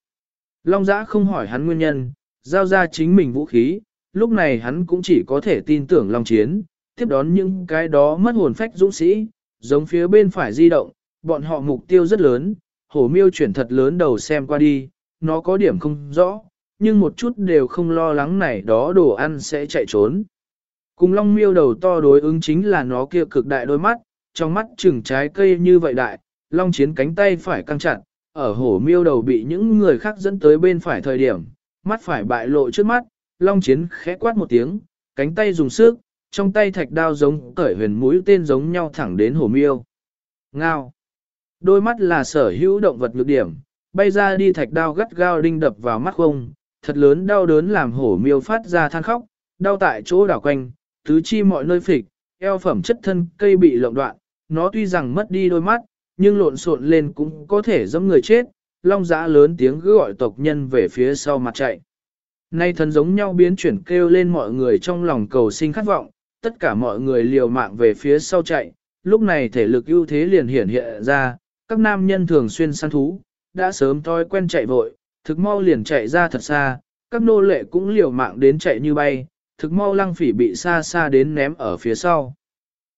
Long giã không hỏi hắn nguyên nhân, giao ra chính mình vũ khí, lúc này hắn cũng chỉ có thể tin tưởng Long Chiến, tiếp đón những cái đó mất hồn phách dũng sĩ, giống phía bên phải di động, bọn họ mục tiêu rất lớn, hổ miêu chuyển thật lớn đầu xem qua đi, nó có điểm không rõ, nhưng một chút đều không lo lắng này đó đồ ăn sẽ chạy trốn. Cùng long miêu đầu to đối ứng chính là nó kia cực đại đôi mắt, trong mắt chừng trái cây như vậy đại, long chiến cánh tay phải căng chặt, ở hổ miêu đầu bị những người khác dẫn tới bên phải thời điểm, mắt phải bại lộ trước mắt, long chiến khẽ quát một tiếng, cánh tay dùng sức, trong tay thạch đao giống cởi huyền mũi tên giống nhau thẳng đến hổ miêu. Ngao. Đôi mắt là sở hữu động vật nhược điểm, bay ra đi thạch đao gắt gao đinh đập vào mắt không, thật lớn đau đớn làm hổ miêu phát ra than khóc, đau tại chỗ đảo quanh, tứ chi mọi nơi phịch, eo phẩm chất thân cây bị lộng đoạn, nó tuy rằng mất đi đôi mắt, nhưng lộn xộn lên cũng có thể giống người chết, long giã lớn tiếng gọi tộc nhân về phía sau mặt chạy. Nay thần giống nhau biến chuyển kêu lên mọi người trong lòng cầu sinh khát vọng, tất cả mọi người liều mạng về phía sau chạy, lúc này thể lực ưu thế liền hiển hiện ra, các nam nhân thường xuyên săn thú, đã sớm thói quen chạy vội, thực mau liền chạy ra thật xa, các nô lệ cũng liều mạng đến chạy như bay, thực mau lăng phỉ bị xa xa đến ném ở phía sau.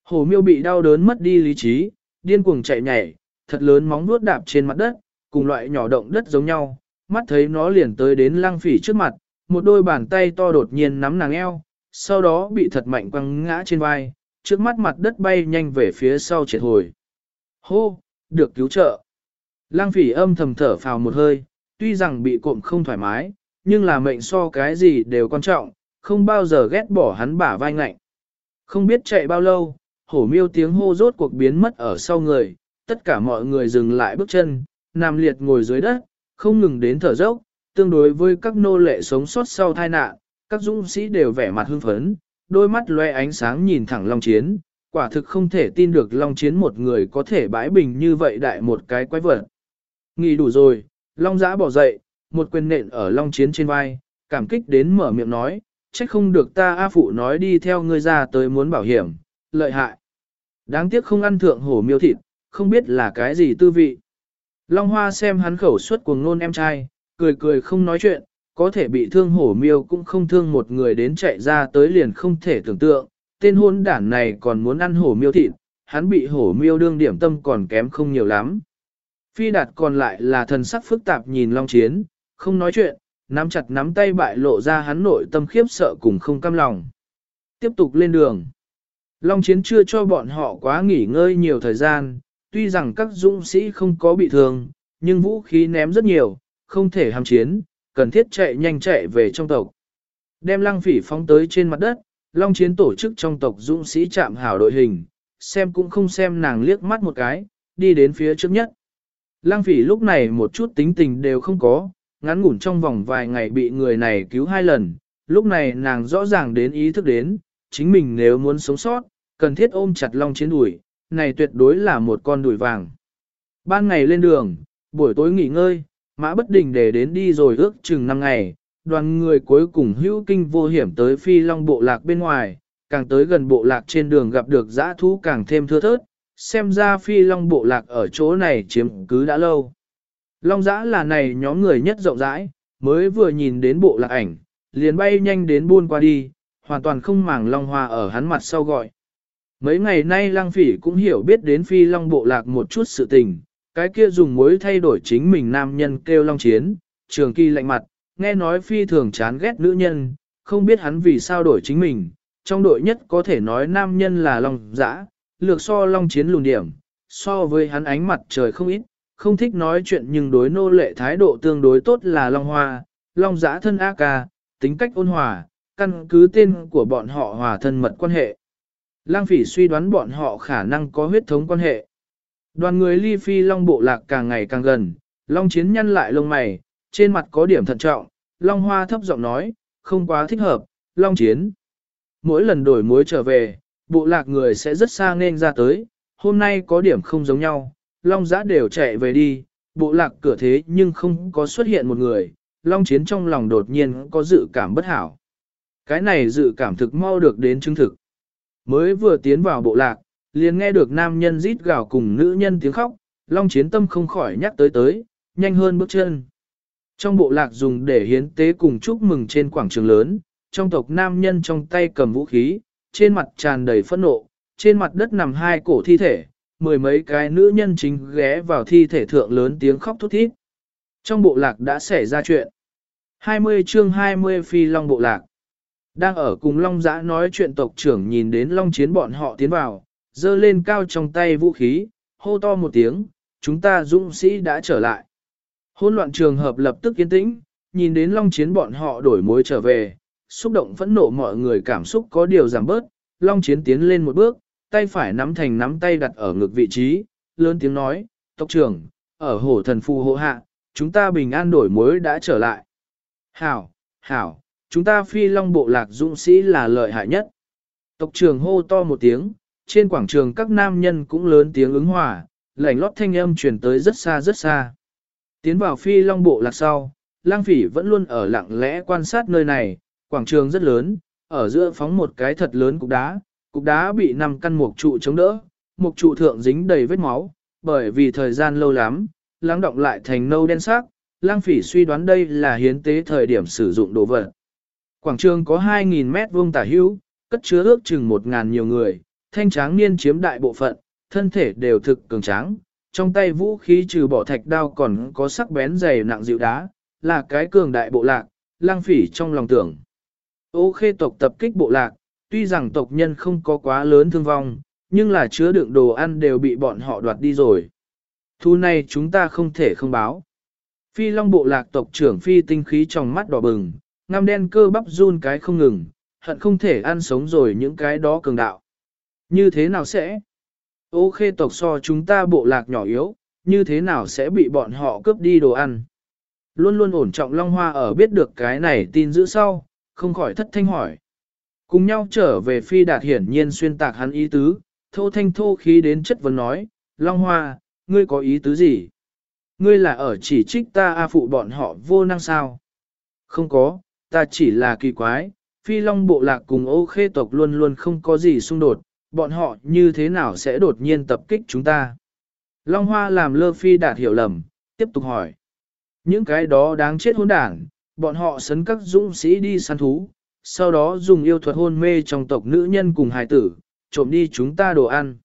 Hồ miêu bị đau đớn mất đi lý trí, điên cuồng chạy nhảy, thật lớn móng vuốt đạp trên mặt đất, cùng loại nhỏ động đất giống nhau, mắt thấy nó liền tới đến lăng phỉ trước mặt, một đôi bàn tay to đột nhiên nắm nàng eo, sau đó bị thật mạnh quăng ngã trên vai, trước mắt mặt đất bay nhanh về phía sau triệt hồi. Hô, được cứu trợ. Lăng phỉ âm thầm thở phào một hơi, tuy rằng bị cộm không thoải mái, nhưng là mệnh so cái gì đều quan trọng, không bao giờ ghét bỏ hắn bả vai ngạnh. Không biết chạy bao lâu, hổ miêu tiếng hô rốt cuộc biến mất ở sau người, tất cả mọi người dừng lại bước chân, nằm liệt ngồi dưới đất, không ngừng đến thở dốc, tương đối với các nô lệ sống sót sau tai nạn, các dũng sĩ đều vẻ mặt hưng phấn, đôi mắt loe ánh sáng nhìn thẳng Long Chiến, quả thực không thể tin được Long Chiến một người có thể bãi bình như vậy đại một cái quái vật. Nghỉ đủ rồi, Long Giã bỏ dậy, một quyền nện ở Long Chiến trên vai, cảm kích đến mở miệng nói, trách không được ta A Phụ nói đi theo ngươi ra tới muốn bảo hiểm, lợi hại. Đáng tiếc không ăn thượng hổ miêu thịt, không biết là cái gì tư vị. Long Hoa xem hắn khẩu suất cuồng nôn em trai, cười cười không nói chuyện, có thể bị thương hổ miêu cũng không thương một người đến chạy ra tới liền không thể tưởng tượng, tên hôn đản này còn muốn ăn hổ miêu thịt, hắn bị hổ miêu đương điểm tâm còn kém không nhiều lắm. Phi đạt còn lại là thần sắc phức tạp nhìn Long Chiến, không nói chuyện, nắm chặt nắm tay bại lộ ra hắn nội tâm khiếp sợ cùng không cam lòng. Tiếp tục lên đường. Long Chiến chưa cho bọn họ quá nghỉ ngơi nhiều thời gian, tuy rằng các dũng sĩ không có bị thương, nhưng vũ khí ném rất nhiều, không thể hàm chiến, cần thiết chạy nhanh chạy về trong tộc. Đem lăng phỉ phóng tới trên mặt đất, Long Chiến tổ chức trong tộc dũng sĩ chạm hảo đội hình, xem cũng không xem nàng liếc mắt một cái, đi đến phía trước nhất. Lăng phỉ lúc này một chút tính tình đều không có, ngắn ngủn trong vòng vài ngày bị người này cứu hai lần, lúc này nàng rõ ràng đến ý thức đến, chính mình nếu muốn sống sót, cần thiết ôm chặt long chiến đùi, này tuyệt đối là một con đùi vàng. Ban ngày lên đường, buổi tối nghỉ ngơi, mã bất đình để đến đi rồi ước chừng 5 ngày, đoàn người cuối cùng hữu kinh vô hiểm tới phi long bộ lạc bên ngoài, càng tới gần bộ lạc trên đường gặp được dã thú càng thêm thưa thớt, xem ra phi long bộ lạc ở chỗ này chiếm cứ đã lâu. Long dã là này nhóm người nhất rộng rãi, mới vừa nhìn đến bộ lạc ảnh, liền bay nhanh đến buôn qua đi, hoàn toàn không màng long hoa ở hắn mặt sau gọi. Mấy ngày nay lăng phỉ cũng hiểu biết đến phi long bộ lạc một chút sự tình, cái kia dùng mối thay đổi chính mình nam nhân kêu long chiến, trường kỳ lạnh mặt, nghe nói phi thường chán ghét nữ nhân, không biết hắn vì sao đổi chính mình, trong đội nhất có thể nói nam nhân là long dã, lược so long chiến lùn điểm, so với hắn ánh mặt trời không ít, không thích nói chuyện nhưng đối nô lệ thái độ tương đối tốt là long hoa, long dã thân A ca, tính cách ôn hòa, căn cứ tên của bọn họ hòa thân mật quan hệ. Lang phỉ suy đoán bọn họ khả năng có huyết thống quan hệ. Đoàn người ly phi long bộ lạc càng ngày càng gần, long chiến nhăn lại lông mày, trên mặt có điểm thận trọng, long hoa thấp giọng nói, không quá thích hợp, long chiến. Mỗi lần đổi mối trở về, bộ lạc người sẽ rất xa nên ra tới, hôm nay có điểm không giống nhau, long giã đều chạy về đi, bộ lạc cửa thế nhưng không có xuất hiện một người, long chiến trong lòng đột nhiên có dự cảm bất hảo. Cái này dự cảm thực mau được đến chứng thực. Mới vừa tiến vào bộ lạc, liền nghe được nam nhân rít gào cùng nữ nhân tiếng khóc, long chiến tâm không khỏi nhắc tới tới, nhanh hơn bước chân. Trong bộ lạc dùng để hiến tế cùng chúc mừng trên quảng trường lớn, trong tộc nam nhân trong tay cầm vũ khí, trên mặt tràn đầy phẫn nộ, trên mặt đất nằm hai cổ thi thể, mười mấy cái nữ nhân chính ghé vào thi thể thượng lớn tiếng khóc thút thít. Trong bộ lạc đã xảy ra chuyện. 20 chương 20 phi long bộ lạc. Đang ở cùng Long Giã nói chuyện tộc trưởng nhìn đến Long Chiến bọn họ tiến vào, dơ lên cao trong tay vũ khí, hô to một tiếng, chúng ta dũng sĩ đã trở lại. Hôn loạn trường hợp lập tức yên tĩnh, nhìn đến Long Chiến bọn họ đổi mối trở về, xúc động phẫn nộ mọi người cảm xúc có điều giảm bớt, Long Chiến tiến lên một bước, tay phải nắm thành nắm tay đặt ở ngực vị trí, lớn tiếng nói, tộc trưởng, ở hổ thần phù hộ hạ, chúng ta bình an đổi mối đã trở lại. Hảo, hảo, chúng ta phi long bộ lạc dũng sĩ là lợi hại nhất. Tộc trưởng hô to một tiếng, trên quảng trường các nam nhân cũng lớn tiếng ứng hòa, lảnh lót thanh âm truyền tới rất xa rất xa. Tiến vào phi long bộ lạc sau, lang phỉ vẫn luôn ở lặng lẽ quan sát nơi này, quảng trường rất lớn, ở giữa phóng một cái thật lớn cục đá, cục đá bị năm căn mục trụ chống đỡ, mục trụ thượng dính đầy vết máu, bởi vì thời gian lâu lắm, lắng động lại thành nâu đen sắc, lang phỉ suy đoán đây là hiến tế thời điểm sử dụng đồ vật. Quảng trường có 2.000 mét vuông tả hữu, cất chứa ước chừng 1.000 nhiều người, thanh tráng niên chiếm đại bộ phận, thân thể đều thực cường tráng, trong tay vũ khí trừ bỏ thạch đao còn có sắc bén dày nặng dịu đá, là cái cường đại bộ lạc, lang phỉ trong lòng tưởng. Ô khê tộc tập kích bộ lạc, tuy rằng tộc nhân không có quá lớn thương vong, nhưng là chứa đựng đồ ăn đều bị bọn họ đoạt đi rồi. Thu này chúng ta không thể không báo. Phi long bộ lạc tộc trưởng phi tinh khí trong mắt đỏ bừng, ngăm đen cơ bắp run cái không ngừng, hận không thể ăn sống rồi những cái đó cường đạo. Như thế nào sẽ? Ô khê tộc so chúng ta bộ lạc nhỏ yếu, như thế nào sẽ bị bọn họ cướp đi đồ ăn? Luôn luôn ổn trọng Long Hoa ở biết được cái này tin giữ sau, không khỏi thất thanh hỏi. Cùng nhau trở về phi đạt hiển nhiên xuyên tạc hắn ý tứ, thô thanh thô khí đến chất vấn nói, Long Hoa, ngươi có ý tứ gì? Ngươi là ở chỉ trích ta a phụ bọn họ vô năng sao? Không có, ta chỉ là kỳ quái, phi long bộ lạc cùng ô khê tộc luôn luôn không có gì xung đột, bọn họ như thế nào sẽ đột nhiên tập kích chúng ta? Long Hoa làm lơ phi đạt hiểu lầm, tiếp tục hỏi. Những cái đó đáng chết hôn đảng, bọn họ sấn các dũng sĩ đi săn thú, sau đó dùng yêu thuật hôn mê trong tộc nữ nhân cùng hài tử, trộm đi chúng ta đồ ăn.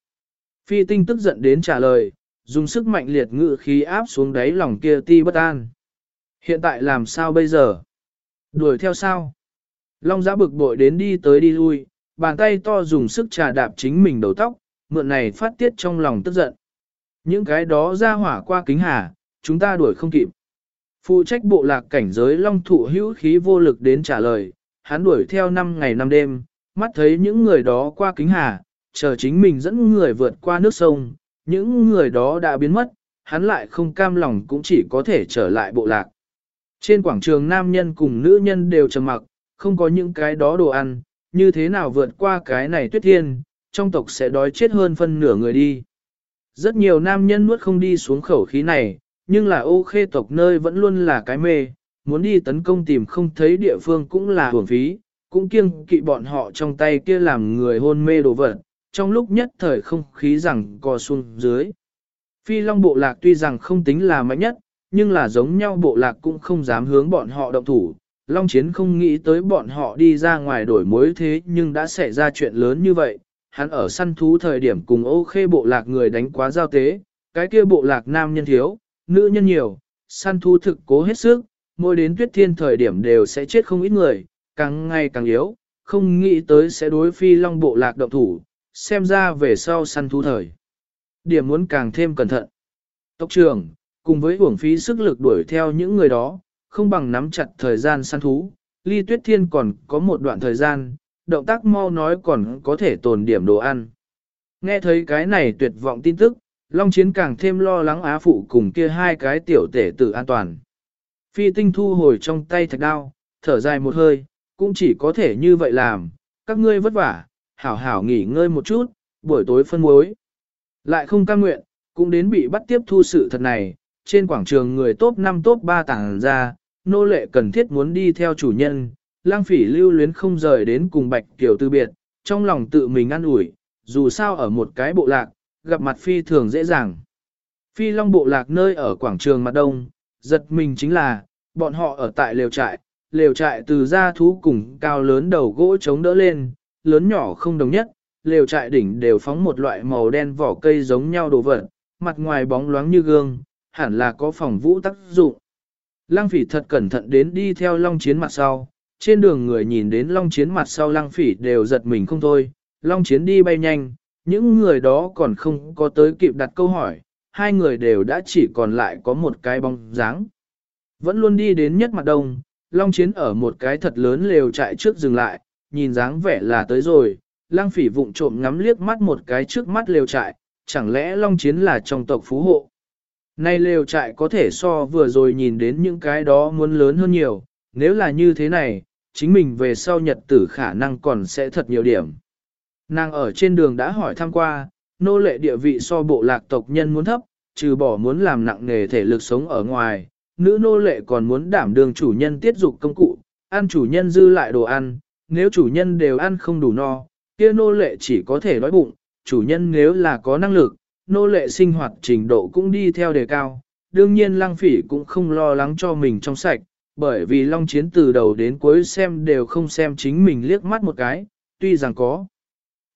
Phi tinh tức giận đến trả lời, dùng sức mạnh liệt ngự khí áp xuống đáy lòng kia ti bất an. Hiện tại làm sao bây giờ? Đuổi theo sao? Long giã bực bội đến đi tới đi lui, bàn tay to dùng sức trà đạp chính mình đầu tóc, mượn này phát tiết trong lòng tức giận. Những cái đó ra hỏa qua kính hà, chúng ta đuổi không kịp. Phụ trách bộ lạc cảnh giới long thụ hữu khí vô lực đến trả lời, hắn đuổi theo 5 ngày 5 đêm, mắt thấy những người đó qua kính hà, chờ chính mình dẫn người vượt qua nước sông, những người đó đã biến mất, hắn lại không cam lòng cũng chỉ có thể trở lại bộ lạc. Trên quảng trường nam nhân cùng nữ nhân đều trầm mặc, không có những cái đó đồ ăn, như thế nào vượt qua cái này tuyết thiên, trong tộc sẽ đói chết hơn phân nửa người đi. Rất nhiều nam nhân nuốt không đi xuống khẩu khí này, nhưng là ô khê tộc nơi vẫn luôn là cái mê, muốn đi tấn công tìm không thấy địa phương cũng là hưởng phí, cũng kiêng kỵ bọn họ trong tay kia làm người hôn mê đồ vật, trong lúc nhất thời không khí rằng co xuống dưới. Phi long bộ lạc tuy rằng không tính là mạnh nhất, nhưng là giống nhau bộ lạc cũng không dám hướng bọn họ động thủ. Long chiến không nghĩ tới bọn họ đi ra ngoài đổi mối thế nhưng đã xảy ra chuyện lớn như vậy. Hắn ở săn thú thời điểm cùng ô khê bộ lạc người đánh quá giao tế, cái kia bộ lạc nam nhân thiếu, nữ nhân nhiều, săn thú thực cố hết sức, mỗi đến tuyết thiên thời điểm đều sẽ chết không ít người, càng ngày càng yếu, không nghĩ tới sẽ đối phi long bộ lạc động thủ, xem ra về sau săn thú thời. Điểm muốn càng thêm cẩn thận. Tốc trưởng, cùng với uổng phí sức lực đuổi theo những người đó, không bằng nắm chặt thời gian săn thú, ly tuyết thiên còn có một đoạn thời gian, động tác mau nói còn có thể tồn điểm đồ ăn. Nghe thấy cái này tuyệt vọng tin tức, Long Chiến càng thêm lo lắng Á Phụ cùng kia hai cái tiểu tể tử an toàn. Phi tinh thu hồi trong tay thạch đao, thở dài một hơi, cũng chỉ có thể như vậy làm, các ngươi vất vả, hảo hảo nghỉ ngơi một chút, buổi tối phân muối. Lại không cam nguyện, cũng đến bị bắt tiếp thu sự thật này, trên quảng trường người top 5 top 3 tàng ra, nô lệ cần thiết muốn đi theo chủ nhân, lang phỉ lưu luyến không rời đến cùng bạch kiểu tư biệt, trong lòng tự mình ăn ủi, dù sao ở một cái bộ lạc, gặp mặt phi thường dễ dàng. Phi long bộ lạc nơi ở quảng trường mặt đông, giật mình chính là, bọn họ ở tại lều trại, lều trại từ da thú cùng cao lớn đầu gỗ chống đỡ lên, lớn nhỏ không đồng nhất, lều trại đỉnh đều phóng một loại màu đen vỏ cây giống nhau đồ vật, mặt ngoài bóng loáng như gương, hẳn là có phòng vũ tác dụng. Lăng phỉ thật cẩn thận đến đi theo long chiến mặt sau, trên đường người nhìn đến long chiến mặt sau lăng phỉ đều giật mình không thôi, long chiến đi bay nhanh, những người đó còn không có tới kịp đặt câu hỏi, hai người đều đã chỉ còn lại có một cái bóng dáng. Vẫn luôn đi đến nhất mặt đông, long chiến ở một cái thật lớn lều trại trước dừng lại, nhìn dáng vẻ là tới rồi, lang phỉ vụng trộm ngắm liếc mắt một cái trước mắt lều trại, chẳng lẽ long chiến là trong tộc phú hộ. Nay lều trại có thể so vừa rồi nhìn đến những cái đó muốn lớn hơn nhiều, nếu là như thế này, chính mình về sau nhật tử khả năng còn sẽ thật nhiều điểm. Nàng ở trên đường đã hỏi thăm qua, nô lệ địa vị so bộ lạc tộc nhân muốn thấp, trừ bỏ muốn làm nặng nghề thể lực sống ở ngoài, nữ nô lệ còn muốn đảm đường chủ nhân tiết dục công cụ, ăn chủ nhân dư lại đồ ăn, nếu chủ nhân đều ăn không đủ no, kia nô lệ chỉ có thể đói bụng, chủ nhân nếu là có năng lực, nô lệ sinh hoạt trình độ cũng đi theo đề cao. Đương nhiên lăng phỉ cũng không lo lắng cho mình trong sạch, bởi vì long chiến từ đầu đến cuối xem đều không xem chính mình liếc mắt một cái, tuy rằng có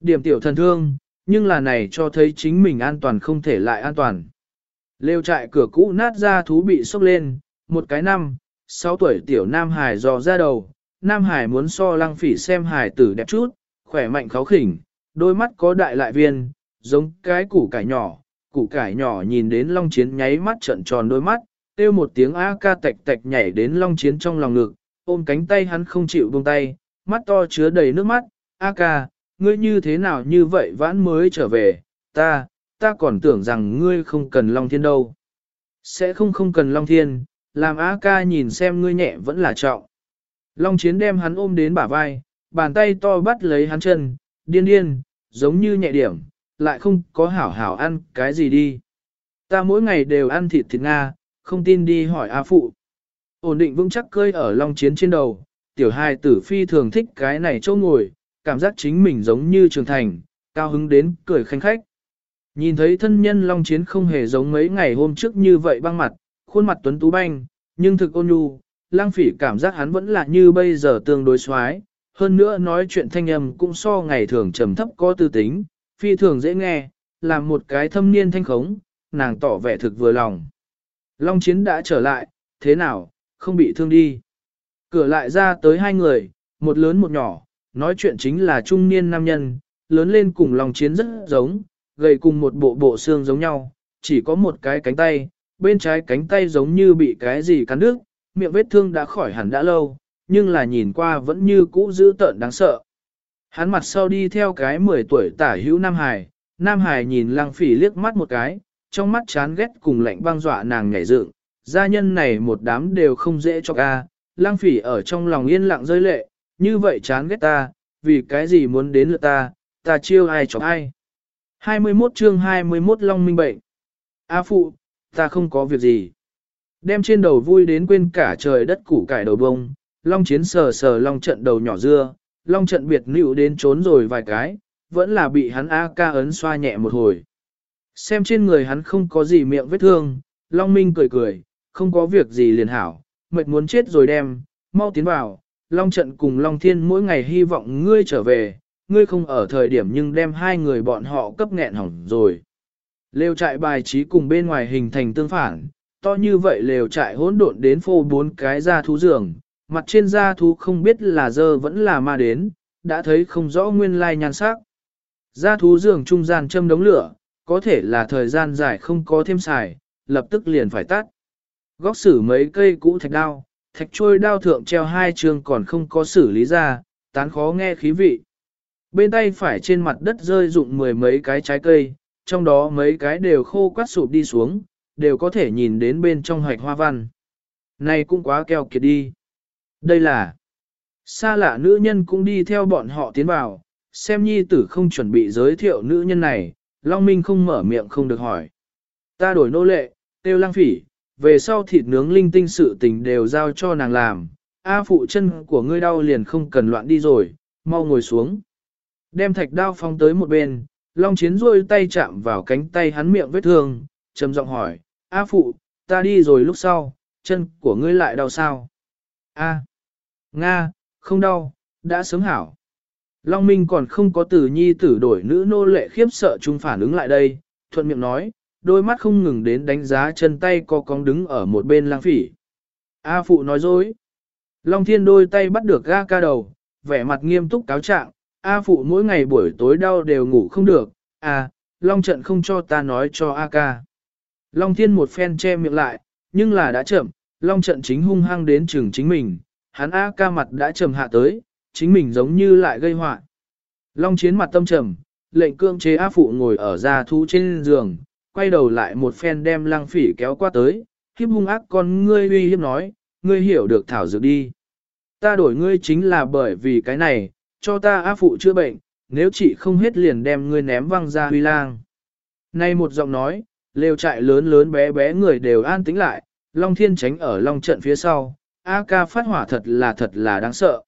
điểm tiểu thần thương, nhưng là này cho thấy chính mình an toàn không thể lại an toàn. Lêu trại cửa cũ nát ra thú bị sốc lên, một cái năm, sáu tuổi tiểu Nam Hải dò ra đầu, Nam Hải muốn so lăng phỉ xem Hải tử đẹp chút, khỏe mạnh kháo khỉnh, đôi mắt có đại lại viên, giống cái củ cải nhỏ, củ cải nhỏ nhìn đến Long Chiến nháy mắt trận tròn đôi mắt, kêu một tiếng a ca tạch tạch nhảy đến Long Chiến trong lòng ngực, ôm cánh tay hắn không chịu buông tay, mắt to chứa đầy nước mắt, a ca, ngươi như thế nào như vậy vãn mới trở về, ta, ta còn tưởng rằng ngươi không cần Long Thiên đâu. Sẽ không không cần Long Thiên, làm a ca nhìn xem ngươi nhẹ vẫn là trọng. Long Chiến đem hắn ôm đến bả vai, bàn tay to bắt lấy hắn chân, điên điên, giống như nhẹ điểm, lại không có hảo hảo ăn cái gì đi. Ta mỗi ngày đều ăn thịt thịt Nga, không tin đi hỏi A Phụ. Ổn định vững chắc cơi ở long chiến trên đầu, tiểu hài tử phi thường thích cái này châu ngồi, cảm giác chính mình giống như trưởng thành, cao hứng đến cười khanh khách. Nhìn thấy thân nhân long chiến không hề giống mấy ngày hôm trước như vậy băng mặt, khuôn mặt tuấn tú banh, nhưng thực ôn nhu, lang phỉ cảm giác hắn vẫn là như bây giờ tương đối xoái, hơn nữa nói chuyện thanh âm cũng so ngày thường trầm thấp có tư tính, phi thường dễ nghe, làm một cái thâm niên thanh khống, nàng tỏ vẻ thực vừa lòng. Long chiến đã trở lại, thế nào, không bị thương đi. Cửa lại ra tới hai người, một lớn một nhỏ, nói chuyện chính là trung niên nam nhân, lớn lên cùng Long chiến rất giống, gầy cùng một bộ bộ xương giống nhau, chỉ có một cái cánh tay, bên trái cánh tay giống như bị cái gì cắn đứt, miệng vết thương đã khỏi hẳn đã lâu, nhưng là nhìn qua vẫn như cũ dữ tợn đáng sợ. Hắn mặt sau đi theo cái 10 tuổi tả hữu Nam Hải, Nam Hải nhìn lăng phỉ liếc mắt một cái, trong mắt chán ghét cùng lạnh băng dọa nàng nhảy dựng, gia nhân này một đám đều không dễ cho ca, lang phỉ ở trong lòng yên lặng rơi lệ, như vậy chán ghét ta, vì cái gì muốn đến lượt ta, ta chiêu ai cho ai. 21 chương 21 Long Minh Bệnh. A phụ, ta không có việc gì. Đem trên đầu vui đến quên cả trời đất củ cải đầu bông, Long chiến sờ sờ Long trận đầu nhỏ dưa, Long trận biệt nữ đến trốn rồi vài cái, vẫn là bị hắn A ca ấn xoa nhẹ một hồi. Xem trên người hắn không có gì miệng vết thương, Long Minh cười cười, không có việc gì liền hảo, mệt muốn chết rồi đem, mau tiến vào, Long trận cùng Long Thiên mỗi ngày hy vọng ngươi trở về, ngươi không ở thời điểm nhưng đem hai người bọn họ cấp nghẹn hỏng rồi. Lều trại bài trí cùng bên ngoài hình thành tương phản, to như vậy lều trại hỗn độn đến phô bốn cái da thú giường, mặt trên da thú không biết là dơ vẫn là ma đến, đã thấy không rõ nguyên lai nhan sắc. Da thú giường trung gian châm đống lửa, có thể là thời gian dài không có thêm xài, lập tức liền phải tắt. Góc xử mấy cây cũ thạch đao, thạch trôi đao thượng treo hai trường còn không có xử lý ra, tán khó nghe khí vị. Bên tay phải trên mặt đất rơi rụng mười mấy cái trái cây, trong đó mấy cái đều khô quắt sụp đi xuống, đều có thể nhìn đến bên trong hoạch hoa văn. Này cũng quá keo kiệt đi. Đây là xa lạ nữ nhân cũng đi theo bọn họ tiến vào, xem nhi tử không chuẩn bị giới thiệu nữ nhân này, Long Minh không mở miệng không được hỏi. Ta đổi nô lệ, tiêu lang phỉ, về sau thịt nướng linh tinh sự tình đều giao cho nàng làm, A phụ chân của ngươi đau liền không cần loạn đi rồi, mau ngồi xuống. Đem thạch đao phong tới một bên, Long Chiến rôi tay chạm vào cánh tay hắn miệng vết thương, trầm giọng hỏi, A phụ, ta đi rồi lúc sau, chân của ngươi lại đau sao? A, Nga, không đau, đã sớm hảo. Long Minh còn không có từ nhi tử đổi nữ nô lệ khiếp sợ chung phản ứng lại đây, thuận miệng nói, đôi mắt không ngừng đến đánh giá chân tay co cong đứng ở một bên lang phỉ. A phụ nói dối. Long Thiên đôi tay bắt được ga ca đầu, vẻ mặt nghiêm túc cáo trạng, A phụ mỗi ngày buổi tối đau đều ngủ không được, à, Long trận không cho ta nói cho A ca. Long Thiên một phen che miệng lại, nhưng là đã chậm, Long trận chính hung hăng đến trường chính mình, hắn A ca mặt đã trầm hạ tới, chính mình giống như lại gây họa. Long chiến mặt tâm trầm, lệnh cương chế A phụ ngồi ở gia thú trên giường, quay đầu lại một phen đem lăng phỉ kéo qua tới, hiếp hung ác con ngươi uy hiếp nói, ngươi hiểu được thảo dược đi. Ta đổi ngươi chính là bởi vì cái này, cho ta A phụ chữa bệnh, nếu chị không hết liền đem ngươi ném văng ra huy lang. Nay một giọng nói, lều trại lớn lớn bé bé người đều an tĩnh lại, Long Thiên tránh ở Long trận phía sau, A ca phát hỏa thật là thật là đáng sợ.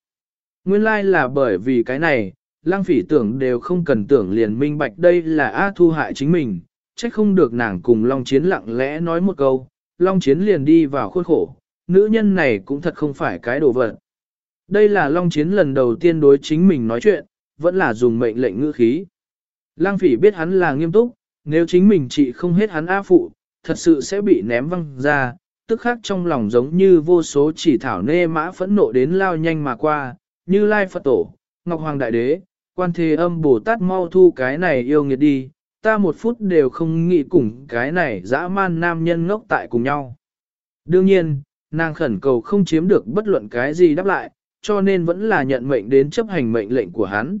Nguyên lai là bởi vì cái này, lang phỉ tưởng đều không cần tưởng liền minh bạch đây là A thu hại chính mình, trách không được nàng cùng Long Chiến lặng lẽ nói một câu, Long Chiến liền đi vào khuôn khổ, nữ nhân này cũng thật không phải cái đồ vật. Đây là Long Chiến lần đầu tiên đối chính mình nói chuyện, vẫn là dùng mệnh lệnh ngữ khí. Lang phỉ biết hắn là nghiêm túc, nếu chính mình chỉ không hết hắn A phụ, thật sự sẽ bị ném văng ra, tức khác trong lòng giống như vô số chỉ thảo nê mã phẫn nộ đến lao nhanh mà qua, như Lai Phật Tổ, Ngọc Hoàng Đại Đế, quan thế âm Bồ Tát mau thu cái này yêu nghiệt đi, ta một phút đều không nghĩ cùng cái này dã man nam nhân ngốc tại cùng nhau. Đương nhiên, nàng khẩn cầu không chiếm được bất luận cái gì đáp lại, cho nên vẫn là nhận mệnh đến chấp hành mệnh lệnh của hắn.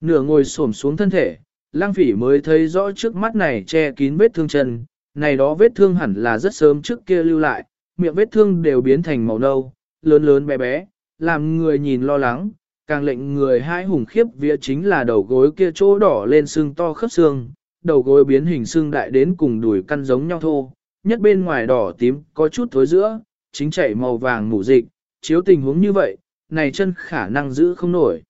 Nửa ngồi xổm xuống thân thể, lang phỉ mới thấy rõ trước mắt này che kín vết thương chân, này đó vết thương hẳn là rất sớm trước kia lưu lại, miệng vết thương đều biến thành màu nâu, lớn lớn bé bé, làm người nhìn lo lắng, càng lệnh người hai hùng khiếp vía chính là đầu gối kia chỗ đỏ lên xương to khớp xương, đầu gối biến hình xương đại đến cùng đùi căn giống nhau thô, nhất bên ngoài đỏ tím có chút thối giữa, chính chảy màu vàng mủ dịch, chiếu tình huống như vậy, này chân khả năng giữ không nổi.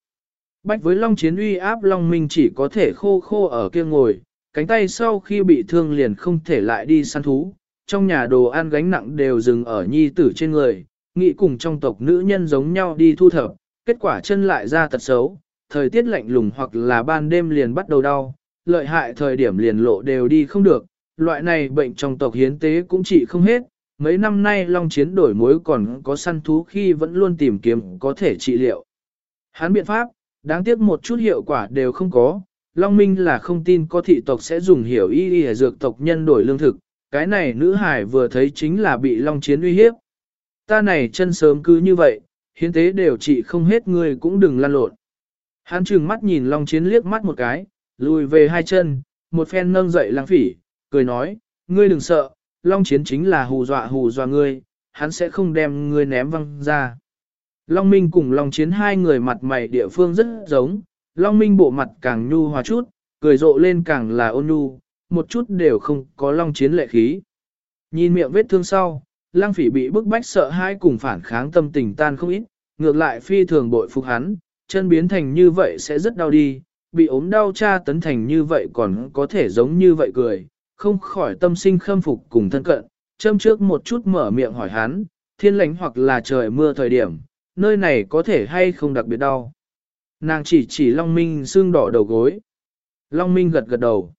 Bách với Long Chiến uy áp Long Minh chỉ có thể khô khô ở kia ngồi, cánh tay sau khi bị thương liền không thể lại đi săn thú, trong nhà đồ ăn gánh nặng đều dừng ở nhi tử trên người, nghĩ cùng trong tộc nữ nhân giống nhau đi thu thập, kết quả chân lại ra tật xấu, thời tiết lạnh lùng hoặc là ban đêm liền bắt đầu đau, lợi hại thời điểm liền lộ đều đi không được, loại này bệnh trong tộc hiến tế cũng chỉ không hết, mấy năm nay Long Chiến đổi mối còn có săn thú khi vẫn luôn tìm kiếm có thể trị liệu. Hán biện pháp, đáng tiếc một chút hiệu quả đều không có, Long Minh là không tin có thị tộc sẽ dùng hiểu y y dược tộc nhân đổi lương thực, cái này nữ hải vừa thấy chính là bị Long Chiến uy hiếp. Ta này chân sớm cứ như vậy, hiến tế đều trị không hết người cũng đừng lan lộn. Hắn trừng mắt nhìn Long Chiến liếc mắt một cái, lùi về hai chân, một phen nâng dậy lang phỉ, cười nói, ngươi đừng sợ, Long Chiến chính là hù dọa hù dọa ngươi, hắn sẽ không đem ngươi ném văng ra. Long Minh cùng Long Chiến hai người mặt mày địa phương rất giống, Long Minh bộ mặt càng nhu hòa chút, cười rộ lên càng là ôn nhu, một chút đều không có Long Chiến lệ khí. Nhìn miệng vết thương sau, Lang Phỉ bị bức bách sợ hãi cùng phản kháng tâm tình tan không ít, ngược lại phi thường bội phục hắn, chân biến thành như vậy sẽ rất đau đi, bị ốm đau cha tấn thành như vậy còn có thể giống như vậy cười, không khỏi tâm sinh khâm phục cùng thân cận, châm trước một chút mở miệng hỏi hắn, thiên lãnh hoặc là trời mưa thời điểm, nơi này có thể hay không đặc biệt đau. Nàng chỉ chỉ Long Minh xương đỏ đầu gối. Long Minh gật gật đầu.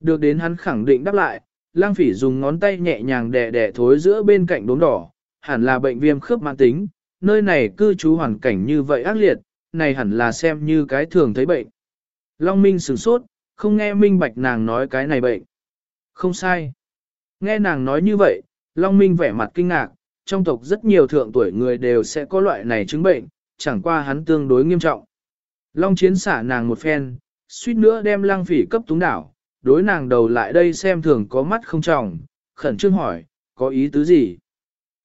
Được đến hắn khẳng định đáp lại, lang phỉ dùng ngón tay nhẹ nhàng đè đè thối giữa bên cạnh đốm đỏ, hẳn là bệnh viêm khớp mãn tính, nơi này cư trú hoàn cảnh như vậy ác liệt, này hẳn là xem như cái thường thấy bệnh. Long Minh sửng sốt, không nghe minh bạch nàng nói cái này bệnh. Không sai. Nghe nàng nói như vậy, Long Minh vẻ mặt kinh ngạc, trong tộc rất nhiều thượng tuổi người đều sẽ có loại này chứng bệnh, chẳng qua hắn tương đối nghiêm trọng. Long chiến xả nàng một phen, suýt nữa đem lăng phỉ cấp túng đảo, đối nàng đầu lại đây xem thường có mắt không trọng, khẩn trương hỏi, có ý tứ gì?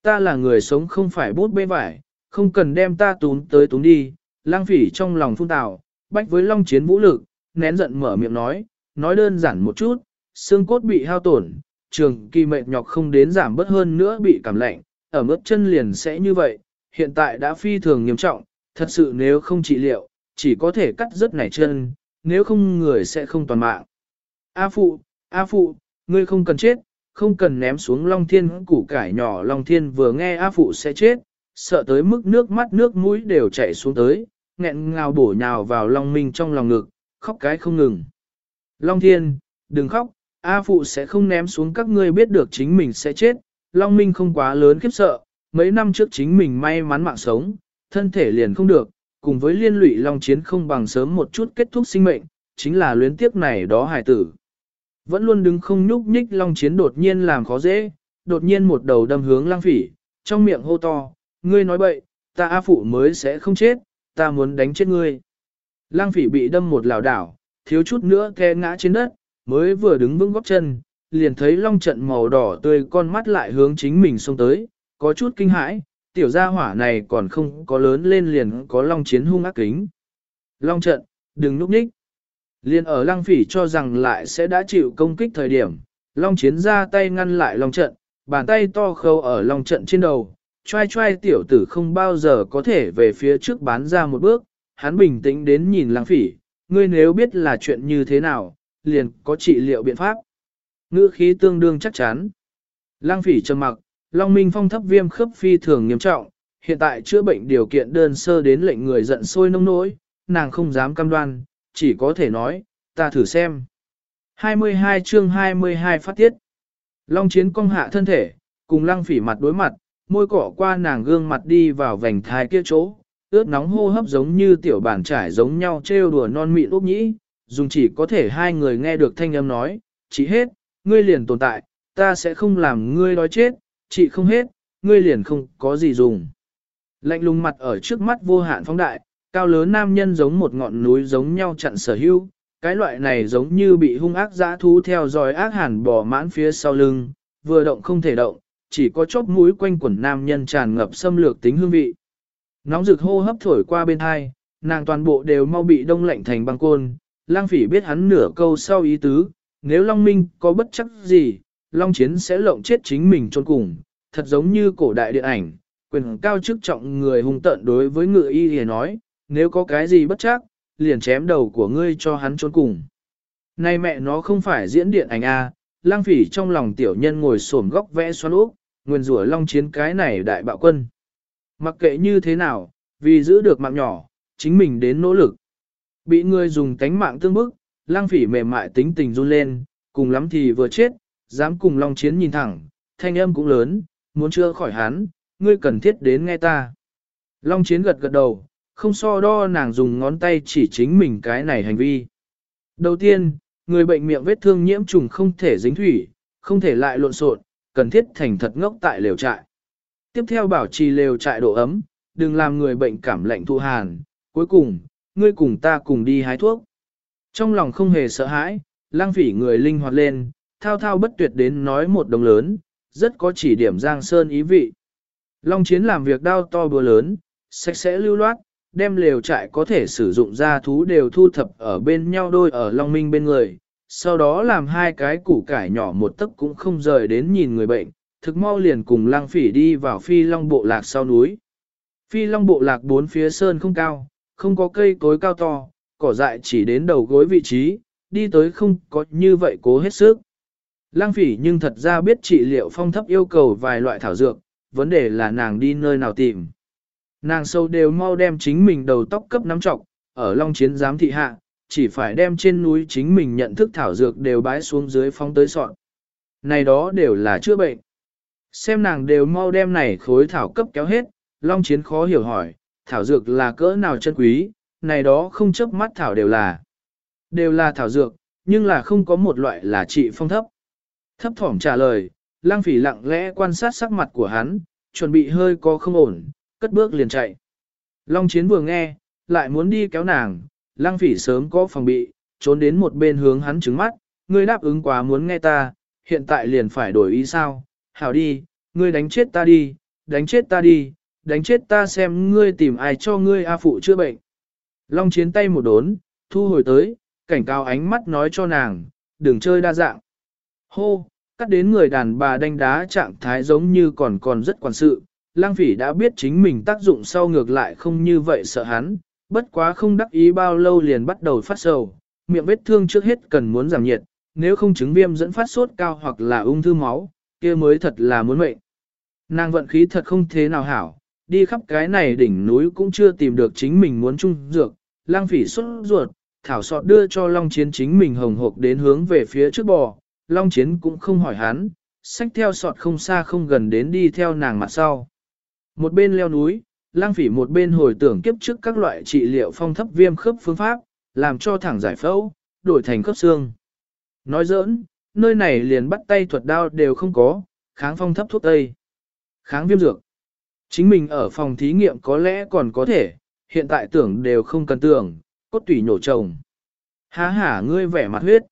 Ta là người sống không phải bút bê vải, không cần đem ta tún tới tún đi, lăng phỉ trong lòng phun tạo, bách với long chiến vũ lực, nén giận mở miệng nói, nói đơn giản một chút, xương cốt bị hao tổn, trường kỳ mệt nhọc không đến giảm bớt hơn nữa bị cảm lạnh, ở mức chân liền sẽ như vậy, hiện tại đã phi thường nghiêm trọng, thật sự nếu không trị liệu, chỉ có thể cắt rớt nảy chân, nếu không người sẽ không toàn mạng. A phụ, A phụ, ngươi không cần chết, không cần ném xuống Long Thiên củ cải nhỏ Long Thiên vừa nghe A phụ sẽ chết, sợ tới mức nước mắt nước mũi đều chảy xuống tới, nghẹn ngào bổ nhào vào Long Minh trong lòng ngực, khóc cái không ngừng. Long Thiên, đừng khóc, A phụ sẽ không ném xuống các ngươi biết được chính mình sẽ chết, Long Minh không quá lớn khiếp sợ, mấy năm trước chính mình may mắn mạng sống, thân thể liền không được, cùng với liên lụy Long Chiến không bằng sớm một chút kết thúc sinh mệnh, chính là luyến tiếc này đó hài tử. Vẫn luôn đứng không nhúc nhích Long Chiến đột nhiên làm khó dễ, đột nhiên một đầu đâm hướng lang phỉ, trong miệng hô to, ngươi nói bậy, ta A phụ mới sẽ không chết, ta muốn đánh chết ngươi. Lang phỉ bị đâm một lảo đảo, thiếu chút nữa khe ngã trên đất, mới vừa đứng vững góc chân, liền thấy long trận màu đỏ tươi con mắt lại hướng chính mình xông tới, có chút kinh hãi, tiểu gia hỏa này còn không có lớn lên liền có long chiến hung ác kính. Long trận, đừng núp nhích. Liền ở lăng phỉ cho rằng lại sẽ đã chịu công kích thời điểm, long chiến ra tay ngăn lại long trận, bàn tay to khâu ở long trận trên đầu, trai trai tiểu tử không bao giờ có thể về phía trước bán ra một bước, hắn bình tĩnh đến nhìn lăng phỉ, ngươi nếu biết là chuyện như thế nào, liền có trị liệu biện pháp. Ngữ khí tương đương chắc chắn. Lăng phỉ trầm mặc, Long Minh Phong thấp viêm khớp phi thường nghiêm trọng, hiện tại chữa bệnh điều kiện đơn sơ đến lệnh người giận sôi nông nỗi, nàng không dám cam đoan, chỉ có thể nói, ta thử xem. 22 chương 22 phát tiết. Long chiến cong hạ thân thể, cùng lăng phỉ mặt đối mặt, môi cỏ qua nàng gương mặt đi vào vành thai kia chỗ, ướt nóng hô hấp giống như tiểu bản trải giống nhau trêu đùa non mịn úp nhĩ, dùng chỉ có thể hai người nghe được thanh âm nói, chỉ hết, ngươi liền tồn tại, ta sẽ không làm ngươi đói chết, chị không hết, ngươi liền không có gì dùng. Lạnh lùng mặt ở trước mắt vô hạn phóng đại, cao lớn nam nhân giống một ngọn núi giống nhau chặn sở hữu, cái loại này giống như bị hung ác dã thú theo dõi ác hẳn bỏ mãn phía sau lưng, vừa động không thể động, chỉ có chóp mũi quanh quẩn nam nhân tràn ngập xâm lược tính hương vị. Nóng rực hô hấp thổi qua bên hai, nàng toàn bộ đều mau bị đông lạnh thành băng côn, lang phỉ biết hắn nửa câu sau ý tứ, nếu Long Minh có bất chắc gì, Long Chiến sẽ lộng chết chính mình trôn cùng, thật giống như cổ đại điện ảnh, quyền cao chức trọng người hung tận đối với ngựa y thì nói, nếu có cái gì bất chắc, liền chém đầu của ngươi cho hắn trốn cùng. Này mẹ nó không phải diễn điện ảnh A, lang phỉ trong lòng tiểu nhân ngồi xổm góc vẽ xoắn úp, nguyên rủa Long Chiến cái này đại bạo quân. Mặc kệ như thế nào, vì giữ được mạng nhỏ, chính mình đến nỗ lực. Bị người dùng tánh mạng tương bức, lang phỉ mềm mại tính tình run lên, cùng lắm thì vừa chết, dám cùng Long Chiến nhìn thẳng, thanh âm cũng lớn, muốn chưa khỏi hắn, ngươi cần thiết đến nghe ta. Long Chiến gật gật đầu, không so đo nàng dùng ngón tay chỉ chính mình cái này hành vi. Đầu tiên, người bệnh miệng vết thương nhiễm trùng không thể dính thủy, không thể lại lộn xộn, cần thiết thành thật ngốc tại lều trại. Tiếp theo bảo trì lều trại độ ấm, đừng làm người bệnh cảm lạnh thụ hàn. Cuối cùng, ngươi cùng ta cùng đi hái thuốc. Trong lòng không hề sợ hãi, lang phỉ người linh hoạt lên, thao thao bất tuyệt đến nói một đồng lớn, rất có chỉ điểm giang sơn ý vị. Long chiến làm việc đao to búa lớn, sạch sẽ lưu loát, đem lều trại có thể sử dụng ra thú đều thu thập ở bên nhau đôi ở Long Minh bên người, sau đó làm hai cái củ cải nhỏ một tấc cũng không rời đến nhìn người bệnh, thực mau liền cùng Lang phỉ đi vào phi long bộ lạc sau núi. Phi long bộ lạc bốn phía sơn không cao, không có cây cối cao to, cỏ dại chỉ đến đầu gối vị trí, đi tới không có như vậy cố hết sức. Lang phỉ nhưng thật ra biết trị liệu phong thấp yêu cầu vài loại thảo dược, vấn đề là nàng đi nơi nào tìm. Nàng sâu đều mau đem chính mình đầu tóc cấp nắm trọng, ở long chiến giám thị hạ, chỉ phải đem trên núi chính mình nhận thức thảo dược đều bái xuống dưới phong tới sọn. Này đó đều là chữa bệnh. Xem nàng đều mau đem này khối thảo cấp kéo hết, long chiến khó hiểu hỏi, thảo dược là cỡ nào chân quý, này đó không chấp mắt thảo đều là. Đều là thảo dược, nhưng là không có một loại là trị phong thấp. Thấp thỏm trả lời, lang phỉ lặng lẽ quan sát sắc mặt của hắn, chuẩn bị hơi có không ổn, cất bước liền chạy. Long chiến vừa nghe, lại muốn đi kéo nàng, lang phỉ sớm có phòng bị, trốn đến một bên hướng hắn trứng mắt, ngươi đáp ứng quá muốn nghe ta, hiện tại liền phải đổi ý sao, hảo đi, ngươi đánh chết ta đi, đánh chết ta đi, đánh chết ta xem ngươi tìm ai cho ngươi A phụ chữa bệnh. Long chiến tay một đốn, thu hồi tới, cảnh cáo ánh mắt nói cho nàng, đừng chơi đa dạng. Hô, cắt đến người đàn bà đánh đá trạng thái giống như còn còn rất quản sự. Lang phỉ đã biết chính mình tác dụng sau ngược lại không như vậy sợ hắn, bất quá không đắc ý bao lâu liền bắt đầu phát sầu, miệng vết thương trước hết cần muốn giảm nhiệt, nếu không chứng viêm dẫn phát sốt cao hoặc là ung thư máu, kia mới thật là muốn mệnh. Nàng vận khí thật không thế nào hảo, đi khắp cái này đỉnh núi cũng chưa tìm được chính mình muốn chung dược, lang phỉ xuất ruột, thảo sọt đưa cho Long Chiến chính mình hồng hộc đến hướng về phía trước bò, Long Chiến cũng không hỏi hắn, sách theo sọt không xa không gần đến đi theo nàng mặt sau. Một bên leo núi, lang phỉ một bên hồi tưởng kiếp trước các loại trị liệu phong thấp viêm khớp phương pháp, làm cho thẳng giải phẫu, đổi thành khớp xương. Nói giỡn, nơi này liền bắt tay thuật đao đều không có, kháng phong thấp thuốc tây. Kháng viêm dược. Chính mình ở phòng thí nghiệm có lẽ còn có thể, hiện tại tưởng đều không cần tưởng, cốt tủy nhổ chồng. Há hả ngươi vẻ mặt huyết.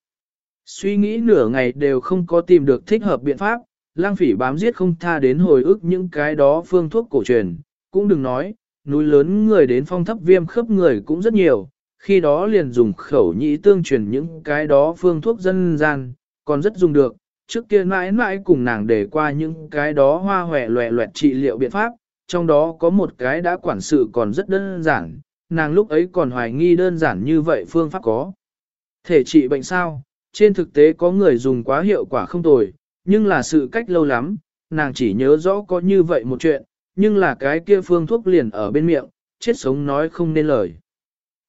Suy nghĩ nửa ngày đều không có tìm được thích hợp biện pháp, lang phỉ bám giết không tha đến hồi ức những cái đó phương thuốc cổ truyền, cũng đừng nói, núi lớn người đến phong thấp viêm khớp người cũng rất nhiều, khi đó liền dùng khẩu nhĩ tương truyền những cái đó phương thuốc dân gian, còn rất dùng được, trước kia mãi mãi cùng nàng để qua những cái đó hoa hòe loẹ loẹt trị liệu biện pháp, trong đó có một cái đã quản sự còn rất đơn giản, nàng lúc ấy còn hoài nghi đơn giản như vậy phương pháp có. Thể trị bệnh sao, trên thực tế có người dùng quá hiệu quả không tồi, nhưng là sự cách lâu lắm, nàng chỉ nhớ rõ có như vậy một chuyện, nhưng là cái kia phương thuốc liền ở bên miệng, chết sống nói không nên lời.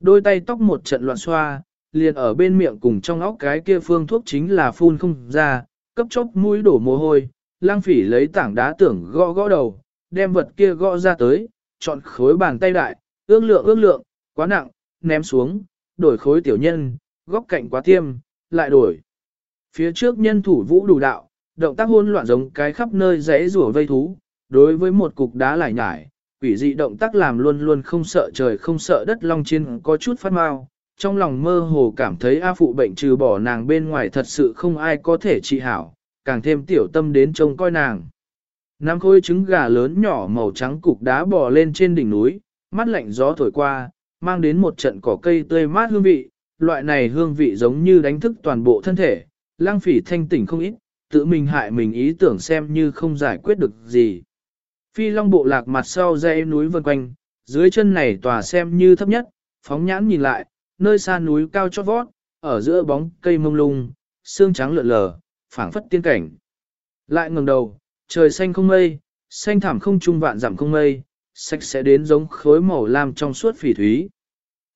Đôi tay tóc một trận loạn xoa, liền ở bên miệng cùng trong óc cái kia phương thuốc chính là phun không ra, cấp chốc mũi đổ mồ hôi, lang phỉ lấy tảng đá tưởng gõ gõ đầu, đem vật kia gõ ra tới, chọn khối bàn tay đại, ước lượng ước lượng, quá nặng, ném xuống, đổi khối tiểu nhân, góc cạnh quá tiêm, lại đổi. Phía trước nhân thủ vũ đủ đạo, động tác hỗn loạn giống cái khắp nơi rẽ rủa vây thú, đối với một cục đá lải nhải, quỷ dị động tác làm luôn luôn không sợ trời không sợ đất long chiên có chút phát mau, trong lòng mơ hồ cảm thấy A phụ bệnh trừ bỏ nàng bên ngoài thật sự không ai có thể trị hảo, càng thêm tiểu tâm đến trông coi nàng. Năm khối trứng gà lớn nhỏ màu trắng cục đá bò lên trên đỉnh núi, mắt lạnh gió thổi qua, mang đến một trận cỏ cây tươi mát hương vị, loại này hương vị giống như đánh thức toàn bộ thân thể, lang phỉ thanh tỉnh không ít, tự mình hại mình ý tưởng xem như không giải quyết được gì. Phi long bộ lạc mặt sau dãy núi vần quanh, dưới chân này tòa xem như thấp nhất, phóng nhãn nhìn lại, nơi xa núi cao chót vót, ở giữa bóng cây mông lung, xương trắng lượn lờ, phảng phất tiên cảnh. Lại ngẩng đầu, trời xanh không mây, xanh thảm không trung vạn dặm không mây, sạch sẽ đến giống khối màu lam trong suốt phỉ thúy.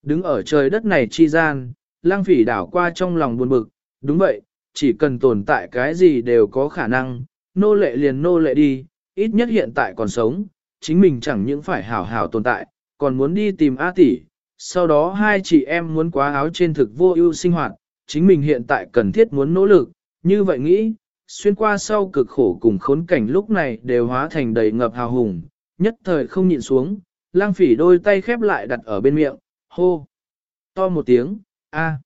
Đứng ở trời đất này chi gian, lang phỉ đảo qua trong lòng buồn bực, đúng vậy, chỉ cần tồn tại cái gì đều có khả năng, nô lệ liền nô lệ đi, ít nhất hiện tại còn sống, chính mình chẳng những phải hảo hảo tồn tại, còn muốn đi tìm A tỷ. Sau đó hai chị em muốn quá áo trên thực vô ưu sinh hoạt, chính mình hiện tại cần thiết muốn nỗ lực, như vậy nghĩ, xuyên qua sau cực khổ cùng khốn cảnh lúc này đều hóa thành đầy ngập hào hùng, nhất thời không nhịn xuống, lang phỉ đôi tay khép lại đặt ở bên miệng, hô. To một tiếng, a.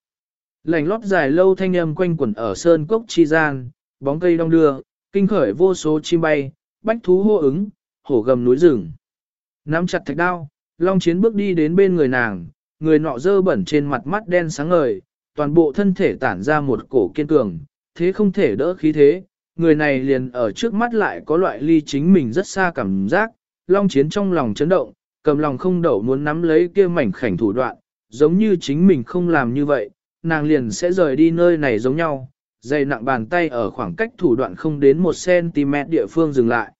Lành lót dài lâu thanh âm quanh quẩn ở sơn cốc chi gian, bóng cây đong đưa, kinh khởi vô số chim bay, bách thú hô ứng, hổ gầm núi rừng. Nắm chặt thạch đao, Long Chiến bước đi đến bên người nàng, người nọ dơ bẩn trên mặt mắt đen sáng ngời, toàn bộ thân thể tản ra một cổ kiên cường, thế không thể đỡ khí thế, người này liền ở trước mắt lại có loại ly chính mình rất xa cảm giác, Long Chiến trong lòng chấn động, cầm lòng không đậu muốn nắm lấy kia mảnh khảnh thủ đoạn, giống như chính mình không làm như vậy, nàng liền sẽ rời đi nơi này giống nhau, dày nặng bàn tay ở khoảng cách thủ đoạn không đến 1cm địa phương dừng lại.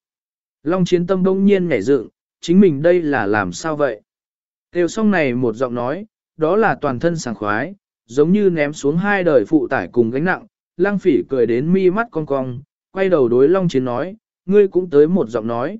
Long chiến tâm đông nhiên nhảy dựng, chính mình đây là làm sao vậy? Đều xong này một giọng nói, đó là toàn thân sảng khoái, giống như ném xuống hai đời phụ tải cùng gánh nặng, lang phỉ cười đến mi mắt cong cong, quay đầu đối Long chiến nói, ngươi cũng tới một giọng nói.